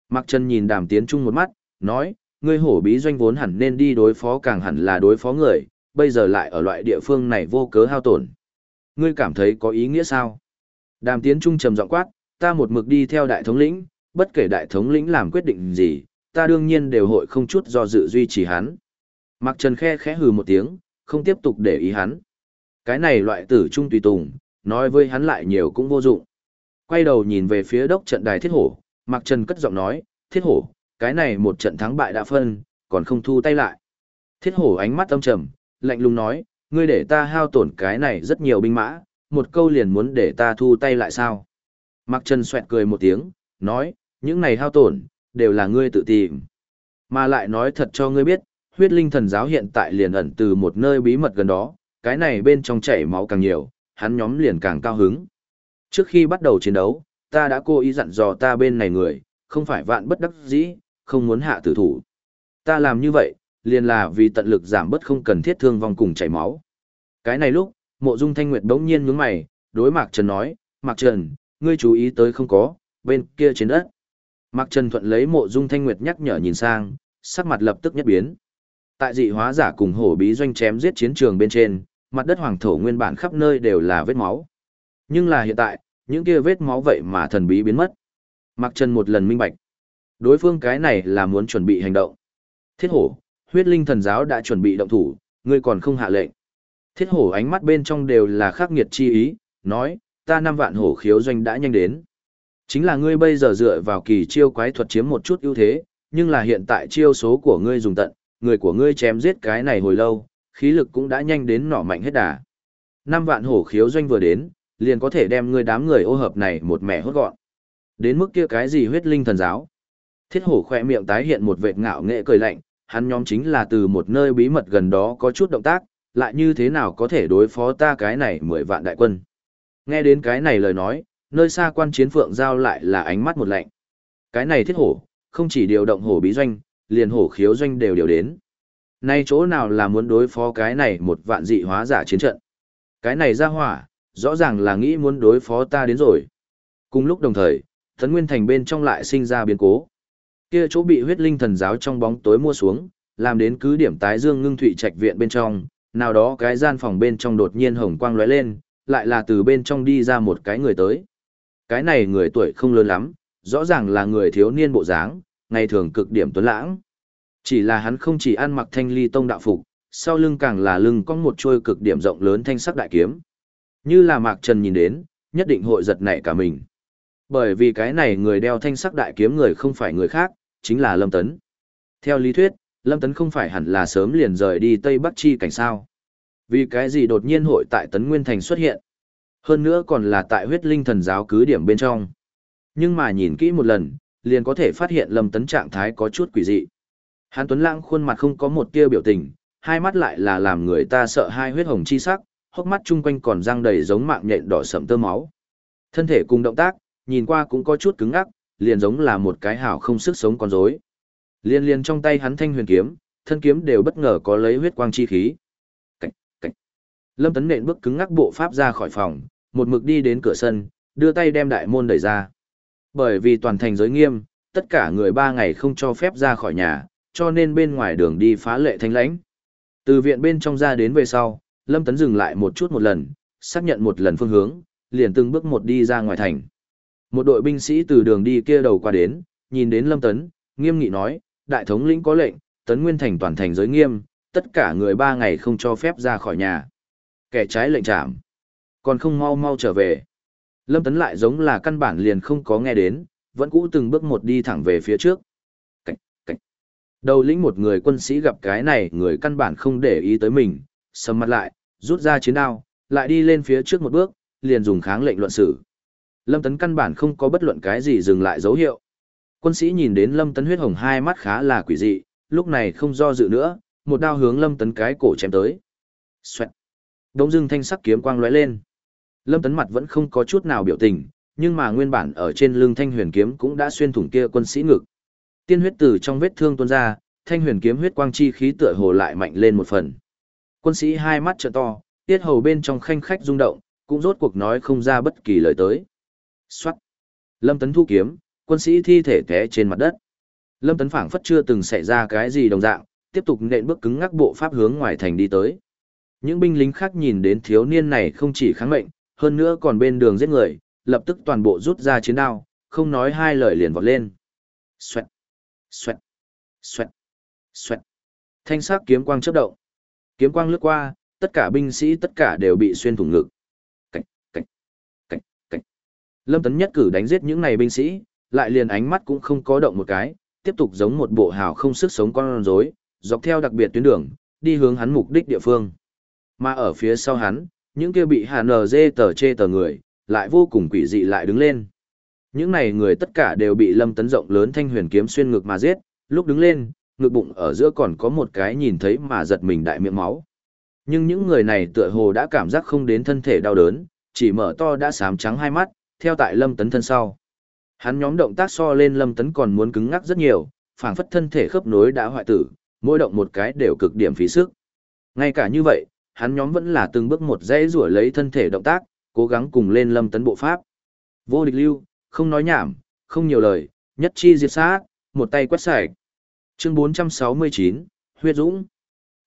Mạc Trần nhìn đàm tiến trung một mắt, nói, ngươi hổ bí doanh vốn hẳn nên đi đối phó càng hẳn là đối phó người, bây giờ lại ở loại địa phương này vô cớ hao tổn. Ngươi cảm thấy có ý nghĩa sao? Đàm tiến trung trầm giọng quát, ta một mực đi theo đại thống lĩnh, bất kể đại thống lĩnh làm quyết định gì, ta đương nhiên đều hội không chút do dự duy trì hắn. Mạc Trần khe khẽ hừ một tiếng, không tiếp tục để ý hắn. Cái này loại tử trung tùy tùng, nói với hắn lại nhiều cũng vô dụng. Quay đầu nhìn về phía đốc trận đài thiết hổ, Mạc Trần cất giọng nói, thiết hổ, cái này một trận thắng bại đã phân, còn không thu tay lại. Thiết hổ ánh mắt âm trầm, lạnh lùng nói, ngươi để ta hao tổn cái này rất nhiều binh mã, một câu liền muốn để ta thu tay lại sao? Mạc Trần xoẹt cười một tiếng, nói, những này hao tổn, đều là ngươi tự tìm. Mà lại nói thật cho ngươi biết, huyết linh thần giáo hiện tại liền ẩn từ một nơi bí mật gần đó, cái này bên trong chảy máu càng nhiều, hắn nhóm liền càng cao hứng. Trước khi bắt đầu chiến đấu, ta đã cố ý dặn dò ta bên này người, không phải vạn bất đắc dĩ, không muốn hạ tử thủ. Ta làm như vậy, liền là vì tận lực giảm bớt không cần thiết thương vong cùng chảy máu. Cái này lúc, mộ dung thanh nguyệt bỗng nhiên nhướng mày, đối Mạc Trần nói, Mạc Trần, ngươi chú ý tới không có, bên kia trên đất. Mạc Trần thuận lấy mộ dung thanh nguyệt nhắc nhở nhìn sang, sắc mặt lập tức nhất biến. Tại dị hóa giả cùng hổ bí doanh chém giết chiến trường bên trên, mặt đất hoàng thổ nguyên bản khắp nơi đều là vết máu. Nhưng là hiện tại, những kia vết máu vậy mà thần bí biến mất. Mạc Trần một lần minh bạch. Đối phương cái này là muốn chuẩn bị hành động. Thiết hổ, huyết linh thần giáo đã chuẩn bị động thủ, ngươi còn không hạ lệnh. Thiết hổ ánh mắt bên trong đều là khắc nghiệt chi ý, nói, ta năm vạn hổ khiếu doanh đã nhanh đến. Chính là ngươi bây giờ dựa vào kỳ chiêu quái thuật chiếm một chút ưu thế, nhưng là hiện tại chiêu số của ngươi dùng tận, người của ngươi chém giết cái này hồi lâu, khí lực cũng đã nhanh đến nỏ mạnh hết đà. Năm vạn hổ khiếu doanh vừa đến, liền có thể đem ngươi đám người ô hợp này một mẻ hốt gọn. Đến mức kia cái gì huyết linh thần giáo. Thiết hổ khỏe miệng tái hiện một vệt ngạo nghệ cười lạnh, hắn nhóm chính là từ một nơi bí mật gần đó có chút động tác, lại như thế nào có thể đối phó ta cái này mười vạn đại quân. Nghe đến cái này lời nói, nơi xa quan chiến phượng giao lại là ánh mắt một lạnh. Cái này thiết hổ, không chỉ điều động hổ bí doanh, liền hổ khiếu doanh đều điều đến. Nay chỗ nào là muốn đối phó cái này một vạn dị hóa giả chiến trận. Cái này ra hỏa, rõ ràng là nghĩ muốn đối phó ta đến rồi. Cùng lúc đồng thời, Thấn Nguyên Thành bên trong lại sinh ra biến cố. Kia chỗ bị huyết linh thần giáo trong bóng tối mua xuống, làm đến cứ điểm tái dương ngưng thụy trạch viện bên trong, nào đó cái gian phòng bên trong đột nhiên hồng quang lóe lên, lại là từ bên trong đi ra một cái người tới. Cái này người tuổi không lớn lắm, rõ ràng là người thiếu niên bộ dáng, ngày thường cực điểm tuấn lãng. Chỉ là hắn không chỉ ăn mặc thanh ly tông đạo phục, sau lưng càng là lưng có một chuôi cực điểm rộng lớn thanh sắc đại kiếm. Như là Mạc Trần nhìn đến, nhất định hội giật nảy cả mình. Bởi vì cái này người đeo thanh sắc đại kiếm người không phải người khác, chính là Lâm Tấn. Theo lý thuyết, Lâm Tấn không phải hẳn là sớm liền rời đi Tây Bắc Chi cảnh sao. Vì cái gì đột nhiên hội tại Tấn Nguyên Thành xuất hiện. Hơn nữa còn là tại huyết linh thần giáo cứ điểm bên trong. Nhưng mà nhìn kỹ một lần, liền có thể phát hiện Lâm Tấn trạng thái có chút quỷ dị. Hàn Tuấn Lãng khuôn mặt không có một tia biểu tình, hai mắt lại là làm người ta sợ hai huyết hồng chi sắc, hốc mắt chung quanh còn răng đầy giống mạng nhện đỏ sẫm tơ máu. Thân thể cùng động tác, nhìn qua cũng có chút cứng ngắc, liền giống là một cái hảo không sức sống con rối. Liên liên trong tay hắn thanh huyền kiếm, thân kiếm đều bất ngờ có lấy huyết quang chi khí. Cạch, cạch. Lâm Tấn nện bước cứng ngắc bộ pháp ra khỏi phòng, một mực đi đến cửa sân, đưa tay đem đại môn đẩy ra. Bởi vì toàn thành giới nghiêm, tất cả người ba ngày không cho phép ra khỏi nhà, cho nên bên ngoài đường đi phá lệ thanh lãnh. Từ viện bên trong ra đến về sau, Lâm Tấn dừng lại một chút một lần, xác nhận một lần phương hướng, liền từng bước một đi ra ngoài thành. Một đội binh sĩ từ đường đi kia đầu qua đến, nhìn đến Lâm Tấn, nghiêm nghị nói, đại thống lĩnh có lệnh, Tấn Nguyên thành toàn thành giới nghiêm, tất cả người ba ngày không cho phép ra khỏi nhà. Kẻ trái lệnh trảm, còn không mau mau trở về. Lâm Tấn lại giống là căn bản liền không có nghe đến, vẫn cũ từng bước một đi thẳng về phía trước. Cảnh, cảnh. Đầu lĩnh một người quân sĩ gặp cái này người căn bản không để ý tới mình, sầm mặt lại, rút ra chiến đao, lại đi lên phía trước một bước, liền dùng kháng lệnh luận xử. Lâm Tấn căn bản không có bất luận cái gì dừng lại dấu hiệu. Quân sĩ nhìn đến Lâm Tấn huyết hồng hai mắt khá là quỷ dị, lúc này không do dự nữa, một đao hướng Lâm Tấn cái cổ chém tới. Xoẹt. Đống dưng thanh sắc kiếm quang lóe lên. Lâm Tấn mặt vẫn không có chút nào biểu tình, nhưng mà nguyên bản ở trên lưng thanh huyền kiếm cũng đã xuyên thủng kia quân sĩ ngực. Tiên huyết từ trong vết thương tuôn ra, thanh huyền kiếm huyết quang chi khí tựa hồ lại mạnh lên một phần. Quân sĩ hai mắt trợ to, tiết hầu bên trong khanh khách rung động, cũng rốt cuộc nói không ra bất kỳ lời tới. Xoát. Lâm Tấn thu kiếm, quân sĩ thi thể té trên mặt đất. Lâm Tấn phảng phất chưa từng xảy ra cái gì đồng dạng, tiếp tục nện bước cứng ngắc bộ pháp hướng ngoài thành đi tới. Những binh lính khác nhìn đến thiếu niên này không chỉ kháng mệnh, hơn nữa còn bên đường giết người, lập tức toàn bộ rút ra chiến đao, không nói hai lời liền vọt lên. Xoẹt, xoẹt, xoẹt, xoẹt. Thanh sắc kiếm quang chớp động. Kiếm quang lướt qua, tất cả binh sĩ tất cả đều bị xuyên thủng ngực. Cảnh, cảnh, cảnh, cảnh. Lâm Tấn nhất cử đánh giết những này binh sĩ, lại liền ánh mắt cũng không có động một cái, tiếp tục giống một bộ hào không sức sống con rối, dọc theo đặc biệt tuyến đường, đi hướng hắn mục đích địa phương. Mà ở phía sau hắn, những kia bị hà nờ dê tờ chê tờ người, lại vô cùng quỷ dị lại đứng lên. Những này người tất cả đều bị lâm tấn rộng lớn thanh huyền kiếm xuyên ngực mà giết, lúc đứng lên, ngực bụng ở giữa còn có một cái nhìn thấy mà giật mình đại miệng máu. Nhưng những người này tựa hồ đã cảm giác không đến thân thể đau đớn, chỉ mở to đã sám trắng hai mắt, theo tại lâm tấn thân sau. Hắn nhóm động tác so lên lâm tấn còn muốn cứng ngắc rất nhiều, phảng phất thân thể khớp nối đã hoại tử, mỗi động một cái đều cực điểm phí sức. Ngay cả như vậy, hắn nhóm vẫn là từng bước một dãy rủa lấy thân thể động tác, cố gắng cùng lên lâm tấn bộ pháp. Vô địch lưu, không nói nhảm, không nhiều lời, nhất chi diệt sát, một tay quét sạch. Chương 469, Huyết Dũng.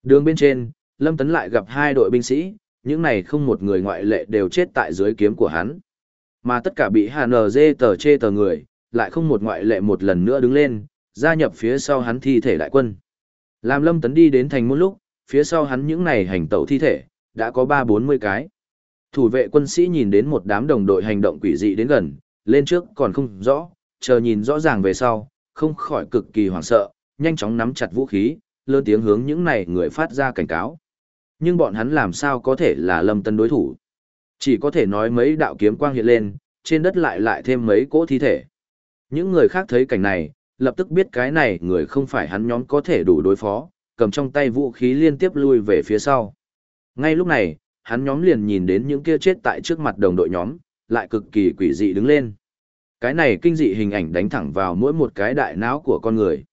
Đường bên trên, lâm tấn lại gặp hai đội binh sĩ, những này không một người ngoại lệ đều chết tại dưới kiếm của hắn. Mà tất cả bị HNZ tờ chê tờ người, lại không một ngoại lệ một lần nữa đứng lên, gia nhập phía sau hắn thi thể đại quân. Làm lâm tấn đi đến thành một lúc, phía sau hắn những này hành tẩu thi thể, đã có ba bốn mươi cái. Thủ vệ quân sĩ nhìn đến một đám đồng đội hành động quỷ dị đến gần, lên trước còn không rõ, chờ nhìn rõ ràng về sau, không khỏi cực kỳ hoảng sợ, nhanh chóng nắm chặt vũ khí, lớn tiếng hướng những này người phát ra cảnh cáo. Nhưng bọn hắn làm sao có thể là lâm tân đối thủ. Chỉ có thể nói mấy đạo kiếm quang hiện lên, trên đất lại lại thêm mấy cỗ thi thể. Những người khác thấy cảnh này, lập tức biết cái này người không phải hắn nhóm có thể đủ đối phó, cầm trong tay vũ khí liên tiếp lui về phía sau. Ngay lúc này, hắn nhóm liền nhìn đến những kia chết tại trước mặt đồng đội nhóm, lại cực kỳ quỷ dị đứng lên. Cái này kinh dị hình ảnh đánh thẳng vào mỗi một cái đại não của con người.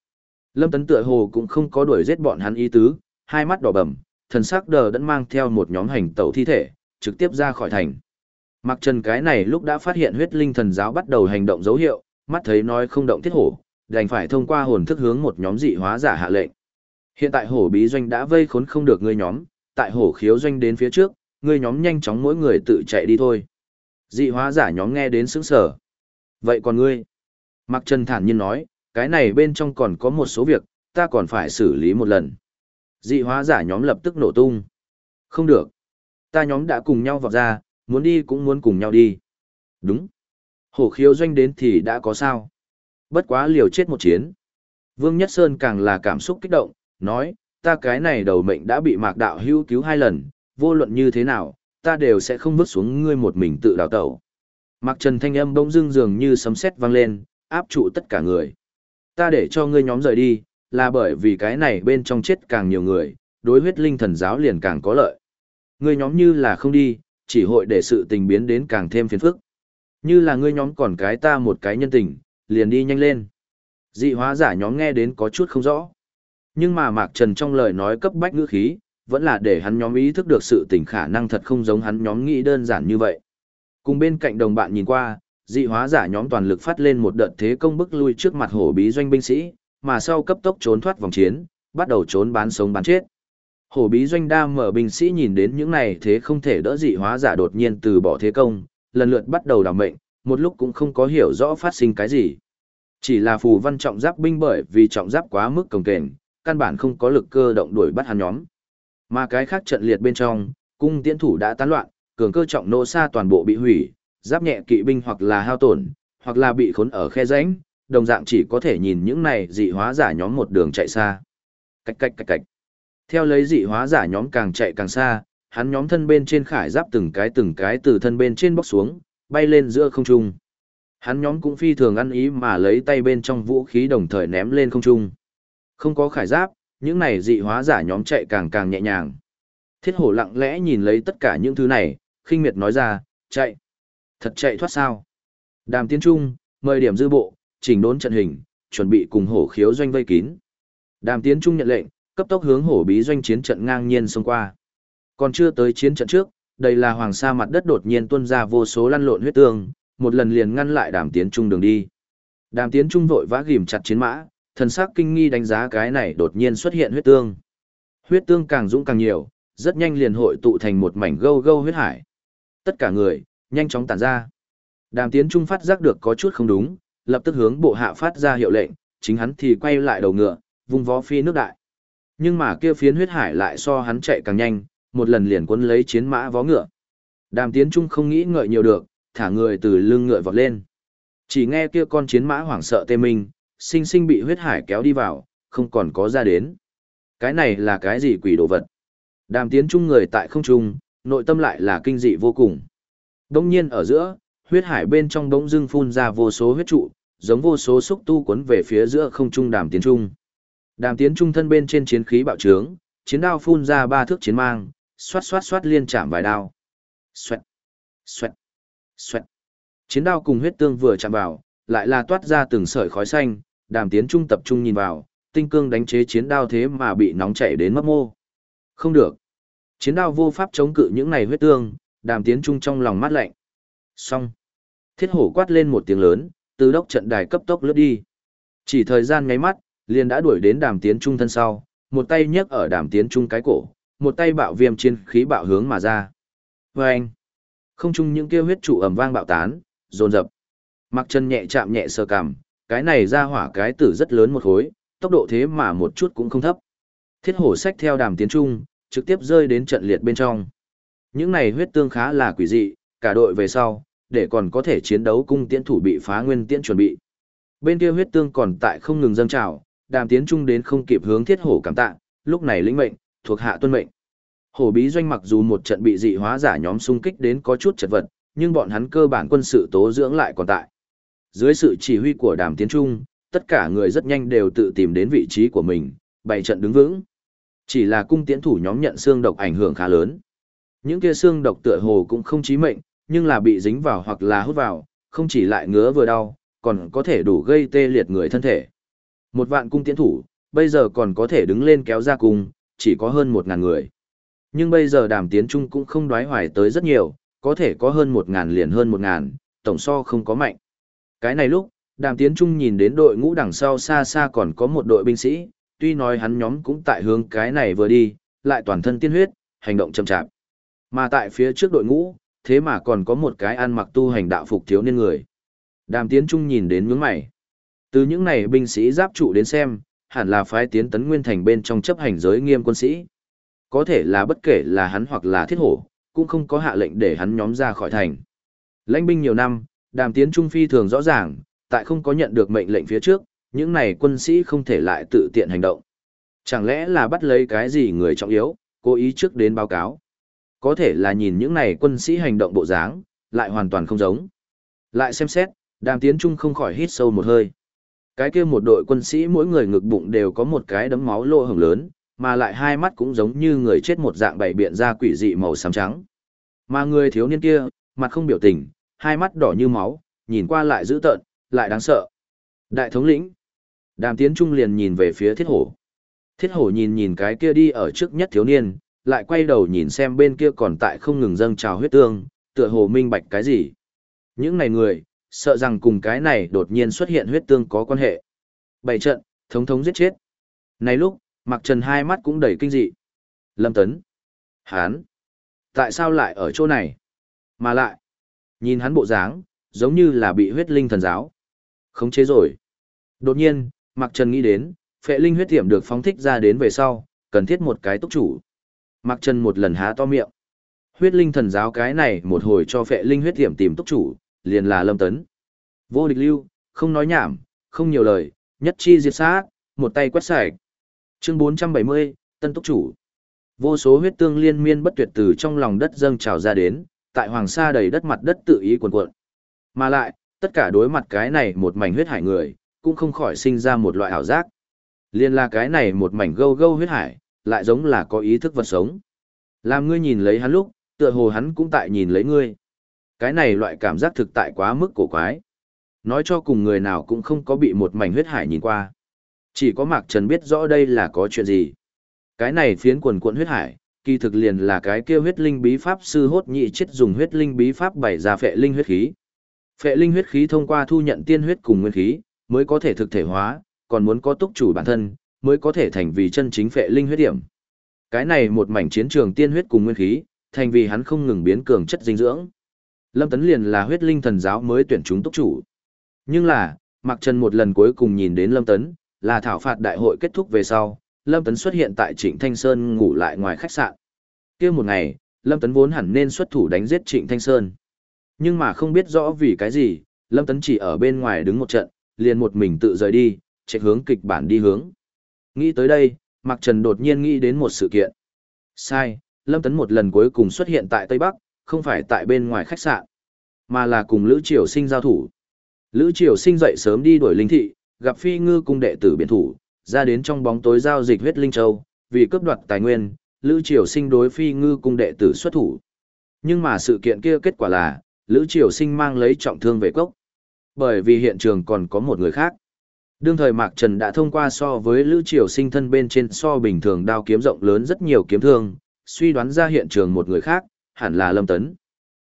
Lâm Tấn tựa hồ cũng không có đuổi giết bọn hắn ý tứ, hai mắt đỏ bầm, thần sắc đờ đẫn mang theo một nhóm hành tẩu thi thể, trực tiếp ra khỏi thành. Mặc trần cái này lúc đã phát hiện huyết linh thần giáo bắt đầu hành động dấu hiệu, mắt thấy nói không động thiết hổ, đành phải thông qua hồn thức hướng một nhóm dị hóa giả hạ lệnh. Hiện tại hổ bí doanh đã vây khốn không được ngươi nhóm, tại hổ khiếu doanh đến phía trước, ngươi nhóm nhanh chóng mỗi người tự chạy đi thôi. Dị hóa giả nhóm nghe đến sững sở. Vậy còn ngươi? Mạc Trần thản nhiên nói, cái này bên trong còn có một số việc, ta còn phải xử lý một lần. Dị hóa giả nhóm lập tức nổ tung. Không được. Ta nhóm đã cùng nhau vào ra, muốn đi cũng muốn cùng nhau đi. Đúng. Hổ khiếu doanh đến thì đã có sao. Bất quá liều chết một chiến. Vương Nhất Sơn càng là cảm xúc kích động, nói, ta cái này đầu mệnh đã bị mạc đạo hưu cứu hai lần, vô luận như thế nào, ta đều sẽ không vứt xuống ngươi một mình tự đào tẩu. Mạc Trần thanh âm bỗng dưng dường như sấm sét vang lên, áp trụ tất cả người. Ta để cho ngươi nhóm rời đi, là bởi vì cái này bên trong chết càng nhiều người, đối huyết linh thần giáo liền càng có lợi. Ngươi nhóm như là không đi, chỉ hội để sự tình biến đến càng thêm phiền phức. Như là ngươi nhóm còn cái ta một cái nhân tình, liền đi nhanh lên. Dị hóa giả nhóm nghe đến có chút không rõ. Nhưng mà Mạc Trần trong lời nói cấp bách ngữ khí, vẫn là để hắn nhóm ý thức được sự tình khả năng thật không giống hắn nhóm nghĩ đơn giản như vậy. Cùng bên cạnh đồng bạn nhìn qua, dị hóa giả nhóm toàn lực phát lên một đợt thế công bức lui trước mặt hổ bí doanh binh sĩ, mà sau cấp tốc trốn thoát vòng chiến, bắt đầu trốn bán sống bán chết. Hổ bí doanh đa mở binh sĩ nhìn đến những này thế không thể đỡ dị hóa giả đột nhiên từ bỏ thế công, lần lượt bắt đầu đảm mệnh, một lúc cũng không có hiểu rõ phát sinh cái gì. Chỉ là phù văn trọng giáp binh bởi vì trọng giáp quá mức cồng kềnh, căn bản không có lực cơ động đuổi bắt hắn nhóm. Mà cái khác trận liệt bên trong, cung tiễn thủ đã tán loạn, cường cơ trọng nổ xa toàn bộ bị hủy, giáp nhẹ kỵ binh hoặc là hao tổn, hoặc là bị khốn ở khe rãnh, đồng dạng chỉ có thể nhìn những này dị hóa giả nhóm một đường chạy xa. Cách cách cách cách. Theo lấy dị hóa giả nhóm càng chạy càng xa, hắn nhóm thân bên trên khải giáp từng cái từng cái từ thân bên trên bóc xuống, bay lên giữa không trung. Hắn nhóm cũng phi thường ăn ý mà lấy tay bên trong vũ khí đồng thời ném lên không trung. Không có khải giáp, những này dị hóa giả nhóm chạy càng càng nhẹ nhàng. Thiết hổ lặng lẽ nhìn lấy tất cả những thứ này, khinh miệt nói ra, chạy. Thật chạy thoát sao? Đàm Tiến Trung, mời điểm dư bộ, chỉnh đốn trận hình, chuẩn bị cùng hổ khiếu doanh vây kín. Đàm Tiến Trung nhận lệnh, cấp tốc hướng hổ bí doanh chiến trận ngang nhiên xông qua. Còn chưa tới chiến trận trước, đây là hoàng sa mặt đất đột nhiên tuôn ra vô số lăn lộn huyết tương, một lần liền ngăn lại Đàm Tiến Trung đường đi. Đàm Tiến Trung vội vã ghim chặt chiến mã, thần sắc kinh nghi đánh giá cái này đột nhiên xuất hiện huyết tương. Huyết tương càng dũng càng nhiều, rất nhanh liền hội tụ thành một mảnh gâu gâu huyết hải. Tất cả người, nhanh chóng tản ra. Đàm Tiến Trung phát giác được có chút không đúng, lập tức hướng bộ hạ phát ra hiệu lệnh, chính hắn thì quay lại đầu ngựa, vung vó phi nước đại. Nhưng mà kia phiến huyết hải lại so hắn chạy càng nhanh, một lần liền cuốn lấy chiến mã vó ngựa. Đàm Tiến Trung không nghĩ ngợi nhiều được, thả người từ lưng ngựa vọt lên. Chỉ nghe kia con chiến mã hoảng sợ tê minh, sinh sinh bị huyết hải kéo đi vào, không còn có ra đến. Cái này là cái gì quỷ đồ vật? Đàm Tiến Trung người tại không trung, nội tâm lại là kinh dị vô cùng. Đông nhiên ở giữa, huyết hải bên trong bỗng dưng phun ra vô số huyết trụ, giống vô số xúc tu cuốn về phía giữa không trung đàm tiến trung. Đàm tiến trung thân bên trên chiến khí bạo trướng, chiến đao phun ra ba thước chiến mang, xoát xoát xoát liên chạm vài đao. Xoẹt, xoẹt, xoẹt. Chiến đao cùng huyết tương vừa chạm vào, lại là toát ra từng sợi khói xanh, đàm tiến trung tập trung nhìn vào, tinh cương đánh chế chiến đao thế mà bị nóng chảy đến mất mô. Không được. Chiến đao vô pháp chống cự những này huyết tương, đàm tiến trung trong lòng mát lạnh. Xong. Thiết hổ quát lên một tiếng lớn, từ đốc trận đài cấp tốc lướt đi. Chỉ thời gian ngáy mắt, liền đã đuổi đến đàm tiến trung thân sau, một tay nhấc ở đàm tiến trung cái cổ, một tay bạo viêm chiến khí bạo hướng mà ra. Và anh, không chung những kia huyết trụ ẩm vang bạo tán, dồn dập. Mặc chân nhẹ chạm nhẹ sờ cằm, cái này ra hỏa cái tử rất lớn một khối, tốc độ thế mà một chút cũng không thấp. Thiết hổ sách theo đàm tiến trung, trực tiếp rơi đến trận liệt bên trong. Những này huyết tương khá là quỷ dị, cả đội về sau, để còn có thể chiến đấu cung tiễn thủ bị phá nguyên tiễn chuẩn bị. Bên kia huyết tương còn tại không ngừng dâng trào, đàm tiến trung đến không kịp hướng thiết hổ cảm tạ, lúc này lĩnh mệnh, thuộc hạ tuân mệnh. Hổ bí doanh mặc dù một trận bị dị hóa giả nhóm xung kích đến có chút chật vật, nhưng bọn hắn cơ bản quân sự tố dưỡng lại còn tại. Dưới sự chỉ huy của đàm tiến trung, tất cả người rất nhanh đều tự tìm đến vị trí của mình, bày trận đứng vững. Chỉ là cung tiễn thủ nhóm nhận xương độc ảnh hưởng khá lớn. Những kia xương độc tựa hồ cũng không chí mệnh, nhưng là bị dính vào hoặc là hút vào, không chỉ lại ngứa vừa đau, còn có thể đủ gây tê liệt người thân thể. Một vạn cung tiễn thủ, bây giờ còn có thể đứng lên kéo ra cung, chỉ có hơn một ngàn người. Nhưng bây giờ đàm tiến trung cũng không đoái hoài tới rất nhiều, có thể có hơn một ngàn liền hơn một ngàn, tổng so không có mạnh. Cái này lúc, đàm tiến trung nhìn đến đội ngũ đằng sau xa xa còn có một đội binh sĩ, tuy nói hắn nhóm cũng tại hướng cái này vừa đi, lại toàn thân tiên huyết, hành động chậm chạp. Mà tại phía trước đội ngũ, thế mà còn có một cái ăn mặc tu hành đạo phục thiếu niên người. Đàm Tiến Trung nhìn đến nhướng mày. Từ những này binh sĩ giáp trụ đến xem, hẳn là phái tiến tấn nguyên thành bên trong chấp hành giới nghiêm quân sĩ. Có thể là bất kể là hắn hoặc là thiết hổ, cũng không có hạ lệnh để hắn nhóm ra khỏi thành. Lãnh binh nhiều năm, đàm tiến trung phi thường rõ ràng, tại không có nhận được mệnh lệnh phía trước, những này quân sĩ không thể lại tự tiện hành động. Chẳng lẽ là bắt lấy cái gì người trọng yếu, cố ý trước đến báo cáo. Có thể là nhìn những này quân sĩ hành động bộ dáng, lại hoàn toàn không giống. Lại xem xét, đàm tiến trung không khỏi hít sâu một hơi. Cái kia một đội quân sĩ mỗi người ngực bụng đều có một cái đấm máu lô hồng lớn, mà lại hai mắt cũng giống như người chết một dạng bảy biện ra quỷ dị màu xám trắng. Mà người thiếu niên kia, mặt không biểu tình, hai mắt đỏ như máu, nhìn qua lại dữ tợn, lại đáng sợ. Đại thống lĩnh. Đàm tiến trung liền nhìn về phía thiết hổ. Thiết hổ nhìn nhìn cái kia đi ở trước nhất thiếu niên, lại quay đầu nhìn xem bên kia còn tại không ngừng dâng trào huyết tương, tựa hồ minh bạch cái gì. Những này người, sợ rằng cùng cái này đột nhiên xuất hiện huyết tương có quan hệ. Bảy trận, thống thống giết chết. Này lúc, Mặc Trần hai mắt cũng đầy kinh dị. Lâm Tấn. Hán. Tại sao lại ở chỗ này? Mà lại. Nhìn hắn bộ dáng, giống như là bị huyết linh thần giáo. Khống chế rồi. Đột nhiên, Mặc Trần nghĩ đến, phệ linh huyết tiệm được phóng thích ra đến về sau, cần thiết một cái túc chủ. Mặc Trần một lần há to miệng. Huyết linh thần giáo cái này một hồi cho phệ linh huyết tiệm tìm túc chủ, liền là Lâm Tấn. Vô địch lưu, không nói nhảm, không nhiều lời, nhất chi diệt sát, một tay quét sạch. Chương 470, Tân túc chủ. Vô số huyết tương liên miên bất tuyệt từ trong lòng đất dâng trào ra đến, tại hoàng sa đầy đất mặt đất tự ý cuồn cuộn. Mà lại, tất cả đối mặt cái này một mảnh huyết hải người, cũng không khỏi sinh ra một loại ảo giác. Liên là cái này một mảnh gâu gâu huyết hải, lại giống là có ý thức vật sống. Làm ngươi nhìn lấy hắn lúc, tựa hồ hắn cũng tại nhìn lấy ngươi. Cái này loại cảm giác thực tại quá mức cổ quái. Nói cho cùng người nào cũng không có bị một mảnh huyết hải nhìn qua. Chỉ có Mạc Trần biết rõ đây là có chuyện gì. Cái này phiến quần cuộn huyết hải, kỳ thực liền là cái kia huyết linh bí pháp sư hốt nhị chết dùng huyết linh bí pháp bày ra phệ linh huyết khí. Phệ linh huyết khí thông qua thu nhận tiên huyết cùng nguyên khí, mới có thể thực thể hóa, còn muốn có túc chủ bản thân, mới có thể thành vì chân chính phệ linh huyết điểm. Cái này một mảnh chiến trường tiên huyết cùng nguyên khí, thành vì hắn không ngừng biến cường chất dinh dưỡng. Lâm Tấn liền là huyết linh thần giáo mới tuyển chúng túc chủ. Nhưng là, Mạc Trần một lần cuối cùng nhìn đến Lâm Tấn, là thảo phạt đại hội kết thúc về sau, Lâm Tấn xuất hiện tại Trịnh Thanh Sơn ngủ lại ngoài khách sạn. kia một ngày, Lâm Tấn vốn hẳn nên xuất thủ đánh giết Trịnh Thanh Sơn. Nhưng mà không biết rõ vì cái gì, Lâm Tấn chỉ ở bên ngoài đứng một trận, liền một mình tự rời đi, chạy hướng kịch bản đi hướng. Nghĩ tới đây, Mạc Trần đột nhiên nghĩ đến một sự kiện. Sai, Lâm Tấn một lần cuối cùng xuất hiện tại Tây Bắc, không phải tại bên ngoài khách sạn, mà là cùng Lữ Triều Sinh giao thủ. Lữ Triều Sinh dậy sớm đi đuổi linh thị, gặp Phi Ngư cung đệ tử biển thủ, ra đến trong bóng tối giao dịch huyết linh châu, vì cướp đoạt tài nguyên, Lữ Triều Sinh đối Phi Ngư cung đệ tử xuất thủ. Nhưng mà sự kiện kia kết quả là, Lữ Triều Sinh mang lấy trọng thương về cốc. Bởi vì hiện trường còn có một người khác. Đương thời Mạc Trần đã thông qua so với Lữ Triều Sinh thân bên trên so bình thường đao kiếm rộng lớn rất nhiều kiếm thương, suy đoán ra hiện trường một người khác, hẳn là Lâm Tấn.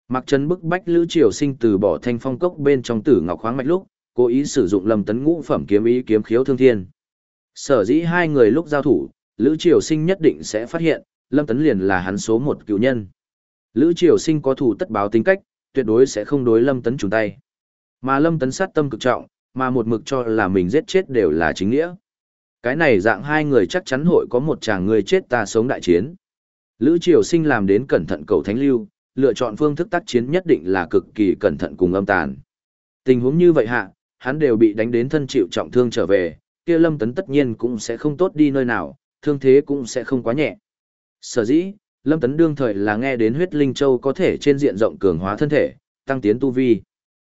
mặc Trần bức bách Lữ Triều Sinh từ bỏ thanh phong cốc bên trong tử ngọc khoáng mạch lúc, cố ý sử dụng Lâm Tấn ngũ phẩm kiếm ý kiếm khiếu thương thiên. Sở dĩ hai người lúc giao thủ, Lữ Triều Sinh nhất định sẽ phát hiện, Lâm Tấn liền là hắn số một cựu nhân. Lữ Triều Sinh có thủ tất báo tính cách, tuyệt đối sẽ không đối Lâm Tấn trùng tay. Mà Lâm Tấn sát tâm cực trọng, mà một mực cho là mình giết chết đều là chính nghĩa. Cái này dạng hai người chắc chắn hội có một chàng người chết ta sống đại chiến. Lữ Triều Sinh làm đến cẩn thận cầu thánh lưu, lựa chọn phương thức tác chiến nhất định là cực kỳ cẩn thận cùng âm tàn. Tình huống như vậy hạ, hắn đều bị đánh đến thân chịu trọng thương trở về, kia Lâm Tấn tất nhiên cũng sẽ không tốt đi nơi nào, thương thế cũng sẽ không quá nhẹ. Sở dĩ, Lâm Tấn đương thời là nghe đến huyết linh châu có thể trên diện rộng cường hóa thân thể, tăng tiến tu vi.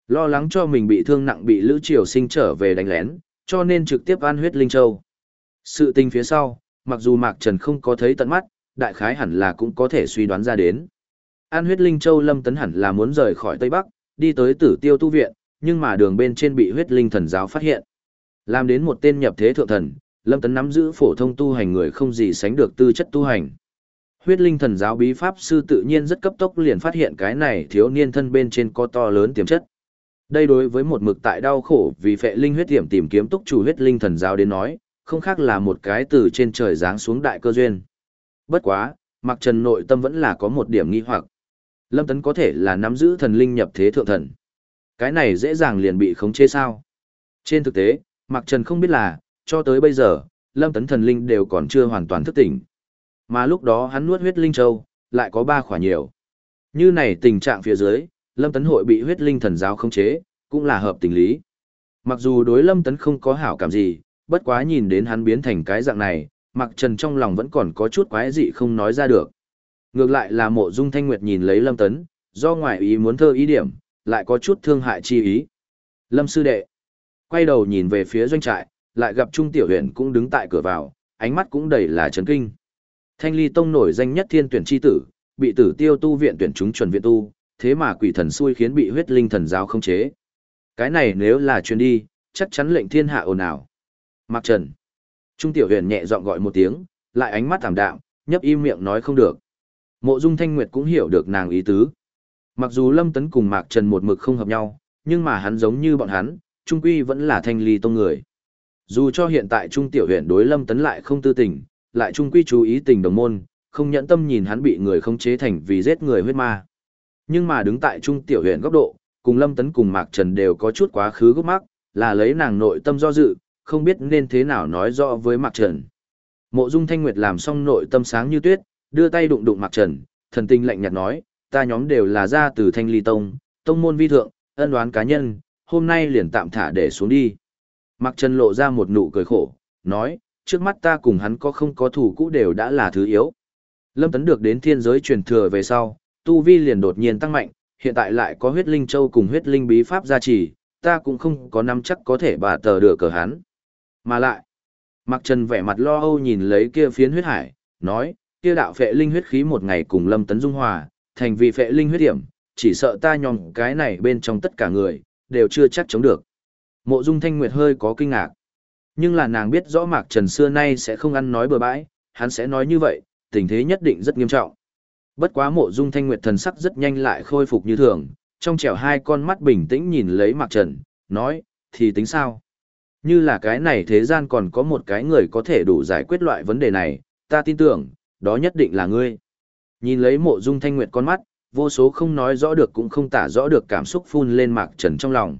Lo lắng cho mình bị thương nặng bị Lữ Triều Sinh trở về đánh lén, cho nên trực tiếp ăn huyết linh châu. Sự tình phía sau, mặc dù Mạc Trần không có thấy tận mắt, đại khái hẳn là cũng có thể suy đoán ra đến. An huyết linh châu Lâm Tấn hẳn là muốn rời khỏi Tây Bắc, đi tới Tử Tiêu tu viện, nhưng mà đường bên trên bị huyết linh thần giáo phát hiện. Làm đến một tên nhập thế thượng thần, Lâm Tấn nắm giữ phổ thông tu hành người không gì sánh được tư chất tu hành. Huyết linh thần giáo bí pháp sư tự nhiên rất cấp tốc liền phát hiện cái này thiếu niên thân bên trên có to lớn tiềm chất. Đây đối với một mực tại đau khổ vì phệ linh huyết tiềm tìm kiếm túc chủ huyết linh thần giáo đến nói, không khác là một cái từ trên trời giáng xuống đại cơ duyên. Bất quá, Mặc Trần nội tâm vẫn là có một điểm nghi hoặc. Lâm Tấn có thể là nắm giữ thần linh nhập thế thượng thần. Cái này dễ dàng liền bị khống chế sao? Trên thực tế, Mặc Trần không biết là, cho tới bây giờ, Lâm Tấn thần linh đều còn chưa hoàn toàn thức tỉnh. Mà lúc đó hắn nuốt huyết linh châu, lại có ba khỏa nhiều. Như này tình trạng phía dưới, Lâm Tấn hội bị huyết linh thần giáo khống chế, cũng là hợp tình lý. Mặc dù đối Lâm Tấn không có hảo cảm gì, bất quá nhìn đến hắn biến thành cái dạng này, Mặc Trần trong lòng vẫn còn có chút quái dị không nói ra được. Ngược lại là mộ dung thanh nguyệt nhìn lấy Lâm Tấn, do ngoại ý muốn thơ ý điểm, lại có chút thương hại chi ý. Lâm sư đệ, quay đầu nhìn về phía doanh trại, lại gặp Trung Tiểu Huyền cũng đứng tại cửa vào, ánh mắt cũng đầy là chấn kinh. Thanh Ly Tông nổi danh nhất thiên tuyển chi tử, bị tử tiêu tu viện tuyển chúng chuẩn viện tu, thế mà quỷ thần xui khiến bị huyết linh thần giáo không chế. Cái này nếu là chuyến đi, chắc chắn lệnh thiên hạ ồn ào. Mạc Trần. Trung Tiểu Huyền nhẹ giọng gọi một tiếng, lại ánh mắt thảm đạm, nhấp im miệng nói không được. Mộ Dung Thanh Nguyệt cũng hiểu được nàng ý tứ. Mặc dù Lâm Tấn cùng Mạc Trần một mực không hợp nhau, nhưng mà hắn giống như bọn hắn, trung quy vẫn là thanh ly tông người. Dù cho hiện tại Trung Tiểu Huyền đối Lâm Tấn lại không tư tình, lại trung quy chú ý tình đồng môn, không nhẫn tâm nhìn hắn bị người không chế thành vì giết người huyết ma. Nhưng mà đứng tại Trung Tiểu Huyền góc độ, cùng Lâm Tấn cùng Mạc Trần đều có chút quá khứ gốc mắc, là lấy nàng nội tâm do dự, không biết nên thế nào nói rõ với Mạc Trần. Mộ Dung Thanh Nguyệt làm xong nội tâm sáng như tuyết, đưa tay đụng đụng Mạc Trần, thần tinh lạnh nhạt nói, ta nhóm đều là ra từ Thanh Ly Tông, tông môn vi thượng, ân đoán cá nhân, hôm nay liền tạm thả để xuống đi. Mạc Trần lộ ra một nụ cười khổ, nói, trước mắt ta cùng hắn có không có thủ cũ đều đã là thứ yếu. Lâm Tấn được đến thiên giới truyền thừa về sau, tu vi liền đột nhiên tăng mạnh, hiện tại lại có huyết linh châu cùng huyết linh bí pháp gia trì, ta cũng không có nắm chắc có thể bà tờ được cờ hắn. Mà lại, Mạc Trần vẻ mặt lo âu nhìn lấy kia phiến huyết hải, nói, kia đạo phệ linh huyết khí một ngày cùng Lâm Tấn dung hòa, thành vì phệ linh huyết điểm, chỉ sợ ta nhòm cái này bên trong tất cả người, đều chưa chắc chống được. Mộ Dung Thanh Nguyệt hơi có kinh ngạc. Nhưng là nàng biết rõ Mạc Trần xưa nay sẽ không ăn nói bừa bãi, hắn sẽ nói như vậy, tình thế nhất định rất nghiêm trọng. Bất quá Mộ Dung Thanh Nguyệt thần sắc rất nhanh lại khôi phục như thường, trong trẻo hai con mắt bình tĩnh nhìn lấy Mạc Trần, nói, thì tính sao? Như là cái này thế gian còn có một cái người có thể đủ giải quyết loại vấn đề này, ta tin tưởng, đó nhất định là ngươi. Nhìn lấy mộ dung thanh nguyệt con mắt, vô số không nói rõ được cũng không tả rõ được cảm xúc phun lên Mạc Trần trong lòng.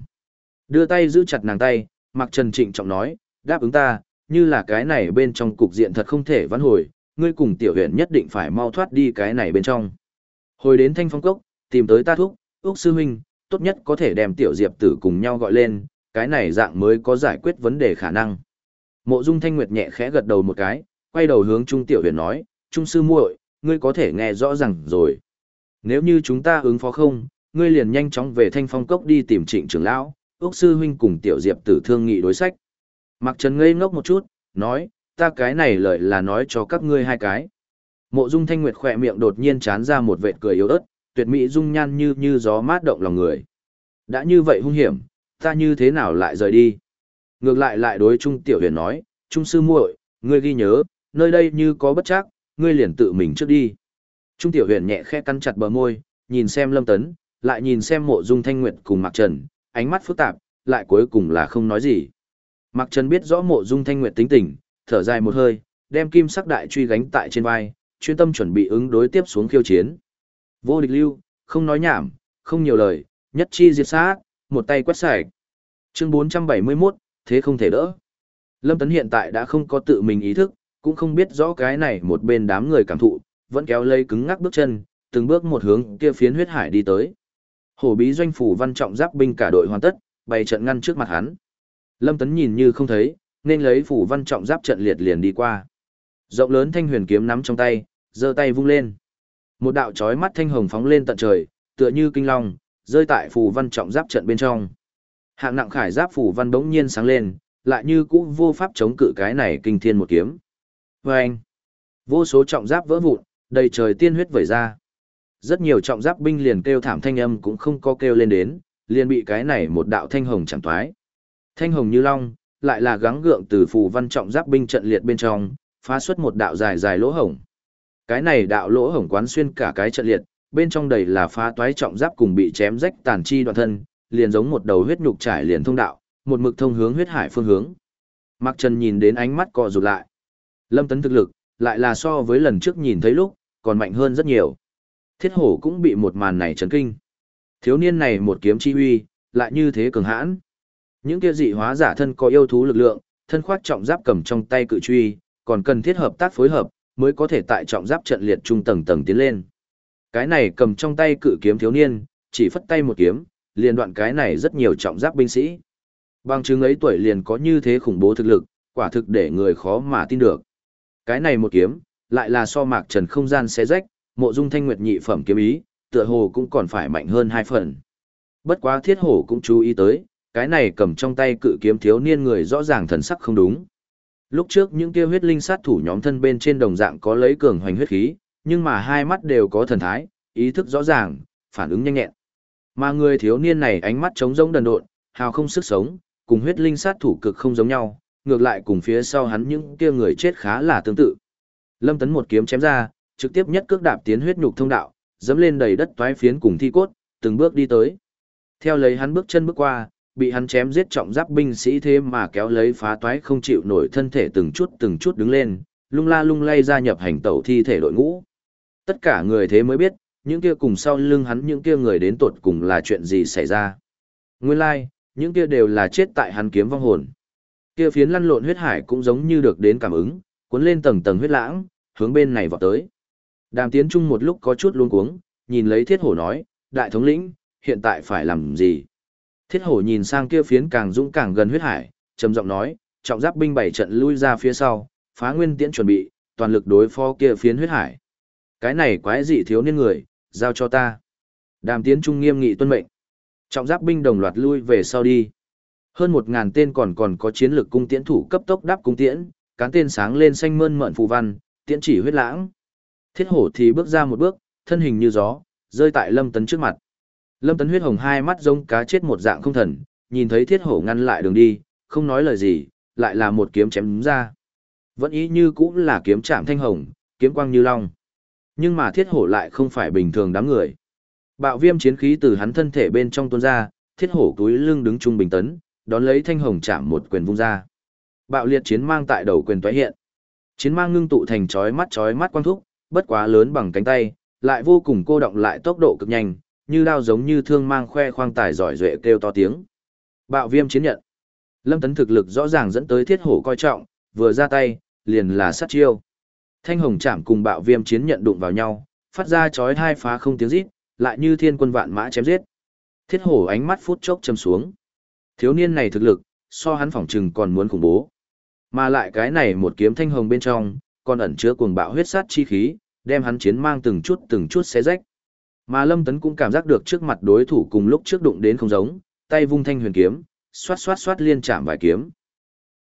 Đưa tay giữ chặt nàng tay, Mạc Trần trịnh trọng nói, đáp ứng ta, như là cái này bên trong cục diện thật không thể vãn hồi, ngươi cùng tiểu huyện nhất định phải mau thoát đi cái này bên trong. Hồi đến thanh phong cốc, tìm tới ta thúc, Úc Sư Huynh, tốt nhất có thể đem tiểu diệp tử cùng nhau gọi lên, cái này dạng mới có giải quyết vấn đề khả năng. Mộ Dung Thanh Nguyệt nhẹ khẽ gật đầu một cái, quay đầu hướng Trung Tiểu Huyền nói, Trung Sư muội, ngươi có thể nghe rõ ràng rồi. Nếu như chúng ta ứng phó không, ngươi liền nhanh chóng về Thanh Phong Cốc đi tìm trịnh trưởng lão, Úc Sư Huynh cùng Tiểu Diệp tử thương nghị đối sách. Mặc Trần ngây ngốc một chút, nói, ta cái này lợi là nói cho các ngươi hai cái. Mộ Dung Thanh Nguyệt khỏe miệng đột nhiên chán ra một vệt cười yếu ớt, tuyệt mỹ dung nhan như như gió mát động lòng người. Đã như vậy hung hiểm, ta như thế nào lại rời đi? Ngược lại lại đối Trung Tiểu Huyền nói, Trung Sư muội, ngươi ghi nhớ, nơi đây như có bất chắc, ngươi liền tự mình trước đi. Trung Tiểu Huyền nhẹ khẽ cắn chặt bờ môi, nhìn xem Lâm Tấn, lại nhìn xem mộ dung thanh nguyệt cùng Mạc Trần, ánh mắt phức tạp, lại cuối cùng là không nói gì. Mạc Trần biết rõ mộ dung thanh nguyệt tính tình, thở dài một hơi, đem kim sắc đại truy gánh tại trên vai, chuyên tâm chuẩn bị ứng đối tiếp xuống khiêu chiến. Vô địch lưu, không nói nhảm, không nhiều lời, nhất chi diệt sát, một tay quét sạch. Chương 471, thế không thể đỡ. Lâm Tấn hiện tại đã không có tự mình ý thức, cũng không biết rõ cái này một bên đám người cảm thụ, vẫn kéo lấy cứng ngắc bước chân, từng bước một hướng kia phiến huyết hải đi tới. Hổ bí doanh phủ văn trọng giáp binh cả đội hoàn tất, bày trận ngăn trước mặt hắn. Lâm Tấn nhìn như không thấy, nên lấy phủ văn trọng giáp trận liệt liền đi qua. Rộng lớn thanh huyền kiếm nắm trong tay, giơ tay vung lên. Một đạo chói mắt thanh hồng phóng lên tận trời, tựa như kinh long, rơi tại phù văn trọng giáp trận bên trong. Hạng nặng khải giáp phù văn bỗng nhiên sáng lên, lại như cũ vô pháp chống cự cái này kinh thiên một kiếm. Và anh, vô số trọng giáp vỡ vụn, đầy trời tiên huyết vẩy ra. Rất nhiều trọng giáp binh liền kêu thảm thanh âm cũng không có kêu lên đến, liền bị cái này một đạo thanh hồng chẳng toái. Thanh hồng như long, lại là gắng gượng từ phù văn trọng giáp binh trận liệt bên trong, phá xuất một đạo dài dài lỗ hổng. Cái này đạo lỗ hổng quán xuyên cả cái trận liệt, bên trong đầy là phá toái trọng giáp cùng bị chém rách tàn chi đoạn thân, liền giống một đầu huyết nhục trải liền thông đạo, một mực thông hướng huyết hải phương hướng. Mạc Trần nhìn đến ánh mắt co rụt lại. Lâm Tấn thực lực, lại là so với lần trước nhìn thấy lúc, còn mạnh hơn rất nhiều. Thiết hổ cũng bị một màn này chấn kinh. Thiếu niên này một kiếm chi huy, lại như thế cường hãn. Những kia dị hóa giả thân có yêu thú lực lượng, thân khoác trọng giáp cầm trong tay cự truy, còn cần thiết hợp tác phối hợp, mới có thể tại trọng giáp trận liệt trung tầng tầng tiến lên. Cái này cầm trong tay cự kiếm thiếu niên, chỉ phất tay một kiếm, liền đoạn cái này rất nhiều trọng giáp binh sĩ. Bằng chứng ấy tuổi liền có như thế khủng bố thực lực, quả thực để người khó mà tin được. Cái này một kiếm, lại là so mạc trần không gian xé rách, mộ dung thanh nguyệt nhị phẩm kiếm ý, tựa hồ cũng còn phải mạnh hơn hai phần. Bất quá thiết hổ cũng chú ý tới, cái này cầm trong tay cự kiếm thiếu niên người rõ ràng thần sắc không đúng. Lúc trước những kia huyết linh sát thủ nhóm thân bên trên đồng dạng có lấy cường hoành huyết khí, nhưng mà hai mắt đều có thần thái, ý thức rõ ràng, phản ứng nhanh nhẹn. Mà người thiếu niên này ánh mắt trống rỗng đần độn, hào không sức sống, cùng huyết linh sát thủ cực không giống nhau, ngược lại cùng phía sau hắn những kia người chết khá là tương tự. Lâm Tấn một kiếm chém ra, trực tiếp nhất cước đạp tiến huyết nhục thông đạo, dẫm lên đầy đất toái phiến cùng thi cốt, từng bước đi tới. Theo lấy hắn bước chân bước qua, bị hắn chém giết trọng giáp binh sĩ thế mà kéo lấy phá toái không chịu nổi thân thể từng chút từng chút đứng lên, lung la lung lay gia nhập hành tẩu thi thể đội ngũ. Tất cả người thế mới biết, những kia cùng sau lưng hắn những kia người đến tột cùng là chuyện gì xảy ra. Nguyên lai, like, những kia đều là chết tại hắn kiếm vong hồn. Kia phiến lăn lộn huyết hải cũng giống như được đến cảm ứng, cuốn lên tầng tầng huyết lãng, hướng bên này vọt tới. Đàm Tiến Trung một lúc có chút luống cuống, nhìn lấy Thiết Hổ nói, đại thống lĩnh, hiện tại phải làm gì? Thiết Hổ nhìn sang kia phiến càng dũng càng gần huyết hải, trầm giọng nói, trọng giáp binh bảy trận lui ra phía sau, phá nguyên tiễn chuẩn bị, toàn lực đối phó kia phiến huyết hải. Cái này quái dị thiếu niên người, giao cho ta. Đàm Tiến Trung nghiêm nghị tuân mệnh. Trọng giáp binh đồng loạt lui về sau đi. Hơn một ngàn tên còn còn có chiến lược cung tiễn thủ cấp tốc đáp cung tiễn, cán tên sáng lên xanh mơn mận phù văn, tiễn chỉ huyết lãng. Thiết hổ thì bước ra một bước, thân hình như gió, rơi tại lâm tấn trước mặt. Lâm Tấn huyết hồng hai mắt giống cá chết một dạng không thần, nhìn thấy thiết hổ ngăn lại đường đi, không nói lời gì, lại là một kiếm chém ra. Vẫn ý như cũng là kiếm chạm thanh hồng, kiếm quang như long. Nhưng mà thiết hổ lại không phải bình thường đám người. Bạo viêm chiến khí từ hắn thân thể bên trong tuôn ra, thiết hổ túi lưng đứng trung bình tấn, đón lấy thanh hồng chạm một quyền vung ra. Bạo liệt chiến mang tại đầu quyền toái hiện. Chiến mang ngưng tụ thành chói mắt chói mắt quang thúc, bất quá lớn bằng cánh tay, lại vô cùng cô động lại tốc độ cực nhanh, như đao giống như thương mang khoe khoang tài giỏi duệ kêu to tiếng. Bạo viêm chiến nhận. Lâm Tấn thực lực rõ ràng dẫn tới thiết hổ coi trọng, vừa ra tay, liền là sát chiêu. Thanh hồng chạm cùng bạo viêm chiến nhận đụng vào nhau, phát ra chói hai phá không tiếng rít, lại như thiên quân vạn mã chém giết. Thiết hổ ánh mắt phút chốc châm xuống. Thiếu niên này thực lực, so hắn phỏng chừng còn muốn khủng bố. Mà lại cái này một kiếm thanh hồng bên trong, còn ẩn chứa cuồng bạo huyết sát chi khí, đem hắn chiến mang từng chút từng chút xé rách. Mà Lâm Tấn cũng cảm giác được trước mặt đối thủ cùng lúc trước đụng đến không giống, tay vung thanh huyền kiếm, xoát xoát xoát liên chạm vài kiếm.